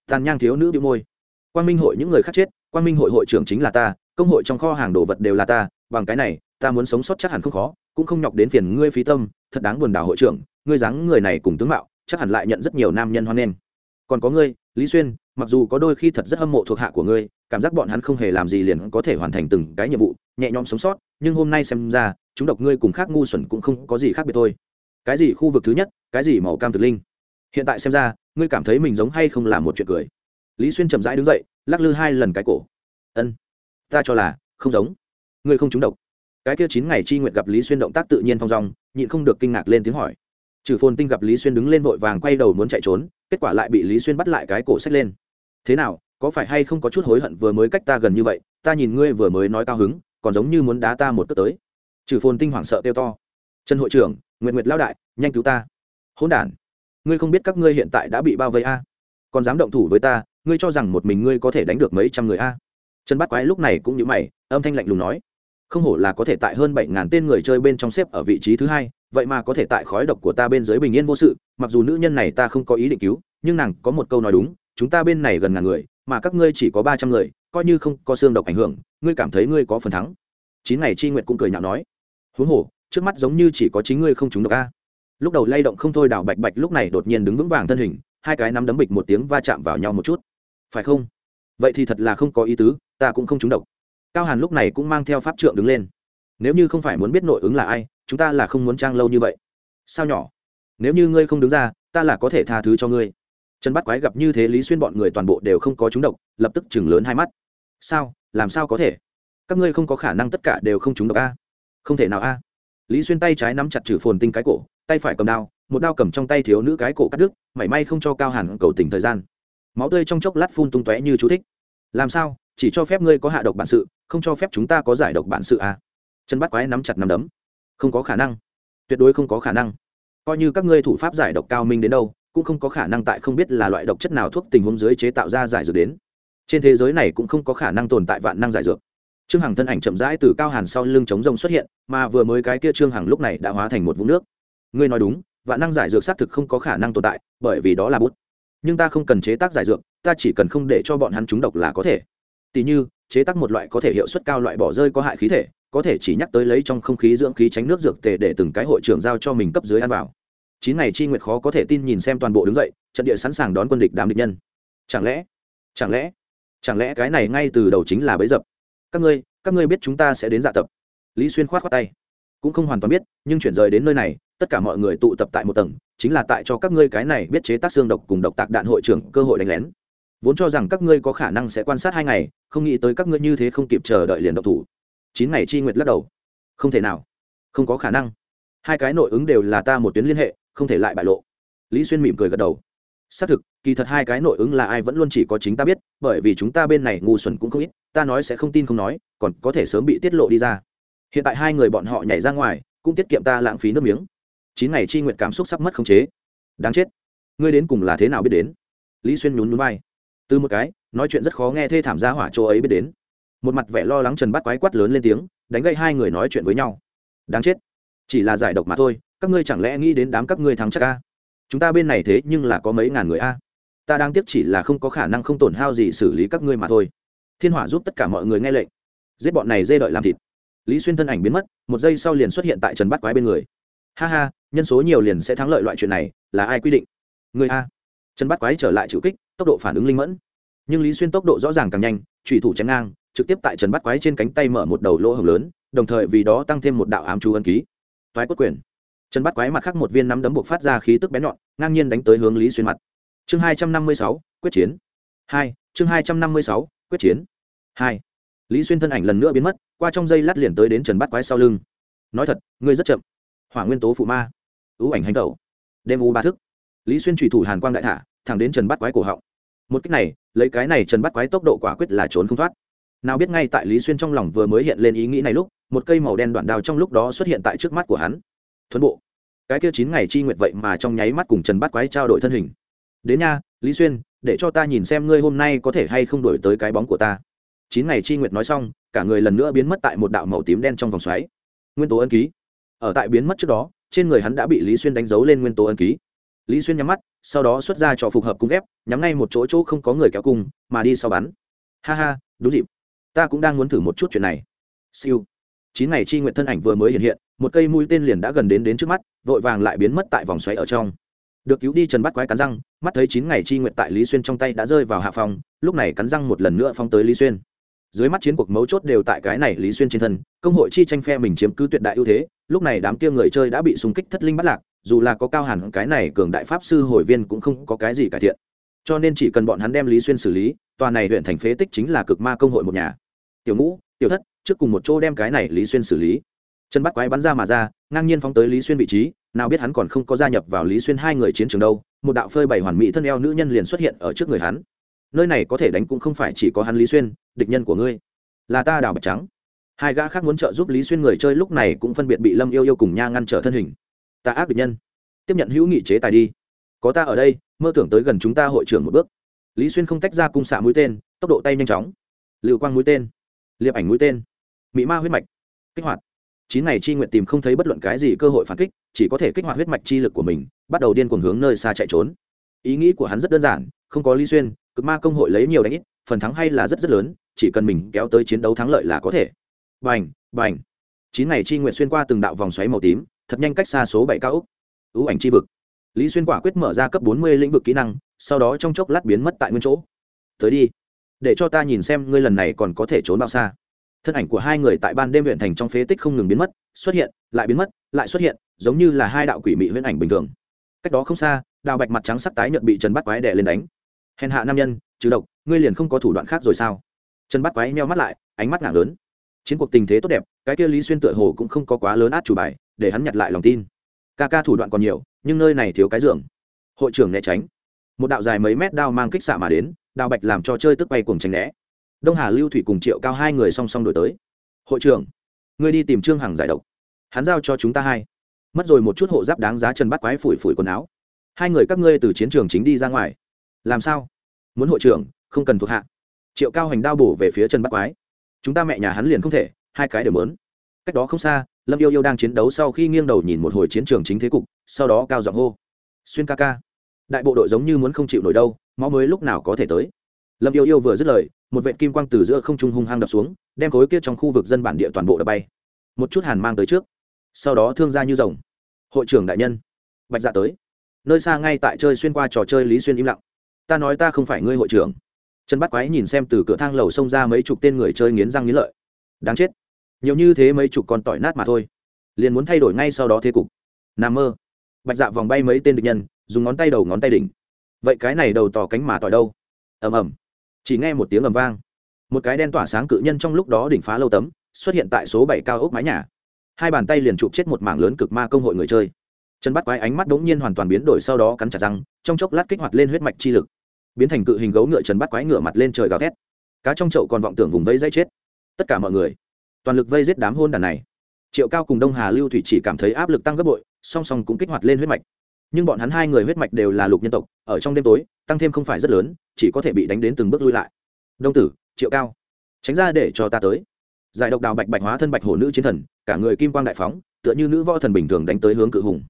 Tàn nhang thiếu nữ bị môi. Quan minh hội những người khác chết quan minh hội hội trưởng chính là ta công hội trong kho hàng đồ vật đều là ta, bằng cái này, ta muốn sống sót chắc hẳn không khó, cũng không nhọc đến phiền ngươi phí tâm, thật đáng buồn đảo hội trưởng, ngươi dáng người này cùng tướng mạo, chắc hẳn lại nhận rất nhiều nam nhân hoan nghênh. Còn có ngươi, lý xuyên, mặc dù có đôi khi thật rất hâm mộ thuộc hạ của ngươi, cảm giác bọn hắn không hề làm gì liền có thể hoàn thành từng cái nhiệm vụ, nhẹ nhõm sống sót, nhưng hôm nay xem ra, chúng độc ngươi cùng khác ngu xuẩn cũng không có gì khác biệt thôi. Cái gì khu vực thứ nhất, cái gì màu cam thực linh? Hiện tại xem ra, ngươi cảm thấy mình giống hay không là một chuyện cười? Lý xuyên chậm rãi đứng dậy, lắc lư hai lần cái cổ. Ân ta cho là, không giống. Ngươi không trúng độc. Cái kia chín ngày chi nguyện gặp lý xuyên động tác tự nhiên thong dong, nhịn không được kinh ngạc lên tiếng hỏi. Trừ phồn tinh gặp lý xuyên đứng lên vội vàng quay đầu muốn chạy trốn, kết quả lại bị lý xuyên bắt lại cái cổ xách lên. Thế nào, có phải hay không có chút hối hận vừa mới cách ta gần như vậy, ta nhìn ngươi vừa mới nói cao hứng, còn giống như muốn đá ta một cất tới. Trừ phồn tinh hoảng sợ kêu to. Trần hội trưởng nguyện nguyệt lao đại, nhanh cứu ta. Hỗn đản. Ngươi không biết các ngươi hiện tại đã bị bao vây a? Còn dám động thủ với ta, ngươi cho rằng một mình ngươi có thể đánh được mấy trăm người a? Trần bát quái lúc này cũng như mày, âm thanh lạnh lùng nói, không hổ là có thể tại hơn bảy ngàn tên người chơi bên trong xếp ở vị trí thứ hai, vậy mà có thể tại khói độc của ta bên dưới bình yên vô sự, mặc dù nữ nhân này ta không có ý định cứu, nhưng nàng có một câu nói đúng, chúng ta bên này gần ngàn người, mà các ngươi chỉ có ba trăm người, coi như không có xương độc ảnh hưởng, ngươi cảm thấy ngươi có phần thắng. Chín ngày chi Nguyệt cũng cười nhạo nói, huống hồ, trước mắt giống như chỉ có chính ngươi không trúng độc a. Lúc đầu lay động không thôi đảo bạch bạch lúc này đột nhiên đứng vững vàng thân hình, hai cái nắm đấm bịch một tiếng va chạm vào nhau một chút. Phải không? Vậy thì thật là không có ý tứ ta cũng không trúng độc. Cao hàn lúc này cũng mang theo pháp trượng đứng lên. Nếu như không phải muốn biết nội ứng là ai, chúng ta là không muốn trang lâu như vậy. Sao nhỏ? Nếu như ngươi không đứng ra, ta là có thể tha thứ cho ngươi. Trần bắt quái gặp như thế lý xuyên bọn người toàn bộ đều không có trúng độc, lập tức chừng lớn hai mắt. Sao? Làm sao có thể? Các ngươi không có khả năng tất cả đều không trúng độc a. Không thể nào a. Lý xuyên tay trái nắm chặt trừ phồn tinh cái cổ, tay phải cầm đao, một đao cầm trong tay thiếu nữ cái cổ cắt đứt, mảy may không cho cao hàn cầu tình thời gian. Máu tươi trong chốc lát phun tung tóe như chú thích. Làm sao? Chỉ cho phép ngươi có hạ độc bản sự, không cho phép chúng ta có giải độc bản sự à. Chân bắt quái nắm chặt nắm đấm. Không có khả năng. Tuyệt đối không có khả năng. Coi như các ngươi thủ pháp giải độc cao minh đến đâu, cũng không có khả năng tại không biết là loại độc chất nào thuốc tình huống dưới chế tạo ra giải dược đến. Trên thế giới này cũng không có khả năng tồn tại vạn năng giải dược. Trương hằng thân ảnh chậm rãi từ cao hàn sau lưng chống rông xuất hiện, mà vừa mới cái kia trương hằng lúc này đã hóa thành một vũng nước. Ngươi nói đúng, vạn năng giải dược xác thực không có khả năng tồn tại, bởi vì đó là bút. Nhưng ta không cần chế tác giải dược, ta chỉ cần không để cho bọn hắn trúng độc là có thể. Tỷ như, chế tác một loại có thể hiệu suất cao loại bỏ rơi có hại khí thể, có thể chỉ nhắc tới lấy trong không khí dưỡng khí tránh nước dược tề để từng cái hội trưởng giao cho mình cấp dưới ăn vào. Chín ngày chi nguyệt khó có thể tin nhìn xem toàn bộ đứng dậy, trận địa sẵn sàng đón quân địch đám địch nhân. Chẳng lẽ, chẳng lẽ, chẳng lẽ cái này ngay từ đầu chính là bẫy dập? Các ngươi, các ngươi biết chúng ta sẽ đến dạ tập. Lý Xuyên khoát khoát tay. Cũng không hoàn toàn biết, nhưng chuyển rời đến nơi này, tất cả mọi người tụ tập tại một tầng, chính là tại cho các ngươi cái này biết chế tác xương độc cùng độc tạc đạn hội trưởng cơ hội đánh lén vốn cho rằng các ngươi có khả năng sẽ quan sát hai ngày, không nghĩ tới các ngươi như thế không kịp chờ đợi liền độc thủ. Chín ngày chi nguyệt lắc đầu. Không thể nào. Không có khả năng. Hai cái nội ứng đều là ta một tuyến liên hệ, không thể lại bại lộ. Lý xuyên mỉm cười gật đầu. Xác thực, kỳ thật hai cái nội ứng là ai vẫn luôn chỉ có chính ta biết, bởi vì chúng ta bên này ngu xuẩn cũng không ít, ta nói sẽ không tin không nói, còn có thể sớm bị tiết lộ đi ra. Hiện tại hai người bọn họ nhảy ra ngoài, cũng tiết kiệm ta lãng phí nước miếng. Chín ngày chi nguyện cảm xúc sắp mất khống chế. Đáng chết. Ngươi đến cùng là thế nào biết đến? Lý xuyên nhún nhún vai từ một cái, nói chuyện rất khó nghe thê thảm ra hỏa chỗ ấy biết đến. Một mặt vẻ lo lắng trần bắt quái quát lớn lên tiếng, đánh gây hai người nói chuyện với nhau. Đáng chết. Chỉ là giải độc mà thôi, các ngươi chẳng lẽ nghĩ đến đám các ngươi thắng chắc a? Chúng ta bên này thế nhưng là có mấy ngàn người a. Ta đang tiếc chỉ là không có khả năng không tổn hao gì xử lý các ngươi mà thôi. Thiên hỏa giúp tất cả mọi người nghe lệnh. Giết bọn này dê đợi làm thịt. Lý xuyên thân ảnh biến mất, một giây sau liền xuất hiện tại trần bắt quái bên người. Ha ha, nhân số nhiều liền sẽ thắng lợi loại chuyện này, là ai quy định? Người a trần bắt quái trở lại chịu kích, tốc độ phản ứng linh mẫn. Nhưng lý xuyên tốc độ rõ ràng càng nhanh trùy thủ chém ngang, trực tiếp tại trần bắt quái trên cánh tay mở một đầu lỗ hồng lớn, đồng thời vì đó tăng thêm một đạo ám chú ân ký. Toái cốt quyền. Trần bắt quái mặt khác một viên nắm đấm buộc phát ra khí tức bén nhọn, ngang nhiên đánh tới hướng lý xuyên mặt. Chương hai trăm năm mươi sáu, quyết chiến. Hai, chương hai trăm năm mươi sáu, quyết chiến. Hai. Lý xuyên thân ảnh lần nữa biến mất, qua trong dây lát liền tới đến trần bắt quái sau lưng. Nói thật, ngươi rất chậm. Hỏa nguyên tố phụ ma. Ưu ảnh hành tẩu. Đêm u ba thức lý xuyên trùy thủ hàn quang đại thả, thẳng đến trần bắt quái cổ họng. Một cách này, lấy cái này trần bắt quái tốc độ quả quyết là trốn không thoát. Nào biết ngay tại lý xuyên trong lòng vừa mới hiện lên ý nghĩ này lúc, một cây màu đen đoạn đao trong lúc đó xuất hiện tại trước mắt của hắn. Thuấn bộ. Cái kia chín ngày chi nguyệt vậy mà trong nháy mắt cùng trần bắt quái trao đổi thân hình. Đến nha, lý xuyên, để cho ta nhìn xem ngươi hôm nay có thể hay không đổi tới cái bóng của ta. Chín ngày chi nguyệt nói xong, cả người lần nữa biến mất tại một đạo màu tím đen trong vòng xoáy. Nguyên tố ân ký. Ở tại biến mất trước đó, trên người hắn đã bị lý xuyên đánh dấu lên nguyên tố ân ký lý xuyên nhắm mắt, sau đó xuất ra cho phục hợp cung ghép, nhắm ngay một chỗ chỗ không có người kéo cung mà đi sau bắn. Ha ha, đúng dịp. Ta cũng đang muốn thử một chút chuyện này. Siêu. Chín ngày chi nguyện thân ảnh vừa mới hiện hiện, một cây mũi tên liền đã gần đến đến trước mắt, vội vàng lại biến mất tại vòng xoáy ở trong. Được cứu đi trần bắt quái cắn răng, mắt thấy chín ngày chi nguyện tại lý xuyên trong tay đã rơi vào hạ phòng, lúc này cắn răng một lần nữa phong tới lý xuyên. Dưới mắt chiến cuộc mấu chốt đều tại cái này lý xuyên trên thân, công hội chi tranh phe mình chiếm cứ tuyệt đại ưu thế, lúc này đám kia người chơi đã bị xung kích thất linh bắt lạc dù là có cao hẳn cái này cường đại pháp sư hồi viên cũng không có cái gì cải thiện. Cho nên chỉ cần bọn hắn đem lý xuyên xử lý, tòa này huyện thành phế tích chính là cực ma công hội một nhà. Tiểu ngũ, tiểu thất, trước cùng một chỗ đem cái này lý xuyên xử lý. Chân bắt quái bắn ra mà ra, ngang nhiên phóng tới lý xuyên vị trí, nào biết hắn còn không có gia nhập vào lý xuyên hai người chiến trường đâu, một đạo phơi bày hoàn mỹ thân eo nữ nhân liền xuất hiện ở trước người hắn. Nơi này có thể đánh cũng không phải chỉ có hắn lý xuyên, địch nhân của ngươi. Là ta đào bạch trắng. Hai gã khác muốn trợ giúp lý xuyên người chơi lúc này cũng phân biệt bị lâm yêu yêu cùng nha ngăn trở thân hình ta ác địch nhân. Tiếp nhận hữu nghị chế tài đi. Có ta ở đây, mơ tưởng tới gần chúng ta hội trưởng một bước. Lý xuyên không tách ra cung xạ mũi tên, tốc độ tay nhanh chóng. Liệu quang mũi tên. Liệp ảnh mũi tên. Mỹ ma huyết mạch. Kích hoạt. Chín ngày chi nguyện tìm không thấy bất luận cái gì cơ hội phản kích, chỉ có thể kích hoạt huyết mạch chi lực của mình, bắt đầu điên cuồng hướng nơi xa chạy trốn. Ý nghĩ của hắn rất đơn giản, không có lý xuyên, cực ma công hội lấy nhiều đánh ít, phần thắng hay là rất rất lớn, chỉ cần mình kéo tới chiến đấu thắng lợi là có thể. Bành bành. Chín ngày chi nguyện xuyên qua từng đạo vòng xoáy màu tím thật nhanh cách xa số bảy cao úc. Ưu ảnh chi vực. Lý xuyên quả quyết mở ra cấp bốn mươi lĩnh vực kỹ năng, sau đó trong chốc lát biến mất tại nguyên chỗ. Tới đi. Để cho ta nhìn xem ngươi lần này còn có thể trốn bao xa. Thân ảnh của hai người tại ban đêm huyện thành trong phế tích không ngừng biến mất, xuất hiện, lại biến mất, lại xuất hiện, giống như là hai đạo quỷ mị huyễn ảnh bình thường. Cách đó không xa, đào bạch mặt trắng sắc tái nhuận bị trần bắt quái đè lên đánh. Hèn hạ nam nhân, trừ độc, ngươi liền không có thủ đoạn khác rồi sao? Trần bắt quái meo mắt lại, ánh mắt ngạc lớn. Chiến cuộc tình thế tốt đẹp, cái kia lý xuyên tựa hồ cũng không có quá lớn át chủ bài để hắn nhặt lại lòng tin. Ca ca thủ đoạn còn nhiều, nhưng nơi này thiếu cái giường. Hội trưởng né tránh. Một đạo dài mấy mét đao mang kích xạ mà đến đào bạch làm cho chơi tức bay cùng tránh né. Đông hà lưu thủy cùng triệu cao hai người song song đổi tới. Hội trưởng, ngươi đi tìm trương hằng giải độc. Hắn giao cho chúng ta hai. Mất rồi một chút hộ giáp đáng giá chân bắt quái phủi phủi quần áo. Hai người các ngươi từ chiến trường chính đi ra ngoài. Làm sao? Muốn hội trưởng, không cần thuộc hạ. Triệu cao hành đao bổ về phía chân bắt quái. Chúng ta mẹ nhà hắn liền không thể, hai cái đều mớn cách đó không xa lâm yêu yêu đang chiến đấu sau khi nghiêng đầu nhìn một hồi chiến trường chính thế cục, sau đó cao giọng hô, xuyên ca ca, đại bộ đội giống như muốn không chịu nổi đâu, máu mới lúc nào có thể tới. Lâm yêu yêu vừa dứt lời, một vệ kim quang từ giữa không trung hung hăng đập xuống, đem khối kia trong khu vực dân bản địa toàn bộ đập bay. Một chút hàn mang tới trước. Sau đó thương ra như rồng. Hội trưởng đại nhân. Bạch dạ tới. Nơi xa ngay tại chơi xuyên qua trò chơi lý xuyên im lặng. Ta nói ta không phải ngươi hội trưởng. Trần bắt quái nhìn xem từ cửa thang lầu xông ra mấy chục tên người chơi nghiến răng nghiến lợi. Đáng chết nhiều như thế mấy chục con tỏi nát mà thôi. Liền muốn thay đổi ngay sau đó thế cục. N mơ. Bạch dạ vòng bay mấy tên địch nhân, dùng ngón tay đầu ngón tay đỉnh. Vậy cái này đầu tỏ cánh mà tỏi đâu? Ầm ầm. Chỉ nghe một tiếng ầm vang. Một cái đen tỏa sáng cự nhân trong lúc đó đỉnh phá lâu tấm, xuất hiện tại số bảy cao ốc mái nhà. Hai bàn tay liền chụp chết một mảng lớn cực ma công hội người chơi. Trần bắt quái ánh mắt đ ố n g nhiên hoàn toàn biến đổi sau đó cắn chặt răng, trong chốc lát kích hoạt lên huyết mạch chi lực. Biến thành cự hình gấu ngựa trần bắt quái ngựa mặt lên trời gào thét. Cá trong chậu còn vọng tưởng vùng vây dây chết. Tất cả mọi người toàn lực vây giết đám hôn đàn này. Triệu cao cùng đông hà lưu thủy chỉ cảm thấy áp lực tăng gấp bội, song song cũng kích hoạt lên huyết mạch. Nhưng bọn hắn hai người huyết mạch đều là lục nhân tộc, ở trong đêm tối, tăng thêm không phải rất lớn, chỉ có thể bị đánh đến từng bước lui lại. Đông tử, triệu cao, tránh ra để cho ta tới. Giải độc đào bạch bạch hóa thân bạch hổ nữ chiến thần, cả người kim quang đại phóng, tựa như nữ võ thần bình thường đánh tới hướng cự hùng.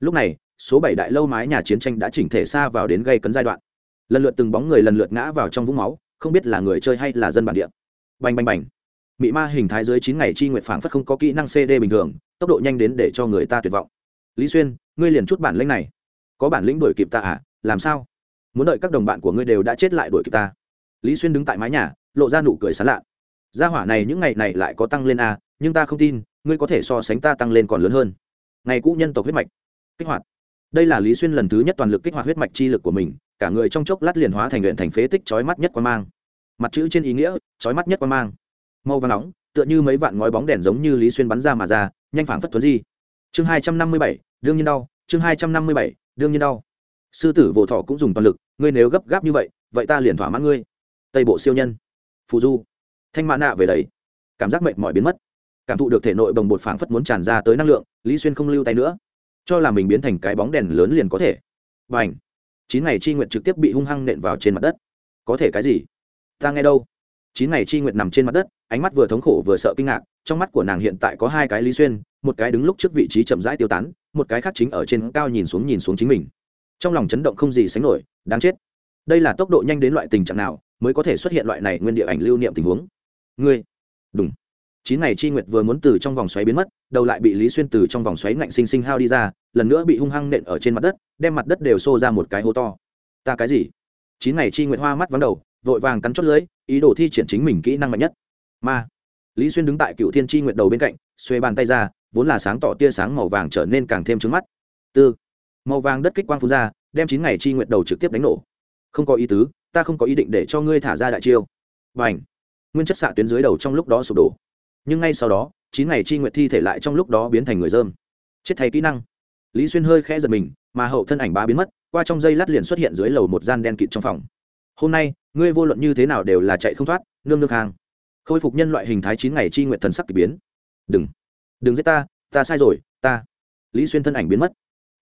Lúc này, số bảy đại lâu mái nhà chiến tranh đã chỉnh thể xa vào đến gây cấn giai đoạn. Lần lượt từng bóng người lần lượt ngã vào trong vũng máu, không biết là người chơi hay là dân bản địa. Bành bành bành mị ma hình thái dưới chín ngày chi nguyện phảng phất không có kỹ năng cd bình thường, tốc độ nhanh đến để cho người ta tuyệt vọng. Lý xuyên, ngươi liền chút bản lĩnh này. Có bản lĩnh đuổi kịp ta à? Làm sao? Muốn đợi các đồng bạn của ngươi đều đã chết lại đuổi kịp ta. Lý xuyên đứng tại mái nhà, lộ ra nụ cười sán lạ. Gia hỏa này những ngày này lại có tăng lên à? nhưng ta không tin, ngươi có thể so sánh ta tăng lên còn lớn hơn. Ngày cũ nhân tộc huyết mạch. Kích hoạt. Đây là lý xuyên lần thứ nhất toàn lực kích hoạt huyết mạch chi lực của mình, cả người trong chốc lát liền hóa thành luyện thành phế tích chói mắt nhất quan mang. Mặt chữ trên ý nghĩa, chói mắt nhất quan mang màu và nóng, tựa như mấy vạn ngói bóng đèn giống như lý xuyên bắn ra mà ra, nhanh phảng phất tuấn di. Chương hai trăm năm mươi bảy, đương nhiên đau. Chương hai trăm năm mươi bảy, đương nhiên đau. Sư tử vỗ thọ cũng dùng toàn lực, ngươi nếu gấp gáp như vậy vậy ta liền thỏa mãn ngươi. Tây bộ siêu nhân. Phù du. Thanh mã nạ về đấy. Cảm giác mệt mỏi biến mất. Cảm thụ được thể nội bồng bột phảng phất muốn tràn ra tới năng lượng, lý xuyên không lưu tay nữa. Cho là mình biến thành cái bóng đèn lớn liền có thể. Và ảnh chín ngày chi nguyện trực tiếp bị hung hăng nện vào trên mặt đất. Có thể cái gì? Ta nghe đâu? Chín ngày chi nguyện nằm trên mặt đất, ánh mắt vừa thống khổ vừa sợ kinh ngạc, trong mắt của nàng hiện tại có hai cái lý xuyên, một cái đứng lúc trước vị trí chậm rãi tiêu tán, một cái khác chính ở trên cao nhìn xuống nhìn xuống chính mình. Trong lòng chấn động không gì sánh nổi, đáng chết. Đây là tốc độ nhanh đến loại tình trạng nào mới có thể xuất hiện loại này nguyên địa ảnh lưu niệm tình huống? Ngươi. Đúng chín ngày chi nguyệt vừa muốn từ trong vòng xoáy biến mất, đầu lại bị lý xuyên từ trong vòng xoáy ngạnh sinh sinh hao đi ra, lần nữa bị hung hăng nện ở trên mặt đất, đem mặt đất đều xô ra một cái hố to. Ta cái gì? Chín ngày chi nguyệt hoa mắt vắng đầu vội vàng cắn chót lưỡi, ý đồ thi triển chính mình kỹ năng mạnh nhất. Ma. Lý xuyên đứng tại cựu thiên chi nguyệt đầu bên cạnh, xuê bàn tay ra, vốn là sáng tỏ tia sáng màu vàng trở nên càng thêm trứng mắt. Tư. Màu vàng đất kích quang phun ra, đem chín ngày chi nguyệt đầu trực tiếp đánh nổ. Không có ý tứ, ta không có ý định để cho ngươi thả ra đại chiêu. Và ảnh nguyên chất xạ tuyến dưới đầu trong lúc đó sụp đổ. Nhưng ngay sau đó, chín ngày chi Nguyệt thi thể lại trong lúc đó biến thành người dơm chết thay kỹ năng. Lý xuyên hơi khẽ giật mình, mà hậu thân ảnh bá biến mất, qua trong dây lát liền xuất hiện dưới lầu một gian đen kịt trong phòng. Hôm nay ngươi vô luận như thế nào đều là chạy không thoát, nương nương hàng khôi phục nhân loại hình thái chín ngày chi nguyện thần sắc k ỳ biến. Đừng đừng giết ta ta sai rồi, ta. Lý xuyên thân ảnh biến mất.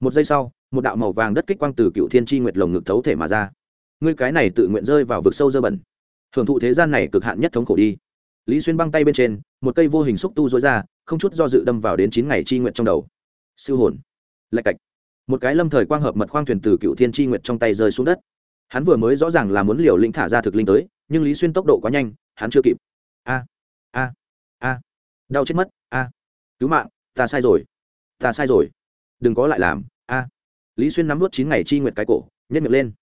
Một giây sau, một đạo màu vàng đất kích quang từ cựu thiên tri nguyệt lồng ngực thấu thể mà ra. Ngươi cái này tự nguyện rơi vào vực sâu dơ bẩn. Hưởng thụ thế gian này cực hạn nhất thống khổ đi. Lý xuyên băng tay bên trên, một cây vô hình xúc tu dối ra, không chút do dự đâm vào đến chín ngày chi nguyện trong đầu. Siêu hồn. Lạch cạch. Một cái lâm thời quang hợp mật khoang thuyền từ cựu thiên chi nguyện trong tay rơi xuống đất hắn vừa mới rõ ràng là muốn liều lĩnh thả ra thực linh tới, nhưng lý xuyên tốc độ quá nhanh, hắn chưa kịp. A a a. Đau chết mất, a. Cứu mạng, ta sai rồi, ta sai rồi. Đừng có lại làm, a. Lý xuyên nắm vút chín ngày chi nguyệt cái cổ nhét miệng lên.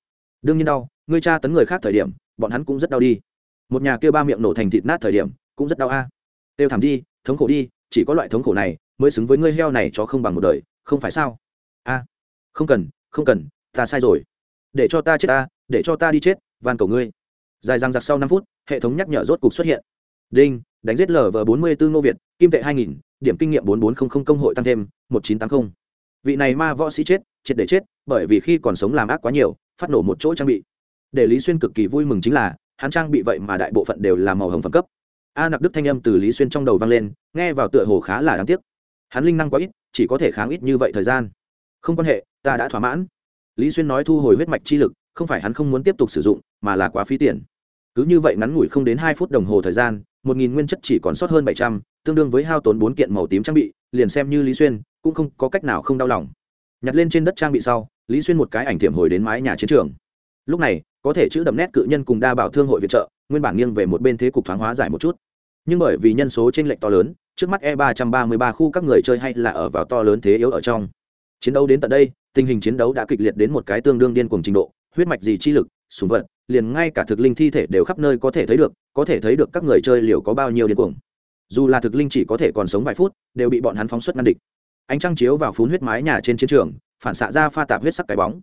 Đương nhiên đau, ngươi tra tấn người khác thời điểm, bọn hắn cũng rất đau đi. Một nhà kêu ba miệng nổ thành thịt nát thời điểm, cũng rất đau, a. À. têu thảm đi, thống khổ đi, chỉ có loại thống khổ này mới xứng với ngươi heo này cho không bằng một đời, không phải sao? A, không cần không cần, ta sai rồi để cho ta chết ta, để cho ta đi chết, van cầu ngươi. Dài răng giặc sau năm phút, hệ thống nhắc nhở rốt cục xuất hiện. Đinh, đánh giết lv bốn mươi bốn ngô việt, kim tệ hai nghìn, điểm kinh nghiệm bốn bốn trăm linh công hội tăng thêm, một chín tám mươi vị này ma võ sĩ chết, triệt để chết, bởi vì khi còn sống làm ác quá nhiều, phát nổ một chỗ trang bị. Để lý xuyên cực kỳ vui mừng chính là, hắn trang bị vậy mà đại bộ phận đều là màu hồng phẩm cấp. A nặc đức thanh âm từ lý xuyên trong đầu vang lên, nghe vào tựa hồ khá là đáng tiếc. Hắn linh năng quá ít, chỉ có thể kháng ít như vậy thời gian. Không quan hệ, ta đã thỏa mãn lý xuyên nói thu hồi huyết mạch chi lực, không phải hắn không muốn tiếp tục sử dụng, mà là quá phí tiền. Cứ như vậy ngắn ngủi không đến hai phút đồng hồ thời gian, một nghìn nguyên chất chỉ còn sót hơn bảy trăm, tương đương với hao tốn bốn kiện màu tím trang bị, liền xem như lý xuyên cũng không có cách nào không đau lòng. Nhặt lên trên đất trang bị sau, lý xuyên một cái ảnh thiểm hồi đến mái nhà chiến trường. Lúc này, có thể chữ đậm nét cự nhân cùng đa bảo thương hội viện trợ, nguyên bản nghiêng về một bên thế cục thoáng hóa giải một chút. Nhưng bởi vì nhân số t r ê n lệch to lớn, trước mắt e ba trăm ba mươi ba khu các người chơi hay là ở vào to lớn thế yếu ở trong. Chiến đấu đến tận đây tình hình chiến đấu đã kịch liệt đến một cái tương đương điên cuồng trình độ, huyết mạch gì chi lực súng vật, liền ngay cả thực linh thi thể đều khắp nơi có thể thấy được, có thể thấy được các người chơi liều có bao nhiêu điên cuồng. Dù là thực linh chỉ có thể còn sống vài phút, đều bị bọn hắn phóng xuất ngăn địch. Ánh trăng chiếu vào phún huyết mái nhà trên chiến trường, phản xạ ra pha tạp huyết sắc cái bóng.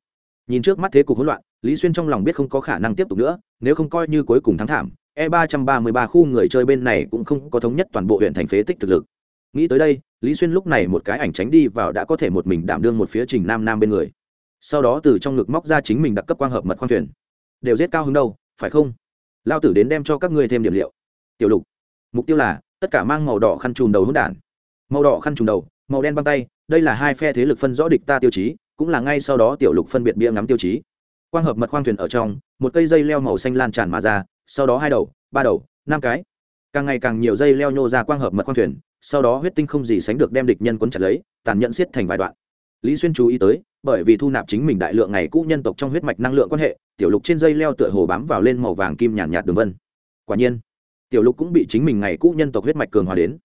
Nhìn trước mắt thế cục hỗn loạn, lý xuyên trong lòng biết không có khả năng tiếp tục nữa, nếu không coi như cuối cùng thắng thảm e ba trăm ba mươi ba khu người chơi bên này cũng không có thống nhất toàn bộ huyện thành phế tích thực lực. Nghĩ tới đây lý xuyên lúc này một cái ảnh tránh đi vào đã có thể một mình đảm đương một phía trình nam nam bên người. Sau đó từ trong ngực móc ra chính mình đặc cấp quang hợp mật khoang thuyền. Đều giết cao hứng đâu, phải không? Lao tử đến đem cho các ngươi thêm điểm liệu. Tiểu lục, mục tiêu là, tất cả mang màu đỏ khăn trùm đầu hỗn đản. Màu đỏ khăn trùm đầu, màu đen băng tay, đây là hai phe thế lực phân rõ địch ta tiêu chí, cũng là ngay sau đó tiểu lục phân biệt bia ngắm tiêu chí. Quang hợp mật khoang thuyền ở trong, một cây dây leo màu xanh lan tràn mà ra, sau đó hai đầu, ba đầu, năm cái. Càng ngày càng nhiều dây leo nhô ra quang hợp mật khoang thuyền sau đó huyết tinh không gì sánh được đem địch nhân quấn chặt lấy tàn nhẫn siết thành vài đoạn. Lý xuyên chú ý tới bởi vì thu nạp chính mình đại lượng ngày cũ nhân tộc trong huyết mạch năng lượng quan hệ tiểu lục trên dây leo tựa hồ bám vào lên màu vàng kim nhàn nhạt, nhạt đường vân. Quả nhiên tiểu lục cũng bị chính mình ngày cũ nhân tộc huyết mạch cường hóa đến.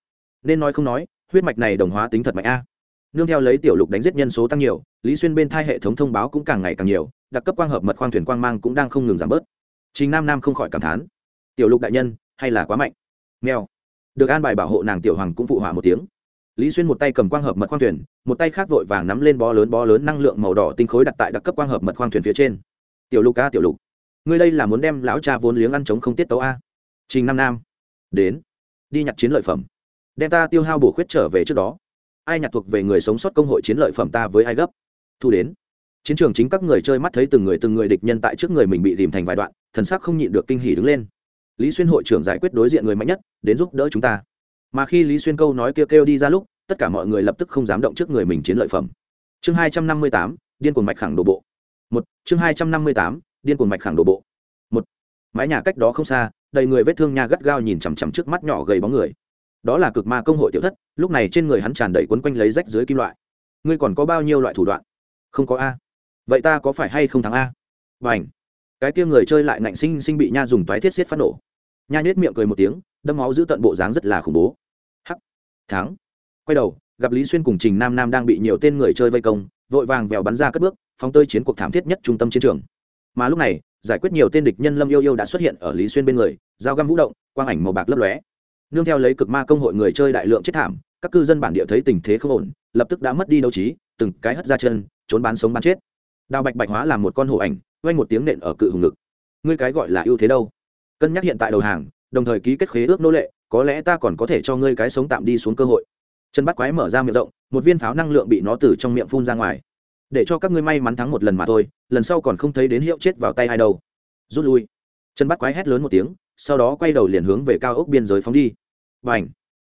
Nên nói không nói huyết mạch này đồng hóa tính thật mạnh a. Nương theo lấy tiểu lục đánh giết nhân số tăng nhiều lý xuyên bên thai hệ thống thông báo cũng càng ngày càng nhiều đặc cấp quang hợp mật khoang thuyền quang mang cũng đang không ngừng giảm bớt. Chính nam nam không khỏi cảm thán tiểu lục đại nhân hay là quá mạnh. Meo được an bài bảo hộ nàng tiểu hoàng cũng phụ họa một tiếng. Lý xuyên một tay cầm quang hợp mật khoang thuyền, một tay khác vội vàng nắm lên bó lớn bó lớn năng lượng màu đỏ tinh khối đặt tại đặc cấp quang hợp mật khoang thuyền phía trên. Tiểu lục a tiểu lục, ngươi đây là muốn đem lão cha vốn liếng ăn chống không tiết tấu a? Trình nam nam, đến, đi nhặt chiến lợi phẩm, đem ta tiêu hao bổ khuyết trở về trước đó. Ai nhặt thuộc về người sống sót công hội chiến lợi phẩm ta với ai gấp? Thu đến. Chiến trường chính các người chơi mắt thấy từng người từng người địch nhân tại trước người mình bị tìm thành vài đoạn, thần sắc không nhịn được kinh hỉ đứng lên lý xuyên hội trưởng giải quyết đối diện người mạnh nhất, đến giúp đỡ chúng ta. Mà khi lý xuyên câu nói kêu kêu đi ra lúc, tất cả mọi người lập tức không dám động trước người mình chiến lợi phẩm. Chương hai trăm năm mươi tám, điên cuồng mạch khẳng đổ bộ. Một, chương hai trăm năm mươi tám, điên cuồng mạch khẳng đổ bộ. Một, mái nhà cách đó không xa, đầy người vết thương nha gắt gao nhìn chằm chằm trước mắt nhỏ gầy bóng người. Đó là cực ma công hội tiểu thất, lúc này trên người hắn tràn đầy quấn quanh lấy rách dưới kim loại. Ngươi còn có bao nhiêu loại thủ đoạn? Không có a. Vậy ta có phải hay không thắng a? Và ảnh cái kia người chơi lại ngạnh sinh sinh bị nha dùng toái thiết xiết phát nổ. Nha nhếch miệng cười một tiếng, đâm máu giữ tận bộ dáng rất là khủng bố. Hắc, thắng. Quay đầu, gặp lý xuyên cùng trình nam nam đang bị nhiều tên người chơi vây công, vội vàng vèo bắn ra cất bước, phóng tơi chiến cuộc thảm thiết nhất trung tâm chiến trường. Mà lúc này, giải quyết nhiều tên địch nhân lâm yêu yêu đã xuất hiện ở lý xuyên bên người, dao găm vũ động, quang ảnh màu bạc lấp lóe. Nương theo lấy cực ma công hội người chơi đại lượng chết thảm, các cư dân bản địa thấy tình thế không ổn, lập tức đã mất đi đấu trí, từng cái hất ra chân, trốn bán sống bán chết. Đào bạch bạch hóa làm một con hổ ảnh vay một tiếng nện ở cự hùng ngực. Ngươi cái gọi là ưu thế đâu? Cân nhắc hiện tại đầu hàng đồng thời ký kết khế ước nô lệ có lẽ ta còn có thể cho ngươi cái sống tạm đi xuống cơ hội. Chân bắt quái mở ra miệng rộng một viên pháo năng lượng bị nó từ trong miệng phun ra ngoài. Để cho các ngươi may mắn thắng một lần mà thôi lần sau còn không thấy đến hiệu chết vào tay hai đâu. Rút lui. Chân bắt quái hét lớn một tiếng sau đó quay đầu liền hướng về cao ốc biên giới phóng đi. Bành, ảnh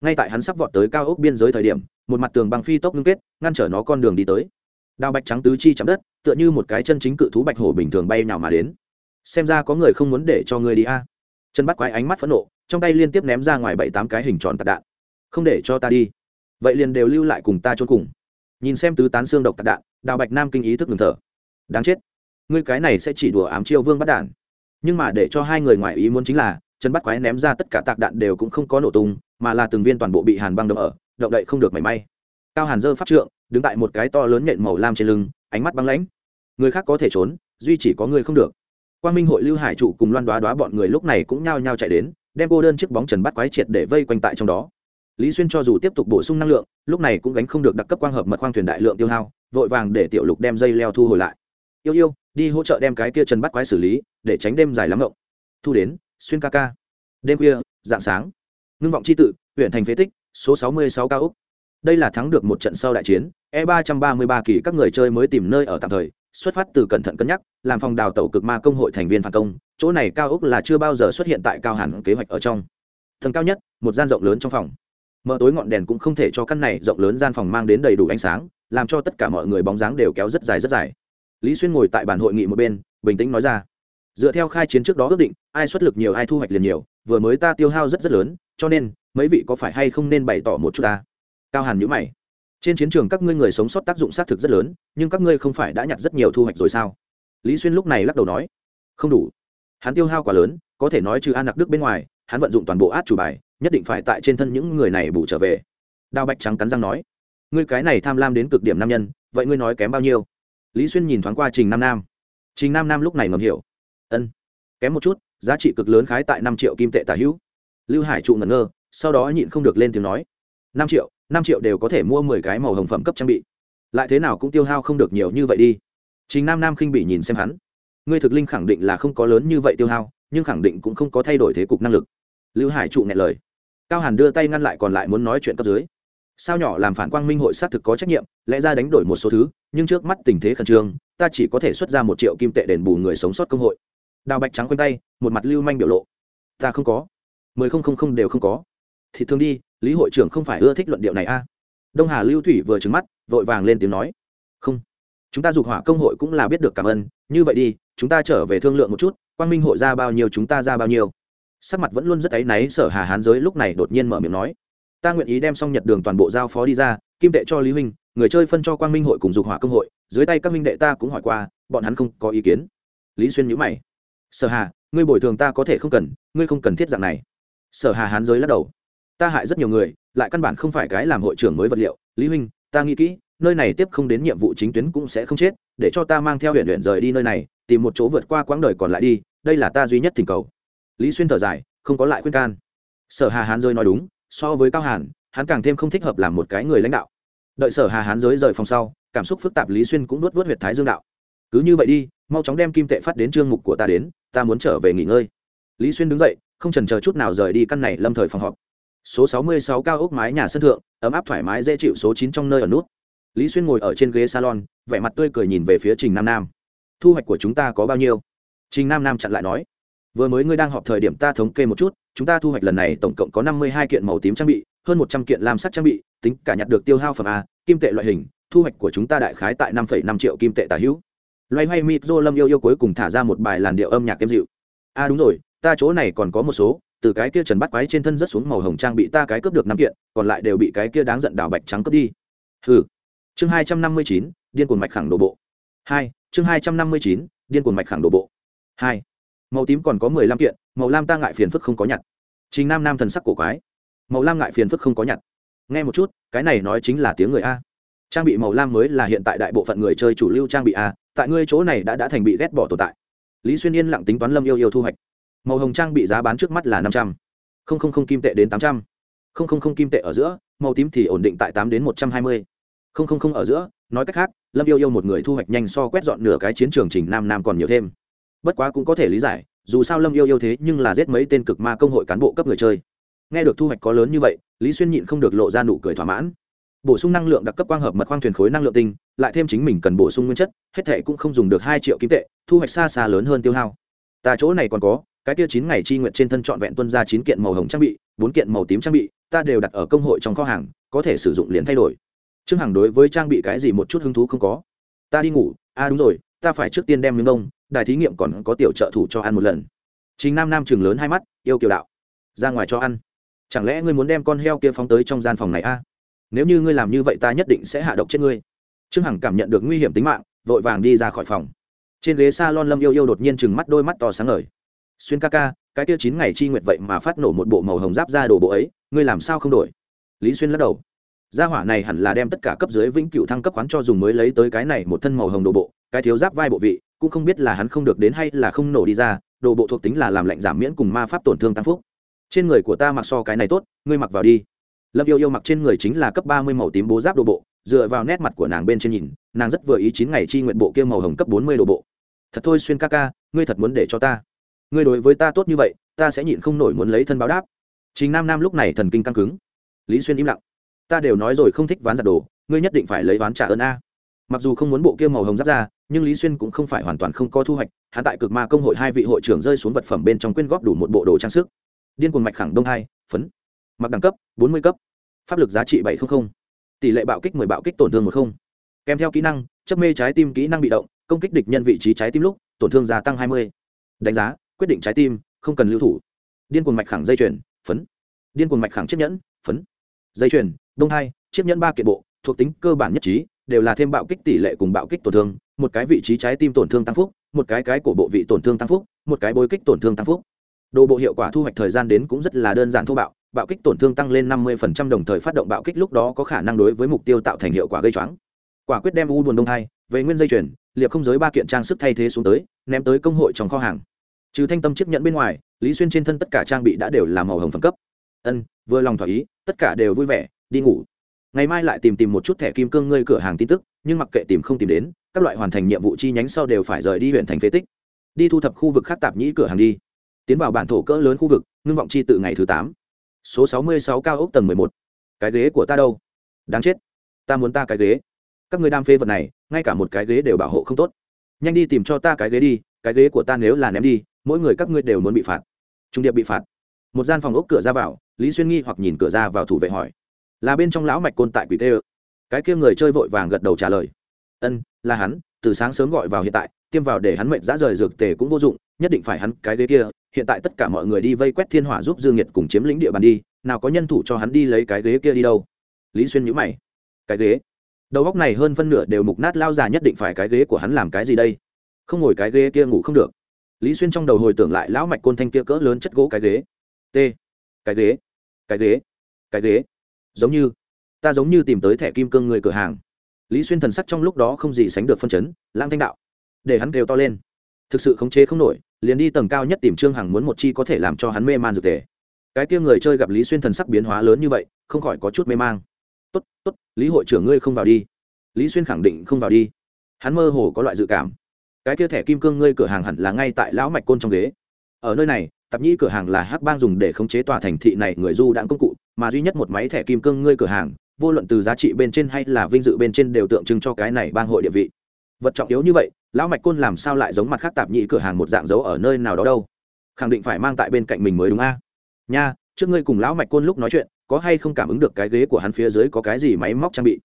ngay tại hắn sắp vọt tới cao ốc biên giới thời điểm một mặt tường bằng phi tốc ngưng kết ngăn trở nó con đường đi tới đao bạch trắng tứ chi chạm đất, tựa như một cái chân chính cự thú bạch hổ bình thường bay nào mà đến. Xem ra có người không muốn để cho ngươi đi a. Chân bắt quái ánh mắt phẫn nộ, trong tay liên tiếp ném ra ngoài bảy tám cái hình tròn tạc đạn. Không để cho ta đi. Vậy liền đều lưu lại cùng ta trốn cùng. Nhìn xem tứ tán xương độc tạc đạn, đào bạch nam kinh ý thức ngừng thở. Đáng chết. Ngươi cái này sẽ chỉ đùa ám chiêu vương bắt đạn. Nhưng mà để cho hai người ngoài ý muốn chính là chân bắt quái ném ra tất cả tạc đạn đều cũng không có nổ tung, mà là từng viên toàn bộ bị hàn băng đâm ở, động đậy không được mảy may. Cao hàn dơ pháp trượng đứng tại một cái to lớn nhện màu lam trên lưng, ánh mắt băng lãnh. Người khác có thể trốn, duy chỉ có người không được. Quan minh hội lưu hải trụ cùng loan đoá đoá bọn người lúc này cũng nhao nhao chạy đến, đem cô đơn chiếc bóng trần bắt quái triệt để vây quanh tại trong đó. Lý xuyên cho dù tiếp tục bổ sung năng lượng, lúc này cũng gánh không được đặc cấp quang hợp mật khoang thuyền đại lượng tiêu hao, vội vàng để tiểu lục đem dây leo thu hồi lại. Yêu yêu, đi hỗ trợ đem cái kia trần bắt quái xử lý, để tránh đêm dài lắm ngộng. Thu đến, xuyên ca ca. Đêm khuya, dạng sáng. Ngưng vọng c h i tự, huyện thành phế tích, số sáu mươi sáu ca úc. Đây là thắng được một trận sau đại chiến e ba trăm ba mươi ba kỳ các người chơi mới tìm nơi ở tạm thời, xuất phát từ cẩn thận cân nhắc, làm phòng đào tẩu cực ma công hội thành viên phản công, chỗ này cao úc là chưa bao giờ xuất hiện tại cao hẳn kế hoạch ở trong. Tầng cao nhất, một gian rộng lớn trong phòng. Mở tối ngọn đèn cũng không thể cho căn này rộng lớn gian phòng mang đến đầy đủ ánh sáng, làm cho tất cả mọi người bóng dáng đều kéo rất dài rất dài. Lý xuyên ngồi tại bàn hội nghị một bên, bình tĩnh nói ra. Dựa theo khai chiến trước đó ước định, ai xuất lực nhiều ai thu hoạch liền nhiều, vừa mới ta tiêu hao rất rất lớn, cho nên, mấy vị có phải hay không nên bày tỏ một chút ta? Cao hàn nhíu mày trên chiến trường các ngươi người sống sót tác dụng xác thực rất lớn, nhưng các ngươi không phải đã nhặt rất nhiều thu hoạch rồi sao? Lý xuyên lúc này lắc đầu nói, không đủ. Hắn tiêu hao quá lớn, có thể nói trừ an nặc đức bên ngoài, hắn vận dụng toàn bộ át chủ bài, nhất định phải tại trên thân những người này bù trở về. Đào bạch trắng cắn răng nói, ngươi cái này tham lam đến cực điểm nam nhân, vậy ngươi nói kém bao nhiêu? Lý xuyên nhìn thoáng qua trình nam nam. Trình nam nam lúc này ngầm hiểu. Ân, kém một chút, giá trị cực lớn khái tại năm triệu kim tệ tả hữu. Lưu hải trụ ngẩn ngơ, sau đó nhịn không được lên tiếng nói, năm triệu năm triệu đều có thể mua mười cái màu hồng phẩm cấp trang bị. Lại thế nào cũng tiêu hao không được nhiều như vậy đi. Chính nam nam khinh bị nhìn xem hắn. Ngươi thực linh khẳng định là không có lớn như vậy tiêu hao, nhưng khẳng định cũng không có thay đổi thế cục năng lực. Lưu hải trụ nghẹn lời. Cao hàn đưa tay ngăn lại còn lại muốn nói chuyện cấp dưới. Sao nhỏ làm phản quang minh hội xác thực có trách nhiệm, lẽ ra đánh đổi một số thứ, nhưng trước mắt tình thế khẩn trương, ta chỉ có thể xuất ra một triệu kim tệ đền bù người sống sót công hội. Đào bạch trắng quanh tay, một mặt lưu manh biểu lộ. Ta không có. Mười không không không đều không có thì thường đi, lý hội trưởng không phải ưa thích luận điệu này a. À? đông hà lưu thủy vừa trứng mắt, vội vàng lên tiếng nói. Không, chúng ta dục hỏa công hội cũng là biết được cảm ơn, như vậy đi, chúng ta trở về thương lượng một chút, quang minh hội ra bao nhiêu chúng ta ra bao nhiêu. Sắc mặt vẫn luôn rất áy náy, sở hà hán giới lúc này đột nhiên mở miệng nói. Ta nguyện ý đem xong nhật đường toàn bộ giao phó đi ra, kim tệ cho lý huynh, người chơi phân cho quang minh hội cùng dục hỏa công hội, dưới tay các minh đệ ta cũng hỏi qua, bọn hắn không có ý kiến. Lý xuyên nhữ mày. Sở hà, ngươi bồi thường ta có thể không cần, ngươi không cần thiết dạng này. Sở hà hán giới lắc đầu ta hại rất nhiều người, lại căn bản không phải cái làm hội trưởng mới vật liệu. Lý huynh, ta nghĩ kỹ, nơi này tiếp không đến nhiệm vụ chính tuyến cũng sẽ không chết, để cho ta mang theo huyện huyện rời đi nơi này, tìm một chỗ vượt qua quãng đời còn lại đi, đây là ta duy nhất thỉnh cầu. Lý xuyên thở dài, không có lại khuyên can. Sở hà hán rơi nói đúng, so với cao hàn, hắn càng thêm không thích hợp làm một cái người lãnh đạo. Đợi sở hà hán giới rời phòng sau, cảm xúc phức tạp lý xuyên cũng nuốt vớt huyệt thái dương đạo. Cứ như vậy đi, mau chóng đem kim tệ phát đến chương mục của ta đến, ta muốn trở về nghỉ ngơi. Lý xuyên đứng dậy, không trần chờ chút nào rời đi căn này lâm thời phòng họp số sáu mươi sáu cao ốc mái nhà sân thượng, ấm áp thoải mái dễ chịu số 9 trong nơi ở nút. Lý xuyên ngồi ở trên ghế salon, vẻ mặt tươi cười nhìn về phía trình nam nam. Thu hoạch của chúng ta có bao nhiêu? Trình nam nam chặn lại nói. Vừa mới ngươi đang họp thời điểm ta thống kê một chút, chúng ta thu hoạch lần này tổng cộng có năm mươi hai kiện màu tím trang bị, hơn một trăm kiện lam sắc trang bị, tính cả nhặt được tiêu hao phẩm a, kim tệ loại hình, thu hoạch của chúng ta đại khái tại năm năm triệu kim tệ tả hữu. Loay hoay mịt dô lâm yêu yêu cuối cùng thả ra một bài làn điệu âm nhạc êm dịu. A, đúng rồi, ta chỗ này còn có một số từ cái kia trần bắt quái trên thân rất xuống màu hồng trang bị ta cái cướp được năm kiện, còn lại đều bị cái kia đáng giận đảo bạch trắng cướp đi. Hừ. Chương hai trăm năm mươi chín, điên cuồng mạch khẳng đổ bộ. Hai. Chương hai trăm năm mươi chín, điên cuồng mạch khẳng đổ bộ. Hai. Màu tím còn có mười lăm kiện, màu lam ta ngại phiền phức không có nhặt. Chính nam nam thần sắc cổ quái. Màu lam ngại phiền phức không có nhặt. Nghe một chút, cái này nói chính là tiếng người a. Trang bị màu lam mới là hiện tại đại bộ phận người chơi chủ lưu trang bị a, tại ngươi chỗ này đã đã thành bị ghét bỏ tồn tại. Lý xuyên yên lặng tính toán lâm yêu yêu thu hoạch màu hồng trang bị giá bán trước mắt là năm trăm. Linh kim tệ đến tám trăm. Linh kim tệ ở giữa, màu tím thì ổn định tại tám đến một trăm hai mươi. Ở giữa, nói cách khác, lâm yêu yêu một người thu hoạch nhanh so quét dọn nửa cái chiến trường trình nam nam còn nhiều thêm. Bất quá cũng có thể lý giải, dù sao lâm yêu yêu thế nhưng là giết mấy tên cực ma công hội cán bộ cấp người chơi. Nghe được thu hoạch có lớn như vậy, lý xuyên nhịn không được lộ ra nụ cười thỏa mãn. Bổ sung năng lượng đặc cấp quang hợp mật khoang thuyền khối năng lượng tinh, lại thêm chính mình cần bổ sung nguyên chất, hết thệ cũng không dùng được hai triệu kim tệ, thu hoạch xa xa lớn hơn tiêu hao. Ta chỗ này còn có cái kia chín ngày chi nguyện trên thân trọn vẹn tuân ra chín kiện màu hồng trang bị, bốn kiện màu tím trang bị, ta đều đặt ở công hội trong kho hàng, có thể sử dụng liền thay đổi. Trương hằng đối với trang bị cái gì một chút hứng thú không có. Ta đi ngủ. A à đúng rồi, ta phải trước tiên đem miếng đông đài thí nghiệm còn có tiểu trợ thủ cho ăn một lần. Chính nam nam chừng lớn hai mắt, yêu kiều đạo. Ra ngoài cho ăn. Chẳng lẽ ngươi muốn đem con heo kia phóng tới trong gian phòng này a? À? nếu như ngươi làm như vậy ta nhất định sẽ hạ độc chết ngươi. Trương hằng cảm nhận được nguy hiểm tính mạng, vội vàng đi ra khỏi phòng. Trên ghế s a lon lâm yêu yêu đột nhiên chừng mắt đôi mắt to sáng ngời xuyên ca ca, cái tiêu chín ngày chi nguyệt vậy mà phát nổ một bộ màu hồng giáp ra đồ bộ ấy, ngươi làm sao không đổi? Lý xuyên lắc đầu. Gia hỏa này hẳn là đem tất cả cấp dưới vĩnh cửu thăng cấp khoán cho dùng mới lấy tới cái này một thân màu hồng đồ bộ, cái thiếu giáp vai bộ vị, cũng không biết là hắn không được đến hay là không nổ đi ra, đồ bộ thuộc tính là làm lạnh giảm miễn cùng ma pháp tổn thương tăng phúc. Trên người của ta mặc so cái này tốt, ngươi mặc vào đi. Lâm yêu yêu mặc trên người chính là cấp ba mươi màu tím bố giáp đồ bộ, dựa vào nét mặt của nàng bên trên nhìn, nàng rất vừa ý chín ngày chi nguyện bộ kia màu hồng cấp bốn mươi đồ bộ. Thật thôi xuyên ca ca, ngươi thật muốn để cho ta ngươi đối với ta tốt như vậy, ta sẽ nhịn không nổi muốn lấy thân báo đáp. Chính nam nam lúc này thần kinh căng cứng. Lý xuyên im lặng. Ta đều nói rồi không thích ván giặt đồ, ngươi nhất định phải lấy ván trả ơn a. Mặc dù không muốn bộ kia màu hồng giáp ra, nhưng lý xuyên cũng không phải hoàn toàn không có thu hoạch hạ tại cực ma công hội hai vị hội trưởng rơi xuống vật phẩm bên trong quyên góp đủ một bộ đồ trang sức. Điên cuồng mạch khẳng đông hai, phấn. Mặc đẳng cấp, bốn mươi cấp. Pháp lực giá trị bảy trăm linh tỷ lệ bạo kích mười bạo kích tổn thương một không. Kèm theo kỹ năng, chấp mê trái tim kỹ năng bị động, công kích địch nhân vị trí trái tim lúc, tổn thương gia tăng hai mươi. Đánh giá quyết định trái tim, không cần lưu thủ. Điên cuồng mạch khẳng dây chuyền, phấn. Điên cuồng mạch khẳng chiếc nhẫn, phấn. Dây chuyền, đông hai, chiếc nhẫn ba kiện bộ, thuộc tính cơ bản nhất trí, đều là thêm bạo kích tỷ lệ cùng bạo kích tổn thương, một cái vị trí trái tim tổn thương tăng phúc, một cái cái cổ bộ vị tổn thương tăng phúc, một cái bối kích tổn thương tăng phúc. Đồ bộ hiệu quả thu hoạch thời gian đến cũng rất là đơn giản thô bạo bạo kích tổn thương tăng lên năm mươi đồng thời phát động bạo kích lúc đó có khả năng đối với mục tiêu tạo thành hiệu quả gây choáng. Quả quyết đem u buồn đông hai, về nguyên dây chuyển liệp không giới ba kiện trang sức thay thế xuống tới, ném tới công hội trong kho hàng trừ thanh tâm chiếc nhẫn bên ngoài, lý xuyên trên thân tất cả trang bị đã đều là màu hồng phẩm cấp. Ân, vừa lòng thỏa ý, tất cả đều vui vẻ, đi ngủ. Ngày mai lại tìm tìm một chút thẻ kim cương ngươi cửa hàng tin tức, nhưng mặc kệ tìm không tìm đến, các loại hoàn thành nhiệm vụ chi nhánh sau đều phải rời đi huyện thành phế tích. Đi thu thập khu vực khác tạp nhĩ cửa hàng đi. Tiến vào bản thổ cỡ lớn khu vực, ngưng vọng chi tự ngày thứ tám. Số sáu mươi sáu cao ốc tầng mười một. Cái ghế của ta đâu? Đáng chết. Ta muốn ta cái ghế. Các người đam phê vật này, ngay cả một cái ghế đều bảo hộ không tốt. Nhanh đi tìm cho ta cái ghế đi cái ghế của ta nếu là ném đi, mỗi người các ngươi đều muốn bị phạt. Trung điệp bị phạt. Một gian phòng ốc cửa ra vào, lý xuyên nghi hoặc nhìn cửa ra vào thủ vệ hỏi. Là bên trong lão mạch côn tại quỷ tê ơ. Cái kia người chơi vội vàng gật đầu trả lời. Ân, là hắn, từ sáng sớm gọi vào hiện tại, tiêm vào để hắn mệnh dã rời dược tề cũng vô dụng, nhất định phải hắn cái ghế kia, hiện tại tất cả mọi người đi vây quét thiên hỏa giúp dương nhiệt cùng chiếm lĩnh địa bàn đi, nào có nhân thủ cho hắn đi lấy cái ghế kia đi đâu. Lý xuyên nhữ mày. Cái ghế? Đầu góc này hơn phân nửa đều mục nát, lao già nhất định phải cái ghế của hắn làm cái gì đây? Không ngồi cái ghế kia ngủ không được. Lý xuyên trong đầu hồi tưởng lại lão mạch côn thanh kia cỡ lớn chất gỗ cái ghế. T, cái ghế cái ghế cái ghế. Giống như, ta giống như tìm tới thẻ kim cương người cửa hàng. Lý xuyên thần sắc trong lúc đó không gì sánh được phân chấn lang thanh đạo. Để hắn kêu to lên. Thực sự khống chế không nổi, liền đi tầng cao nhất tìm trương hằng muốn một chi có thể làm cho hắn mê man dược tề. Cái kia người chơi gặp lý xuyên thần sắc biến hóa lớn như vậy, không khỏi có chút mê mang. Tốt tốt, lý hội trưởng ngươi không vào đi. Lý xuyên khẳng định không vào đi. Hắn mơ hồ có loại dự cảm cái kia thẻ kim cương ngươi cửa hàng hẳn là ngay tại lão mạch côn trong ghế. Ở nơi này, tạp nhĩ cửa hàng là hắc bang dùng để khống chế tòa thành thị này người du đãng công cụ, mà duy nhất một máy thẻ kim cương ngươi cửa hàng, vô luận từ giá trị bên trên hay là vinh dự bên trên đều tượng trưng cho cái này bang hội địa vị. Vật trọng yếu như vậy, lão mạch côn làm sao lại giống mặt khác tạp nhĩ cửa hàng một dạng dấu ở nơi nào đó đâu? Khẳng định phải mang tại bên cạnh mình mới đúng a. Nha, trước ngươi cùng lão mạch côn lúc nói chuyện, có hay không cảm ứng được cái ghế của hắn phía dưới có cái gì máy móc trang bị?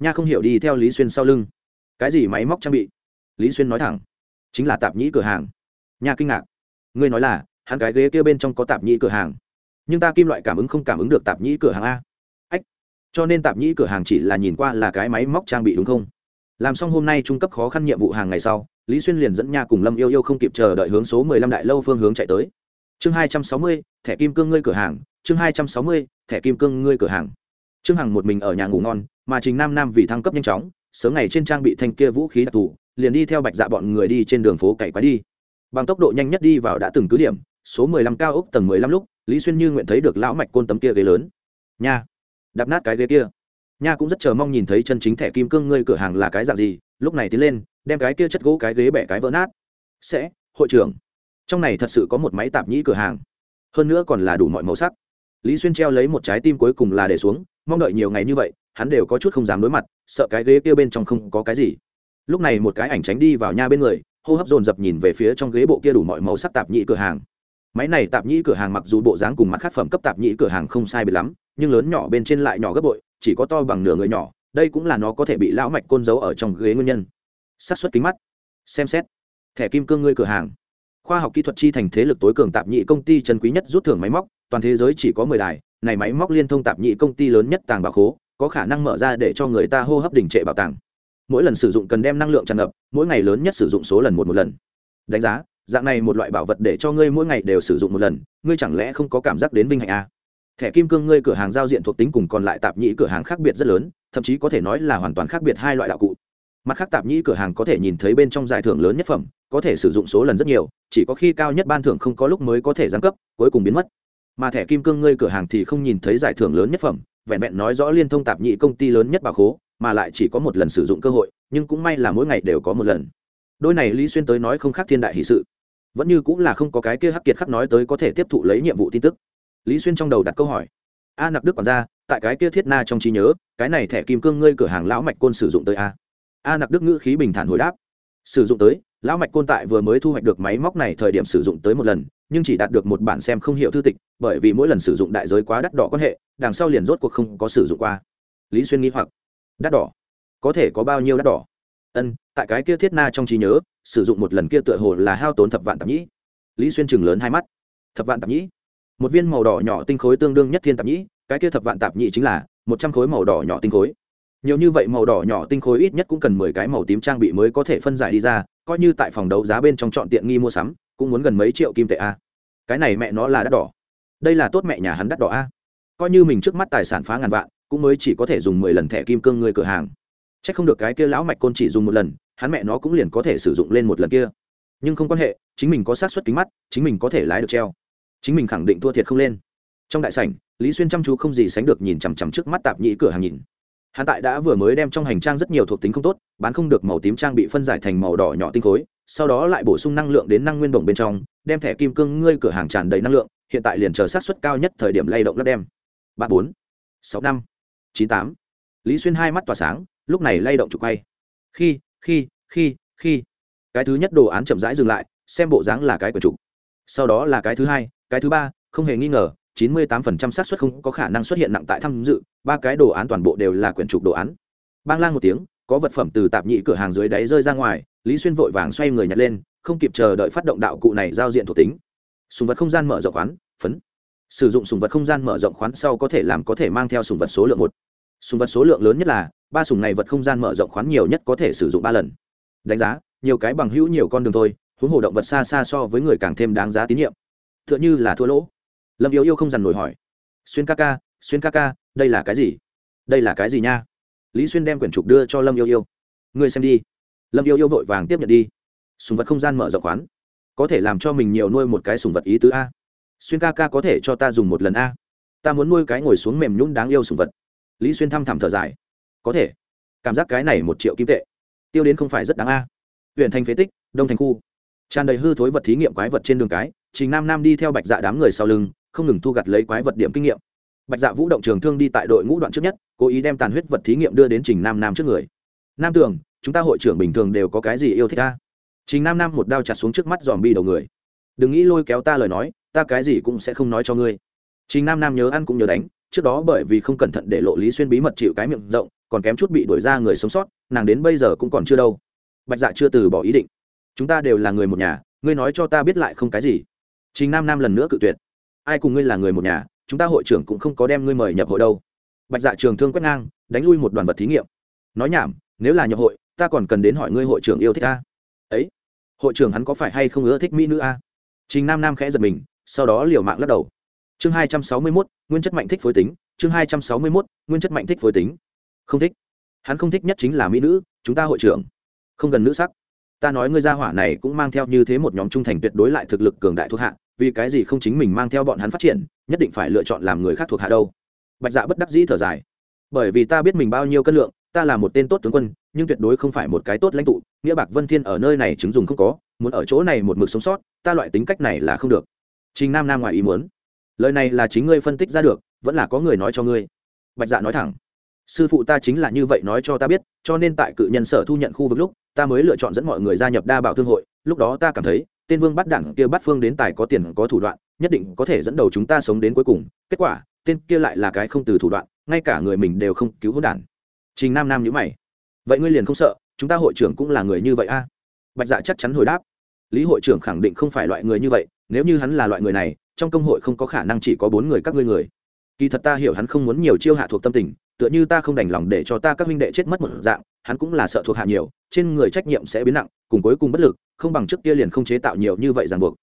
Nha không hiểu đi theo lý xuyên sau lưng. Cái gì máy móc trang bị? Lý xuyên nói thẳng, chính là tạp nhĩ cửa hàng. Nha kinh ngạc. Ngươi nói là, hắn cái ghế kia bên trong có tạp nhĩ cửa hàng. Nhưng ta kim loại cảm ứng không cảm ứng được tạp nhĩ cửa hàng a. Ách, cho nên tạp nhĩ cửa hàng chỉ là nhìn qua là cái máy móc trang bị đúng không? Làm xong hôm nay trung cấp khó khăn nhiệm vụ hàng ngày sau, lý xuyên liền dẫn nha cùng lâm yêu yêu không kịp chờ đợi hướng số mười lăm đại lâu phương hướng chạy tới. Chương hai trăm sáu mươi, thẻ kim cương ngươi cửa hàng. Chương hai trăm sáu mươi, thẻ kim cương ngươi cửa hàng. Trương hằng một mình ở nhà ngủ ngon, mà trình nam nam vì thăng cấp nhanh chóng, sớm ngày trên trang bị thanh kia vũ khí đặc thù liền đi theo bạch dạ bọn người đi trên đường phố cày quái đi. Bằng tốc độ nhanh nhất đi vào đã từng cứ điểm, số mười lăm cao ốc tầng mười lăm lúc, lý xuyên như nguyện thấy được lão mạch côn tấm kia ghế lớn. Nha, đạp nát cái ghế kia. Nha cũng rất chờ mong nhìn thấy chân chính thẻ kim cương ngươi cửa hàng là cái dạng gì, lúc này tiến lên, đem cái kia chất gỗ cái ghế bẻ cái vỡ nát. Sẽ, hội trưởng. Trong này thật sự có một máy tạp nhĩ cửa hàng. Hơn nữa còn là đủ mọi màu sắc. Lý xuyên treo lấy một trái tim cuối cùng là để xuống, mong đợi nhiều ngày như vậy, hắn đều có chút không dám đối mặt, sợ cái ghế kia bên trong không có cái gì lúc này một cái ảnh tránh đi vào nha bên người, hô hấp dồn dập nhìn về phía trong ghế bộ kia đủ mọi màu sắc tạp nhĩ cửa hàng. Máy này tạp nhĩ cửa hàng mặc dù bộ dáng cùng mặt khác phẩm cấp tạp nhĩ cửa hàng không sai biệt lắm, nhưng lớn nhỏ bên trên lại nhỏ gấp bội, chỉ có to bằng nửa người nhỏ, đây cũng là nó có thể bị lão mạch côn giấu ở trong ghế nguyên nhân. Xác suất kính mắt. Xem xét. Thẻ kim cương ngươi cửa hàng. Khoa học kỹ thuật chi thành thế lực tối cường tạp nhị công ty chân quý nhất rút thưởng máy móc, toàn thế giới chỉ có mười đài, này máy móc liên thông tạp nhị công ty lớn nhất tàng bảo khố, có khả năng mở ra để cho người ta hô hấp đình trệ bảo tàng mỗi lần sử dụng cần đem năng lượng tràn ngập, mỗi ngày lớn nhất sử dụng số lần một một lần. Đánh giá, dạng này một loại bảo vật để cho ngươi mỗi ngày đều sử dụng một lần, ngươi chẳng lẽ không có cảm giác đến vinh hạnh à? thẻ kim cương ngươi cửa hàng giao diện thuộc tính cùng còn lại tạp nhĩ cửa hàng khác biệt rất lớn, thậm chí có thể nói là hoàn toàn khác biệt hai loại đạo cụ. Mặt khác tạp nhĩ cửa hàng có thể nhìn thấy bên trong giải thưởng lớn nhất phẩm, có thể sử dụng số lần rất nhiều, chỉ có khi cao nhất ban thưởng không có lúc mới có thể giáng cấp, cuối cùng biến mất. Mà thẻ kim cương ngươi cửa hàng thì không nhìn thấy giải thưởng lớn nhất phẩm, vẹn vẹn nói rõ liên thông tạp nhĩ công ty lớn nhất bà khố mà lại chỉ có một lần sử dụng cơ hội, nhưng cũng may là mỗi ngày đều có một lần. Đôi này lý xuyên tới nói không khác thiên đại hì sự. Vẫn như cũng là không có cái kia hắc kiệt khắc nói tới có thể tiếp thụ lấy nhiệm vụ tin tức. Lý xuyên trong đầu đặt câu hỏi. A nặc đức còn ra tại cái kia thiết na trong trí nhớ, cái này thẻ kim cương ngươi cửa hàng lão mạch côn sử dụng tới a? A nặc đức ngữ khí bình thản hồi đáp. Sử dụng tới, lão mạch côn tại vừa mới thu hoạch được máy móc này thời điểm sử dụng tới một lần, nhưng chỉ đạt được một bản xem không hiểu thư tịch, bởi vì mỗi lần sử dụng đại giới quá đắt đỏ quan hệ, đằng sau liền rốt cuộc không có sử dụng qua. Lý xuyên nghĩ hoặc đắt đỏ. Có thể có bao nhiêu đắt đỏ? Ân, tại cái kia thiết na trong trí nhớ, sử dụng một lần kia tựa hồ là hao tốn thập vạn tạp nhĩ. Lý xuyên chừng lớn hai mắt. Thập vạn tạp nhĩ? Một viên màu đỏ nhỏ tinh khối tương đương nhất thiên tạp nhĩ, cái kia thập vạn tạp nhĩ chính là một trăm khối màu đỏ nhỏ tinh khối. Nhiều như vậy màu đỏ nhỏ tinh khối ít nhất cũng cần mười cái màu tím trang bị mới có thể phân giải đi ra, coi như tại phòng đấu giá bên trong chọn tiện nghi mua sắm, cũng muốn gần mấy triệu kim tệ a. Cái này mẹ nó là đắt đỏ. Đây là tốt mẹ nhà hắn đắt đỏ a. Coi như mình trước mắt tài sản phá ngàn vạn cũng mới chỉ có thể dùng mười lần thẻ kim cương người cửa hàng. C h ắ c không được cái kia lão mạch côn chỉ dùng một lần, hắn mẹ nó cũng liền có thể sử dụng lên một lần kia. Nhưng không quan hệ, chính mình có sát xuất kính mắt, chính mình có thể lái được treo. Chính mình khẳng định thua thiệt không lên. Trong đại sảnh, lý xuyên chăm chú không gì sánh được nhìn chằm chằm trước mắt tạp nhĩ cửa hàng nhìn. Hắn tại đã vừa mới đem trong hành trang rất nhiều thuộc tính không tốt, bán không được màu tím trang bị phân giải thành màu đỏ nhỏ tinh khối, sau đó lại bổ sung năng lượng đến năng nguyên bổng bên trong, đem thẻ kim cương ngươi cửa hàng tràn đầy năng lượng, hiện tại liền chờ sát xuất cao nhất thời điểm lay động lắp đem. Ba bốn, sáu năm chín tám. Lý xuyên hai mắt tỏa sáng, lúc này lay động trục quay. Khi khi khi khi. Cái thứ nhất đồ án chậm rãi dừng lại, xem bộ dáng là cái của trục. Sau đó là cái thứ hai, cái thứ ba, không hề nghi ngờ, chín mươi tám phần trăm xác suất không có khả năng xuất hiện nặng tại tham dự, ba cái đồ án toàn bộ đều là quyển trục đồ án. Bang lang một tiếng, có vật phẩm từ tạp nhị cửa hàng dưới đáy rơi ra ngoài, lý xuyên vội vàng xoay người nhặt lên, không kịp chờ đợi phát động đạo cụ này giao diện thuộc tính. Sùng vật không gian mở rộng khoán, phấn. Sử dụng sùng vật không gian mở rộng khoán sau có thể làm có thể mang theo sùng vật số lượng một sùng vật số lượng lớn nhất là, ba sùng này vật không gian mở rộng khoán nhiều nhất có thể sử dụng ba lần. Đánh giá, nhiều cái bằng hữu nhiều con đường thôi, huống hồ động vật xa xa so với người càng thêm đáng giá tín nhiệm. T h ư ợ n h ư là thua lỗ. Lâm yêu yêu không dằn nổi hỏi. Xuyên ca ca, xuyên ca ca, đây là cái gì? Đây là cái gì nha? Lý xuyên đem quyển trục đưa cho lâm yêu yêu. Ngươi xem đi. Lâm yêu yêu vội vàng tiếp nhận đi. Sùng vật không gian mở rộng khoán. Có thể làm cho mình nhiều nuôi một cái sùng vật ý tứ a. Xuyên ca ca có thể cho ta dùng một lần a. Ta muốn nuôi cái ngồi xuống mềm nhún đáng yêu sùng vật lý xuyên thăm thẳm thở dài. Có thể. Cảm giác cái này một triệu kim tệ. Tiêu đến không phải rất đáng a. Huyện thành phế tích, đông thành khu. Tràn đầy hư thối vật thí nghiệm quái vật trên đường cái, trình nam nam đi theo bạch dạ đám người sau lưng, không ngừng thu gặt lấy quái vật điểm kinh nghiệm. Bạch dạ vũ động trường thương đi tại đội ngũ đoạn trước nhất, cố ý đem tàn huyết vật thí nghiệm đưa đến trình nam nam trước người. Nam tường, chúng ta hội trưởng bình thường đều có cái gì yêu thích ta trình nam nam một đao chặt xuống trước mắt dòm bi đầu người. Đừng nghĩ lôi kéo ta lời nói, ta cái gì cũng sẽ không nói cho ngươi. Trình nam nam nhớ ăn cũng nhớ đánh trước đó bởi vì không cẩn thận để lộ lý xuyên bí mật chịu cái miệng rộng, còn kém chút bị đuổi ra người sống sót, nàng đến bây giờ cũng còn chưa đâu. Bạch dạ chưa từ bỏ ý định. Chúng ta đều là người một nhà, ngươi nói cho ta biết lại không cái gì. Chính nam nam lần nữa cự tuyệt. Ai cùng ngươi là người một nhà, chúng ta hội trưởng cũng không có đem ngươi mời nhập hội đâu. Bạch dạ trường thương quét ngang, đánh lui một đoàn vật thí nghiệm. Nói nhảm, nếu là nhập hội, ta còn cần đến hỏi ngươi hội trưởng yêu thích ta. Ấy, hội trưởng hắn có phải hay không ưa thích mỹ nữ a? Trình nam nam khẽ giật mình, sau đó liều mạng lắc đầu chương hai trăm sáu mươi mốt, nguyên chất mạnh thích phối tính. Chương hai trăm sáu mươi mốt, nguyên chất mạnh thích phối tính. Không thích. Hắn không thích nhất chính là mỹ nữ, chúng ta hội trưởng. Không gần nữ sắc. Ta nói ngươi gia hỏa này cũng mang theo như thế một nhóm trung thành tuyệt đối lại thực lực cường đại thuộc hạ, vì cái gì không chính mình mang theo bọn hắn phát triển, nhất định phải lựa chọn làm người khác thuộc hạ đâu. Bạch dạ bất đắc dĩ thở dài. Bởi vì ta biết mình bao nhiêu cân lượng, ta là một tên tốt tướng quân, nhưng tuyệt đối không phải một cái tốt lãnh tụ. Nghĩa bạc vân thiên ở nơi này chứng dùng không có, muốn ở chỗ này một mực sống sót, ta loại tính cách này là không được. Trình nam nam ngoài ý muốn lời này là chính ngươi phân tích ra được, vẫn là có người nói cho ngươi. Bạch dạ nói thẳng. Sư phụ ta chính là như vậy nói cho ta biết, cho nên tại cự nhân sở thu nhận khu vực lúc, ta mới lựa chọn dẫn mọi người gia nhập đa bảo thương hội. Lúc đó ta cảm thấy, tên vương bắt đẳng kia bắt phương đến tài có tiền có thủ đoạn, nhất định có thể dẫn đầu chúng ta sống đến cuối cùng. Kết quả, tên kia lại là cái không từ thủ đoạn, ngay cả người mình đều không cứu hỗn đản. Trình nam nam nhữ mày. Vậy ngươi liền không sợ, chúng ta hội trưởng cũng là người như vậy a? Bạch dạ chắc chắn hồi đáp. Lý hội trưởng khẳng định không phải loại người như vậy, nếu như hắn là loại người này trong công hội không có khả năng chỉ có bốn người các ngươi người. Kỳ thật ta hiểu hắn không muốn nhiều chiêu hạ thuộc tâm tình, tựa như ta không đành lòng để cho ta các huynh đệ chết mất một dạng, hắn cũng là sợ thuộc hạ nhiều, trên người trách nhiệm sẽ biến nặng, cùng cuối cùng bất lực, không bằng trước kia liền không chế tạo nhiều như vậy ràng buộc.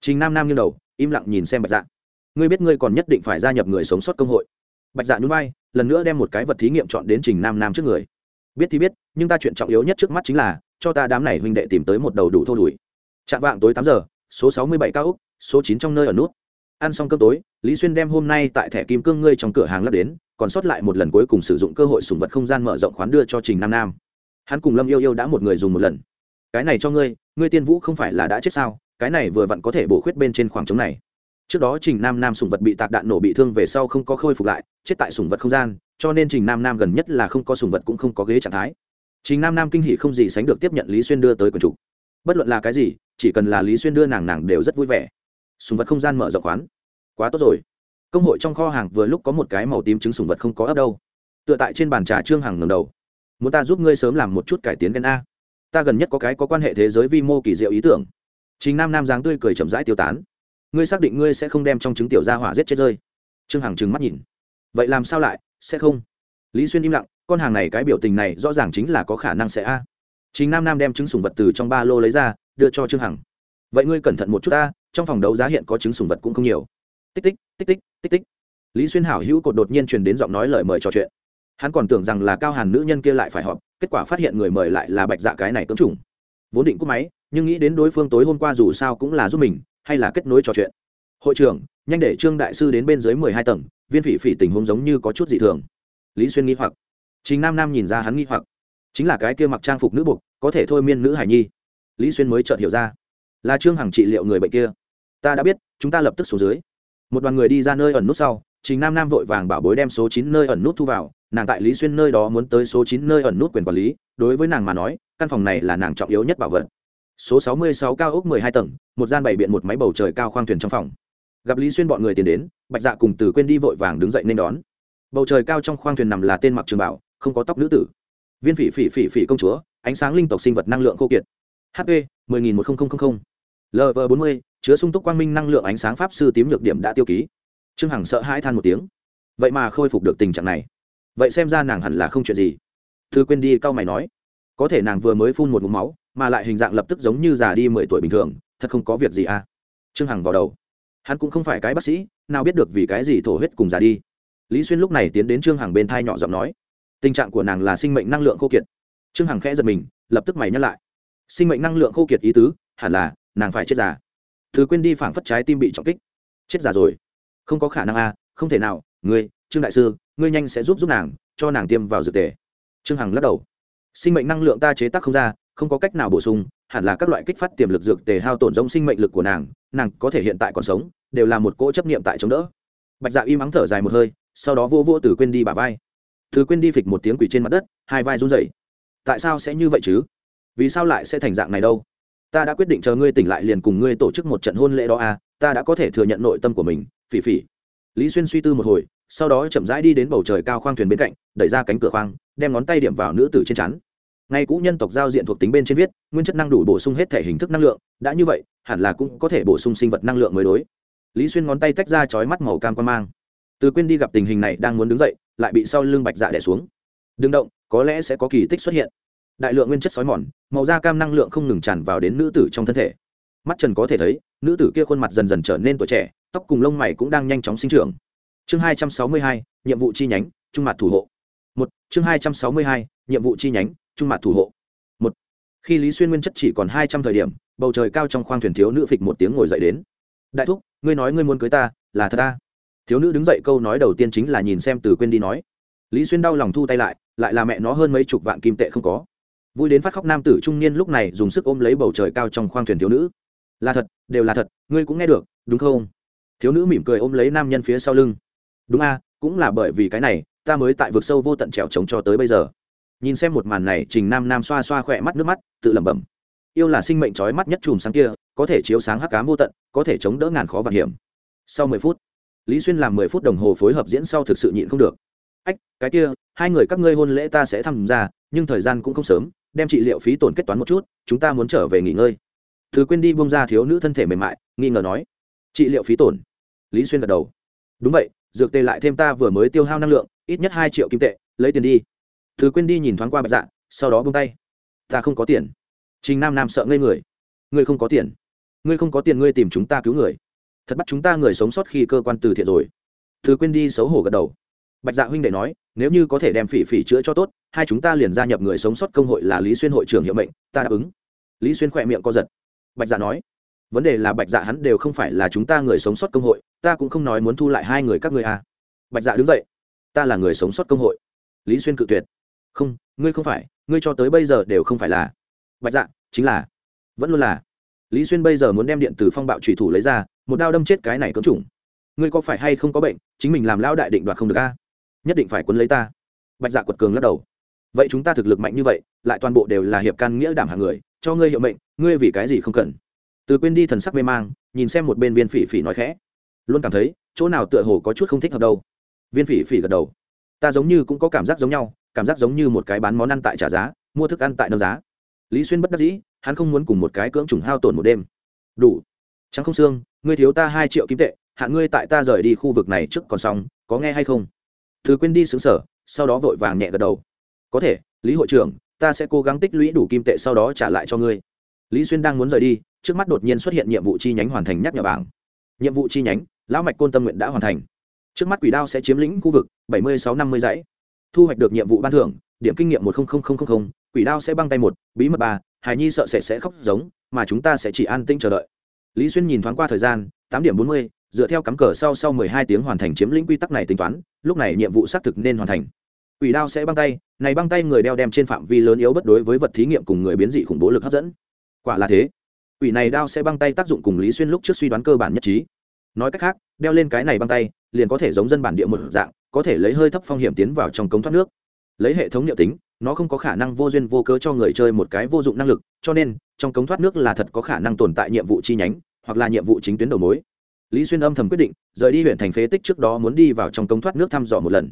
Trình nam nam như đầu, im lặng nhìn xem bạch dạ. Ngươi biết ngươi còn nhất định phải gia nhập người sống sót công hội. Bạch dạ nhún vai, lần nữa đem một cái vật thí nghiệm chọn đến trình nam nam trước người. Biết thì biết, nhưng ta chuyện trọng yếu nhất trước mắt chính là, cho ta đám này huynh đệ tìm tới một đầu đủ thô đùi chạm vạng tối tám giờ, số sáu mươi bảy cao úc số chín trong nơi ở nút. Ăn xong cơm tối, lý xuyên đem hôm nay tại thẻ kim cương ngươi trong cửa hàng lắp đến, còn sót lại một lần cuối cùng sử dụng cơ hội sùng vật không gian mở rộng khoán đưa cho trình nam nam. Hắn cùng lâm yêu yêu đã một người dùng một lần. Cái này cho ngươi ngươi tiên vũ không phải là đã chết sao? Cái này vừa vặn có thể bổ khuyết bên trên khoảng trống này. Trước đó trình nam nam sùng vật bị tạc đạn nổ bị thương về sau không có khôi phục lại, chết tại sùng vật không gian, cho nên trình nam nam gần nhất là không có sùng vật cũng không có ghế trạng thái. Trình nam nam kinh hỷ không gì sánh được tiếp nhận lý xuyên đưa tới quần chủ. Bất luận là cái gì, chỉ cần là lý xuyên đưa nàng nàng đều rất vui vẻ sùng vật không gian mở rộng khoán. Quá tốt rồi. Công hội trong kho hàng vừa lúc có một cái màu tím trứng sùng vật không có ấp đâu. Tựa tại trên bàn trà trương hằng ngầm đầu. Muốn ta giúp ngươi sớm làm một chút cải tiến gen a? Ta gần nhất có cái có quan hệ thế giới vi mô kỳ diệu ý tưởng. Chính nam nam dáng tươi cười chậm rãi tiêu tán. Ngươi xác định ngươi sẽ không đem trong trứng tiểu gia hỏa giết chết rơi. Trương hằng trừng mắt nhìn. Vậy làm sao lại? Sẽ không. Lý xuyên im lặng, con hàng này cái biểu tình này rõ ràng chính là có khả năng sẽ a. Chính nam nam đem trứng sùng vật từ trong ba lô lấy ra, đưa cho trương hằng vậy ngươi cẩn thận một chút ta trong phòng đấu giá hiện có chứng sùng vật cũng không nhiều. Tích tích tích tích tích tích. Lý xuyên hảo hữu cột đột nhiên truyền đến giọng nói lời mời trò chuyện. Hắn còn tưởng rằng là cao hàn nữ nhân kia lại phải họp kết quả phát hiện người mời lại là bạch dạ cái này cưỡng trùng. Vốn định cúp máy nhưng nghĩ đến đối phương tối hôm qua dù sao cũng là giúp mình hay là kết nối trò chuyện. Hội trưởng nhanh để trương đại sư đến bên dưới mười hai tầng viên phỉ phỉ tình huống giống như có chút dị thường. Lý xuyên nghĩ hoặc. Chính nam nam nhìn ra hắn nghĩ hoặc. Chính là cái kia mặc trang phục nữ bục, có thể thôi miên nữ hải nhi. Lý xuyên mới chợt hiểu ra là trương hằng trị liệu người bệnh kia. Ta đã biết, chúng ta lập tức xuống dưới. Một đoàn người đi ra nơi ẩn nút sau, trình nam nam vội vàng bảo bối đem số chín nơi ẩn nút thu vào, nàng tại lý xuyên nơi đó muốn tới số chín nơi ẩn nút quyền quản lý, đối với nàng mà nói, căn phòng này là nàng trọng yếu nhất bảo vật. Số sáu mươi sáu cao ốc mười hai tầng, một gian bảy biện một máy bầu trời cao khoang thuyền trong phòng. Gặp lý xuyên bọn người tiến đến, bạch dạ cùng từ quên đi vội vàng đứng dậy nên đón. Bầu trời cao trong khoang thuyền nằm là tên mặc trường bảo, không có tóc nữ tử. Viên phỉ phỉ phỉ phỉ công chúa, ánh sáng linh tộc sinh vật năng lượng khô kiệt hp mười nghìn một nghìn lv bốn mươi, chứa sung túc quang minh năng lượng ánh sáng pháp sư tím nhược điểm đã tiêu ký. Trương hằng sợ hãi than một tiếng. Vậy mà khôi phục được tình trạng này. Vậy xem ra nàng hẳn là không chuyện gì. Thư quên đi cau mày nói. Có thể nàng vừa mới phun một ngụm máu, mà lại hình dạng lập tức giống như già đi mười tuổi bình thường, thật không có việc gì à? Trương hằng vào đầu. Hắn cũng không phải cái bác sĩ, nào biết được vì cái gì thổ huyết cùng già đi. Lý xuyên lúc này tiến đến trương hằng bên thai nhỏ giọng nói. Tình trạng của nàng là sinh mệnh năng lượng khô kiệt. Trương hằng khẽ giật mình, lập tức mày nhắc lại sinh mệnh năng lượng khô kiệt ý tứ hẳn là nàng phải chết già. Thứ quên đi phảng phất trái tim bị trọng kích. Chết già rồi. Không có khả năng a à, không thể nào. Ngươi trương đại sư ngươi nhanh sẽ giúp giúp nàng cho nàng tiêm vào dược tề. Trương hằng lắc đầu. Sinh mệnh năng lượng ta chế tác không ra không có cách nào bổ sung hẳn là các loại kích phát tiềm lực dược tề hao tổn giống sinh mệnh lực của nàng nàng có thể hiện tại còn sống đều là một cỗ chấp niệm tại chống đỡ. Bạch dạ im ắng thở dài một hơi sau đó vô vô từ quên đi bả vai. Từ quên đi phịch một tiếng quỷ trên mặt đất hai vai run rẩy. Tại sao sẽ như vậy chứ? Vì sao lại sẽ thành dạng này đâu? Ta đã quyết định chờ ngươi tỉnh lại liền cùng ngươi tổ chức một trận hôn lễ đó à ta đã có thể thừa nhận nội tâm của mình, phỉ phỉ. Lý xuyên suy tư một hồi, sau đó chậm rãi đi đến bầu trời cao khoang thuyền bên cạnh, đẩy ra cánh cửa khoang, đem ngón tay điểm vào nữ tử trên chắn ngay cũ nhân tộc giao diện thuộc tính bên trên viết, nguyên chất năng đủ bổ sung hết thể hình thức năng lượng, đã như vậy, hẳn là cũng có thể bổ sung sinh vật năng lượng mới đối. Lý xuyên ngón tay tách ra chói mắt màu cam quan mang. Từ quên đi gặp tình hình này đang muốn đứng dậy, lại bị sau lưng bạch dạ đẻ xuống. Đừng động, có lẽ sẽ có kỳ tích xuất hiện đại lượng nguyên chất sói mòn, màu da cam năng lượng không ngừng tràn vào đến nữ tử trong thân thể. Mắt trần có thể thấy, nữ tử kia khuôn mặt dần dần trở nên tuổi trẻ, tóc cùng lông mày cũng đang nhanh chóng sinh trưởng. Chương hai trăm sáu mươi hai, nhiệm vụ chi nhánh, trung mặt thủ hộ. Một, chương hai trăm sáu mươi hai, nhiệm vụ chi nhánh, trung mặt thủ hộ. Một, khi lý xuyên nguyên chất chỉ còn hai trăm thời điểm, bầu trời cao trong khoang thuyền thiếu nữ phịch một tiếng ngồi dậy đến. Đại thúc, ngươi nói ngươi muốn cưới ta, là thật ta. Thiếu nữ đứng dậy câu nói đầu tiên chính là nhìn xem từ quên đi nói. Lý xuyên đau lòng thu tay lại lại là mẹ nó hơn mấy chục vạn kim tệ không có vui đến phát khóc nam tử trung niên lúc này dùng sức ôm lấy bầu trời cao trong khoang thuyền thiếu nữ. Là thật, đều là thật, ngươi cũng nghe được, đúng không? Thiếu nữ mỉm cười ôm lấy nam nhân phía sau lưng. Đúng a, cũng là bởi vì cái này, ta mới tại vực sâu vô tận trèo trống cho tới bây giờ. Nhìn xem một màn này, trình nam nam xoa xoa khỏe mắt nước mắt, tự lẩm bẩm. Yêu là sinh mệnh trói mắt nhất chùm sáng kia, có thể chiếu sáng hắc cám vô tận, có thể chống đỡ ngàn khó vạn hiểm. Sau mười phút, lý xuyên làm mười phút đồng hồ phối hợp diễn sau thực sự nhịn không được. Ách, cái kia, hai người các ngươi hôn lễ ta sẽ tham gia, nhưng thời gian cũng không sớm đem trị liệu phí tổn kết toán một chút, chúng ta muốn trở về nghỉ ngơi. Thứ quên đi bông ra thiếu nữ thân thể mềm mại, nghi ngờ nói. Trị liệu phí tổn? Lý xuyên gật đầu. Đúng vậy, dược tê lại thêm ta vừa mới tiêu hao năng lượng, ít nhất hai triệu kim tệ, lấy tiền đi. Thứ quên đi nhìn thoáng qua bạch dạ sau đó bông tay. Ta không có tiền. Trình nam nam sợ ngây người. Ngươi không có tiền. Ngươi không có tiền ngươi tìm chúng ta cứu người. Thật bắt chúng ta người sống sót khi cơ quan từ thiện rồi. Thứ quên đi xấu hổ gật đầu. Bạch dạ huynh đệ nói nếu như có thể đem phỉ phỉ chữa cho tốt, hai chúng ta liền gia nhập người sống sót công hội là lý xuyên hội trưởng hiệu mệnh, ta đáp ứng. Lý xuyên khỏe miệng co giật. Bạch dạ nói, vấn đề là bạch dạ hắn đều không phải là chúng ta người sống sót công hội, ta cũng không nói muốn thu lại hai người các ngươi à. bạch dạ đứng dậy, ta là người sống sót công hội. Lý xuyên cự tuyệt, không, ngươi không phải, ngươi cho tới bây giờ đều không phải là. Bạch dạ chính là, vẫn luôn là. Lý xuyên bây giờ muốn đem điện từ phong bạo trùy thủ lấy ra, một đao đâm chết cái này cấm chủng. Ngươi có phải hay không có bệnh, chính mình làm lão đại định đoạt không được a nhất định phải quấn lấy ta. Bạch dạ quật cường lắc đầu. Vậy chúng ta thực lực mạnh như vậy, lại toàn bộ đều là hiệp can nghĩa đảm hàng người, cho ngươi hiệu mệnh, ngươi vì cái gì không cần? Từ quên đi thần sắc mê mang, nhìn xem một bên viên phỉ phỉ nói khẽ. Luôn cảm thấy, chỗ nào tựa hồ có chút không thích hợp đâu. Viên phỉ phỉ gật đầu. Ta giống như cũng có cảm giác giống nhau, cảm giác giống như một cái bán món ăn tại trả giá, mua thức ăn tại nâng giá. Lý xuyên bất đắc dĩ, hắn không muốn cùng một cái cưỡng trùng hao tổn một đêm. Đủ. Trắng không xương, ngươi thiếu ta hai triệu kim tệ hạn ngươi tại ta rời đi khu vực này trước còn xong, có nghe hay không? Thứ quên đi xứng sở, sau đó vội vàng nhẹ gật đầu. Có thể, lý hội trưởng, ta sẽ cố gắng tích lũy đủ kim tệ sau đó trả lại cho ngươi. Lý xuyên đang muốn rời đi, trước mắt đột nhiên xuất hiện nhiệm vụ chi nhánh hoàn thành nhắc nhở bảng. Nhiệm vụ chi nhánh, lão mạch côn tâm nguyện đã hoàn thành. Trước mắt quỷ đao sẽ chiếm lĩnh khu vực bảy mươi sáu năm mươi dãy. Thu hoạch được nhiệm vụ ban thưởng, điểm kinh nghiệm một quỷ đao sẽ băng tay một, bí mật ba, hài nhi sợ sệt sẽ khóc giống, mà chúng ta sẽ chỉ an tĩnh chờ đợi. Lý xuyên nhìn thoáng qua thời gian, tám điểm bốn mươi dựa theo cắm cờ sau sau mười hai tiếng hoàn thành chiếm lĩnh quy tắc này tính toán, lúc này nhiệm vụ xác thực nên hoàn thành. Quỷ đao sẽ băng tay, này băng tay người đeo đem trên phạm vi lớn yếu bất đối với vật thí nghiệm cùng người biến dị khủng bố lực hấp dẫn. Quả là thế. Quỷ này đao sẽ băng tay tác dụng cùng lý xuyên lúc trước suy đoán cơ bản nhất trí. Nói cách khác, đeo lên cái này băng tay, liền có thể giống dân bản địa một dạng, có thể lấy hơi thấp phong hiểm tiến vào trong cống thoát nước. Lấy hệ thống liệu tính, nó không có khả năng vô duyên vô cớ cho người chơi một cái vô dụng năng lực, cho nên, trong cống thoát nước là thật có khả năng tồn tại nhiệm vụ chi nhánh, hoặc là nhiệm vụ chính tuyến đầu mối lý xuyên âm thầm quyết định, rời đi huyện thành phế tích trước đó muốn đi vào trong cống thoát nước thăm dò một lần.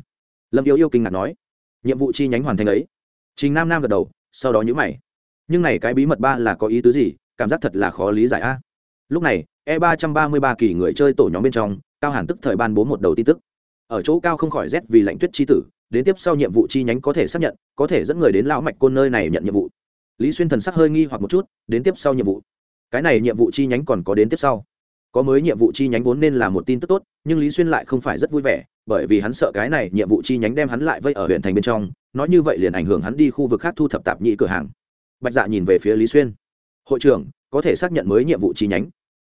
Lâm yêu yêu kinh ngạc nói, nhiệm vụ chi nhánh hoàn thành ấy. Trình nam nam gật đầu, sau đó nhữ mày. Nhưng này cái bí mật ba là có ý tứ gì? Cảm giác thật là khó lý giải a. Lúc này e ba trăm ba mươi ba kỳ người chơi tổ nhóm bên trong, cao hàn tức thời ban bố một đầu tin tức. Ở chỗ cao không khỏi rét vì lạnh tuyết chi tử, đến tiếp sau nhiệm vụ chi nhánh có thể xác nhận, có thể dẫn người đến lão mạch côn nơi này nhận nhiệm vụ. Lý xuyên thần sắc hơi nghi hoặc một chút, đến tiếp sau nhiệm vụ. Cái này nhiệm vụ chi nhánh còn có đến tiếp sau có mới nhiệm vụ chi nhánh vốn nên là một tin tức tốt, nhưng lý xuyên lại không phải rất vui vẻ, bởi vì hắn sợ cái này nhiệm vụ chi nhánh đem hắn lại vây ở huyện thành bên trong, nói như vậy liền ảnh hưởng hắn đi khu vực khác thu thập tạp nhị cửa hàng. Bạch dạ nhìn về phía lý xuyên. Hội trưởng, có thể xác nhận mới nhiệm vụ chi nhánh?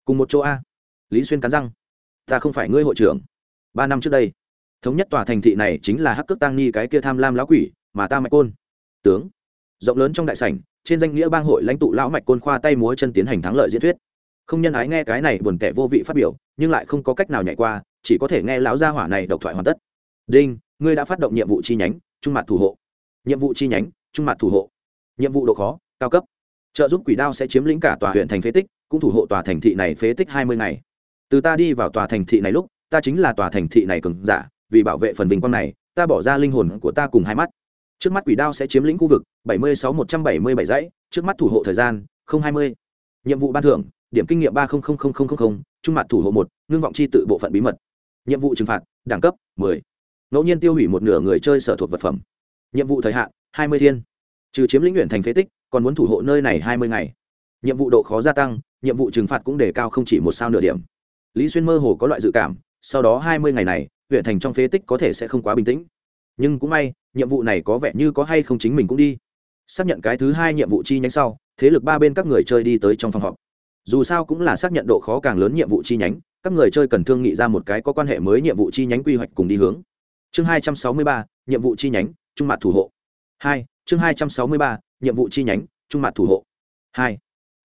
Cùng một chỗ a. Lý xuyên cắn răng. Ta không phải ngươi hội trưởng. Ba năm trước đây, thống nhất tòa thành thị này chính là hắc cước tăng ni cái kia tham lam lão quỷ, mà ta mạch côn. Tướng. Rộng lớn trong đại sảnh, trên danh nghĩa bang hội lãnh tụ lão mạch côn khoa tay múa chân tiến hành thắng lợi diễn thuyết không nhân ái nghe cái này buồn tẻ vô vị phát biểu, nhưng lại không có cách nào nhảy qua, chỉ có thể nghe lão gia hỏa này độc thoại hoàn tất. Đinh, ngươi đã phát động nhiệm vụ chi nhánh, trung mặt thủ hộ. Nhiệm vụ chi nhánh, trung mặt thủ hộ. Nhiệm vụ độ khó, cao cấp. Trợ giúp quỷ đao sẽ chiếm lĩnh cả tòa huyện thành phế tích, cũng thủ hộ tòa thành thị này phế tích hai mươi ngày. Từ ta đi vào tòa thành thị này lúc, ta chính là tòa thành thị này cường giả, vì bảo vệ phần vinh quang này, ta bỏ ra linh hồn của ta cùng hai mắt. Trước mắt quỷ đao sẽ chiếm lĩnh khu vực, bảy mươi sáu một trăm bảy mươi bảy dãy, trước mắt thủ hộ thời gian, không hai mươi. Nhiệm vụ ban thưởng điểm kinh nghiệm ba trung mặt thủ hộ một, ngưng vọng chi tự bộ phận bí mật. Nhiệm vụ trừng phạt, đẳng cấp 10. ngẫu nhiên tiêu hủy một nửa người chơi sở thuộc vật phẩm. Nhiệm vụ thời hạn 20 thiên. Trừ chiếm lĩnh nguyện thành phế tích, còn muốn thủ hộ nơi này 20 ngày. Nhiệm vụ độ khó gia tăng, nhiệm vụ trừng phạt cũng đề cao không chỉ một sao nửa điểm. Lý xuyên mơ hồ có loại dự cảm, sau đó 20 ngày này huyện thành trong phế tích có thể sẽ không quá bình tĩnh. Nhưng cũng may, nhiệm vụ này có vẻ như có hay không chính mình cũng đi. Xác nhận cái thứ hai nhiệm vụ chi nhánh sau, thế lực ba bên các người chơi đi tới trong phòng họp dù sao cũng là xác nhận độ khó càng lớn nhiệm vụ chi nhánh, các người chơi cần thương nghị ra một cái có quan hệ mới nhiệm vụ chi nhánh quy hoạch cùng đi hướng. Chương hai trăm sáu mươi ba, nhiệm vụ chi nhánh, trung mặt thủ hộ. Hai, chương hai trăm sáu mươi ba, nhiệm vụ chi nhánh, trung mặt thủ hộ. Hai,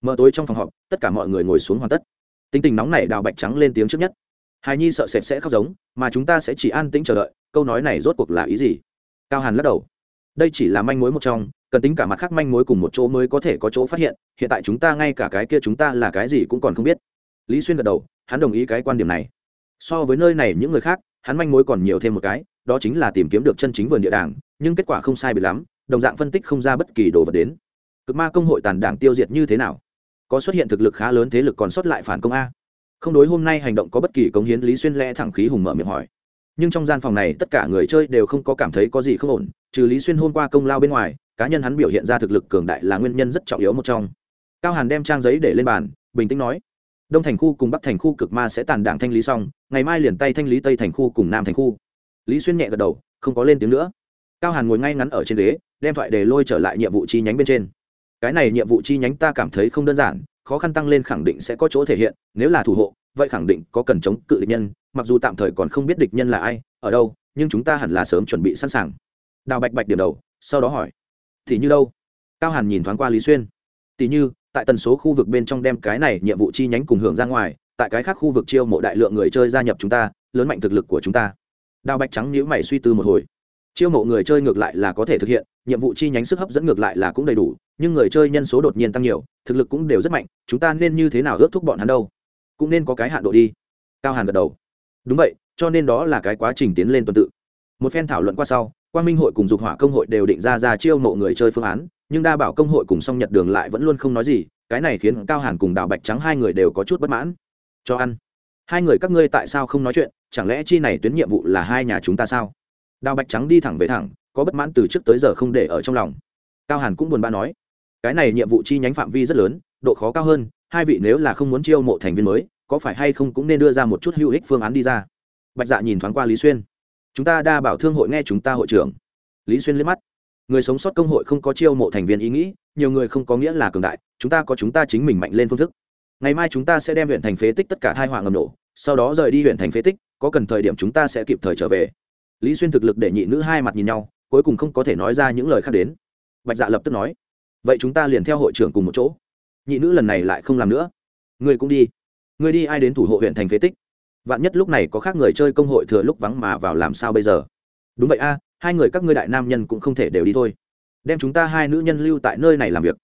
mở tối trong phòng họp, tất cả mọi người ngồi xuống hoàn tất. Tính tình nóng này đào bạch trắng lên tiếng trước nhất. Hài nhi sợ sệt sẽ khóc giống, mà chúng ta sẽ chỉ an tĩnh chờ đợi, câu nói này rốt cuộc là ý gì? Cao hàn lắc đầu. Đây chỉ là manh mối một trong cần tính cả mặt khác manh mối cùng một chỗ mới có thể có chỗ phát hiện hiện tại chúng ta ngay cả cái kia chúng ta là cái gì cũng còn không biết. Lý xuyên gật đầu, hắn đồng ý cái quan điểm này. So với nơi này những người khác, hắn manh mối còn nhiều thêm một cái, đó chính là tìm kiếm được chân chính vườn địa đàng, nhưng kết quả không sai bị lắm, đồng dạng phân tích không ra bất kỳ đồ vật đến. Cực ma công hội tàn đảng tiêu diệt như thế nào? Có xuất hiện thực lực khá lớn thế lực còn sót lại phản công a. Không đối hôm nay hành động có bất kỳ cống hiến, lý xuyên lẽ thẳng khí hùng mở miệng hỏi. Nhưng trong gian phòng này tất cả người chơi đều không có cảm thấy có gì không ổn, trừ lý xuyên hôm qua công lao bên ngoài cá nhân hắn biểu hiện ra thực lực cường đại là nguyên nhân rất trọng yếu một trong. Cao hàn đem trang giấy để lên bàn, bình tĩnh nói, đông thành khu cùng bắc thành khu cực ma sẽ tàn đảng thanh lý xong, ngày mai liền tay thanh lý tây thành khu cùng nam thành khu. Lý xuyên nhẹ gật đầu, không có lên tiếng nữa. Cao hàn ngồi ngay ngắn ở trên ghế, đem thoại để lôi trở lại nhiệm vụ chi nhánh bên trên. Cái này nhiệm vụ chi nhánh ta cảm thấy không đơn giản, khó khăn tăng lên khẳng định sẽ có chỗ thể hiện, nếu là thủ hộ, vậy khẳng định có cần chống cự địch nhân, mặc dù tạm thời còn không biết địch nhân là ai, ở đâu, nhưng chúng ta hẳn là sớm chuẩn bị sẵn sàng. Đào bạch bạch điểm đầu, sau đó hỏi thì như đâu? Cao hàn nhìn thoáng qua lý xuyên. Tỷ như, tại tần số khu vực bên trong đem cái này nhiệm vụ chi nhánh cùng hưởng ra ngoài, tại cái khác khu vực chiêu mộ đại lượng người chơi gia nhập chúng ta, lớn mạnh thực lực của chúng ta. Đào bạch trắng nhữ mày suy tư một hồi. Chiêu mộ người chơi ngược lại là có thể thực hiện, nhiệm vụ chi nhánh sức hấp dẫn ngược lại là cũng đầy đủ, nhưng người chơi nhân số đột nhiên tăng nhiều, thực lực cũng đều rất mạnh, chúng ta nên như thế nào ước thúc bọn hắn đâu? Cũng nên có cái hạn độ đi. Cao hàn gật đầu. Đúng vậy, cho nên đó là cái quá trình tiến lên tuần tự. Một phen thảo luận qua sau quan minh hội cùng dục hỏa công hội đều định ra ra chiêu mộ người chơi phương án, nhưng đa bảo công hội cùng song nhật đường lại vẫn luôn không nói gì, cái này khiến cao hàn cùng đào bạch trắng hai người đều có chút bất mãn. Cho ăn. Hai người các ngươi tại sao không nói chuyện, chẳng lẽ chi này tuyến nhiệm vụ là hai nhà chúng ta sao? Đào bạch trắng đi thẳng về thẳng, có bất mãn từ trước tới giờ không để ở trong lòng. Cao hàn cũng buồn bã nói, cái này nhiệm vụ chi nhánh phạm vi rất lớn, độ khó cao hơn, hai vị nếu là không muốn chiêu mộ thành viên mới, có phải hay không cũng nên đưa ra một chút hữu ích phương án đi ra. Bạch dạ nhìn thoáng qua lý xuyên chúng ta đa bảo thương hội nghe chúng ta hội trưởng. Lý xuyên liếc mắt. Người sống sót công hội không có chiêu mộ thành viên ý nghĩ, nhiều người không có nghĩa là cường đại, chúng ta có chúng ta chính mình mạnh lên phương thức. Ngày mai chúng ta sẽ đem huyện thành phế tích tất cả thai họa ngầm nổ sau đó rời đi huyện thành phế tích, có cần thời điểm chúng ta sẽ kịp thời trở về. Lý xuyên thực lực để nhị nữ hai mặt nhìn nhau, cuối cùng không có thể nói ra những lời khác đến. Bạch dạ lập tức nói, vậy chúng ta liền theo hội trưởng cùng một chỗ. Nhị nữ lần này lại không làm nữa. Người cũng đi. Người đi ai đến thủ hộ huyện thành phế tích? Vạn nhất lúc này có khác người chơi công hội thừa lúc vắng mà vào làm sao bây giờ? Đúng vậy a, hai người các ngươi đại nam nhân cũng không thể đều đi thôi. Đem chúng ta hai nữ nhân lưu tại nơi này làm việc.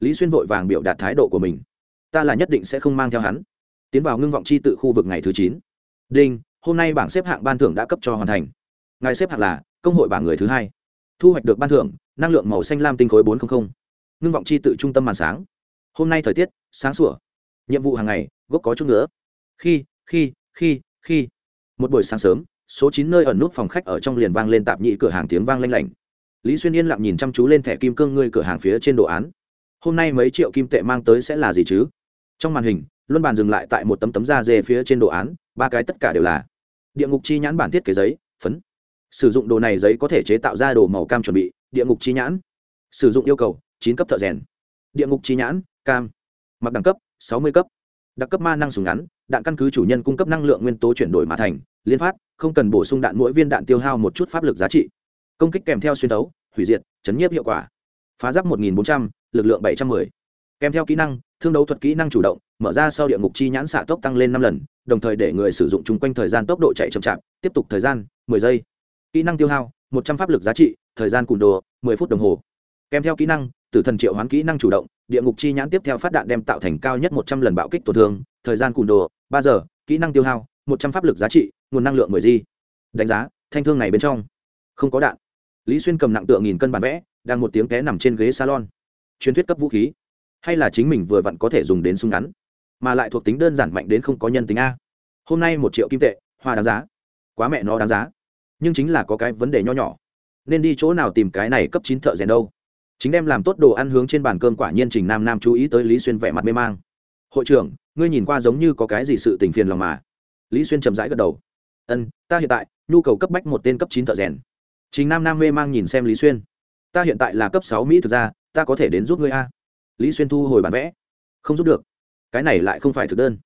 Lý xuyên vội vàng biểu đạt thái độ của mình. Ta là nhất định sẽ không mang theo hắn. Tiến vào ngưng vọng chi tự khu vực ngày thứ chín. Đinh, hôm nay bảng xếp hạng ban thưởng đã cấp cho hoàn thành. Ngài xếp hạng là công hội bảng người thứ hai. Thu hoạch được ban thưởng, năng lượng màu xanh lam tinh khối bốn trăm linh ngưng vọng chi tự trung tâm màn sáng. Hôm nay thời tiết, sáng sủa. Nhiệm vụ hàng ngày, gốc có chút nữa. Khi khi khi khi. Một buổi sáng sớm, số chín nơi ẩn nút phòng khách ở trong liền vang lên tạp nhị cửa hàng tiếng vang lanh lảnh. Lý xuyên yên lặng nhìn chăm chú lên thẻ kim cương ngươi cửa hàng phía trên đồ án. Hôm nay mấy triệu kim tệ mang tới sẽ là gì chứ? Trong màn hình, luân bàn dừng lại tại một tấm tấm da dê phía trên đồ án, ba cái tất cả đều là địa ngục chi nhãn bản thiết kế giấy, phấn. Sử dụng đồ này giấy có thể chế tạo ra đồ màu cam chuẩn bị, địa ngục chi nhãn. Sử dụng yêu cầu, chín cấp thợ rèn. Địa ngục chi nhãn, cam. Mặc đẳng cấp, sáu mươi cấp đặc cấp ma năng súng ngắn đạn căn cứ chủ nhân cung cấp năng lượng nguyên tố chuyển đổi mà thành liên phát không cần bổ sung đạn mỗi viên đạn tiêu hao một chút pháp lực giá trị. Công kích kèm theo xuyên tấu hủy diệt chấn nhiếp hiệu quả. Phá giáp 1.400, lực lượng bảy trăm m ư ơ i kèm theo kỹ năng thương đấu thuật kỹ năng chủ động mở ra sau địa ngục chi nhãn xạ tốc tăng lên năm lần đồng thời để người sử dụng chung quanh thời gian tốc độ chạy chậm chạp tiếp tục thời gian mười giây. Kỹ năng tiêu hao một trăm pháp lực giá trị thời gian cùn đồ mười phút đồng hồ. Kèm theo kỹ năng tử thần triệu hoán kỹ năng chủ động địa ngục chi nhãn tiếp theo phát đạn đem tạo thành cao nhất một trăm lần bạo kích tổn thương, thời gian cùn đồ, ba giờ, kỹ năng tiêu hao, một trăm pháp lực giá trị, nguồn năng lượng mười di đánh giá, thanh thương này bên trong, không có đạn. Lý xuyên cầm nặng tượng nghìn cân bản vẽ, đang một tiếng té nằm trên ghế salon. Truyền thuyết cấp vũ khí. Hay là chính mình vừa vặn có thể dùng đến súng ngắn, mà lại thuộc tính đơn giản mạnh đến không có nhân tính a. Hôm nay một triệu kim tệ, hoa đáng giá. Quá mẹ nó đáng giá. Nhưng chính là có cái vấn đề nho nhỏ. Nên đi chỗ nào tìm cái này cấp chín thợ rèn đâu? Chính đem làm tốt đồ ăn hướng trên bàn cơm quả nhiên trình nam nam chú ý tới lý xuyên vẻ mặt mê mang. Hội trưởng, ngươi nhìn qua giống như có cái gì sự tình phiền lòng mà? Lý xuyên chậm rãi gật đầu. Ân, ta hiện tại, nhu cầu cấp bách một tên cấp chín thợ rèn. Trình nam nam mê mang nhìn xem lý xuyên. Ta hiện tại là cấp sáu mỹ thực ra ta có thể đến giúp ngươi a. Lý xuyên thu hồi bản vẽ. Không giúp được. Cái này lại không phải thực đơn.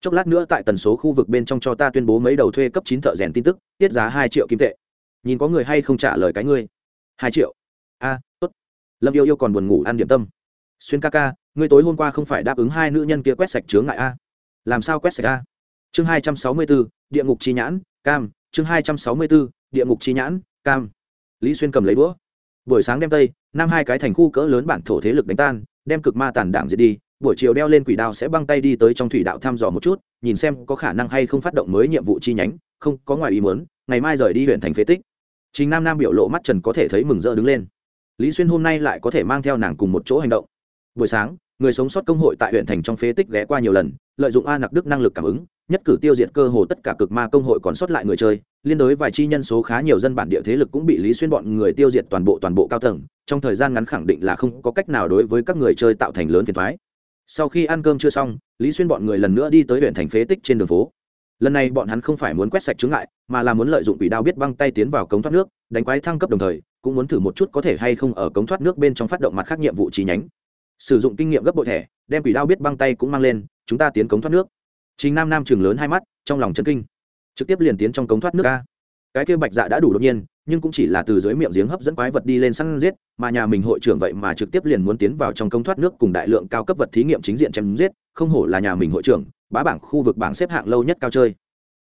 Chốc lát nữa tại tần số khu vực bên trong cho ta tuyên bố mấy đầu thuê cấp chín thợ rèn tin tức, tiết giá hai triệu kim tệ. Nhìn có người hay không trả lời cái ngươi. Hai triệu. A, tốt lâm yêu yêu còn buồn ngủ ăn điểm tâm. Xuyên ca ca, ngươi tối hôm qua không phải đáp ứng hai nữ nhân kia quét sạch chướng ngại a? Làm sao quét sạch a? Chương hai trăm sáu mươi bốn địa ngục chi nhãn, cam. Chương hai trăm sáu mươi bốn địa ngục chi nhãn, cam. Lý xuyên cầm lấy đũa. Buổi sáng đem tây, năm hai cái thành khu cỡ lớn bản thổ thế lực đánh tan, đem cực ma tàn đảng diệt đi, buổi chiều đeo lên quỷ đao sẽ băng tay đi tới trong thủy đạo thăm dò một chút, nhìn xem có khả năng hay không phát động mới nhiệm vụ chi nhánh, không có ngoài ý muốn, ngày mai rời đi huyện thành phế tích. Chính nam nam biểu lộ mắt trần có thể thấy mừng rỡ đứng lên lý xuyên hôm nay lại có thể mang theo nàng cùng một chỗ hành động. Buổi sáng, người sống sót công hội tại huyện thành trong phế tích ghé qua nhiều lần, lợi dụng a nặc đức năng lực cảm ứng, nhất cử tiêu diệt cơ hồ tất cả cực ma công hội còn sót lại người chơi, liên đối vài chi nhân số khá nhiều dân bản địa thế lực cũng bị lý xuyên bọn người tiêu diệt toàn bộ toàn bộ cao tầng, trong thời gian ngắn khẳng định là không có cách nào đối với các người chơi tạo thành lớn phiền thoái sau khi ăn cơm chưa xong, lý xuyên bọn người lần nữa đi tới huyện thành phế tích trên đường phố lần này bọn hắn không phải muốn quét sạch chứng ngại, mà là muốn lợi dụng quỷ đao biết băng tay tiến vào cống thoát nước, đánh quái thăng cấp đồng thời, cũng muốn thử một chút có thể hay không ở cống thoát nước bên trong phát động mặt khác nhiệm vụ trí nhánh. Sử dụng kinh nghiệm gấp bội thẻ, đem quỷ đao biết băng tay cũng mang lên, chúng ta tiến cống thoát nước. Chính nam nam chừng lớn hai mắt, trong lòng chân kinh. Trực tiếp liền tiến trong cống thoát nước ca cái kia bạch dạ đã đủ đột nhiên nhưng cũng chỉ là từ dưới miệng giếng hấp dẫn quái vật đi lên săn giết, mà nhà mình hội trưởng vậy mà trực tiếp liền muốn tiến vào trong công thoát nước cùng đại lượng cao cấp vật thí nghiệm chính diện chém giết, không hổ là nhà mình hội trưởng, bá bảng khu vực bảng xếp hạng lâu nhất cao chơi.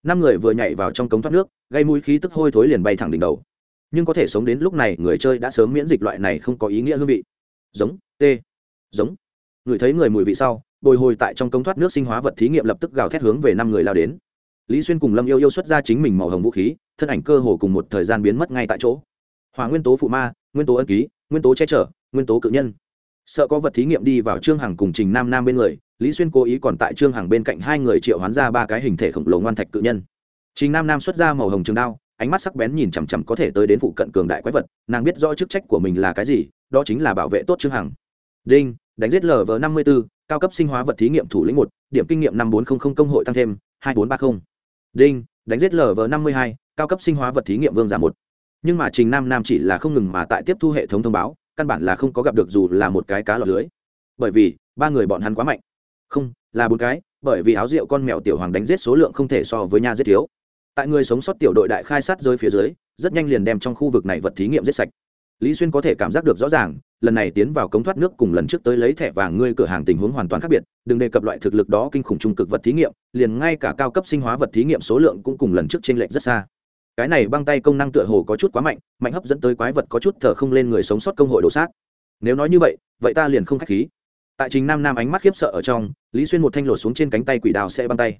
Năm người vừa nhảy vào trong cống thoát nước, gây mũi khí tức hôi thối liền bay thẳng đỉnh đầu. Nhưng có thể sống đến lúc này, người chơi đã sớm miễn dịch loại này không có ý nghĩa hương vị. Giống, t. Giống. Người thấy người mùi vị sau, bồi hồi tại trong cống thoát nước sinh hóa vật thí nghiệm lập tức gào thét hướng về năm người lao đến lý xuyên cùng lâm yêu yêu xuất ra chính mình màu hồng vũ khí, thân ảnh cơ hồ cùng một thời gian biến mất ngay tại chỗ. Hòa nguyên tố phụ ma, nguyên tố ân ký, nguyên tố che chở, nguyên tố cự nhân. Sợ có vật thí nghiệm đi vào trương hằng cùng trình nam nam bên người, lý xuyên cố ý còn tại trương hằng bên cạnh hai người triệu hoán ra ba cái hình thể khổng lồ ngoan thạch cự nhân. Trình nam nam xuất ra màu hồng trường đao, ánh mắt sắc bén nhìn chằm chằm có thể tới đến phụ cận cường đại quái vật, nàng biết rõ chức trách của mình là cái gì, đó chính là bảo vệ tốt trương hằng. Đinh, đánh giết lv năm mươi b ố cao cấp sinh hóa vật thí nghiệm thủ lĩnh một, điểm kinh nghiệm năm bốn trăm linh công hội tăng thêm, hai bốn ba mươi đinh, đánh giết lv năm mươi hai, cao cấp sinh hóa vật thí nghiệm vương giả một. Nhưng mà trình nam nam chỉ là không ngừng mà tại tiếp thu hệ thống thông báo, căn bản là không có gặp được dù là một cái cá lọt lưới. Bởi vì, ba người bọn hắn quá mạnh. Không, là bốn cái, bởi vì áo rượu con mèo tiểu hoàng đánh giết số lượng không thể so với nha giết thiếu. Tại người sống sót tiểu đội đại khai sát rơi phía dưới, rất nhanh liền đem trong khu vực này vật thí nghiệm giết sạch lý xuyên có thể cảm giác được rõ ràng, lần này tiến vào cống thoát nước cùng lần trước tới lấy thẻ vàng ngươi cửa hàng tình huống hoàn toàn khác biệt, đừng đề cập loại thực lực đó kinh khủng trung cực vật thí nghiệm, liền ngay cả cao cấp sinh hóa vật thí nghiệm số lượng cũng cùng lần trước t r ê n lệch rất xa. Cái này băng tay công năng tựa hồ có chút quá mạnh mạnh hấp dẫn tới quái vật có chút thở không lên người sống sót công hội đồ sát. Nếu nói như vậy vậy ta liền không k h á c h khí. Tại trình nam nam ánh mắt khiếp sợ ở trong, lý xuyên một thanh lột xuống trên cánh tay quỷ đào sẽ băng tay.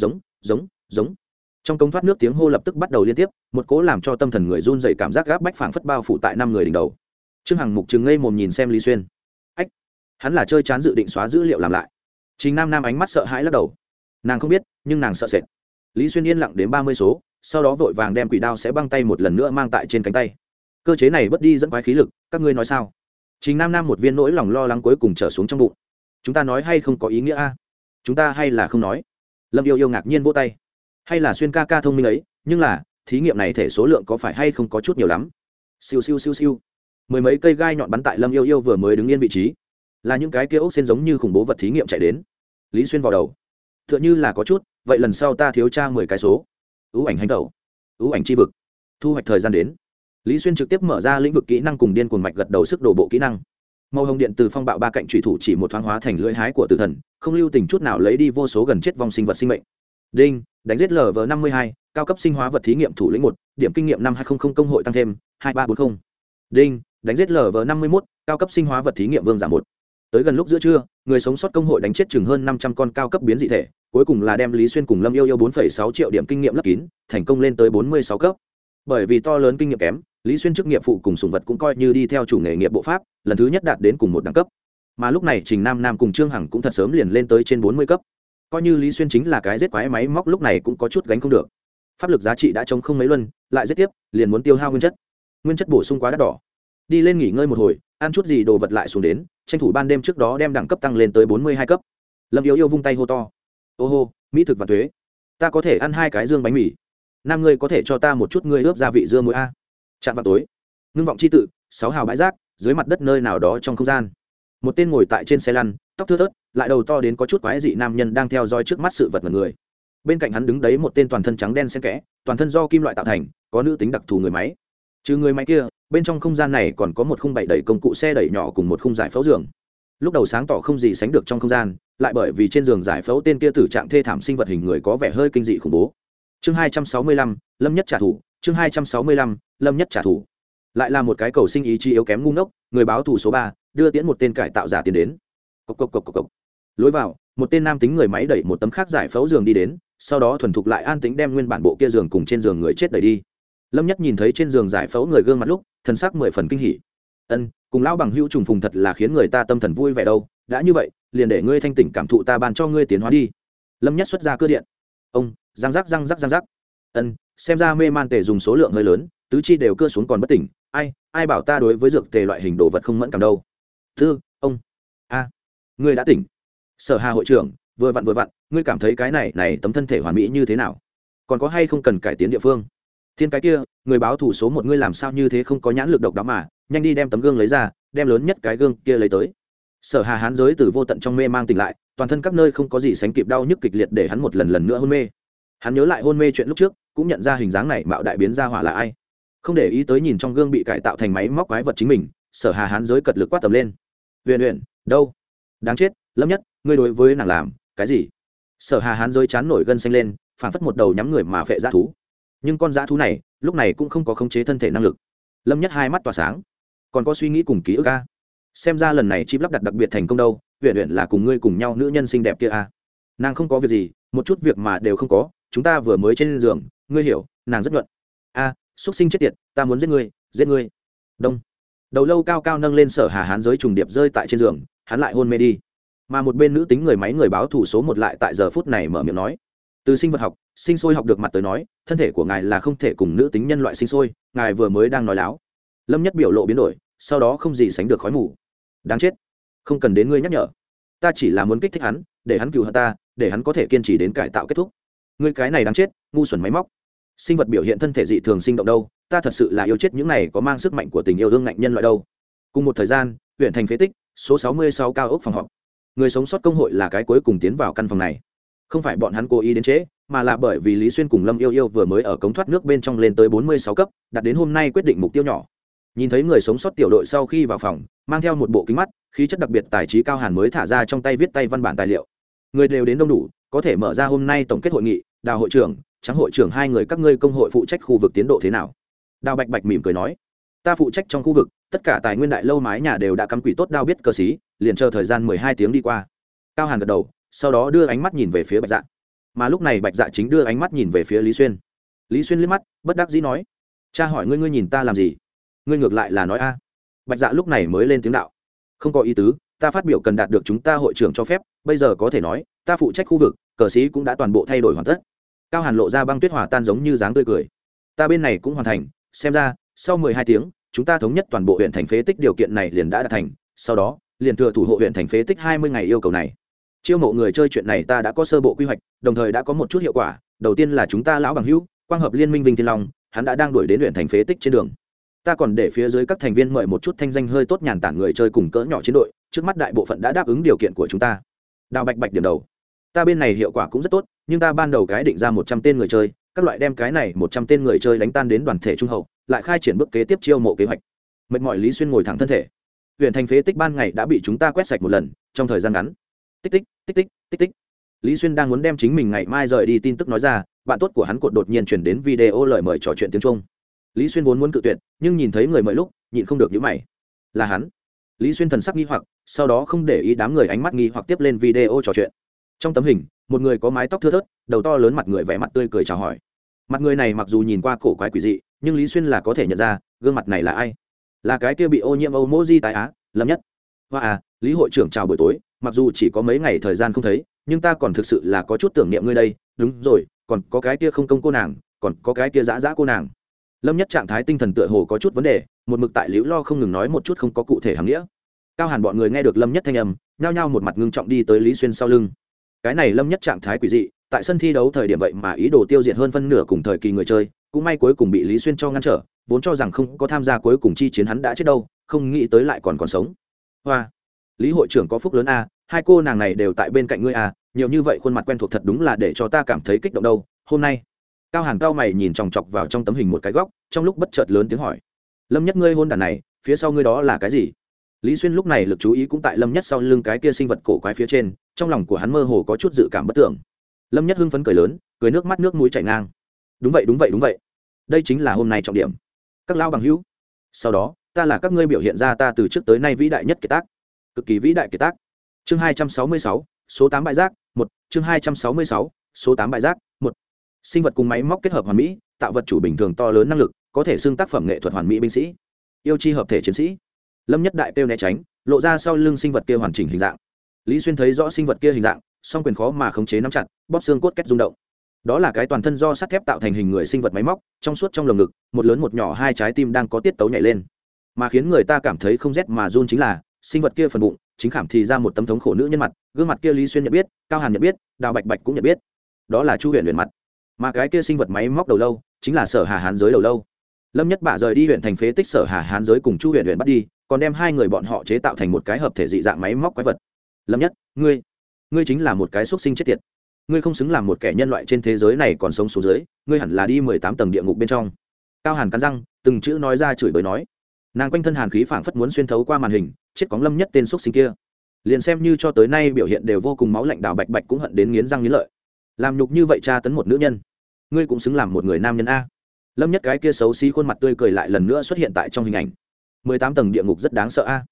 Giống giống giống trong công thoát nước tiếng hô lập tức bắt đầu liên tiếp, một cố làm cho tâm thần người run dậy cảm giác gáp bách phảng phất bao phủ tại năm người đỉnh đầu trương hằng mục chừng ngây mồm nhìn xem lý xuyên ách, hắn là chơi chán dự định xóa dữ liệu làm lại trình nam nam ánh mắt sợ hãi lắc đầu nàng không biết, nhưng nàng sợ sệt lý xuyên yên lặng đến ba mươi số, sau đó vội vàng đem quỷ đao sẽ băng tay một lần nữa mang tại trên cánh tay cơ chế này bất đi dẫn quái khí lực, các ngươi nói sao Trình Nam Nam một viên nỗi lòng lo lắng cuối cùng trở xuống trong bụng. Chúng ta nói hay không có ý nghĩa a? Chúng ta hay là không nói? Lâm Yêu Yêu ngạc nhiên vỗ tay. Hay là xuyên ca ca thông minh ấy, nhưng là, thí nghiệm này thể số lượng có phải hay không có chút nhiều lắm. Siêu siêu siêu siêu. Mười mấy cây gai nhọn bắn tại Lâm Yêu Yêu vừa mới đứng yên vị trí. Là những cái kia ốc xen giống như khủng bố vật thí nghiệm chạy đến. Lý xuyên vào đầu. Tựa như là có chút, vậy lần sau ta thiếu tra mười cái số. Ưu ảnh hành tẩu ưu ảnh chi vực. Thu hoạch thời gian đến lý xuyên trực tiếp mở ra lĩnh vực kỹ năng cùng điên cuồng mạch gật đầu sức đổ bộ kỹ năng màu hồng điện từ phong bạo ba cạnh thủy thủ chỉ một thoáng hóa thành lưỡi hái của tử thần không lưu tình chút nào lấy đi vô số gần chết vong sinh vật sinh mệnh đinh đánh giết lv năm mươi hai, cao cấp sinh hóa vật thí nghiệm thủ lĩnh một, điểm kinh nghiệm năm hai nghìn công hội tăng thêm, hai ba bốn mươi đinh, đánh giết lv năm mươi một cao cấp sinh hóa vật thí nghiệm vương giảm một. Tới gần lúc giữa trưa, người sống sót công hội đánh chết chừng hơn năm trăm con cao cấp biến dị thể, cuối cùng là đem lý xuyên cùng lâm yêu yêu bốn sáu triệu điểm kinh nghiệm lấp kín, thành công lên tới bốn mươi sáu cấp. Bởi vì to lớn kinh nghiệm kém, lý xuyên chức nghiệp phụ cùng sùng vật cũng coi như đi theo chủ nghề nghiệp bộ pháp, lần thứ nhất đạt đến cùng một đẳng cấp. Mà lúc này trình nam nam cùng trương hằng cũng thật sớm liền lên tới trên bốn mươi cấp coi như lý xuyên chính là cái giết quái máy móc lúc này cũng có chút gánh không được. Pháp lực giá trị đã chống không mấy luân, lại giết tiếp, liền muốn tiêu hao nguyên chất. Nguyên chất bổ sung quá đắt đỏ. Đi lên nghỉ ngơi một hồi, ăn chút gì đồ vật lại xuống đến, tranh thủ ban đêm trước đó đem đẳng cấp tăng lên tới bốn mươi hai cấp. Lâm yếu yêu vung tay hô to. Ô hô, mỹ thực và thuế. Ta có thể ăn hai cái dương bánh mì. Nam ngươi có thể cho ta một chút ngươi ướp gia vị dưa muối a. Chạm vào tối. Ngưng vọng c h i tự, sáu hào bãi rác, dưới mặt đất nơi nào đó trong không gian. Một tên ngồi tại trên xe lăn, tóc thưa thớt lại đầu to đến có chút quái dị nam nhân đang theo dõi trước mắt sự vật mật người. Bên cạnh hắn đứng đấy một tên toàn thân trắng đen xen kẽ, toàn thân do kim loại tạo thành, có nữ tính đặc thù người máy. Trừ người máy kia, bên trong không gian này còn có một khung bậy đẩy công cụ xe đẩy nhỏ cùng một khung giải phẫu giường. Lúc đầu sáng tỏ không gì sánh được trong không gian, lại bởi vì trên giường giải phẫu tên kia tử trạng thê thảm sinh vật hình người có vẻ hơi kinh dị khủng bố. Chương hai trăm sáu mươi lăm, lâm nhất trả thù, chương hai trăm sáu mươi lăm, lâm nhất trả thù. Lại là một cái cầu sinh ý chí yếu kém ngu ngốc, người báo thù số ba, đưa tiễn một tên cải tạo giả tiền đến. Cộc cộc cộc cộc cộc lối vào một tên nam tính người máy đẩy một tấm khác giải phẫu giường đi đến sau đó thuần thục lại an tính đem nguyên bản bộ kia giường cùng trên giường người chết đẩy đi. Lâm nhất nhìn thấy trên giường giải phẫu người gương mặt lúc thân xác mười phần kinh hỉ. Ân cùng lão bằng hữu trùng phùng thật là khiến người ta tâm thần vui vẻ đâu đã như vậy liền để ngươi thanh tỉnh cảm thụ ta ban cho ngươi tiến hóa đi. Lâm nhất xuất ra cơ điện. Ông răng rắc răng rắc răng rắc. Ân xem ra mê man tề dùng số lượng hơi lớn tứ chi đều cưa xuống còn bất tỉnh ai ai bảo ta đối với dược tề loại hình đồ vật không mẫn cảm đâu? Thư ông. A à, ngươi đã tỉnh sở hà hội trưởng, vừa vặn vừa vặn, ngươi cảm thấy cái này này tấm thân thể hoàn mỹ như thế nào? Còn có hay không cần cải tiến địa phương? Thiên cái kia, người báo thủ số một ngươi làm sao như thế không có nhãn lực độc đó mà, nhanh đi đem tấm gương lấy ra, đem lớn nhất cái gương kia lấy tới. Sở hà hán giới từ vô tận trong mê mang tỉnh lại, toàn thân các nơi không có gì sánh kịp đau nhức kịch liệt để hắn một lần lần nữa hôn mê. Hắn nhớ lại hôn mê chuyện lúc trước, cũng nhận ra hình dáng này mạo đại biến ra hỏa là ai. Không để ý tới nhìn trong gương bị cải tạo thành máy móc quái vật chính mình, sở hà hán giới cật lực quát tầm lên. Huyền huyền, đâu? Đáng chết lâm nhất ngươi đối với nàng làm cái gì? Sở hà hán rơi chán nổi gân xanh lên phản phất một đầu nhắm người mà phệ dã thú. Nhưng con dã thú này lúc này cũng không có khống chế thân thể năng lực. Lâm nhất hai mắt tỏa sáng. Còn có suy nghĩ cùng ký ức ca xem ra lần này chip lắp đặt đặc biệt thành công đâu huyện huyện là cùng ngươi cùng nhau nữ nhân xinh đẹp kia a. Nàng không có việc gì một chút việc mà đều không có chúng ta vừa mới trên giường ngươi hiểu nàng rất nhuận. A à, sinh chết tiệt ta muốn giết ngươi giết ngươi. Đông. Đầu lâu cao cao nâng lên sở hà hán giới trùng điệp rơi tại trên giường hắn lại hôn mê đi mà một bên nữ tính người máy người báo thủ số một lại tại giờ phút này mở miệng nói. Từ sinh vật học, sinh sôi học được mặt tới nói, thân thể của ngài là không thể cùng nữ tính nhân loại sinh sôi, ngài vừa mới đang nói láo. Lâm nhất biểu lộ biến đổi, sau đó không gì sánh được khói mù. Đáng chết. Không cần đến ngươi nhắc nhở. Ta chỉ là muốn kích thích hắn, để hắn cứu hận ta, để hắn có thể kiên trì đến cải tạo kết thúc. Ngươi cái này đáng chết, ngu xuẩn máy móc. Sinh vật biểu hiện thân thể dị thường sinh động đâu, ta thật sự là yêu chết những này có mang sức mạnh của tình yêu thương ngạnh nhân loại đâu. Cùng một thời gian, huyện thành phế tích, số sáu mươi sáu cao ốc phòng họp người sống sót công hội là cái cuối cùng tiến vào căn phòng này. Không phải bọn hắn cố ý đến trễ, mà là bởi vì lý xuyên cùng lâm yêu yêu vừa mới ở cống thoát nước bên trong lên tới bốn mươi sáu cấp đặt đến hôm nay quyết định mục tiêu nhỏ. Nhìn thấy người sống sót tiểu đội sau khi vào phòng, mang theo một bộ kính mắt, khí chất đặc biệt tài trí cao hàn mới thả ra trong tay viết tay văn bản tài liệu. Người đều đến đông đủ, có thể mở ra hôm nay tổng kết hội nghị, đào hội trưởng, trắng hội trưởng hai người các ngươi công hội phụ trách khu vực tiến độ thế nào? Đào bạch bạch mỉm cười nói, ta phụ trách trong khu vực, tất cả tài nguyên đại lâu mái nhà đều đã cắm quỷ tốt đao biết cơ sĩ liền chờ thời gian mười hai tiếng đi qua. Cao hàn gật đầu, sau đó đưa ánh mắt nhìn về phía bạch dạ. Mà lúc này bạch dạ chính đưa ánh mắt nhìn về phía lý xuyên. Lý xuyên liếc mắt, bất đắc dĩ nói, cha hỏi ngươi ngươi nhìn ta làm gì? Ngươi ngược lại là nói a. Bạch dạ lúc này mới lên tiếng đạo, không có ý tứ, ta phát biểu cần đạt được chúng ta hội trưởng cho phép, bây giờ có thể nói, ta phụ trách khu vực, cờ sĩ cũng đã toàn bộ thay đổi hoàn tất. Cao hàn lộ ra băng tuyết hòa tan giống như dáng tươi cười. Ta bên này cũng hoàn thành, xem ra, sau mười hai tiếng, chúng ta thống nhất toàn bộ huyện thành phế tích điều kiện này liền đã đạt thành, sau đó liền thừa thủ hộ huyện thành phế tích hai mươi ngày yêu cầu này. Chiêu mộ người chơi chuyện này ta đã có sơ bộ quy hoạch, đồng thời đã có một chút hiệu quả. Đầu tiên là chúng ta lão bằng hữu, quang hợp liên minh vinh thiên long, hắn đã đang đuổi đến huyện thành phế tích trên đường. Ta còn để phía dưới các thành viên mời một chút thanh danh hơi tốt nhàn tản người chơi cùng cỡ nhỏ chiến đội, trước mắt đại bộ phận đã đáp ứng điều kiện của chúng ta. Đào bạch bạch điểm đầu. Ta bên này hiệu quả cũng rất tốt, nhưng ta ban đầu cái định ra một trăm tên người chơi, các loại đem cái này một trăm tên người chơi đánh tan đến đoàn thể trung hậu, lại khai triển bước kế tiếp chiêu mộ kế hoạch. Mệt mỏi lý xuyên ngồi thẳng thân thể huyện thành phế tích ban ngày đã bị chúng ta quét sạch một lần, trong thời gian ngắn. Tích tích tích tích tích tích. Lý xuyên đang muốn đem chính mình ngày mai rời đi tin tức nói ra, bạn tốt của hắn cột đột nhiên chuyển đến video lời mời trò chuyện tiếng trung. Lý xuyên vốn muốn cự tuyệt, nhưng nhìn thấy người mời lúc, nhịn không được nhữ mày. Là hắn. Lý xuyên thần sắc nghi hoặc, sau đó không để ý đám người ánh mắt nghi hoặc tiếp lên video trò chuyện. Trong tấm hình, một người có mái tóc thưa thớt, đầu to lớn mặt người vẻ mặt tươi cười chào hỏi. Mặt người này mặc dù nhìn qua cổ quái quỷ dị, nhưng lý xuyên là có thể nhận ra, gương mặt này là ai là cái kia bị ô nhiễm âu mô di tại á lâm nhất. Hoa à lý hội trưởng chào buổi tối, mặc dù chỉ có mấy ngày thời gian không thấy, nhưng ta còn thực sự là có chút tưởng niệm ngươi đây. Đúng rồi, còn có cái kia không công cô nàng, còn có cái kia dã dã cô nàng. Lâm nhất trạng thái tinh thần tựa hồ có chút vấn đề, một mực tại liễu lo không ngừng nói một chút không có cụ thể hàm nghĩa. Cao hàn bọn người nghe được lâm nhất thanh âm, nhao nhao một mặt ngưng trọng đi tới lý xuyên sau lưng. Cái này lâm nhất trạng thái quỷ dị, tại sân thi đấu thời điểm vậy mà ý đồ tiêu diệt hơn phân nửa cùng thời kỳ người chơi, cũng may cuối cùng bị lý xuyên cho ngăn trở vốn cho rằng không có tham gia cuối cùng chi chiến hắn đã chết đâu, không nghĩ tới lại còn còn sống. Hoa. Lý hội trưởng có phúc lớn a hai cô nàng này đều tại bên cạnh ngươi a nhiều như vậy khuôn mặt quen thuộc thật đúng là để cho ta cảm thấy kích động đâu. Hôm nay, cao hàn cao mày nhìn chòng chọc vào trong tấm hình một cái góc, trong lúc bất chợt lớn tiếng hỏi. Lâm nhất ngươi hôn đàn này, phía sau ngươi đó là cái gì? Lý xuyên lúc này lực chú ý cũng tại lâm nhất sau lưng cái kia sinh vật cổ quái phía trên, trong lòng của hắn mơ hồ có chút dự cảm bất tưởng. Lâm nhất hưng phấn cười lớn, cười nước mắt nước mũi chảy ngang. Đúng vậy đúng vậy đúng vậy. Đây chính là hôm nay trọng điểm các lao bằng hữu. Sau đó, ta là các ngươi biểu hiện ra ta từ trước tới nay vĩ đại nhất kiệt tác. Cực kỳ vĩ đại kiệt tác. Chương hai trăm sáu mươi sáu, số tám bãi rác một. Chương hai trăm sáu mươi sáu, số tám bãi rác một. Sinh vật cùng máy móc kết hợp hoàn mỹ, tạo vật chủ bình thường to lớn năng lực, có thể xưng tác phẩm nghệ thuật hoàn mỹ binh sĩ. Yêu chi hợp thể chiến sĩ. Lâm nhất đại kêu né tránh, lộ ra sau lưng sinh vật kia hoàn chỉnh hình dạng. Lý xuyên thấy rõ sinh vật kia hình dạng, song quyền khó mà khống chế nắm chặt, bóp xương cốt kết rung động đó là cái toàn thân do sắt thép tạo thành hình người sinh vật máy móc, trong suốt trong lồng ngực, một lớn một nhỏ hai trái tim đang có tiết tấu nhảy lên. Mà khiến người ta cảm thấy không rét mà run chính là, sinh vật kia phần bụng, chính khảm thì ra một tấm thống khổ nữ nhân mặt, gương mặt kia lý xuyên nhận biết, cao hàn nhận biết, đào bạch bạch cũng nhận biết. Đó là chu huyện huyền mặt. Mà cái kia sinh vật máy móc đầu lâu, chính là sở hà hán giới đầu lâu. Lâm nhất bả rời đi huyện thành phế tích sở hà hán giới cùng chu huyện huyện bắt đi, còn đem hai người bọn họ chế tạo thành một cái hợp thể dị dạng máy móc quái vật. Lâm nhất, ngươi ngươi chính là một cái xúc sinh chết tiệt ngươi không xứng làm một kẻ nhân loại trên thế giới này còn sống xuống dưới, ngươi hẳn là đi mười tám tầng địa ngục bên trong. Cao hàn cắn răng, từng chữ nói ra chửi bới nói. Nàng quanh thân hàn khí phảng phất muốn xuyên thấu qua màn hình, chết cóng lâm nhất tên xúc sinh kia. Liền xem như cho tới nay biểu hiện đều vô cùng máu lạnh đào bạch bạch cũng hận đến nghiến răng nghiến lợi. Làm nhục như vậy tra tấn một nữ nhân, ngươi cũng xứng làm một người nam nhân a. Lâm nhất cái kia xấu xí khuôn mặt tươi cười lại lần nữa xuất hiện tại trong hình ảnh. Mười tám tầng địa ngục rất đáng sợ a.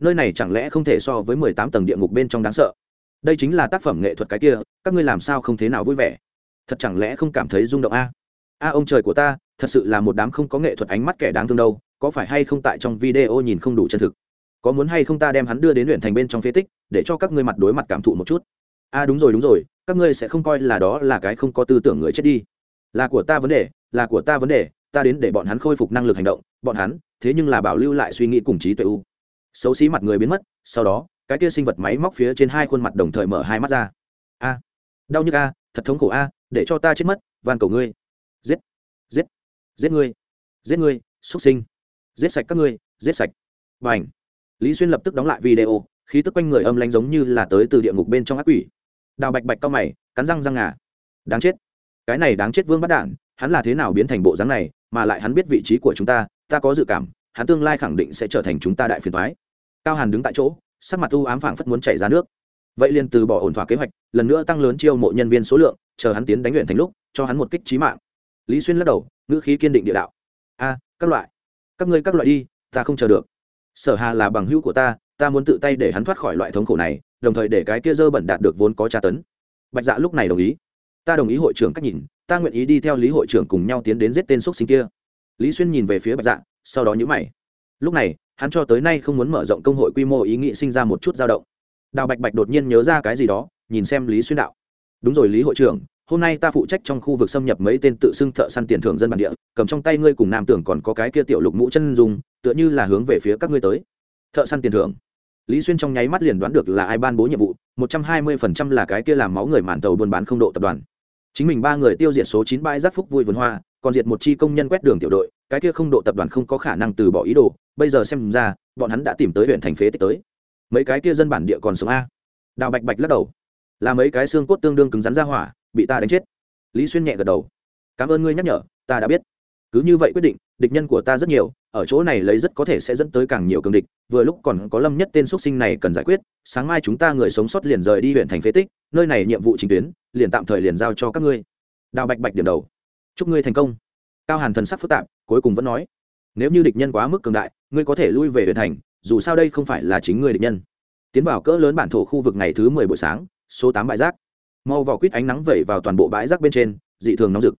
Nơi này chẳng lẽ không thể so với mười tám tầng địa ngục bên trong đáng sợ? Đây chính là tác phẩm nghệ thuật cái kia, các ngươi làm sao không thế nào vui vẻ? Thật chẳng lẽ không cảm thấy rung động a? A, ông trời của ta, thật sự là một đám không có nghệ thuật ánh mắt kẻ đáng thương đâu, có phải hay không tại trong video nhìn không đủ chân thực? Có muốn hay không ta đem hắn đưa đến luyện thành bên trong phế tích, để cho các ngươi mặt đối mặt cảm thụ một chút? A, đúng rồi đúng rồi, các ngươi sẽ không coi là đó là cái không có tư tưởng người chết đi. Là của ta vấn đề, là của ta vấn đề, ta đến để bọn hắn khôi phục năng lực hành động, bọn hắn, thế nhưng là bảo lưu lại suy nghĩ cùng trí tuệ u. Xấu xí mặt người biến mất, sau đó cái kia sinh vật máy móc phía trên hai khuôn mặt đồng thời mở hai mắt ra. A, đau nhức a, thật thống khổ a, để cho ta chết mất, van cầu ngươi. Giết giết giết ngươi giết ngươi xuất sinh. Giết sạch các ngươi, giết sạch. Bảnh lý xuyên lập tức đóng lại video, khí tức quanh người âm lanh giống như là tới từ địa ngục bên trong ác quỷ. Đào bạch bạch cao mày, cắn răng răng ngà. Đáng chết. Cái này đáng chết vương bắt đản hắn là thế nào biến thành bộ dáng này, mà lại hắn biết vị trí của chúng ta ta có dự cảm, hắn tương lai khẳng định sẽ trở thành chúng ta đại phiền thoái cao hàn đứng tại chỗ sắc mặt u ám phảng phất muốn chảy ra nước. Vậy liền từ bỏ ổn thỏa kế hoạch, lần nữa tăng lớn chiêu mộ nhân viên số lượng, chờ hắn tiến đánh luyện thành lúc, cho hắn một kích trí mạng. Lý xuyên lắc đầu, ngữ khí kiên định địa đạo. A, các loại, các ngươi các loại đi, ta không chờ được. Sở hà là bằng hữu của ta ta muốn tự tay để hắn thoát khỏi loại thống khổ này, đồng thời để cái kia dơ bẩn đạt được vốn có tra tấn. Bạch dạ lúc này đồng ý. Ta đồng ý hội trưởng cách nhìn, ta nguyện ý đi theo lý hội trưởng cùng nhau tiến đến giết tên xúc sinh kia. Lý xuyên nhìn về phía bạch dạ sau đó nhữ mày. Lúc này hắn cho tới nay không muốn mở rộng công hội quy mô ý nghĩ sinh ra một chút dao động. Đào bạch bạch đột nhiên nhớ ra cái gì đó, nhìn xem lý xuyên đạo. Đúng rồi lý hội trưởng, hôm nay ta phụ trách trong khu vực xâm nhập mấy tên tự xưng thợ săn tiền thưởng dân bản địa, cầm trong tay ngươi cùng nam tưởng còn có cái kia tiểu lục mũ chân dùng tựa như là hướng về phía các ngươi tới. Thợ săn tiền thưởng. Lý xuyên trong nháy mắt liền đoán được là ai ban bố nhiệm vụ, một trăm hai mươi phần trăm là cái kia làm máu người màn tàu buôn bán không độ tập đoàn. Chính mình ba người tiêu diệt số chín bãi rác phúc vui vườn hoa, còn diệt một chi công nhân quét đường tiểu đội, cái kia không độ tập đoàn không có khả năng từ bỏ ý đồ bây giờ xem ra, bọn hắn đã tìm tới huyện thành phế tích tới. Mấy cái kia dân bản địa còn sống a. Đào bạch bạch lắc đầu. Là mấy cái xương cốt tương đương cứng rắn ra hỏa, bị ta đánh chết. Lý xuyên nhẹ gật đầu. Cảm ơn ngươi nhắc nhở, ta đã biết. Cứ như vậy quyết định, địch nhân của ta rất nhiều, ở chỗ này lấy rất có thể sẽ dẫn tới càng nhiều cường địch, vừa lúc còn có lâm nhất tên x sinh này cần giải quyết, sáng mai chúng ta người sống sót liền rời đi huyện thành phế tích, nơi này nhiệm vụ chính tuyến, liền tạm thời liền giao cho các ngươi. Đào bạch bạch điểm đầu. Chúc ngươi thành công. Cao hàn thần sắc phức tạp, cuối cùng vẫn nói. Nếu như địch nhân quá mức cường đại ngươi có thể lui về huyện thành, dù sao đây không phải là chính ngươi địch nhân. Tiến vào cỡ lớn bản thổ khu vực ngày thứ mười buổi sáng, số tám bãi rác. Mau vào quýt ánh nắng vẩy vào toàn bộ bãi rác bên trên, dị thường nóng rực.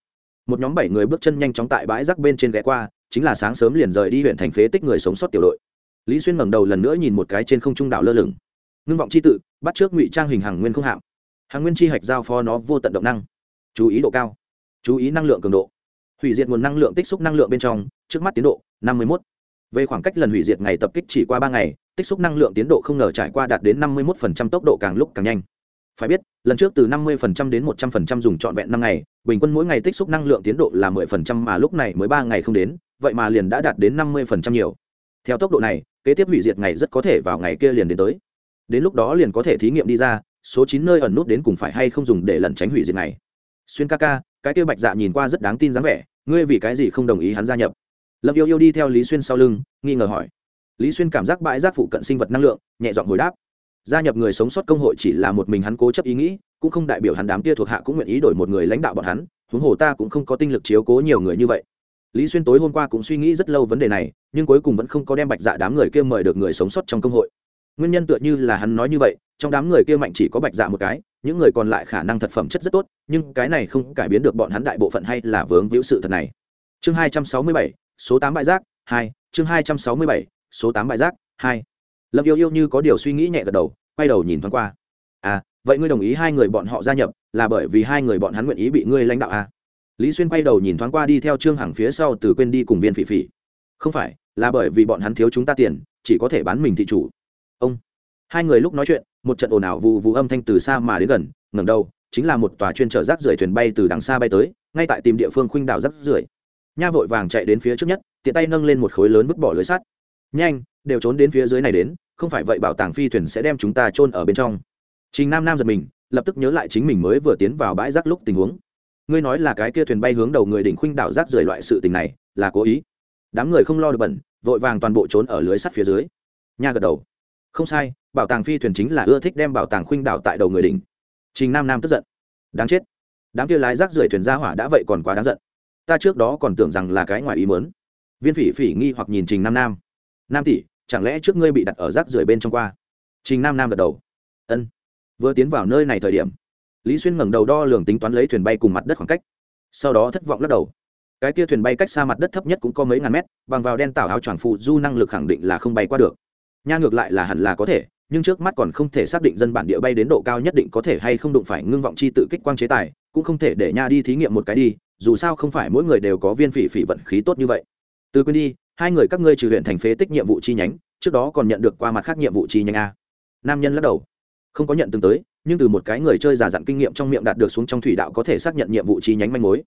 Một nhóm bảy người bước chân nhanh chóng tại bãi rác bên trên ghé qua, chính là sáng sớm liền rời đi huyện thành phế tích người sống sót tiểu đội. Lý xuyên ngẩng đầu lần nữa nhìn một cái trên không trung đảo lơ lửng. Ngưng vọng c h i tự, bắt trước ngụy trang hình hàng nguyên không hạm. Hàng nguyên chi hạch giao phó nó vô tận động năng. Chú ý độ cao. Chú ý năng lượng cường độ. Hủy diệt nguồn năng lượng tích xúc năng lượng bên trong, trước mắt tiến độ năm mươi một về khoảng cách lần hủy diệt ngày tập kích chỉ qua ba ngày, tích xúc năng lượng tiến độ không ngờ trải qua đạt đến năm mươi một tốc độ càng lúc càng nhanh. Phải biết, lần trước từ 50% đến 100% dùng trọn vẹn năm ngày, bình quân mỗi ngày tích xúc năng lượng tiến độ là 10% mà lúc này mới ba ngày không đến, vậy mà liền đã đạt đến 50% nhiều. Theo tốc độ này, kế tiếp hủy diệt ngày rất có thể vào ngày kia liền đến tới. Đến lúc đó liền có thể thí nghiệm đi ra, số chín nơi ẩn nút đến cùng phải hay không dùng để lẩn tránh hủy diệt này xuyên ca ca, cái kia bạch dạ nhìn qua rất đáng tin dáng vẻ, ngươi vì cái gì không đồng ý hắn gia nhập? Lâm yêu yêu đi theo lý xuyên sau lưng, nghi ngờ hỏi. Lý xuyên cảm giác bãi rác phụ cận sinh vật năng lượng, nhẹ giọng hồi đáp. Gia nhập người sống sót công hội chỉ là một mình hắn cố chấp ý nghĩ, cũng không đại biểu hắn đám kia thuộc hạ cũng nguyện ý đổi một người lãnh đạo bọn hắn, huống hồ ta cũng không có tinh lực chiếu cố nhiều người như vậy. Lý xuyên tối hôm qua cũng suy nghĩ rất lâu vấn đề này, nhưng cuối cùng vẫn không có đem bạch dạ đám người kia mời được người sống sót trong công hội. Nguyên nhân tựa như là hắn nói như vậy, trong đám người kia mạnh chỉ có bạch dạ một cái, những người còn lại khả năng thật phẩm chất rất tốt, nhưng cái này không cải biến được bọn hắn đại bộ phận hay là vướng víu sự thật này. Chương hai trăm sáu mươi bảy số tám bãi rác hai, chương hai trăm sáu mươi bảy, số tám bãi rác hai. Lâm yêu yêu như có điều suy nghĩ nhẹ gật đầu, quay đầu nhìn thoáng qua. À vậy ngươi đồng ý hai người bọn họ gia nhập, là bởi vì hai người bọn hắn nguyện ý bị ngươi lãnh đạo à? lý xuyên quay đầu nhìn thoáng qua đi theo trương hằng phía sau từ quên đi cùng viên phỉ phỉ. Không phải, là bởi vì bọn hắn thiếu chúng ta tiền, chỉ có thể bán mình thị chủ. Ông. Hai người lúc nói chuyện, một trận ồn ào vụ vụ âm thanh từ xa mà đến gần, ngẩng đầu, chính là một tòa chuyên chở rác rưởi thuyền bay từ đằng xa bay tới, ngay tại tìm địa phương khuynh đảo rác rưởi nha vội vàng chạy đến phía trước nhất, tiện tay nâng lên một khối lớn vứt bỏ lưới sắt. Nhanh, đều trốn đến phía dưới này đến, không phải vậy bảo tàng phi thuyền sẽ đem chúng ta chôn ở bên trong. Trình nam nam giật mình, lập tức nhớ lại chính mình mới vừa tiến vào bãi rác lúc tình huống. Ngươi nói là cái kia thuyền bay hướng đầu người đỉnh khuynh đảo rác rời loại sự tình này, là cố ý? Đám người không lo được bẩn, vội vàng toàn bộ trốn ở lưới sắt phía dưới. Nha gật đầu. Không sai, bảo tàng phi thuyền chính là ưa thích đem bảo tàng khuynh đảo tại đầu người đỉnh. Trình nam nam tức giận. Đáng chết. Đám kia lái rác rưởi thuyền ra hỏa đã vậy còn quá đáng giận ta trước đó còn tưởng rằng là cái ngoài ý mớn viên phỉ phỉ nghi hoặc nhìn trình nam nam. Nam tỷ, chẳng lẽ trước ngươi bị đặt ở rác rưởi bên trong qua? Trình nam nam gật đầu. Ân. Vừa tiến vào nơi này thời điểm, lý xuyên ngẩng đầu đo lường tính toán lấy thuyền bay cùng mặt đất khoảng cách. Sau đó thất vọng lắc đầu. Cái kia thuyền bay cách xa mặt đất thấp nhất cũng có mấy ngàn mét, bằng vào đen tảo áo choàng phụ du năng lực khẳng định là không bay qua được. Nha ngược lại là hẳn là có thể, nhưng trước mắt còn không thể xác định dân bản địa bay đến độ cao nhất định có thể hay không đụng phải ngưng vọng chi tự kích quang chế tài, cũng không thể để nha đi thí nghiệm một cái đi dù sao không phải mỗi người đều có viên phỉ phỉ vận khí tốt như vậy. Từ quên đi, hai người các ngươi trừ huyện thành phế tích nhiệm vụ chi nhánh, trước đó còn nhận được qua mặt khác nhiệm vụ chi nhánh a. Nam nhân lắc đầu. Không có nhận từng tới, nhưng từ một cái người chơi giả dặn kinh nghiệm trong miệng đạt được xuống trong thủy đạo có thể xác nhận nhiệm vụ chi nhánh manh mối.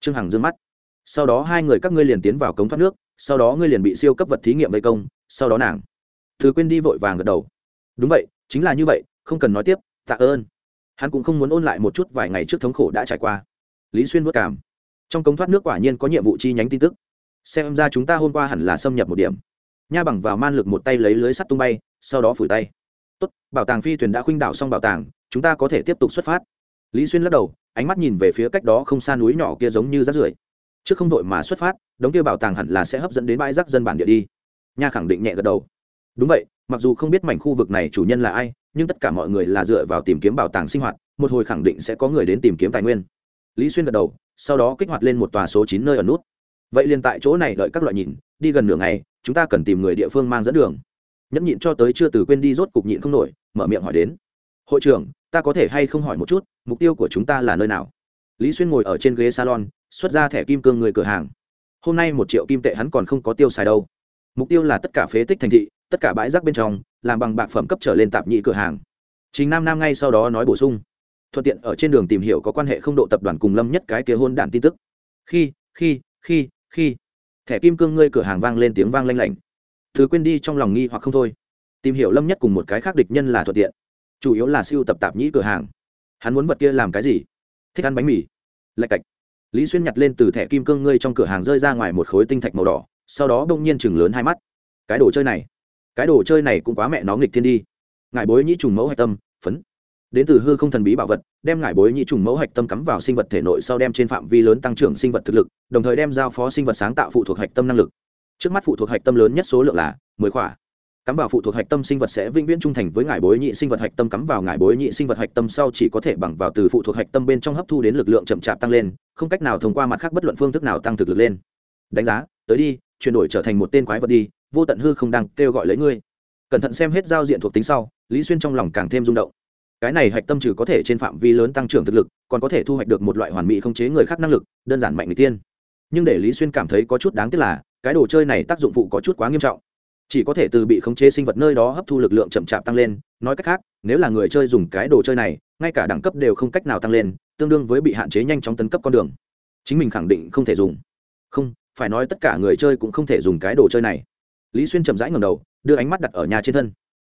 Trương hằng dương mắt. Sau đó hai người các ngươi liền tiến vào cống thoát nước, sau đó ngươi liền bị siêu cấp vật thí nghiệm vây công, sau đó nàng. Thứ quên đi vội vàng gật đầu. Đúng vậy, chính là như vậy, không cần nói tiếp, tạ ơn. Hắn cũng không muốn ôn lại một chút vài ngày trước thống khổ đã trải qua. Lý xuyên vất cảm trong cống thoát nước quả nhiên có nhiệm vụ chi nhánh tin tức. Xem ra chúng ta hôm qua hẳn là xâm nhập một điểm. Nha bằng vào man lực một tay lấy lưới sắt tung bay, sau đó phủi tay. Tốt, bảo tàng phi thuyền đã khuynh đảo xong bảo tàng, chúng ta có thể tiếp tục xuất phát. Lý xuyên lắc đầu, ánh mắt nhìn về phía cách đó không xa núi nhỏ kia giống như rác rưởi. Trước không vội mà xuất phát, đống kia bảo tàng hẳn là sẽ hấp dẫn đến bãi rác dân bản địa đi. Nha khẳng định nhẹ gật đầu. Đúng vậy, mặc dù không biết mảnh khu vực này chủ nhân là ai, nhưng tất cả mọi người là dựa vào tìm kiếm bảo tàng sinh hoạt, một hồi khẳng định sẽ có người đến tìm kiếm tài nguyên. Lý xuyên gật đầu sau đó kích hoạt lên một tòa số chín nơi ở nút. Vậy liền tại chỗ này đợi các loại nhìn, đi gần nửa ngày, chúng ta cần tìm người địa phương mang dẫn đường. Nhẫn nhịn cho tới chưa từ quên đi rốt cục nhịn không nổi, mở miệng hỏi đến. Hội trưởng, ta có thể hay không hỏi một chút, mục tiêu của chúng ta là nơi nào? Lý xuyên ngồi ở trên ghế salon, xuất ra thẻ kim cương người cửa hàng. Hôm nay một triệu kim tệ hắn còn không có tiêu xài đâu. Mục tiêu là tất cả phế tích thành thị, tất cả bãi rác bên trong, làm bằng bạc phẩm cấp trở lên tạp nhị cửa hàng. Chính nam nam ngay sau đó nói bổ sung thuận tiện ở trên đường tìm hiểu có quan hệ không độ tập đoàn cùng lâm nhất cái kia hôn đản tin tức. Khi khi khi khi. Thẻ kim cương ngươi cửa hàng vang lên tiếng vang lanh lảnh. Thứ quên đi trong lòng nghi hoặc không thôi. Tìm hiểu lâm nhất cùng một cái khác địch nhân là thuận tiện. Chủ yếu là siêu tập tạp nhĩ cửa hàng. Hắn muốn vật kia làm cái gì? Thích ăn bánh mì. Lạch cạch. Lý xuyên nhặt lên từ thẻ kim cương ngươi trong cửa hàng rơi ra ngoài một khối tinh thạch màu đỏ, sau đó bỗng nhiên chừng lớn hai mắt. Cái đồ chơi này. Cái đồ chơi này cũng quá mẹ nó nghịch thiên đi. Ngài bối nhĩ trùng mẫu hạch tâm, phấn đến từ hư không thần bí bảo vật, đem ngải bối nhị trùng mẫu hạch tâm cắm vào sinh vật thể nội sau đem trên phạm vi lớn tăng trưởng sinh vật thực lực, đồng thời đem giao phó sinh vật sáng tạo phụ thuộc hạch tâm năng lực. Trước mắt phụ thuộc hạch tâm lớn nhất số lượng là mười khỏa. Cắm vào phụ thuộc hạch tâm sinh vật sẽ vĩnh viễn trung thành với ngải bối nhị sinh vật hạch tâm, cắm vào ngải bối nhị sinh vật hạch tâm sau chỉ có thể bằng vào từ phụ thuộc hạch tâm bên trong hấp thu đến lực lượng chậm chạp tăng lên, không cách nào thông qua mặt khác bất luận phương thức nào tăng thực lực lên. Đánh giá, tới đi, chuyển đổi trở thành một tên quái vật đi, vô tận hư không đang kêu gọi lấy ngươi. Cẩn thận xem hết giao diện thuộc tính sau, lý xuyên trong lòng càng thêm rung động cái này hạch tâm trừ có thể trên phạm vi lớn tăng trưởng thực lực, còn có thể thu hoạch được một loại hoàn mỹ không chế người khác năng lực, đơn giản mạnh người tiên. Nhưng để lý xuyên cảm thấy có chút đáng tiếc là, cái đồ chơi này tác dụng phụ có chút quá nghiêm trọng. Chỉ có thể từ bị khống chế sinh vật nơi đó hấp thu lực lượng chậm chạp tăng lên, nói cách khác, nếu là người chơi dùng cái đồ chơi này, ngay cả đẳng cấp đều không cách nào tăng lên, tương đương với bị hạn chế nhanh chóng tấn cấp con đường. Chính mình khẳng định không thể dùng. Không, phải nói tất cả người chơi cũng không thể dùng cái đồ chơi này. Lý xuyên chậm rãi ngầm đầu, đưa ánh mắt đặt ở nhà trên thân.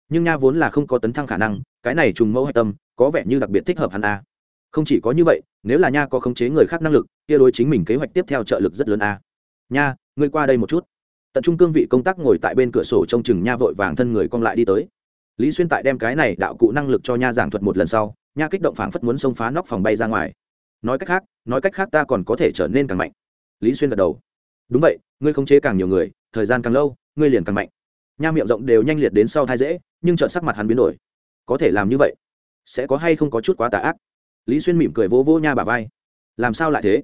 Nhưng nha vốn là không có tấn thăng khả năng cái này trùng mẫu hạch tâm, có vẻ như đặc biệt thích hợp hắn a. Không chỉ có như vậy, nếu là nha có khống chế người khác năng lực, kia đối chính mình kế hoạch tiếp theo trợ lực rất lớn a. Nha, ngươi qua đây một chút. Tận trung cương vị công tác ngồi tại bên cửa sổ trông chừng nha vội vàng thân người cong lại đi tới. Lý xuyên tại đem cái này đạo cụ năng lực cho nha giảng thuật một lần sau, nha kích động phảng phất muốn xông phá nóc phòng bay ra ngoài. Nói cách khác, nói cách khác ta còn có thể trở nên càng mạnh. Lý xuyên gật đầu. Đúng vậy, ngươi khống chế càng nhiều người, thời gian càng lâu, ngươi liền càng mạnh. Nha miệng rộng đều nhanh liệt đến sau thai dễ, nhưng trợn sắc mặt hắn biến đổi có thể làm như vậy? Sẽ có hay không có chút quá tà ác? Lý xuyên mỉm cười vỗ vỗ nha bà vai. Làm sao lại thế?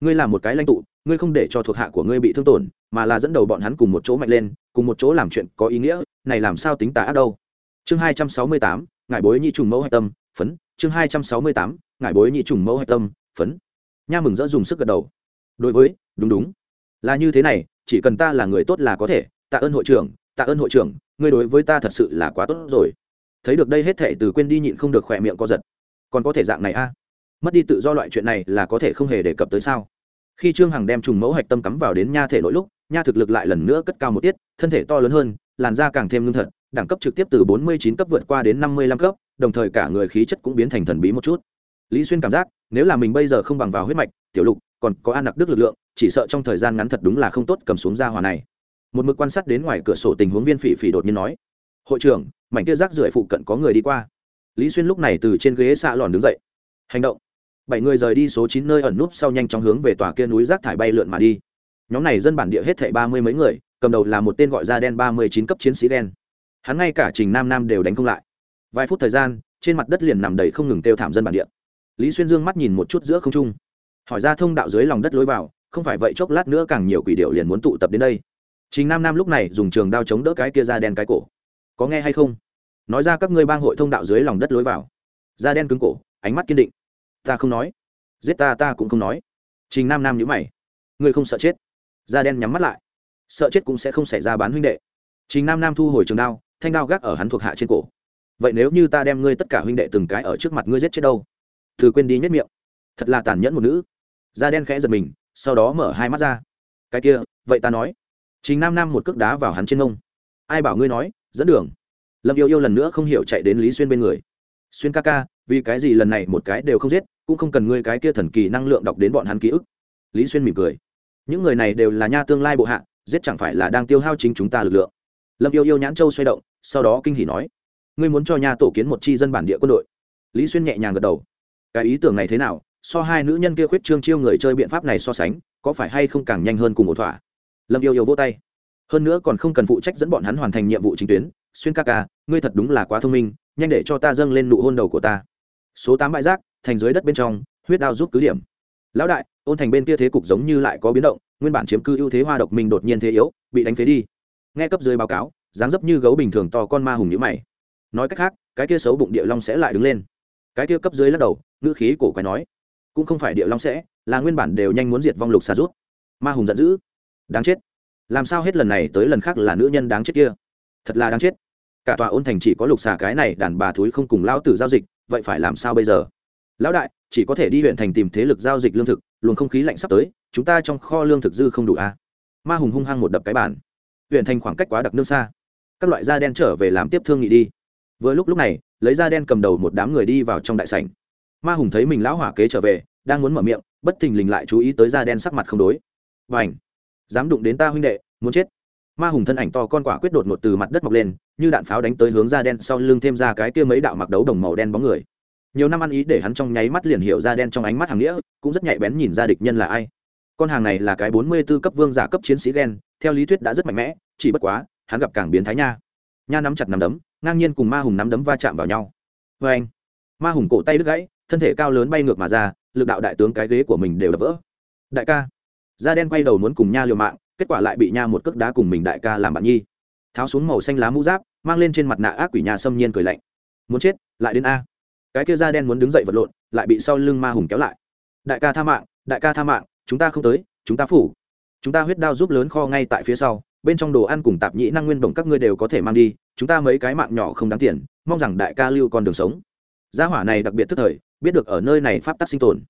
Ngươi là một cái lãnh tụ, ngươi không để cho thuộc hạ của ngươi bị thương tổn, mà là dẫn đầu bọn hắn cùng một chỗ mạnh lên, cùng một chỗ làm chuyện có ý nghĩa, này làm sao tính tà ác đâu? Chương hai trăm sáu mươi tám, ngải bối nhị trùng mẫu hạch tâm, phấn. Chương hai trăm sáu mươi tám, ngải bối nhị trùng mẫu hạch tâm, phấn. Nha mừng rỡ dùng sức gật đầu. Đối với, đúng đúng. Là như thế này, chỉ cần ta là người tốt là có thể. Tạ ơn hội trưởng, tạ ơn hội trưởng, ngươi đối với ta thật sự là quá tốt rồi thấy được đây hết thệ từ quên đi nhịn không được khỏe miệng co giật. Còn có thể dạng này a? À? mất đi tự do loại chuyện này là có thể không hề đề cập tới sao? Khi trương hằng đem trùng mẫu hạch tâm cắm vào đến nha thể nội lúc, nha thực lực lại lần nữa cất cao một tiết, thân thể to lớn hơn, làn da càng thêm lương thật, đẳng cấp trực tiếp từ bốn mươi chín cấp vượt qua đến năm mươi lăm cấp, đồng thời cả người khí chất cũng biến thành thần bí một chút. Lý xuyên cảm giác, nếu là mình bây giờ không bằng vào huyết mạch, tiểu lục, còn có an nặc đức lực lượng, chỉ sợ trong thời gian ngắn thật đúng là không tốt cầm xuống ra hòa này. Một mực quan sát đến ngoài cửa sổ tình huống viên phỉ phỉ đột nhiên nói hội trưởng, mảnh kia rác rưởi phụ cận có người đi qua. Lý xuyên lúc này từ trên ghế xạ lòn đứng dậy. Hành động. Bảy người rời đi số chín nơi ẩn núp sau nhanh chóng hướng về tòa kia núi rác thải bay lượn mà đi. Nhóm này dân bản địa hết thảy ba mươi mấy người, cầm đầu là một tên gọi da đen ba mươi chín cấp chiến sĩ đen. Hắn ngay cả trình nam nam đều đánh không lại. Vài phút thời gian, trên mặt đất liền nằm đầy không ngừng kêu thảm dân bản địa. Lý xuyên dương mắt nhìn một chút giữa không trung. Hỏi ra thông đạo dưới lòng đất lối vào, không phải vậy chốc lát nữa càng nhiều quỷ điệu liền muốn tụ tập đến đây. Trình Nam Nam lúc này dùng trường đao chống đỡ cái kia ra đen cái cổ. Có nghe hay không? Nói ra các ngươi bang hội thông đạo dưới lòng đất lối vào. Da đen cứng cổ, ánh mắt kiên định. Ta không nói. Giết ta ta cũng không nói. Trình Nam Nam nhữ mày. Ngươi không sợ chết? Da đen nhắm mắt lại. Sợ chết cũng sẽ không xảy ra bán huynh đệ. Trình Nam Nam thu hồi trường đao, thanh đao gác ở hắn thuộc hạ trên cổ. Vậy nếu như ta đem ngươi tất cả huynh đệ từng cái ở trước mặt ngươi giết chết đâu? Thử quên đi nhất miệng. Thật là tàn nhẫn một nữ. Da đen khẽ giật mình, sau đó mở hai mắt ra. Cái kia, vậy ta nói Trình Nam Nam một cước đá vào hắn trên ngông Ai bảo ngươi nói, dẫn đường. Lâm Yêu Yêu lần nữa không hiểu chạy đến Lý Xuyên bên người. Xuyên ca ca, vì cái gì lần này một cái đều không giết, cũng không cần ngươi cái kia thần kỳ năng lượng đọc đến bọn hắn ký ức. Lý Xuyên mỉm cười. Những người này đều là nha tương lai bộ hạ, giết chẳng phải là đang tiêu hao chính chúng ta lực lượng. Lâm Yêu Yêu nhãn châu xoay động, sau đó kinh hỉ nói: "Ngươi muốn cho nha tổ kiến một chi dân bản địa quân đội?" Lý Xuyên nhẹ nhàng gật đầu. Cái ý tưởng này thế nào, so hai nữ nhân kia khuyết trương chiêu người chơi biện pháp này so sánh có phải hay không càng nhanh hơn cùng một thỏa lâm yêu yêu vô tay hơn nữa còn không cần phụ trách dẫn bọn hắn hoàn thành nhiệm vụ chính tuyến, xuyên ca ca, ngươi thật đúng là quá thông minh, nhanh để cho ta dâng lên nụ hôn đầu của ta. Số tám bãi rác, thành dưới đất bên trong, huyết đao giúp cứ điểm. Lão đại, ôn thành bên kia thế cục giống như lại có biến động, nguyên bản chiếm cư ưu thế hoa độc mình đột nhiên thế yếu, bị đánh phế đi. Nghe cấp dưới báo cáo, dáng dấp như gấu bình thường to con ma hùng nhữ mày. Nói cách khác, cái kia xấu bụng địa long sẽ lại đứng lên. Cái kia cấp dưới lắc đầu, ngữ khí cổ quái nói, cũng không phải địa long sẽ, là nguyên bản đều nhanh muốn diệt vong lục xa rút. Ma hùng giận dữ, đáng chết làm sao hết lần này tới lần khác là nữ nhân đáng chết kia? Thật là đáng chết. Cả tòa ôn thành chỉ có lục xà cái này đàn bà thúi không cùng lão tử giao dịch, vậy phải làm sao bây giờ? Lão đại, chỉ có thể đi huyện thành tìm thế lực giao dịch lương thực, luồng không khí lạnh sắp tới, chúng ta trong kho lương thực dư không đủ a à? ma hùng hung hăng một đập cái bản huyện thành khoảng cách quá đặc nương xa. Các loại da đen trở về làm tiếp thương nghị đi. Vừa lúc lúc này, lấy da đen cầm đầu một đám người đi vào trong đại sảnh. Ma hùng thấy mình lão hỏa kế trở về, đang muốn mở miệng, bất thình lình lại chú ý tới da đen sắc mặt không đối. Và ảnh dám đụng đến ta huynh đệ, muốn chết. Ma hùng thân ảnh to con quả quyết đột ngột từ mặt đất mọc lên, như đạn pháo đánh tới hướng da đen sau lưng thêm ra cái kia mấy đạo mặc đấu đồng màu đen bóng người. Nhiều năm ăn ý để hắn trong nháy mắt liền hiểu da đen trong ánh mắt hàng nghĩa, cũng rất nhạy bén nhìn ra địch nhân là ai. Con hàng này là cái bốn mươi b ố cấp vương giả cấp chiến sĩ ghen theo lý thuyết đã rất mạnh mẽ, chỉ bất quá, hắn gặp càng biến thái nha. Nha nắm chặt nắm đấm, ngang nhiên cùng ma hùng nắm đấm va chạm vào nhau. Vê anh ma hùng cổ tay đứt gãy, thân thể cao lớn bay ngược mà ra, lực đạo đại tướng cái ghế của mình đều đập vỡ. Đại ca! Da đen quay đầu muốn cùng nha liều mạng, kết quả lại bị nha một cước đá cùng mình đại ca làm bạn nhi. Tháo xuống màu xanh lá mũ giáp, mang lên trên mặt nạ ác quỷ nhà xâm nhiên cười lạnh. Muốn chết, lại đến a. Cái kia da đen muốn đứng dậy vật lộn, lại bị sau lưng ma hùng kéo lại. Đại ca tha mạng, đại ca tha mạng, chúng ta không tới, chúng ta phủ. Chúng ta huyết đao giúp lớn kho ngay tại phía sau, bên trong đồ ăn cùng tạp nhĩ năng nguyên bổng các ngươi đều có thể mang đi, chúng ta mấy cái mạng nhỏ không đáng tiền, mong rằng đại ca lưu con đường sống. Gia hỏa này đặc biệt thức thời, biết được ở nơi này pháp tắc sinh tồn.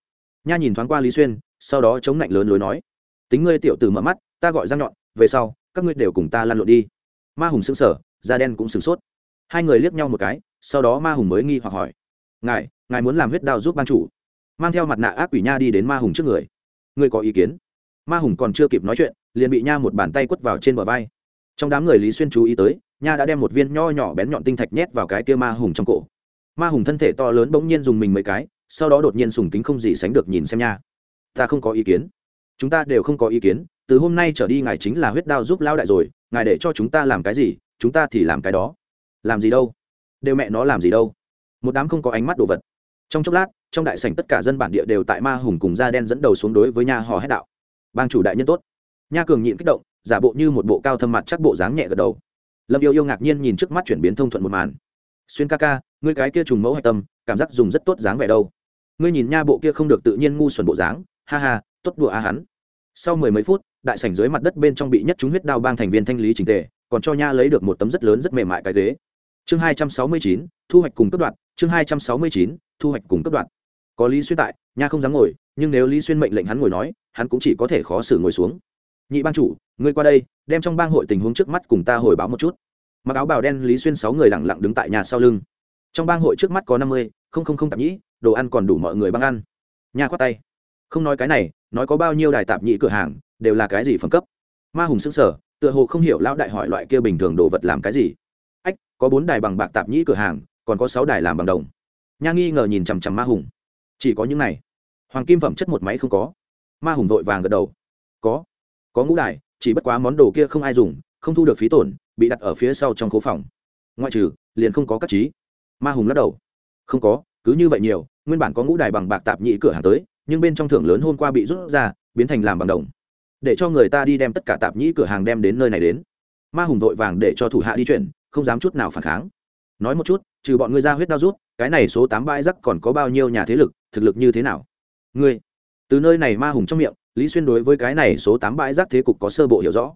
Nha nhìn thoáng qua lý xuyên, sau đó chống lạnh lớn lối nói tính ngươi tiểu tử mở mắt, ta gọi răng nhọn, về sau, các ngươi đều cùng ta lăn lộn đi. Ma hùng sững sờ, da đen cũng sửng sốt. Hai người liếc nhau một cái, sau đó ma hùng mới nghi hoặc hỏi, ngài ngài muốn làm huyết đao giúp ban chủ? Mang theo mặt nạ ác quỷ nha đi đến ma hùng trước người. Ngươi có ý kiến? Ma hùng còn chưa kịp nói chuyện, liền bị nha một bàn tay quất vào trên bờ vai. Trong đám người lý xuyên chú ý tới, nha đã đem một viên nho nhỏ bén nhọn tinh thạch nhét vào cái kia ma hùng trong cổ. Ma hùng thân thể to lớn bỗng nhiên dùng mình mấy cái, sau đó đột nhiên sùng kính không gì sánh được nhìn xem nha. Ta không có ý kiến chúng ta đều không có ý kiến, từ hôm nay trở đi ngài chính là huyết đao giúp lao đại rồi, ngài để cho chúng ta làm cái gì, chúng ta thì làm cái đó. Làm gì đâu? Đều mẹ nó làm gì đâu? Một đám không có ánh mắt đồ vật. Trong chốc lát, trong đại sảnh tất cả dân bản địa đều tại ma hùng cùng da đen dẫn đầu xuống đối với nha hò hét đạo. Bang chủ đại nhân tốt. Nha cường nhịn kích động, giả bộ như một bộ cao thâm mặt chắc bộ dáng nhẹ gật đầu. Lâm yêu yêu ngạc nhiên nhìn trước mắt chuyển biến thông thuận một màn. Xuyên ca ca, ngươi cái kia trùng mẫu hạch tâm, cảm giác dùng rất tốt dáng vẻ đâu. Ngươi nhìn nha bộ kia không được tự nhiên ngu xuẩn bộ dáng, ha ha tốt đùa a hắn. Sau mười mấy phút, đại sảnh dưới mặt đất bên trong bị nhất chúng huyết đao bang thành viên thanh lý trình tề, còn cho nha lấy được một tấm rất lớn rất mềm mại cái ghế. Chương hai trăm sáu mươi chín, thu hoạch cùng cấp đoạn chương hai trăm sáu mươi chín, thu hoạch cùng cấp đoạn có lý xuyên tại, nha không dám ngồi, nhưng nếu lý xuyên mệnh lệnh hắn ngồi nói, hắn cũng chỉ có thể khó xử ngồi xuống. Nhị bang chủ, ngươi qua đây, đem trong bang hội tình huống trước mắt cùng ta hồi báo một chút. Mặc áo bào đen lý xuyên sáu người lặng lặng đứng tại nhà sau lưng. Trong bang hội trước mắt có năm mươi, không không không tạp nhĩ, đồ ăn còn đủ mọi người băng ăn. Nha khoát tay. Không nói cái này nói có bao nhiêu đài tạp nhị cửa hàng, đều là cái gì phẩm cấp? Ma hùng xứng sở tựa hồ không hiểu lão đại hỏi loại kia bình thường đồ vật làm cái gì. Ách, có bốn đài bằng bạc tạp nhĩ cửa hàng, còn có sáu đài làm bằng đồng. Nha nghi ngờ nhìn chằm chằm ma hùng. Chỉ có những này. Hoàng kim phẩm chất một máy không có. Ma hùng vội vàng gật đầu. Có. Có ngũ đài, chỉ bất quá món đồ kia không ai dùng, không thu được phí tổn, bị đặt ở phía sau trong khố phòng. Ngoại trừ, liền không có các trí. Ma hùng lắc đầu. Không có, cứ như vậy nhiều, nguyên bản có ngũ đài bằng bạc tạp nhị cửa hàng tới nhưng bên trong thưởng lớn hôm qua bị rút ra, biến thành làm bằng đồng. Để cho người ta đi đem tất cả tạp nhĩ cửa hàng đem đến nơi này đến. Ma hùng vội vàng để cho thủ hạ đi chuyển, không dám chút nào phản kháng. Nói một chút, trừ bọn ngươi ra huyết đao rút, cái này số tám bãi rắc còn có bao nhiêu nhà thế lực, thực lực như thế nào? Ngươi, từ nơi này ma hùng trong miệng, lý xuyên đối với cái này số tám bãi rác thế cục có sơ bộ hiểu rõ.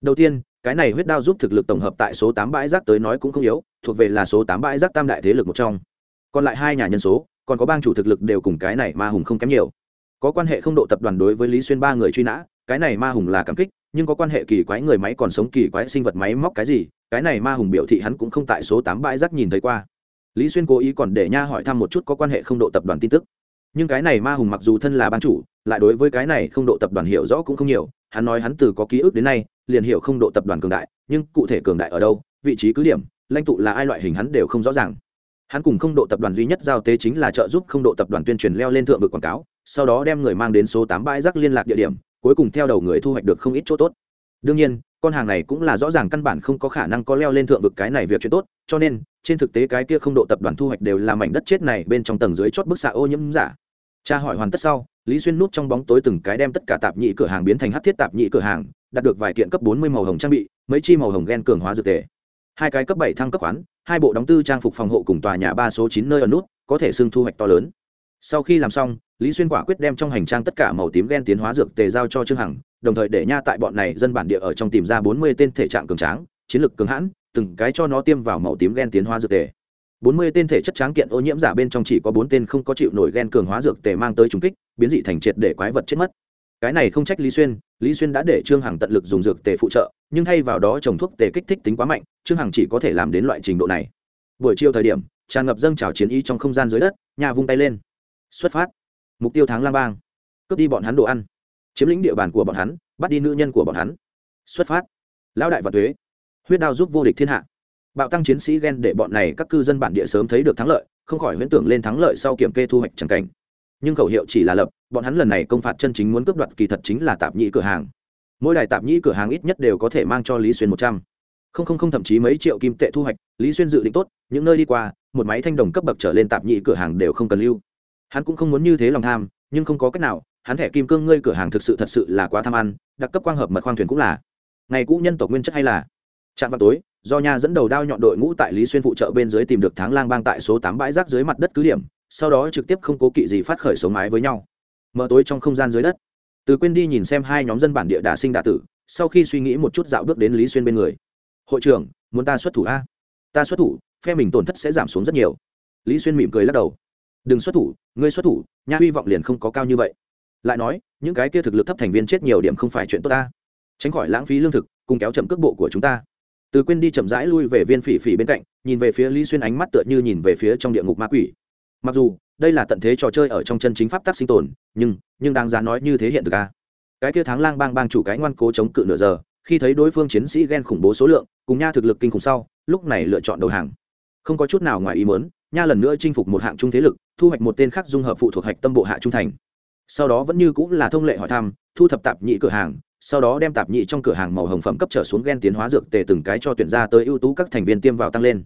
Đầu tiên, cái này huyết đao giúp thực lực tổng hợp tại số tám bãi rác tới nói cũng không yếu, thuộc về là số tám bãi rác tam đại thế lực một trong. Còn lại hai nhà nhân số, còn có bang chủ thực lực đều cùng cái này ma hùng không kém nhiều có quan hệ không độ tập đoàn đối với lý xuyên ba người truy nã, cái này ma hùng là cảm kích, nhưng có quan hệ kỳ quái người máy còn sống kỳ quái sinh vật máy móc cái gì, cái này ma hùng biểu thị hắn cũng không tại số tám bãi rác nhìn thấy qua. Lý xuyên cố ý còn để nha hỏi thăm một chút có quan hệ không độ tập đoàn tin tức. Nhưng cái này ma hùng mặc dù thân là ban chủ, lại đối với cái này không độ tập đoàn hiểu rõ cũng không nhiều, hắn nói hắn từ có ký ức đến nay, liền hiểu không độ tập đoàn cường đại, nhưng cụ thể cường đại ở đâu, vị trí cứ điểm, lãnh tụ là ai loại hình hắn đều không rõ ràng. Hắn cùng không độ tập đoàn duy nhất giao tế chính là trợ giúp không độ tập đoàn tuyên truyền leo lên thượng vực quảng cáo sau đó đem người mang đến số tám bãi rác liên lạc địa điểm, cuối cùng theo đầu người thu hoạch được không ít chỗ tốt. Đương nhiên, con hàng này cũng là rõ ràng căn bản không có khả năng có leo lên thượng vực cái này việc chuyện tốt, cho nên, trên thực tế cái kia không độ tập đoàn thu hoạch đều là mảnh đất chết này bên trong tầng dưới chót bức xạ ô nhiễm giả. Cha hỏi hoàn tất sau, lý xuyên núp trong bóng tối từng cái đem tất cả tạp nhị cửa hàng biến thành hát thiết tạp nhị cửa hàng, đạt được vài kiện cấp bốn mươi màu hồng trang bị, mấy chi màu hồng ghen cường hóa dược tề. Hai cái cấp bảy thăng cấp khoán, hai bộ đóng tư trang phục phòng hộ cùng tòa nhà ba số chín nơi ở nút, có thể xưng thu hoạch to lớn sau khi làm xong, lý xuyên quả quyết đem trong hành trang tất cả màu tím ghen tiến hóa dược tề giao cho trương hằng, đồng thời để nha tại bọn này dân bản địa ở trong tìm ra bốn mươi tên thể trạng cường tráng, chiến lược cường hãn, từng cái cho nó tiêm vào màu tím ghen tiến hóa dược tề. bốn mươi tên thể chất tráng kiện ô nhiễm giả bên trong chỉ có bốn tên không có chịu nổi ghen cường hóa dược tề mang tới trùng kích, biến dị thành triệt để quái vật chết mất. Cái này không trách lý xuyên lý xuyên đã để trương hằng tận lực dùng dược tề phụ trợ, nhưng thay vào đó trồng thuốc tề kích thích tính quá mạnh, trương hằng chỉ có thể làm đến loại trình độ này. Buổi chiều thời điểm, tràn ngập dâng trào chiến ý trong không gian dưới đất, nhà vung tay lên xuất phát. Mục tiêu tháng lang bang. Cướp đi bọn hắn đồ ăn. Chiếm lĩnh địa bàn của bọn hắn, bắt đi nữ nhân của bọn hắn. Xuất phát. Lão đại và thuế huyết đao giúp vô địch thiên hạ. Bạo tăng chiến sĩ ghen để bọn này các cư dân bản địa sớm thấy được thắng lợi, không khỏi huyễn tưởng lên thắng lợi sau kiểm kê thu hoạch chẳng cảnh. Nhưng khẩu hiệu chỉ là lập, bọn hắn lần này công phạt chân chính muốn cướp đoạt kỳ thật chính là tạp nhĩ cửa hàng. Mỗi đài tạp nhĩ cửa hàng ít nhất đều có thể mang cho lý xuyên một trăm. Không không không, thậm chí mấy triệu kim tệ thu hoạch, lý xuyên dự định tốt, những nơi đi qua, một máy thanh đồng cấp bậc trở lên tạp nhĩ cửa hàng đều không cần lưu hắn cũng không muốn như thế lòng tham, nhưng không có cách nào, hắn thẻ kim cương ngươi cửa hàng thực sự thật sự là quá tham ăn, đặc cấp quang hợp mật khoang thuyền cũng là. Ngày cũ nhân tộc nguyên chất hay là? Trạm vào tối, do nha dẫn đầu đao nhọn đội ngũ tại lý xuyên phụ trợ bên dưới tìm được tháng lang bang tại số tám bãi rác dưới mặt đất cứ điểm, sau đó trực tiếp không cố kỵ gì phát khởi sống mái với nhau. Mở tối trong không gian dưới đất. Từ quên đi nhìn xem hai nhóm dân bản địa đà sinh đà tử, sau khi suy nghĩ một chút dạo bước đến lý xuyên bên người. Hội trưởng, muốn ta xuất thủ a? Ta xuất thủ, phe mình tổn thất sẽ giảm xuống rất nhiều. Lý xuyên mỉm cười lắc đầu đừng xuất thủ, ngươi xuất thủ, nha, hy vọng liền không có cao như vậy. Lại nói, những cái kia thực lực thấp thành viên chết nhiều điểm không phải chuyện tốt ta. Tránh khỏi lãng phí lương thực, cùng kéo chậm cước bộ của chúng ta. Từ quên đi chậm rãi lui về viên phỉ phỉ bên cạnh, nhìn về phía lý xuyên ánh mắt tựa như nhìn về phía trong địa ngục ma quỷ. Mặc dù, đây là tận thế trò chơi ở trong chân chính pháp tắc sinh tồn, nhưng nhưng đáng giá nói như thế hiện thực a. Cái kia tháng lang bang bang chủ cái ngoan cố chống cự nửa giờ, khi thấy đối phương chiến sĩ ghen khủng bố số lượng, cùng nha thực lực kinh khủng sau, lúc này lựa chọn đầu hàng. Không có chút nào ngoài ý muốn nha lần nữa chinh phục một hạng trung thế lực, thu hoạch một tên khác dung hợp phụ thuộc hạch tâm bộ hạ trung thành. Sau đó vẫn như cũng là thông lệ hỏi thăm, thu thập tạp nhị cửa hàng, sau đó đem tạp nhị trong cửa hàng màu hồng phẩm cấp trở xuống ghen tiến hóa dược tề từng cái cho tuyển ra tới ưu tú các thành viên tiêm vào tăng lên.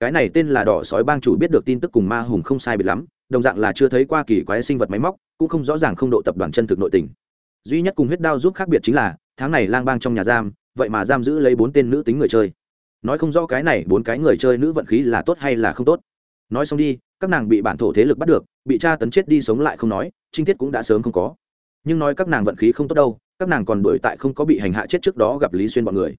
Cái này tên là đỏ sói bang chủ biết được tin tức cùng ma hùng không sai biệt lắm, đồng dạng là chưa thấy qua kỳ quái sinh vật máy móc, cũng không rõ ràng không độ tập đoàn chân thực nội tình. Duy nhất cùng huyết đao giúp khác biệt chính là, tháng này lang bang trong nhà giam, vậy mà giam giữ lấy bốn tên nữ tính người chơi. Nói không rõ cái này bốn cái người chơi nữ vận khí là tốt hay là không tốt nói xong đi, các nàng bị bản thổ thế lực bắt được, bị tra tấn chết đi sống lại không nói, trinh tiết cũng đã sớm không có. Nhưng nói các nàng vận khí không tốt đâu, các nàng còn đuổi tại không có bị hành hạ chết trước đó gặp lý xuyên bọn người.